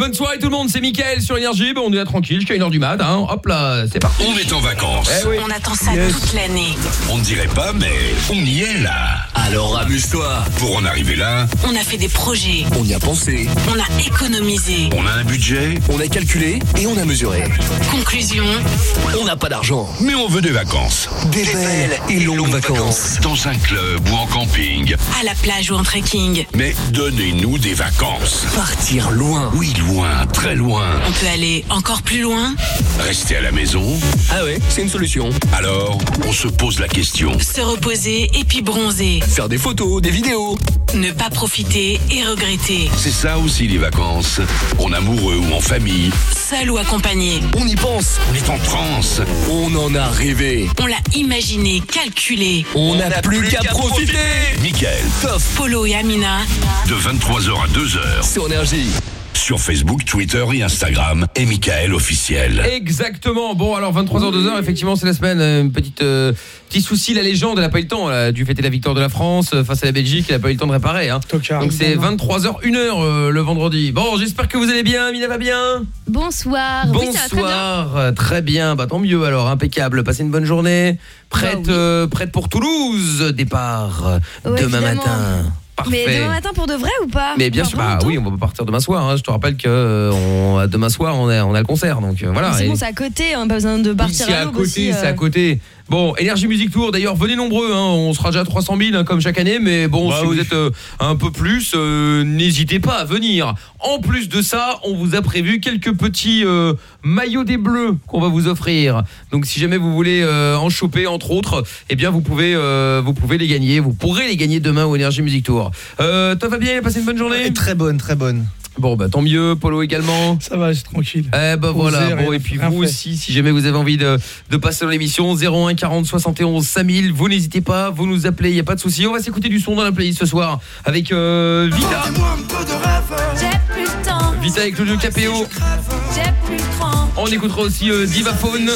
Bonne soirée tout le monde, c'est Mickaël sur Énergie. Bon, on est là tranquille jusqu'à 1h du mat. Hein. Hop là, c'est parti. On est en vacances. Eh oui. On attend ça toute l'année. On ne dirait pas, mais on y est là. Alors amuse-toi. Pour en arriver là, On a fait des projets. On y a pensé. On a économisé. on a un budget, On a calculé et on a mesuré. Conclusion. On n'a pas d'argent. mais on veut des vacances. Des belles et longues vacances. Dans un club ou en camping. À la plage ou en trekking. Mais donnez-nous des vacances. Partir loin. Oui, loin, très loin. On peut aller encore plus loin. Rester à la maison. Ah ouais, c'est une solution. Alors, on se pose la question. Se reposer et puis bronzer. Faire des photos, des vidéos. Ne pas profiter et regretter. C'est ça aussi les vacances. En amoureux ou en famille. Seul ou accompagné. On y pense. On est en transe. On en a rêvé. On l'a imaginé, calculé. On n'a plus qu'à profiter. Mickaël, Toff Polo et Amina. de 23h à 2h sur énergie. Sur Facebook, Twitter et Instagram et Michael officiel. Exactement. Bon, alors 23h02h, effectivement, c'est la semaine. euh, Une petite euh, petit souci, la légende, elle a pas eu le temps. Elle a dû fêter la victoire de la France euh, face à la Belgique. Elle a pas eu le temps de réparer. Hein. Donc c'est 23h 1h euh, le vendredi. Bon, j'espère que vous allez bien. Mina va bien. Bonsoir. Oui, ça va très bien. Bonsoir. Très bien. Bah tant mieux alors. Impeccable. Passez une bonne journée. Prête, euh, prête pour Toulouse. Départ Ouais, demain évidemment. matin. Parfait. Mais demain matin pour de vrai ou pas Mais bien sûr, bah oui, on va pas partir demain soir. hein. Je te rappelle que euh, on, demain soir, on a, on a le concert, donc euh, voilà. C'est bon, c'est à côté, on n'a pas besoin de partir c'est à à l'aube côté, c'est euh. à côté. Bon, Énergie Music Tour, d'ailleurs, venez nombreux, hein, on sera déjà à 300 000 hein, comme chaque année, mais bon, Bah si vous êtes euh, un peu plus, euh, n'hésitez pas à venir. En plus de ça, on vous a prévu quelques petits euh, maillots des Bleus qu'on va vous offrir. Donc, si jamais vous voulez euh, en choper, entre autres, eh bien, vous pouvez, euh, vous pouvez les gagner. Vous pourrez les gagner demain au Énergie Music Tour. Euh, toi, Fabien, il a passé une bonne journée? Très bonne, très bonne. Bon bah tant mieux, Polo également. Ça va, je suis tranquille. Eh bah voilà, bon et puis vous fait. aussi, si jamais vous avez envie de, de passer dans l'émission 01 40 71 5000, vous n'hésitez pas, vous nous appelez, il y a pas de souci. On va s'écouter du son dans la playlist ce soir avec euh, Vita. J'ai plus le temps, Vita avec Claudio Capéo. j'ai plus le cran. On écoutera aussi euh, Divaphone.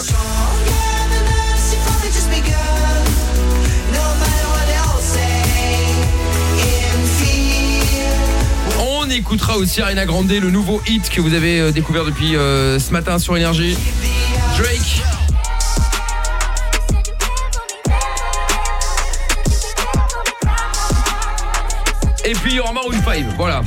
Écoutera aussi Ariana Grande, le nouveau hit que vous avez euh, découvert depuis euh, ce matin sur Énergie. Drake. Et puis il y aura Maroon 5, voilà.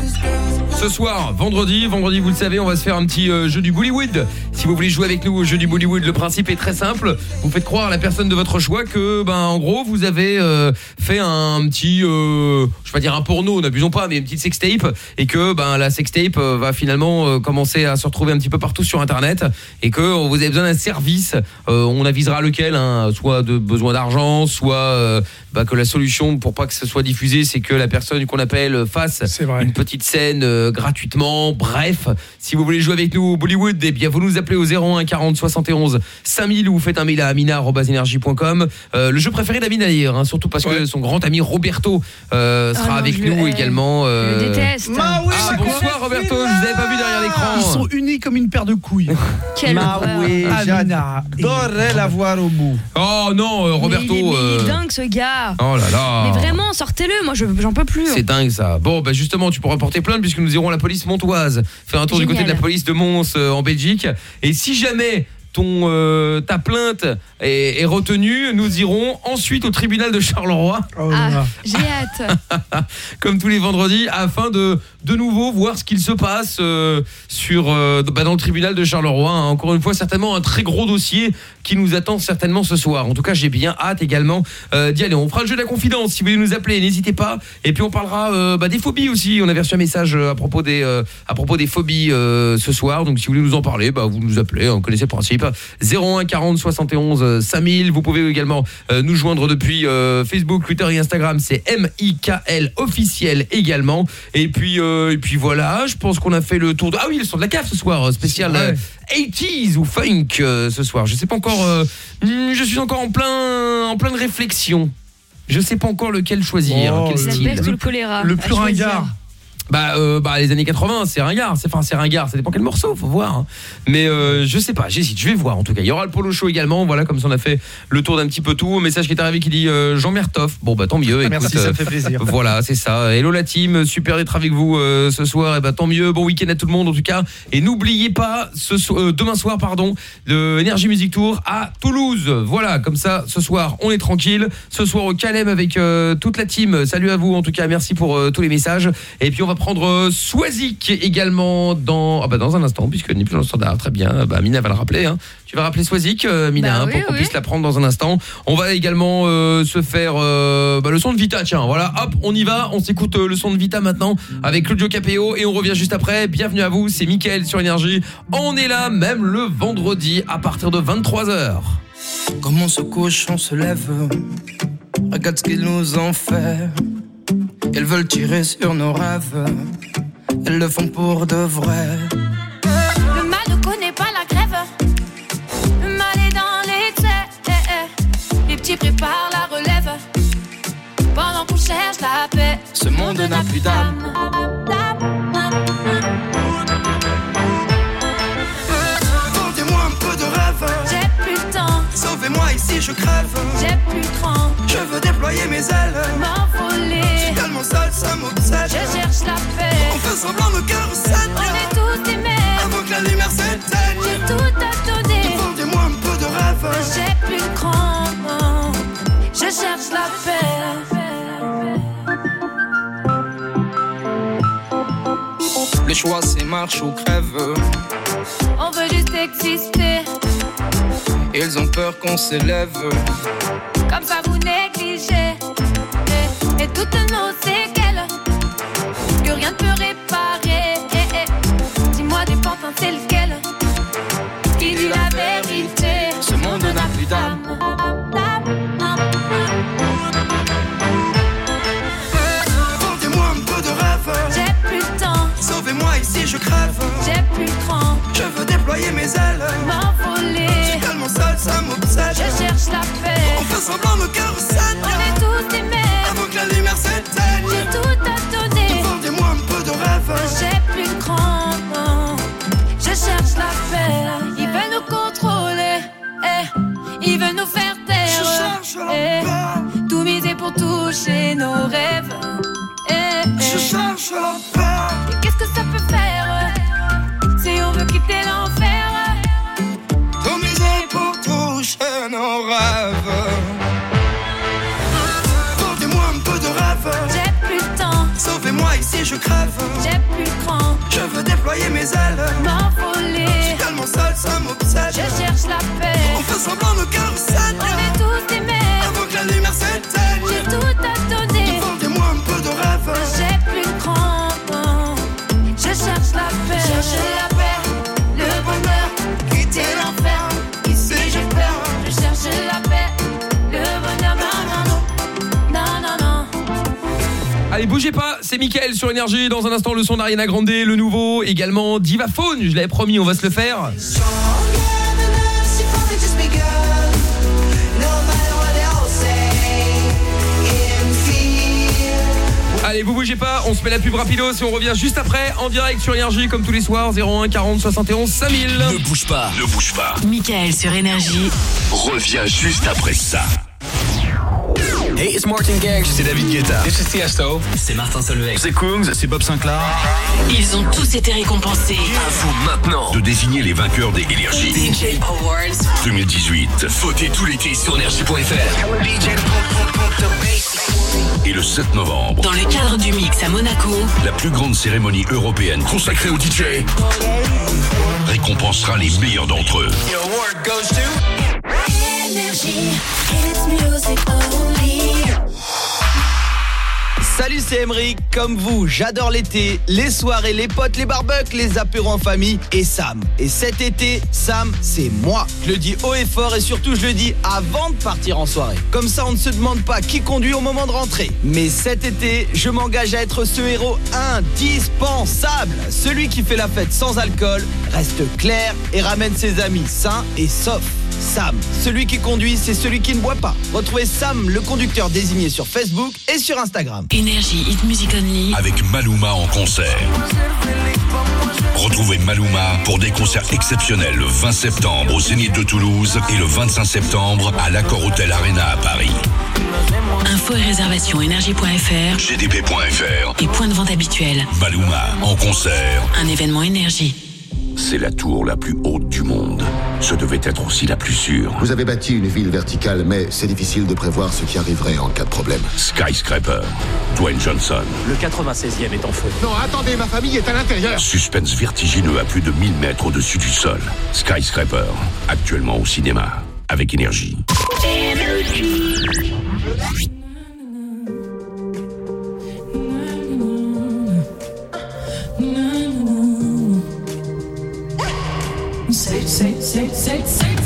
Ce soir, vendredi, vendredi vous le savez, on va se faire un petit euh, jeu du Bollywood. Si vous voulez jouer avec nous au jeu du Bollywood, le principe est très simple. Vous faites croire à la personne de votre choix que, ben, en gros, vous avez euh, fait un petit, euh, je vais pas dire un porno, n'abusons pas, mais une petite sextape, et que, ben, la sextape euh, va finalement commencer à se retrouver un petit peu partout sur Internet, et que vous avez besoin d'un service. On avisera lequel, hein, soit de besoin d'argent, soit bah, que la solution pour pas que ce soit diffusé, c'est que la personne qu'on appelle fasse une petite scène gratuitement. Bref, si vous voulez jouer avec nous au Bollywood, eh bien vous nous appelez au 01 40 71 5000 ou vous faites un mail à amina@energie.com. Euh, le jeu préféré d'Amina d'ailleurs, hein, surtout parce que son grand ami Roberto euh, sera Ah non, avec nous hais. également. euh, Je le déteste. Ah oui, ah, bonsoir Roberto, je vous avais pas vu derrière l'écran. Ils sont unis comme une paire de couilles. Quelle oui, Amina. j'adorerais la voir au bout. Oh non, euh, Roberto. Mais il est, mais il est dingue ce gars. Oh là là. Mais vraiment, sortez-le, moi je- j'en peux plus. C'est dingue ça. Bon, bah justement, tu pourras porter plainte puisque nous à la police montoise faire un tour du côté de la police de Mons euh, en Belgique. Et si jamais ton euh, ta plainte est, est retenue, nous irons ensuite au tribunal de Charleroi. Ah, j'ai hâte. comme tous les vendredis, afin de de nouveau voir ce qu'il se passe euh, sur euh, bah, dans le tribunal de Charleroi. hein. Encore une fois, certainement un très gros dossier qui nous attend certainement ce soir. En tout cas, j'ai bien hâte également euh, d'y aller. On fera le jeu de la confidence. Si vous voulez nous appeler, n'hésitez pas. Et puis on parlera euh, bah, des phobies aussi. On avait reçu un message à propos des euh, à propos des phobies euh, ce soir. Donc si vous voulez nous en parler, bah, vous nous appelez. On connaissez le principe. 01 40 71 euh, 5000. Vous pouvez également euh, nous joindre depuis euh, Facebook, Twitter et Instagram. C'est M I K L officiel également. Et puis euh, et puis voilà. Je pense qu'on a fait le tour de. Ah oui, le son de la cave ce soir spécial. euh, 80s ou funk euh, ce soir. Je sais pas encore. euh, hmm, je suis encore en plein en pleine réflexion. Je sais pas encore lequel choisir, Oh, quel style. le choléra. Le à plus ringard. Bah, euh, bah les années 80, c'est ringard, c'est enfin c'est ringard, ça dépend quel morceau, faut voir. hein. Mais euh, je sais pas, j'hésite, je vais voir en tout cas. Il y aura le polo show également, voilà comme ça on a fait le tour d'un petit peu tout. Un message qui est arrivé qui dit euh, Jean Mertoff. Bon bah tant mieux. Merci, écoute, ça me fait plaisir. Voilà, c'est ça. Hello la team, super d'être avec vous ce soir. Et bah tant mieux, bon week-end à tout le monde en tout cas. Et n'oubliez pas ce so- demain soir pardon, le Energy Music Tour à Toulouse. Voilà, comme ça ce soir on est tranquille. Ce soir au Calem avec toute la team. Salut à vous en tout cas, merci pour tous les messages. Et puis on va prendre euh, Swazik également dans ah bah dans un instant puisque n'est plus dans le standard. Très bien. Bah Mina va le rappeler hein. Tu vas rappeler Swazik euh, Mina Bah hein, oui, pour qu'on oui. puisse la prendre dans un instant. On va également euh, se faire euh, bah, le son de Vita tiens. Voilà, hop, on y va. On s'écoute euh, le son de Vita maintenant avec Claudio Capéo et on revient juste après. Bienvenue à vous, c'est Mickaël sur énergie. On est là même le vendredi à partir de 23h. Comment se couche, on se lève? Regarde ce qu'ils nous ont fait. Elles veulent tirer sur nos rêves. Elles le font pour de vrai. Le mal ne connaît pas la grève. Le mal est dans les traits. Les petits préparent la relève. Pendant qu'on cherche la paix. Ce monde n'a plus d'âme. Ici je crève. J'ai plus de cran, Je veux déployer mes ailes. m'envoler. Je suis tellement seul, ça m'obsède. Je cherche la paix. On fait semblant, nos cœurs recèlent. On est tous des mêmes. Avant que la lumière s'éteigne. J'ai tout à donner. Vendez-moi un peu de rêve. J'ai plus de cran. Je cherche la paix. Le choix c'est marche ou crève. On veut juste exister. Ils ont peur qu'on s'élève. Comme ça vous négligez. Et, et toutes nos séquelles. Que rien ne peut réparer. Dis-moi des pantins, c'est lequel Qui dit la vérité? Ce monde n'a plus d'âme. Vendez-moi un peu de rêve. J'ai plus de temps. Sauvez-moi ici, je crève. J'ai plus de cran. Je veux déployer mes ailes. M'envoler. Seul, ça m'obsède. Je cherche la paix. On fait semblant, nos cœurs recèlent. On est tous des mêmes. Avant que la lumière s'éteigne. J'ai tout à donner. Vendez-moi un peu de rêve. J'ai plus de non. Je cherche la paix. Il veut nous contrôler. Eh. Il veut nous faire taire. Je cherche la Eh. paix. Tout miser pour toucher nos rêves. Eh, eh. Je cherche la paix. Crève. J'ai plus cran. Je veux déployer mes ailes. Je M'envoler. suis tellement seul, ça m'obsède. Je cherche la paix. On fait semblant, nos cœurs recèlent. On est tous des mêmes. Avant que la lumière s'éteigne. J'ai tout à donner. Vendez-moi un peu de rêve. J'ai plus non. Je cherche la paix. Cherche la paix, le bonheur, quitter l'enfer. Ici je perds. Je cherche la paix, le bonheur. Non, non, non. Non, non, non. Allez, bougez pas, c'est Mickaël sur Énergie. Dans un instant, le son d'Ariana Grande, le nouveau. Également Divaphone, je l'avais promis, on va se le faire. Allez, vous bougez pas, on se met la pub rapido et on revient juste après en direct sur Énergie comme tous les soirs 01 40 71 5000. Ne bouge pas. Ne bouge pas. Michael sur Énergie. Reviens juste après ça. Hey, it's Martin Garrix. C'est David Guetta. This is Tiesto. C'est Martin Solveig. C'est Kungs, c'est Bob Sinclair. Ils ont tous été récompensés. À vous maintenant de désigner les vainqueurs des Énergie DJ Awards. 2018. Votez tout l'été sur énergie.fr. Et le 7 novembre, Dans le cadre du mix à Monaco, la plus grande cérémonie européenne consacrée aux DJ récompensera les meilleurs d'entre eux. énergie. It's music only. Salut, c'est Emeric. Comme vous, j'adore l'été, les soirées, les potes, les barbecues, les apéros en famille et Sam. Et cet été, Sam, c'est moi. Je le dis haut et fort et surtout, je le dis avant de partir en soirée. Comme ça, on ne se demande pas qui conduit au moment de rentrer. Mais cet été, je m'engage à être ce héros indispensable. Celui qui fait la fête sans alcool, reste clair et ramène ses amis sains et saufs. Sam, celui qui conduit, c'est celui qui ne boit pas. Retrouvez Sam, le conducteur désigné sur Facebook et sur Instagram. Énergie Hit Music Only. Avec Maluma en concert. Retrouvez Maluma pour des concerts exceptionnels le 20 septembre au Zénith de Toulouse et le 25 septembre à l'Accor Hotel Arena à Paris. Info et réservation énergie.fr gdp.fr. et point de vente habituel. Maluma en concert. Un événement énergie. C'est la tour la plus haute du monde. Ce devait être aussi la plus sûre. Vous avez bâti une ville verticale, mais c'est difficile de prévoir ce qui arriverait en cas de problème. Skyscraper. Dwayne Johnson. Le 96e est en feu. Non, attendez, ma famille est à l'intérieur. Suspense vertigineux à plus de 1000 mètres au-dessus du sol. Skyscraper. Actuellement au cinéma. Avec énergie. Say, say, say, say, say,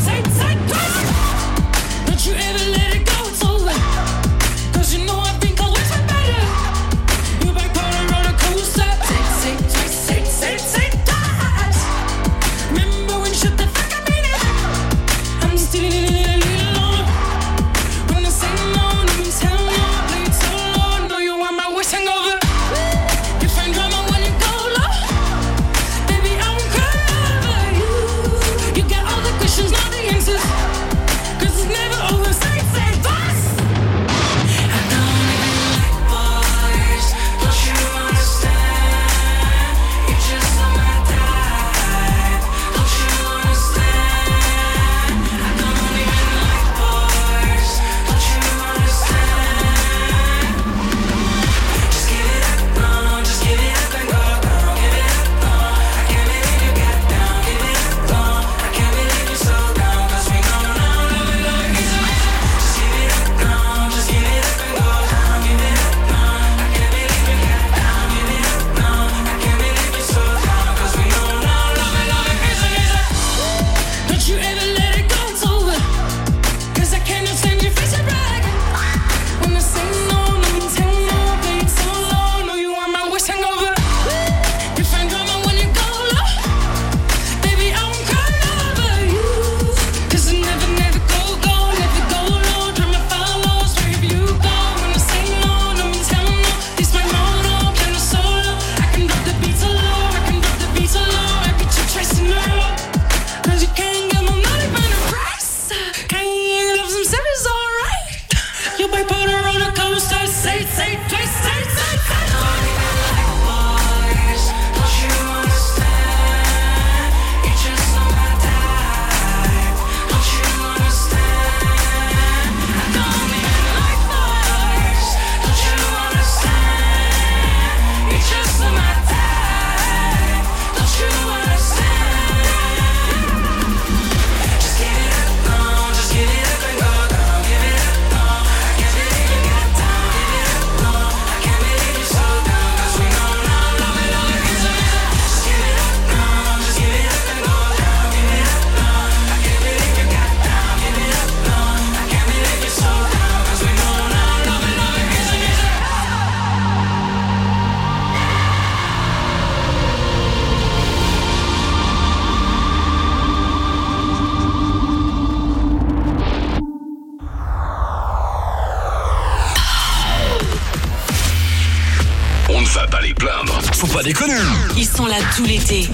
ne va pas les plaindre. Faut pas déconner. Ils sont là tout l'été.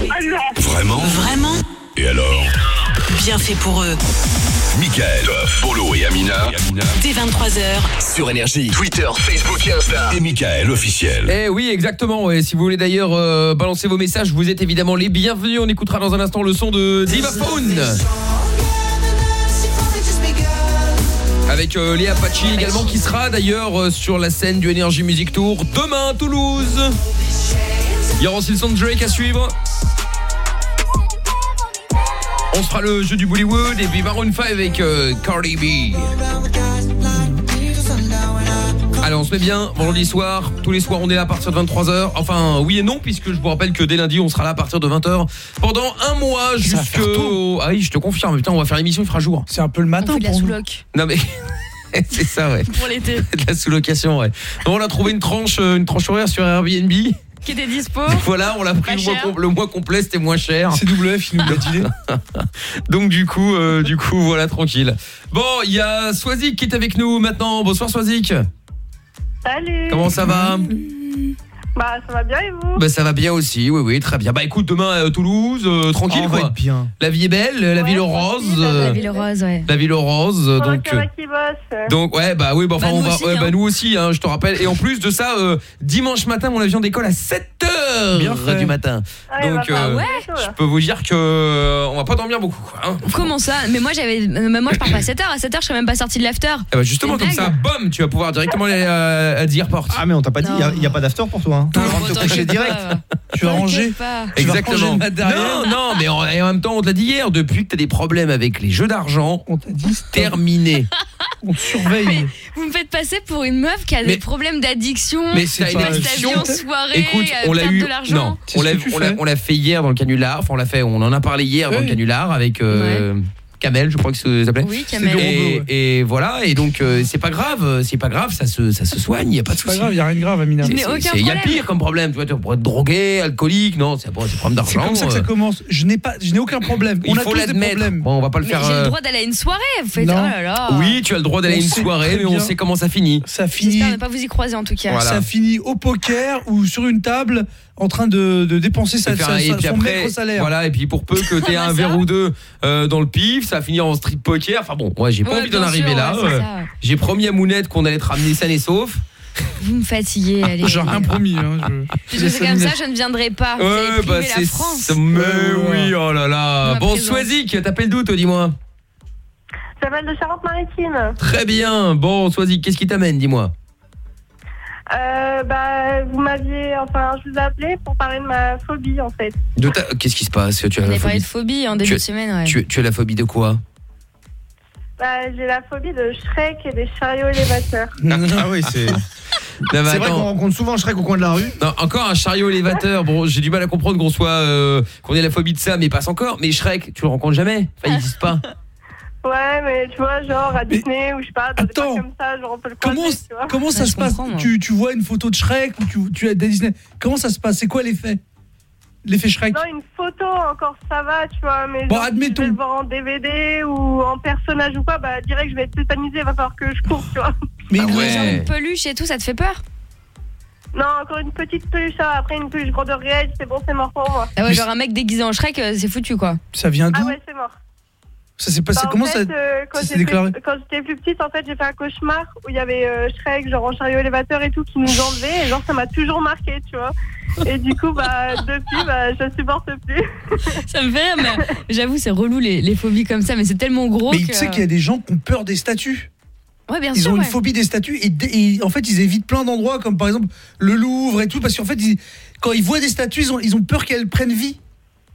Vraiment Vraiment Et alors Bien fait pour eux. Michael, Polo et Amina. Dès 23h. Sur Énergie. Twitter, Facebook et Insta. Et Michael officiel. Eh oui, exactement. Et si vous voulez d'ailleurs euh, balancer vos messages, vous êtes évidemment les bienvenus. On écoutera dans un instant le son de Divaphone. Avec euh, Léa Pachi également qui sera d'ailleurs euh, sur la scène du Energy Music Tour demain à Toulouse. Il y aura aussi le à suivre. On se fera le jeu du Bollywood et puis Maroon 5 avec euh, Cardi B. Allez, on se met bien vendredi soir. Tous les soirs, on est là à partir de 23h. Enfin, oui et non, puisque je vous rappelle que dès lundi, on sera là à partir de 20h pendant un mois jusqu'au. Ah oui, je te confirme. Putain, on va faire l'émission, il fera jour. C'est un peu le matin On fait de la pour nous. sous-loc Non mais. C'est ça, ouais. pour l'été. De la sous-location, ouais. Donc, on a trouvé une tranche, euh, une tranche horaire sur Airbnb. Qui était dispo. Voilà, on l'a pris le mois, le complet, c'était moins cher. CWF, il nous l'a dit. Donc du coup, euh, du coup, voilà, tranquille. Bon, il y a Swazik qui est avec nous maintenant. Bonsoir Swazik. Salut. Comment ça va Bah ça va bien et vous? Bah ça va bien aussi, oui oui, très bien. Bah écoute, demain à Toulouse, euh, tranquille Oh, on va quoi. être bien. La vie est belle, la ville rose. euh, La ville rose, ouais. La ville rose, euh, donc. euh, donc ouais bah oui bah enfin Bah, on nous va aussi, ouais, bah hein. nous aussi hein, je te rappelle et en plus de ça euh, dimanche matin mon avion décolle à 7h Bien fait. du matin. Ah, va Donc euh, ouais. je peux vous dire que euh, on va pas dormir beaucoup quoi, hein. Comment ça? Mais moi j'avais euh, mais moi je pars pas à 7h, à 7h je serais même pas sortie de l'after. Bah justement comme ça bom tu vas pouvoir directement aller à, à The Airport. Ah mais on t'a pas dit, il y y, a pas d'after pour toi. Hein. Tu rentres te coucher direct. Tu vas ranger. Pas. Tu vas Exactement. Non, non, mais en, et en même temps, on te l'a dit hier, depuis que tu as des problèmes avec les jeux d'argent, On t'a dit terminé. On te surveille. Vous me faites passer pour une meuf qui a Mais- des problèmes d'addiction. Mais c'est une pas- addiction. en soirée, Écoute, euh, on l'a perdre eu. de l'argent. Non, C'est on ce l'a que tu on l'a- fais. on l'a fait hier dans le canular. Enfin, on l'a fait. On en a parlé hier dans le canular avec euh, Kamel, je crois que ça s'appelait. Oui, C'est Kamel. Et, voilà. Et donc, euh, c'est pas grave. C'est pas grave. Ça se, ça se soigne. Y a pas de C'est pas souci. grave, il y a rien de grave, Amina. C'est- c'est- c'est- y a pire comme problème. Tu vois, tu pourrais être drogué, alcoolique. Non, c'est pas c'est problème C'est d'argent. comme ça que ça euh, commence. Je n'ai pas, je n'ai aucun problème. Il On a faut tous des l'admettre. problèmes. Bon, on va pas le Mais faire. j'ai euh, le droit d'aller à une soirée. Vous faites Non. oh là là. Oui, tu as le droit d'aller à une soirée, mais on sait comment ça finit. Ça finit, J'espère ne pas vous y croiser en tout cas. Voilà. ça finit au poker ou sur une table en train de, de dépenser sa, sa- et puis son après, maigre salaire. voilà, et puis pour peu que tu aies Ah un verre ou deux euh, dans le pif, ça va finir en street poker. Enfin bon, moi j'ai pas Ouais, envie d'en arriver là. ouais, Euh. J'ai promis à Mounette qu'on allait te ramener sain et sauf. Vous me fatiguez, allez. J'ai rien promis. Hein, je- Je sais comme ça, je ne viendrai pas. Vous Ouais, bah la France. ça. Mais oui, oh là là. Bon. Swazik, t'appelles d'où, toi, dis-moi? Ça s'appelle de Charente-Maritime. Très bien. Bon, Swazik, qu'est-ce qui t'amène, dis-moi? Euh, bah, vous m'aviez, enfin, je vous ai appelé pour parler de ma phobie en fait. De ta- Qu'est-ce qui se passe? Tu as On la avait parlé phobie? de phobie en début Tu- de semaine, ouais. tu, tu as la phobie de quoi? Bah, j'ai la phobie de Shrek et des chariots élévateurs. Ah oui, c'est. Non, mais C'est vrai attends. qu'on rencontre souvent Shrek au coin de la rue. Non, encore un chariot élévateur. Bon, j'ai du mal à comprendre qu'on soit euh, qu'on ait la phobie de ça, mais passe encore. Mais Shrek, tu le rencontres jamais? Enfin, il n'existe pas. Ouais, mais tu vois, genre à Disney ou je sais pas, dans des trucs comme ça, genre on peut le Comment, croiser, tu vois. comment ça Ouais, se passe comprends, moi. tu, tu vois une photo de Shrek ou tu, tu as des Disney? Comment ça se passe? C'est quoi l'effet? L'effet Shrek? Non, une photo encore ça va, tu vois, mais Bon, genre, si admettons. je vais le voir en DVD ou en personnage ou quoi, bah direct je vais être tétanisée, va falloir que je cours, tu vois. Mais Ah une- ouais. Genre une peluche et tout, ça te fait peur? Non, encore une petite peluche, ça, après une peluche grandeur réelle, c'est bon, c'est mort pour moi. Ah ouais, genre un mec déguisé en Shrek, euh, c'est foutu quoi. ça vient d'où? Ah ouais, c'est mort. Ça s'est passé Bah, en comment fait, ça, euh, quand j'étais- déclaré Quand j'étais plus petite, en fait, j'ai fait un cauchemar où il y avait euh, Shrek, genre en chariot élévateur et tout, qui nous enlevait. Et genre, ça m'a toujours marqué, tu vois. Et du coup, bah, depuis, bah, je supporte plus. Ça me fait rire, mais j'avoue, c'est relou les, les phobies comme ça, mais c'est tellement gros Mais que... tu sais qu'il y a des gens qui ont peur des statues. Ouais, bien ils sûr, ont une phobie des statues et, en fait ils évitent plein d'endroits comme par exemple le Louvre et tout parce qu'en fait ils- quand ils voient des statues ils ont, ils ont peur qu'elles prennent vie.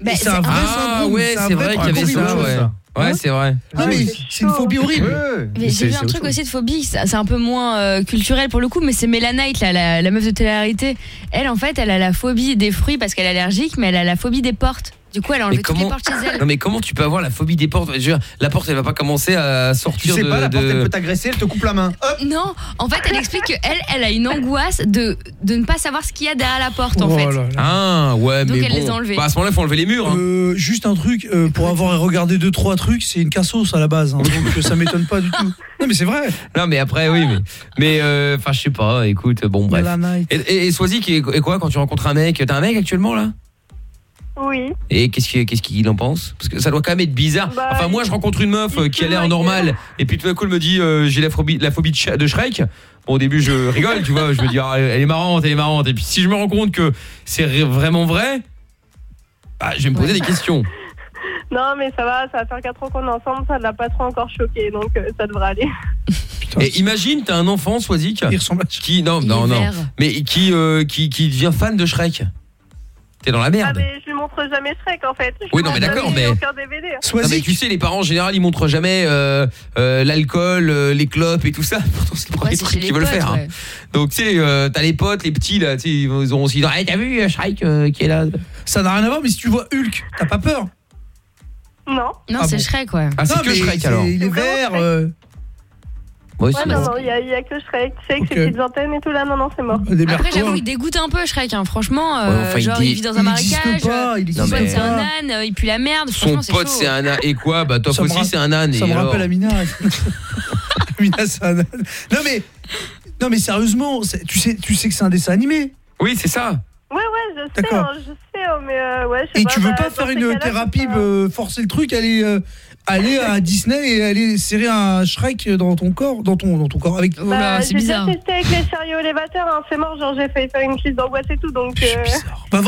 Bah, c'est un vrai Ah syndrome, ouais, c'est vrai qu'il y avait ouais. ça. Ouais, Hein c'est vrai. Non mais c'est une phobie horrible. Mais j'ai vu un truc aussi de phobie, ça- c'est un peu moins euh, culturel pour le coup, mais c'est Mélanite, là, la, la meuf de télé-réalité. Elle, en fait, elle a la phobie des fruits parce qu'elle est allergique, mais elle a la phobie des portes. Du coup, elle a enlevé Mais toutes les comment portes chez elle. Non mais comment tu peux avoir la phobie des portes? Je veux dire, La porte elle va pas commencer à Tu sortir sais de, pas, la porte de- elle peut t'agresser, elle te coupe la main. Hop. Non, en fait, elle explique qu'elle, elle a une angoisse de, de ne pas savoir ce qu'il y a derrière la porte, en Oh fait. là là. Ah ouais Donc, mais elle les a enlevés. Bah, à ce moment-là, il faut enlever les murs. hein. Euh, juste un truc euh, pour avoir regardé deux trois trucs, c'est une cassos à la base hein, donc euh, ça m'étonne pas du tout. Non mais c'est vrai. Non mais après oui mais mais euh, enfin je sais pas écoute bon bref. Et, et, et Swazik, et, et quoi quand tu rencontres un mec? T'as un mec actuellement là? Oui. Et qu'est-ce qu'il qu'est-ce qu'il en pense? Parce que ça doit quand même être bizarre. Bah, enfin moi je rencontre une meuf euh, qui a l'air normale et puis tout d'un coup elle me dit euh, j'ai la phobie la phobie de, Sh- de Shrek. Bon au début je rigole, tu vois, je me dis ah, elle est marrante, elle est marrante et puis si je me rends compte que c'est vraiment vrai bah, je vais me poser des questions. Non, mais ça va, ça va faire 4 ans qu'on est ensemble, ça ne l'a pas trop encore choqué, donc euh, ça devrait aller. Et imagine t'as un enfant Swazik Il ressemble à qui non non non mais qui euh, qui qui devient fan de Shrek. T'es dans la Ah, merde. mais je lui montre jamais Shrek en fait. Je Oui, non, mais d'accord, mais- aucun DVD. Non, mais tu sais, les parents en général, ils montrent jamais euh, euh, l'alcool, euh, les clopes et tout ça. Pourtant, c'est le premier c'est truc qu'ils veulent potes, faire. hein. ouais. Donc, tu sais, euh, t'as les potes, les petits là, tu sais, ils auront aussi. Hey, t'as vu Shrek euh, qui est là? Ça n'a rien à voir mais si tu vois Hulk, t'as pas peur Non. Non, Ah c'est bon. Shrek, ouais. Ah, c'est que Shrek c'est- alors. Il est vert. Moi Ouais, non, non, il n'y a, il y a que Shrek. Tu sais, avec Ok. ses petites antennes et tout là, non, non, c'est mort. Après, j'avoue, il dégoûte un peu, Shrek. hein. Franchement, euh, Ouais, enfin, il genre, dit- il vit dans un il marécage. pas, il existe son pote, pas. c'est un âne, euh, il pue la merde. Son pote, c'est un âne. Et quoi Bah, toi aussi, c'est un âne. Ça et me alors rappelle Amina. Amina, c'est un âne. Non mais, non mais sérieusement, tu sais, tu sais que c'est un dessin animé. Oui, c'est ça. Ouais, ouais, je sais, D'accord. hein, je sais, hein, mais euh, ouais, je sais Et pas. tu veux bah, pas faire une thérapie, euh, forcer le truc, aller, euh, aller à Disney et aller serrer un Shrek dans ton corps, dans ton, dans ton corps avec. Bah, j'ai déjà testé avec les chariots élévateurs, hein, c'est mort, genre j'ai failli faire une crise d'angoisse et tout, donc. euh, Pas vrai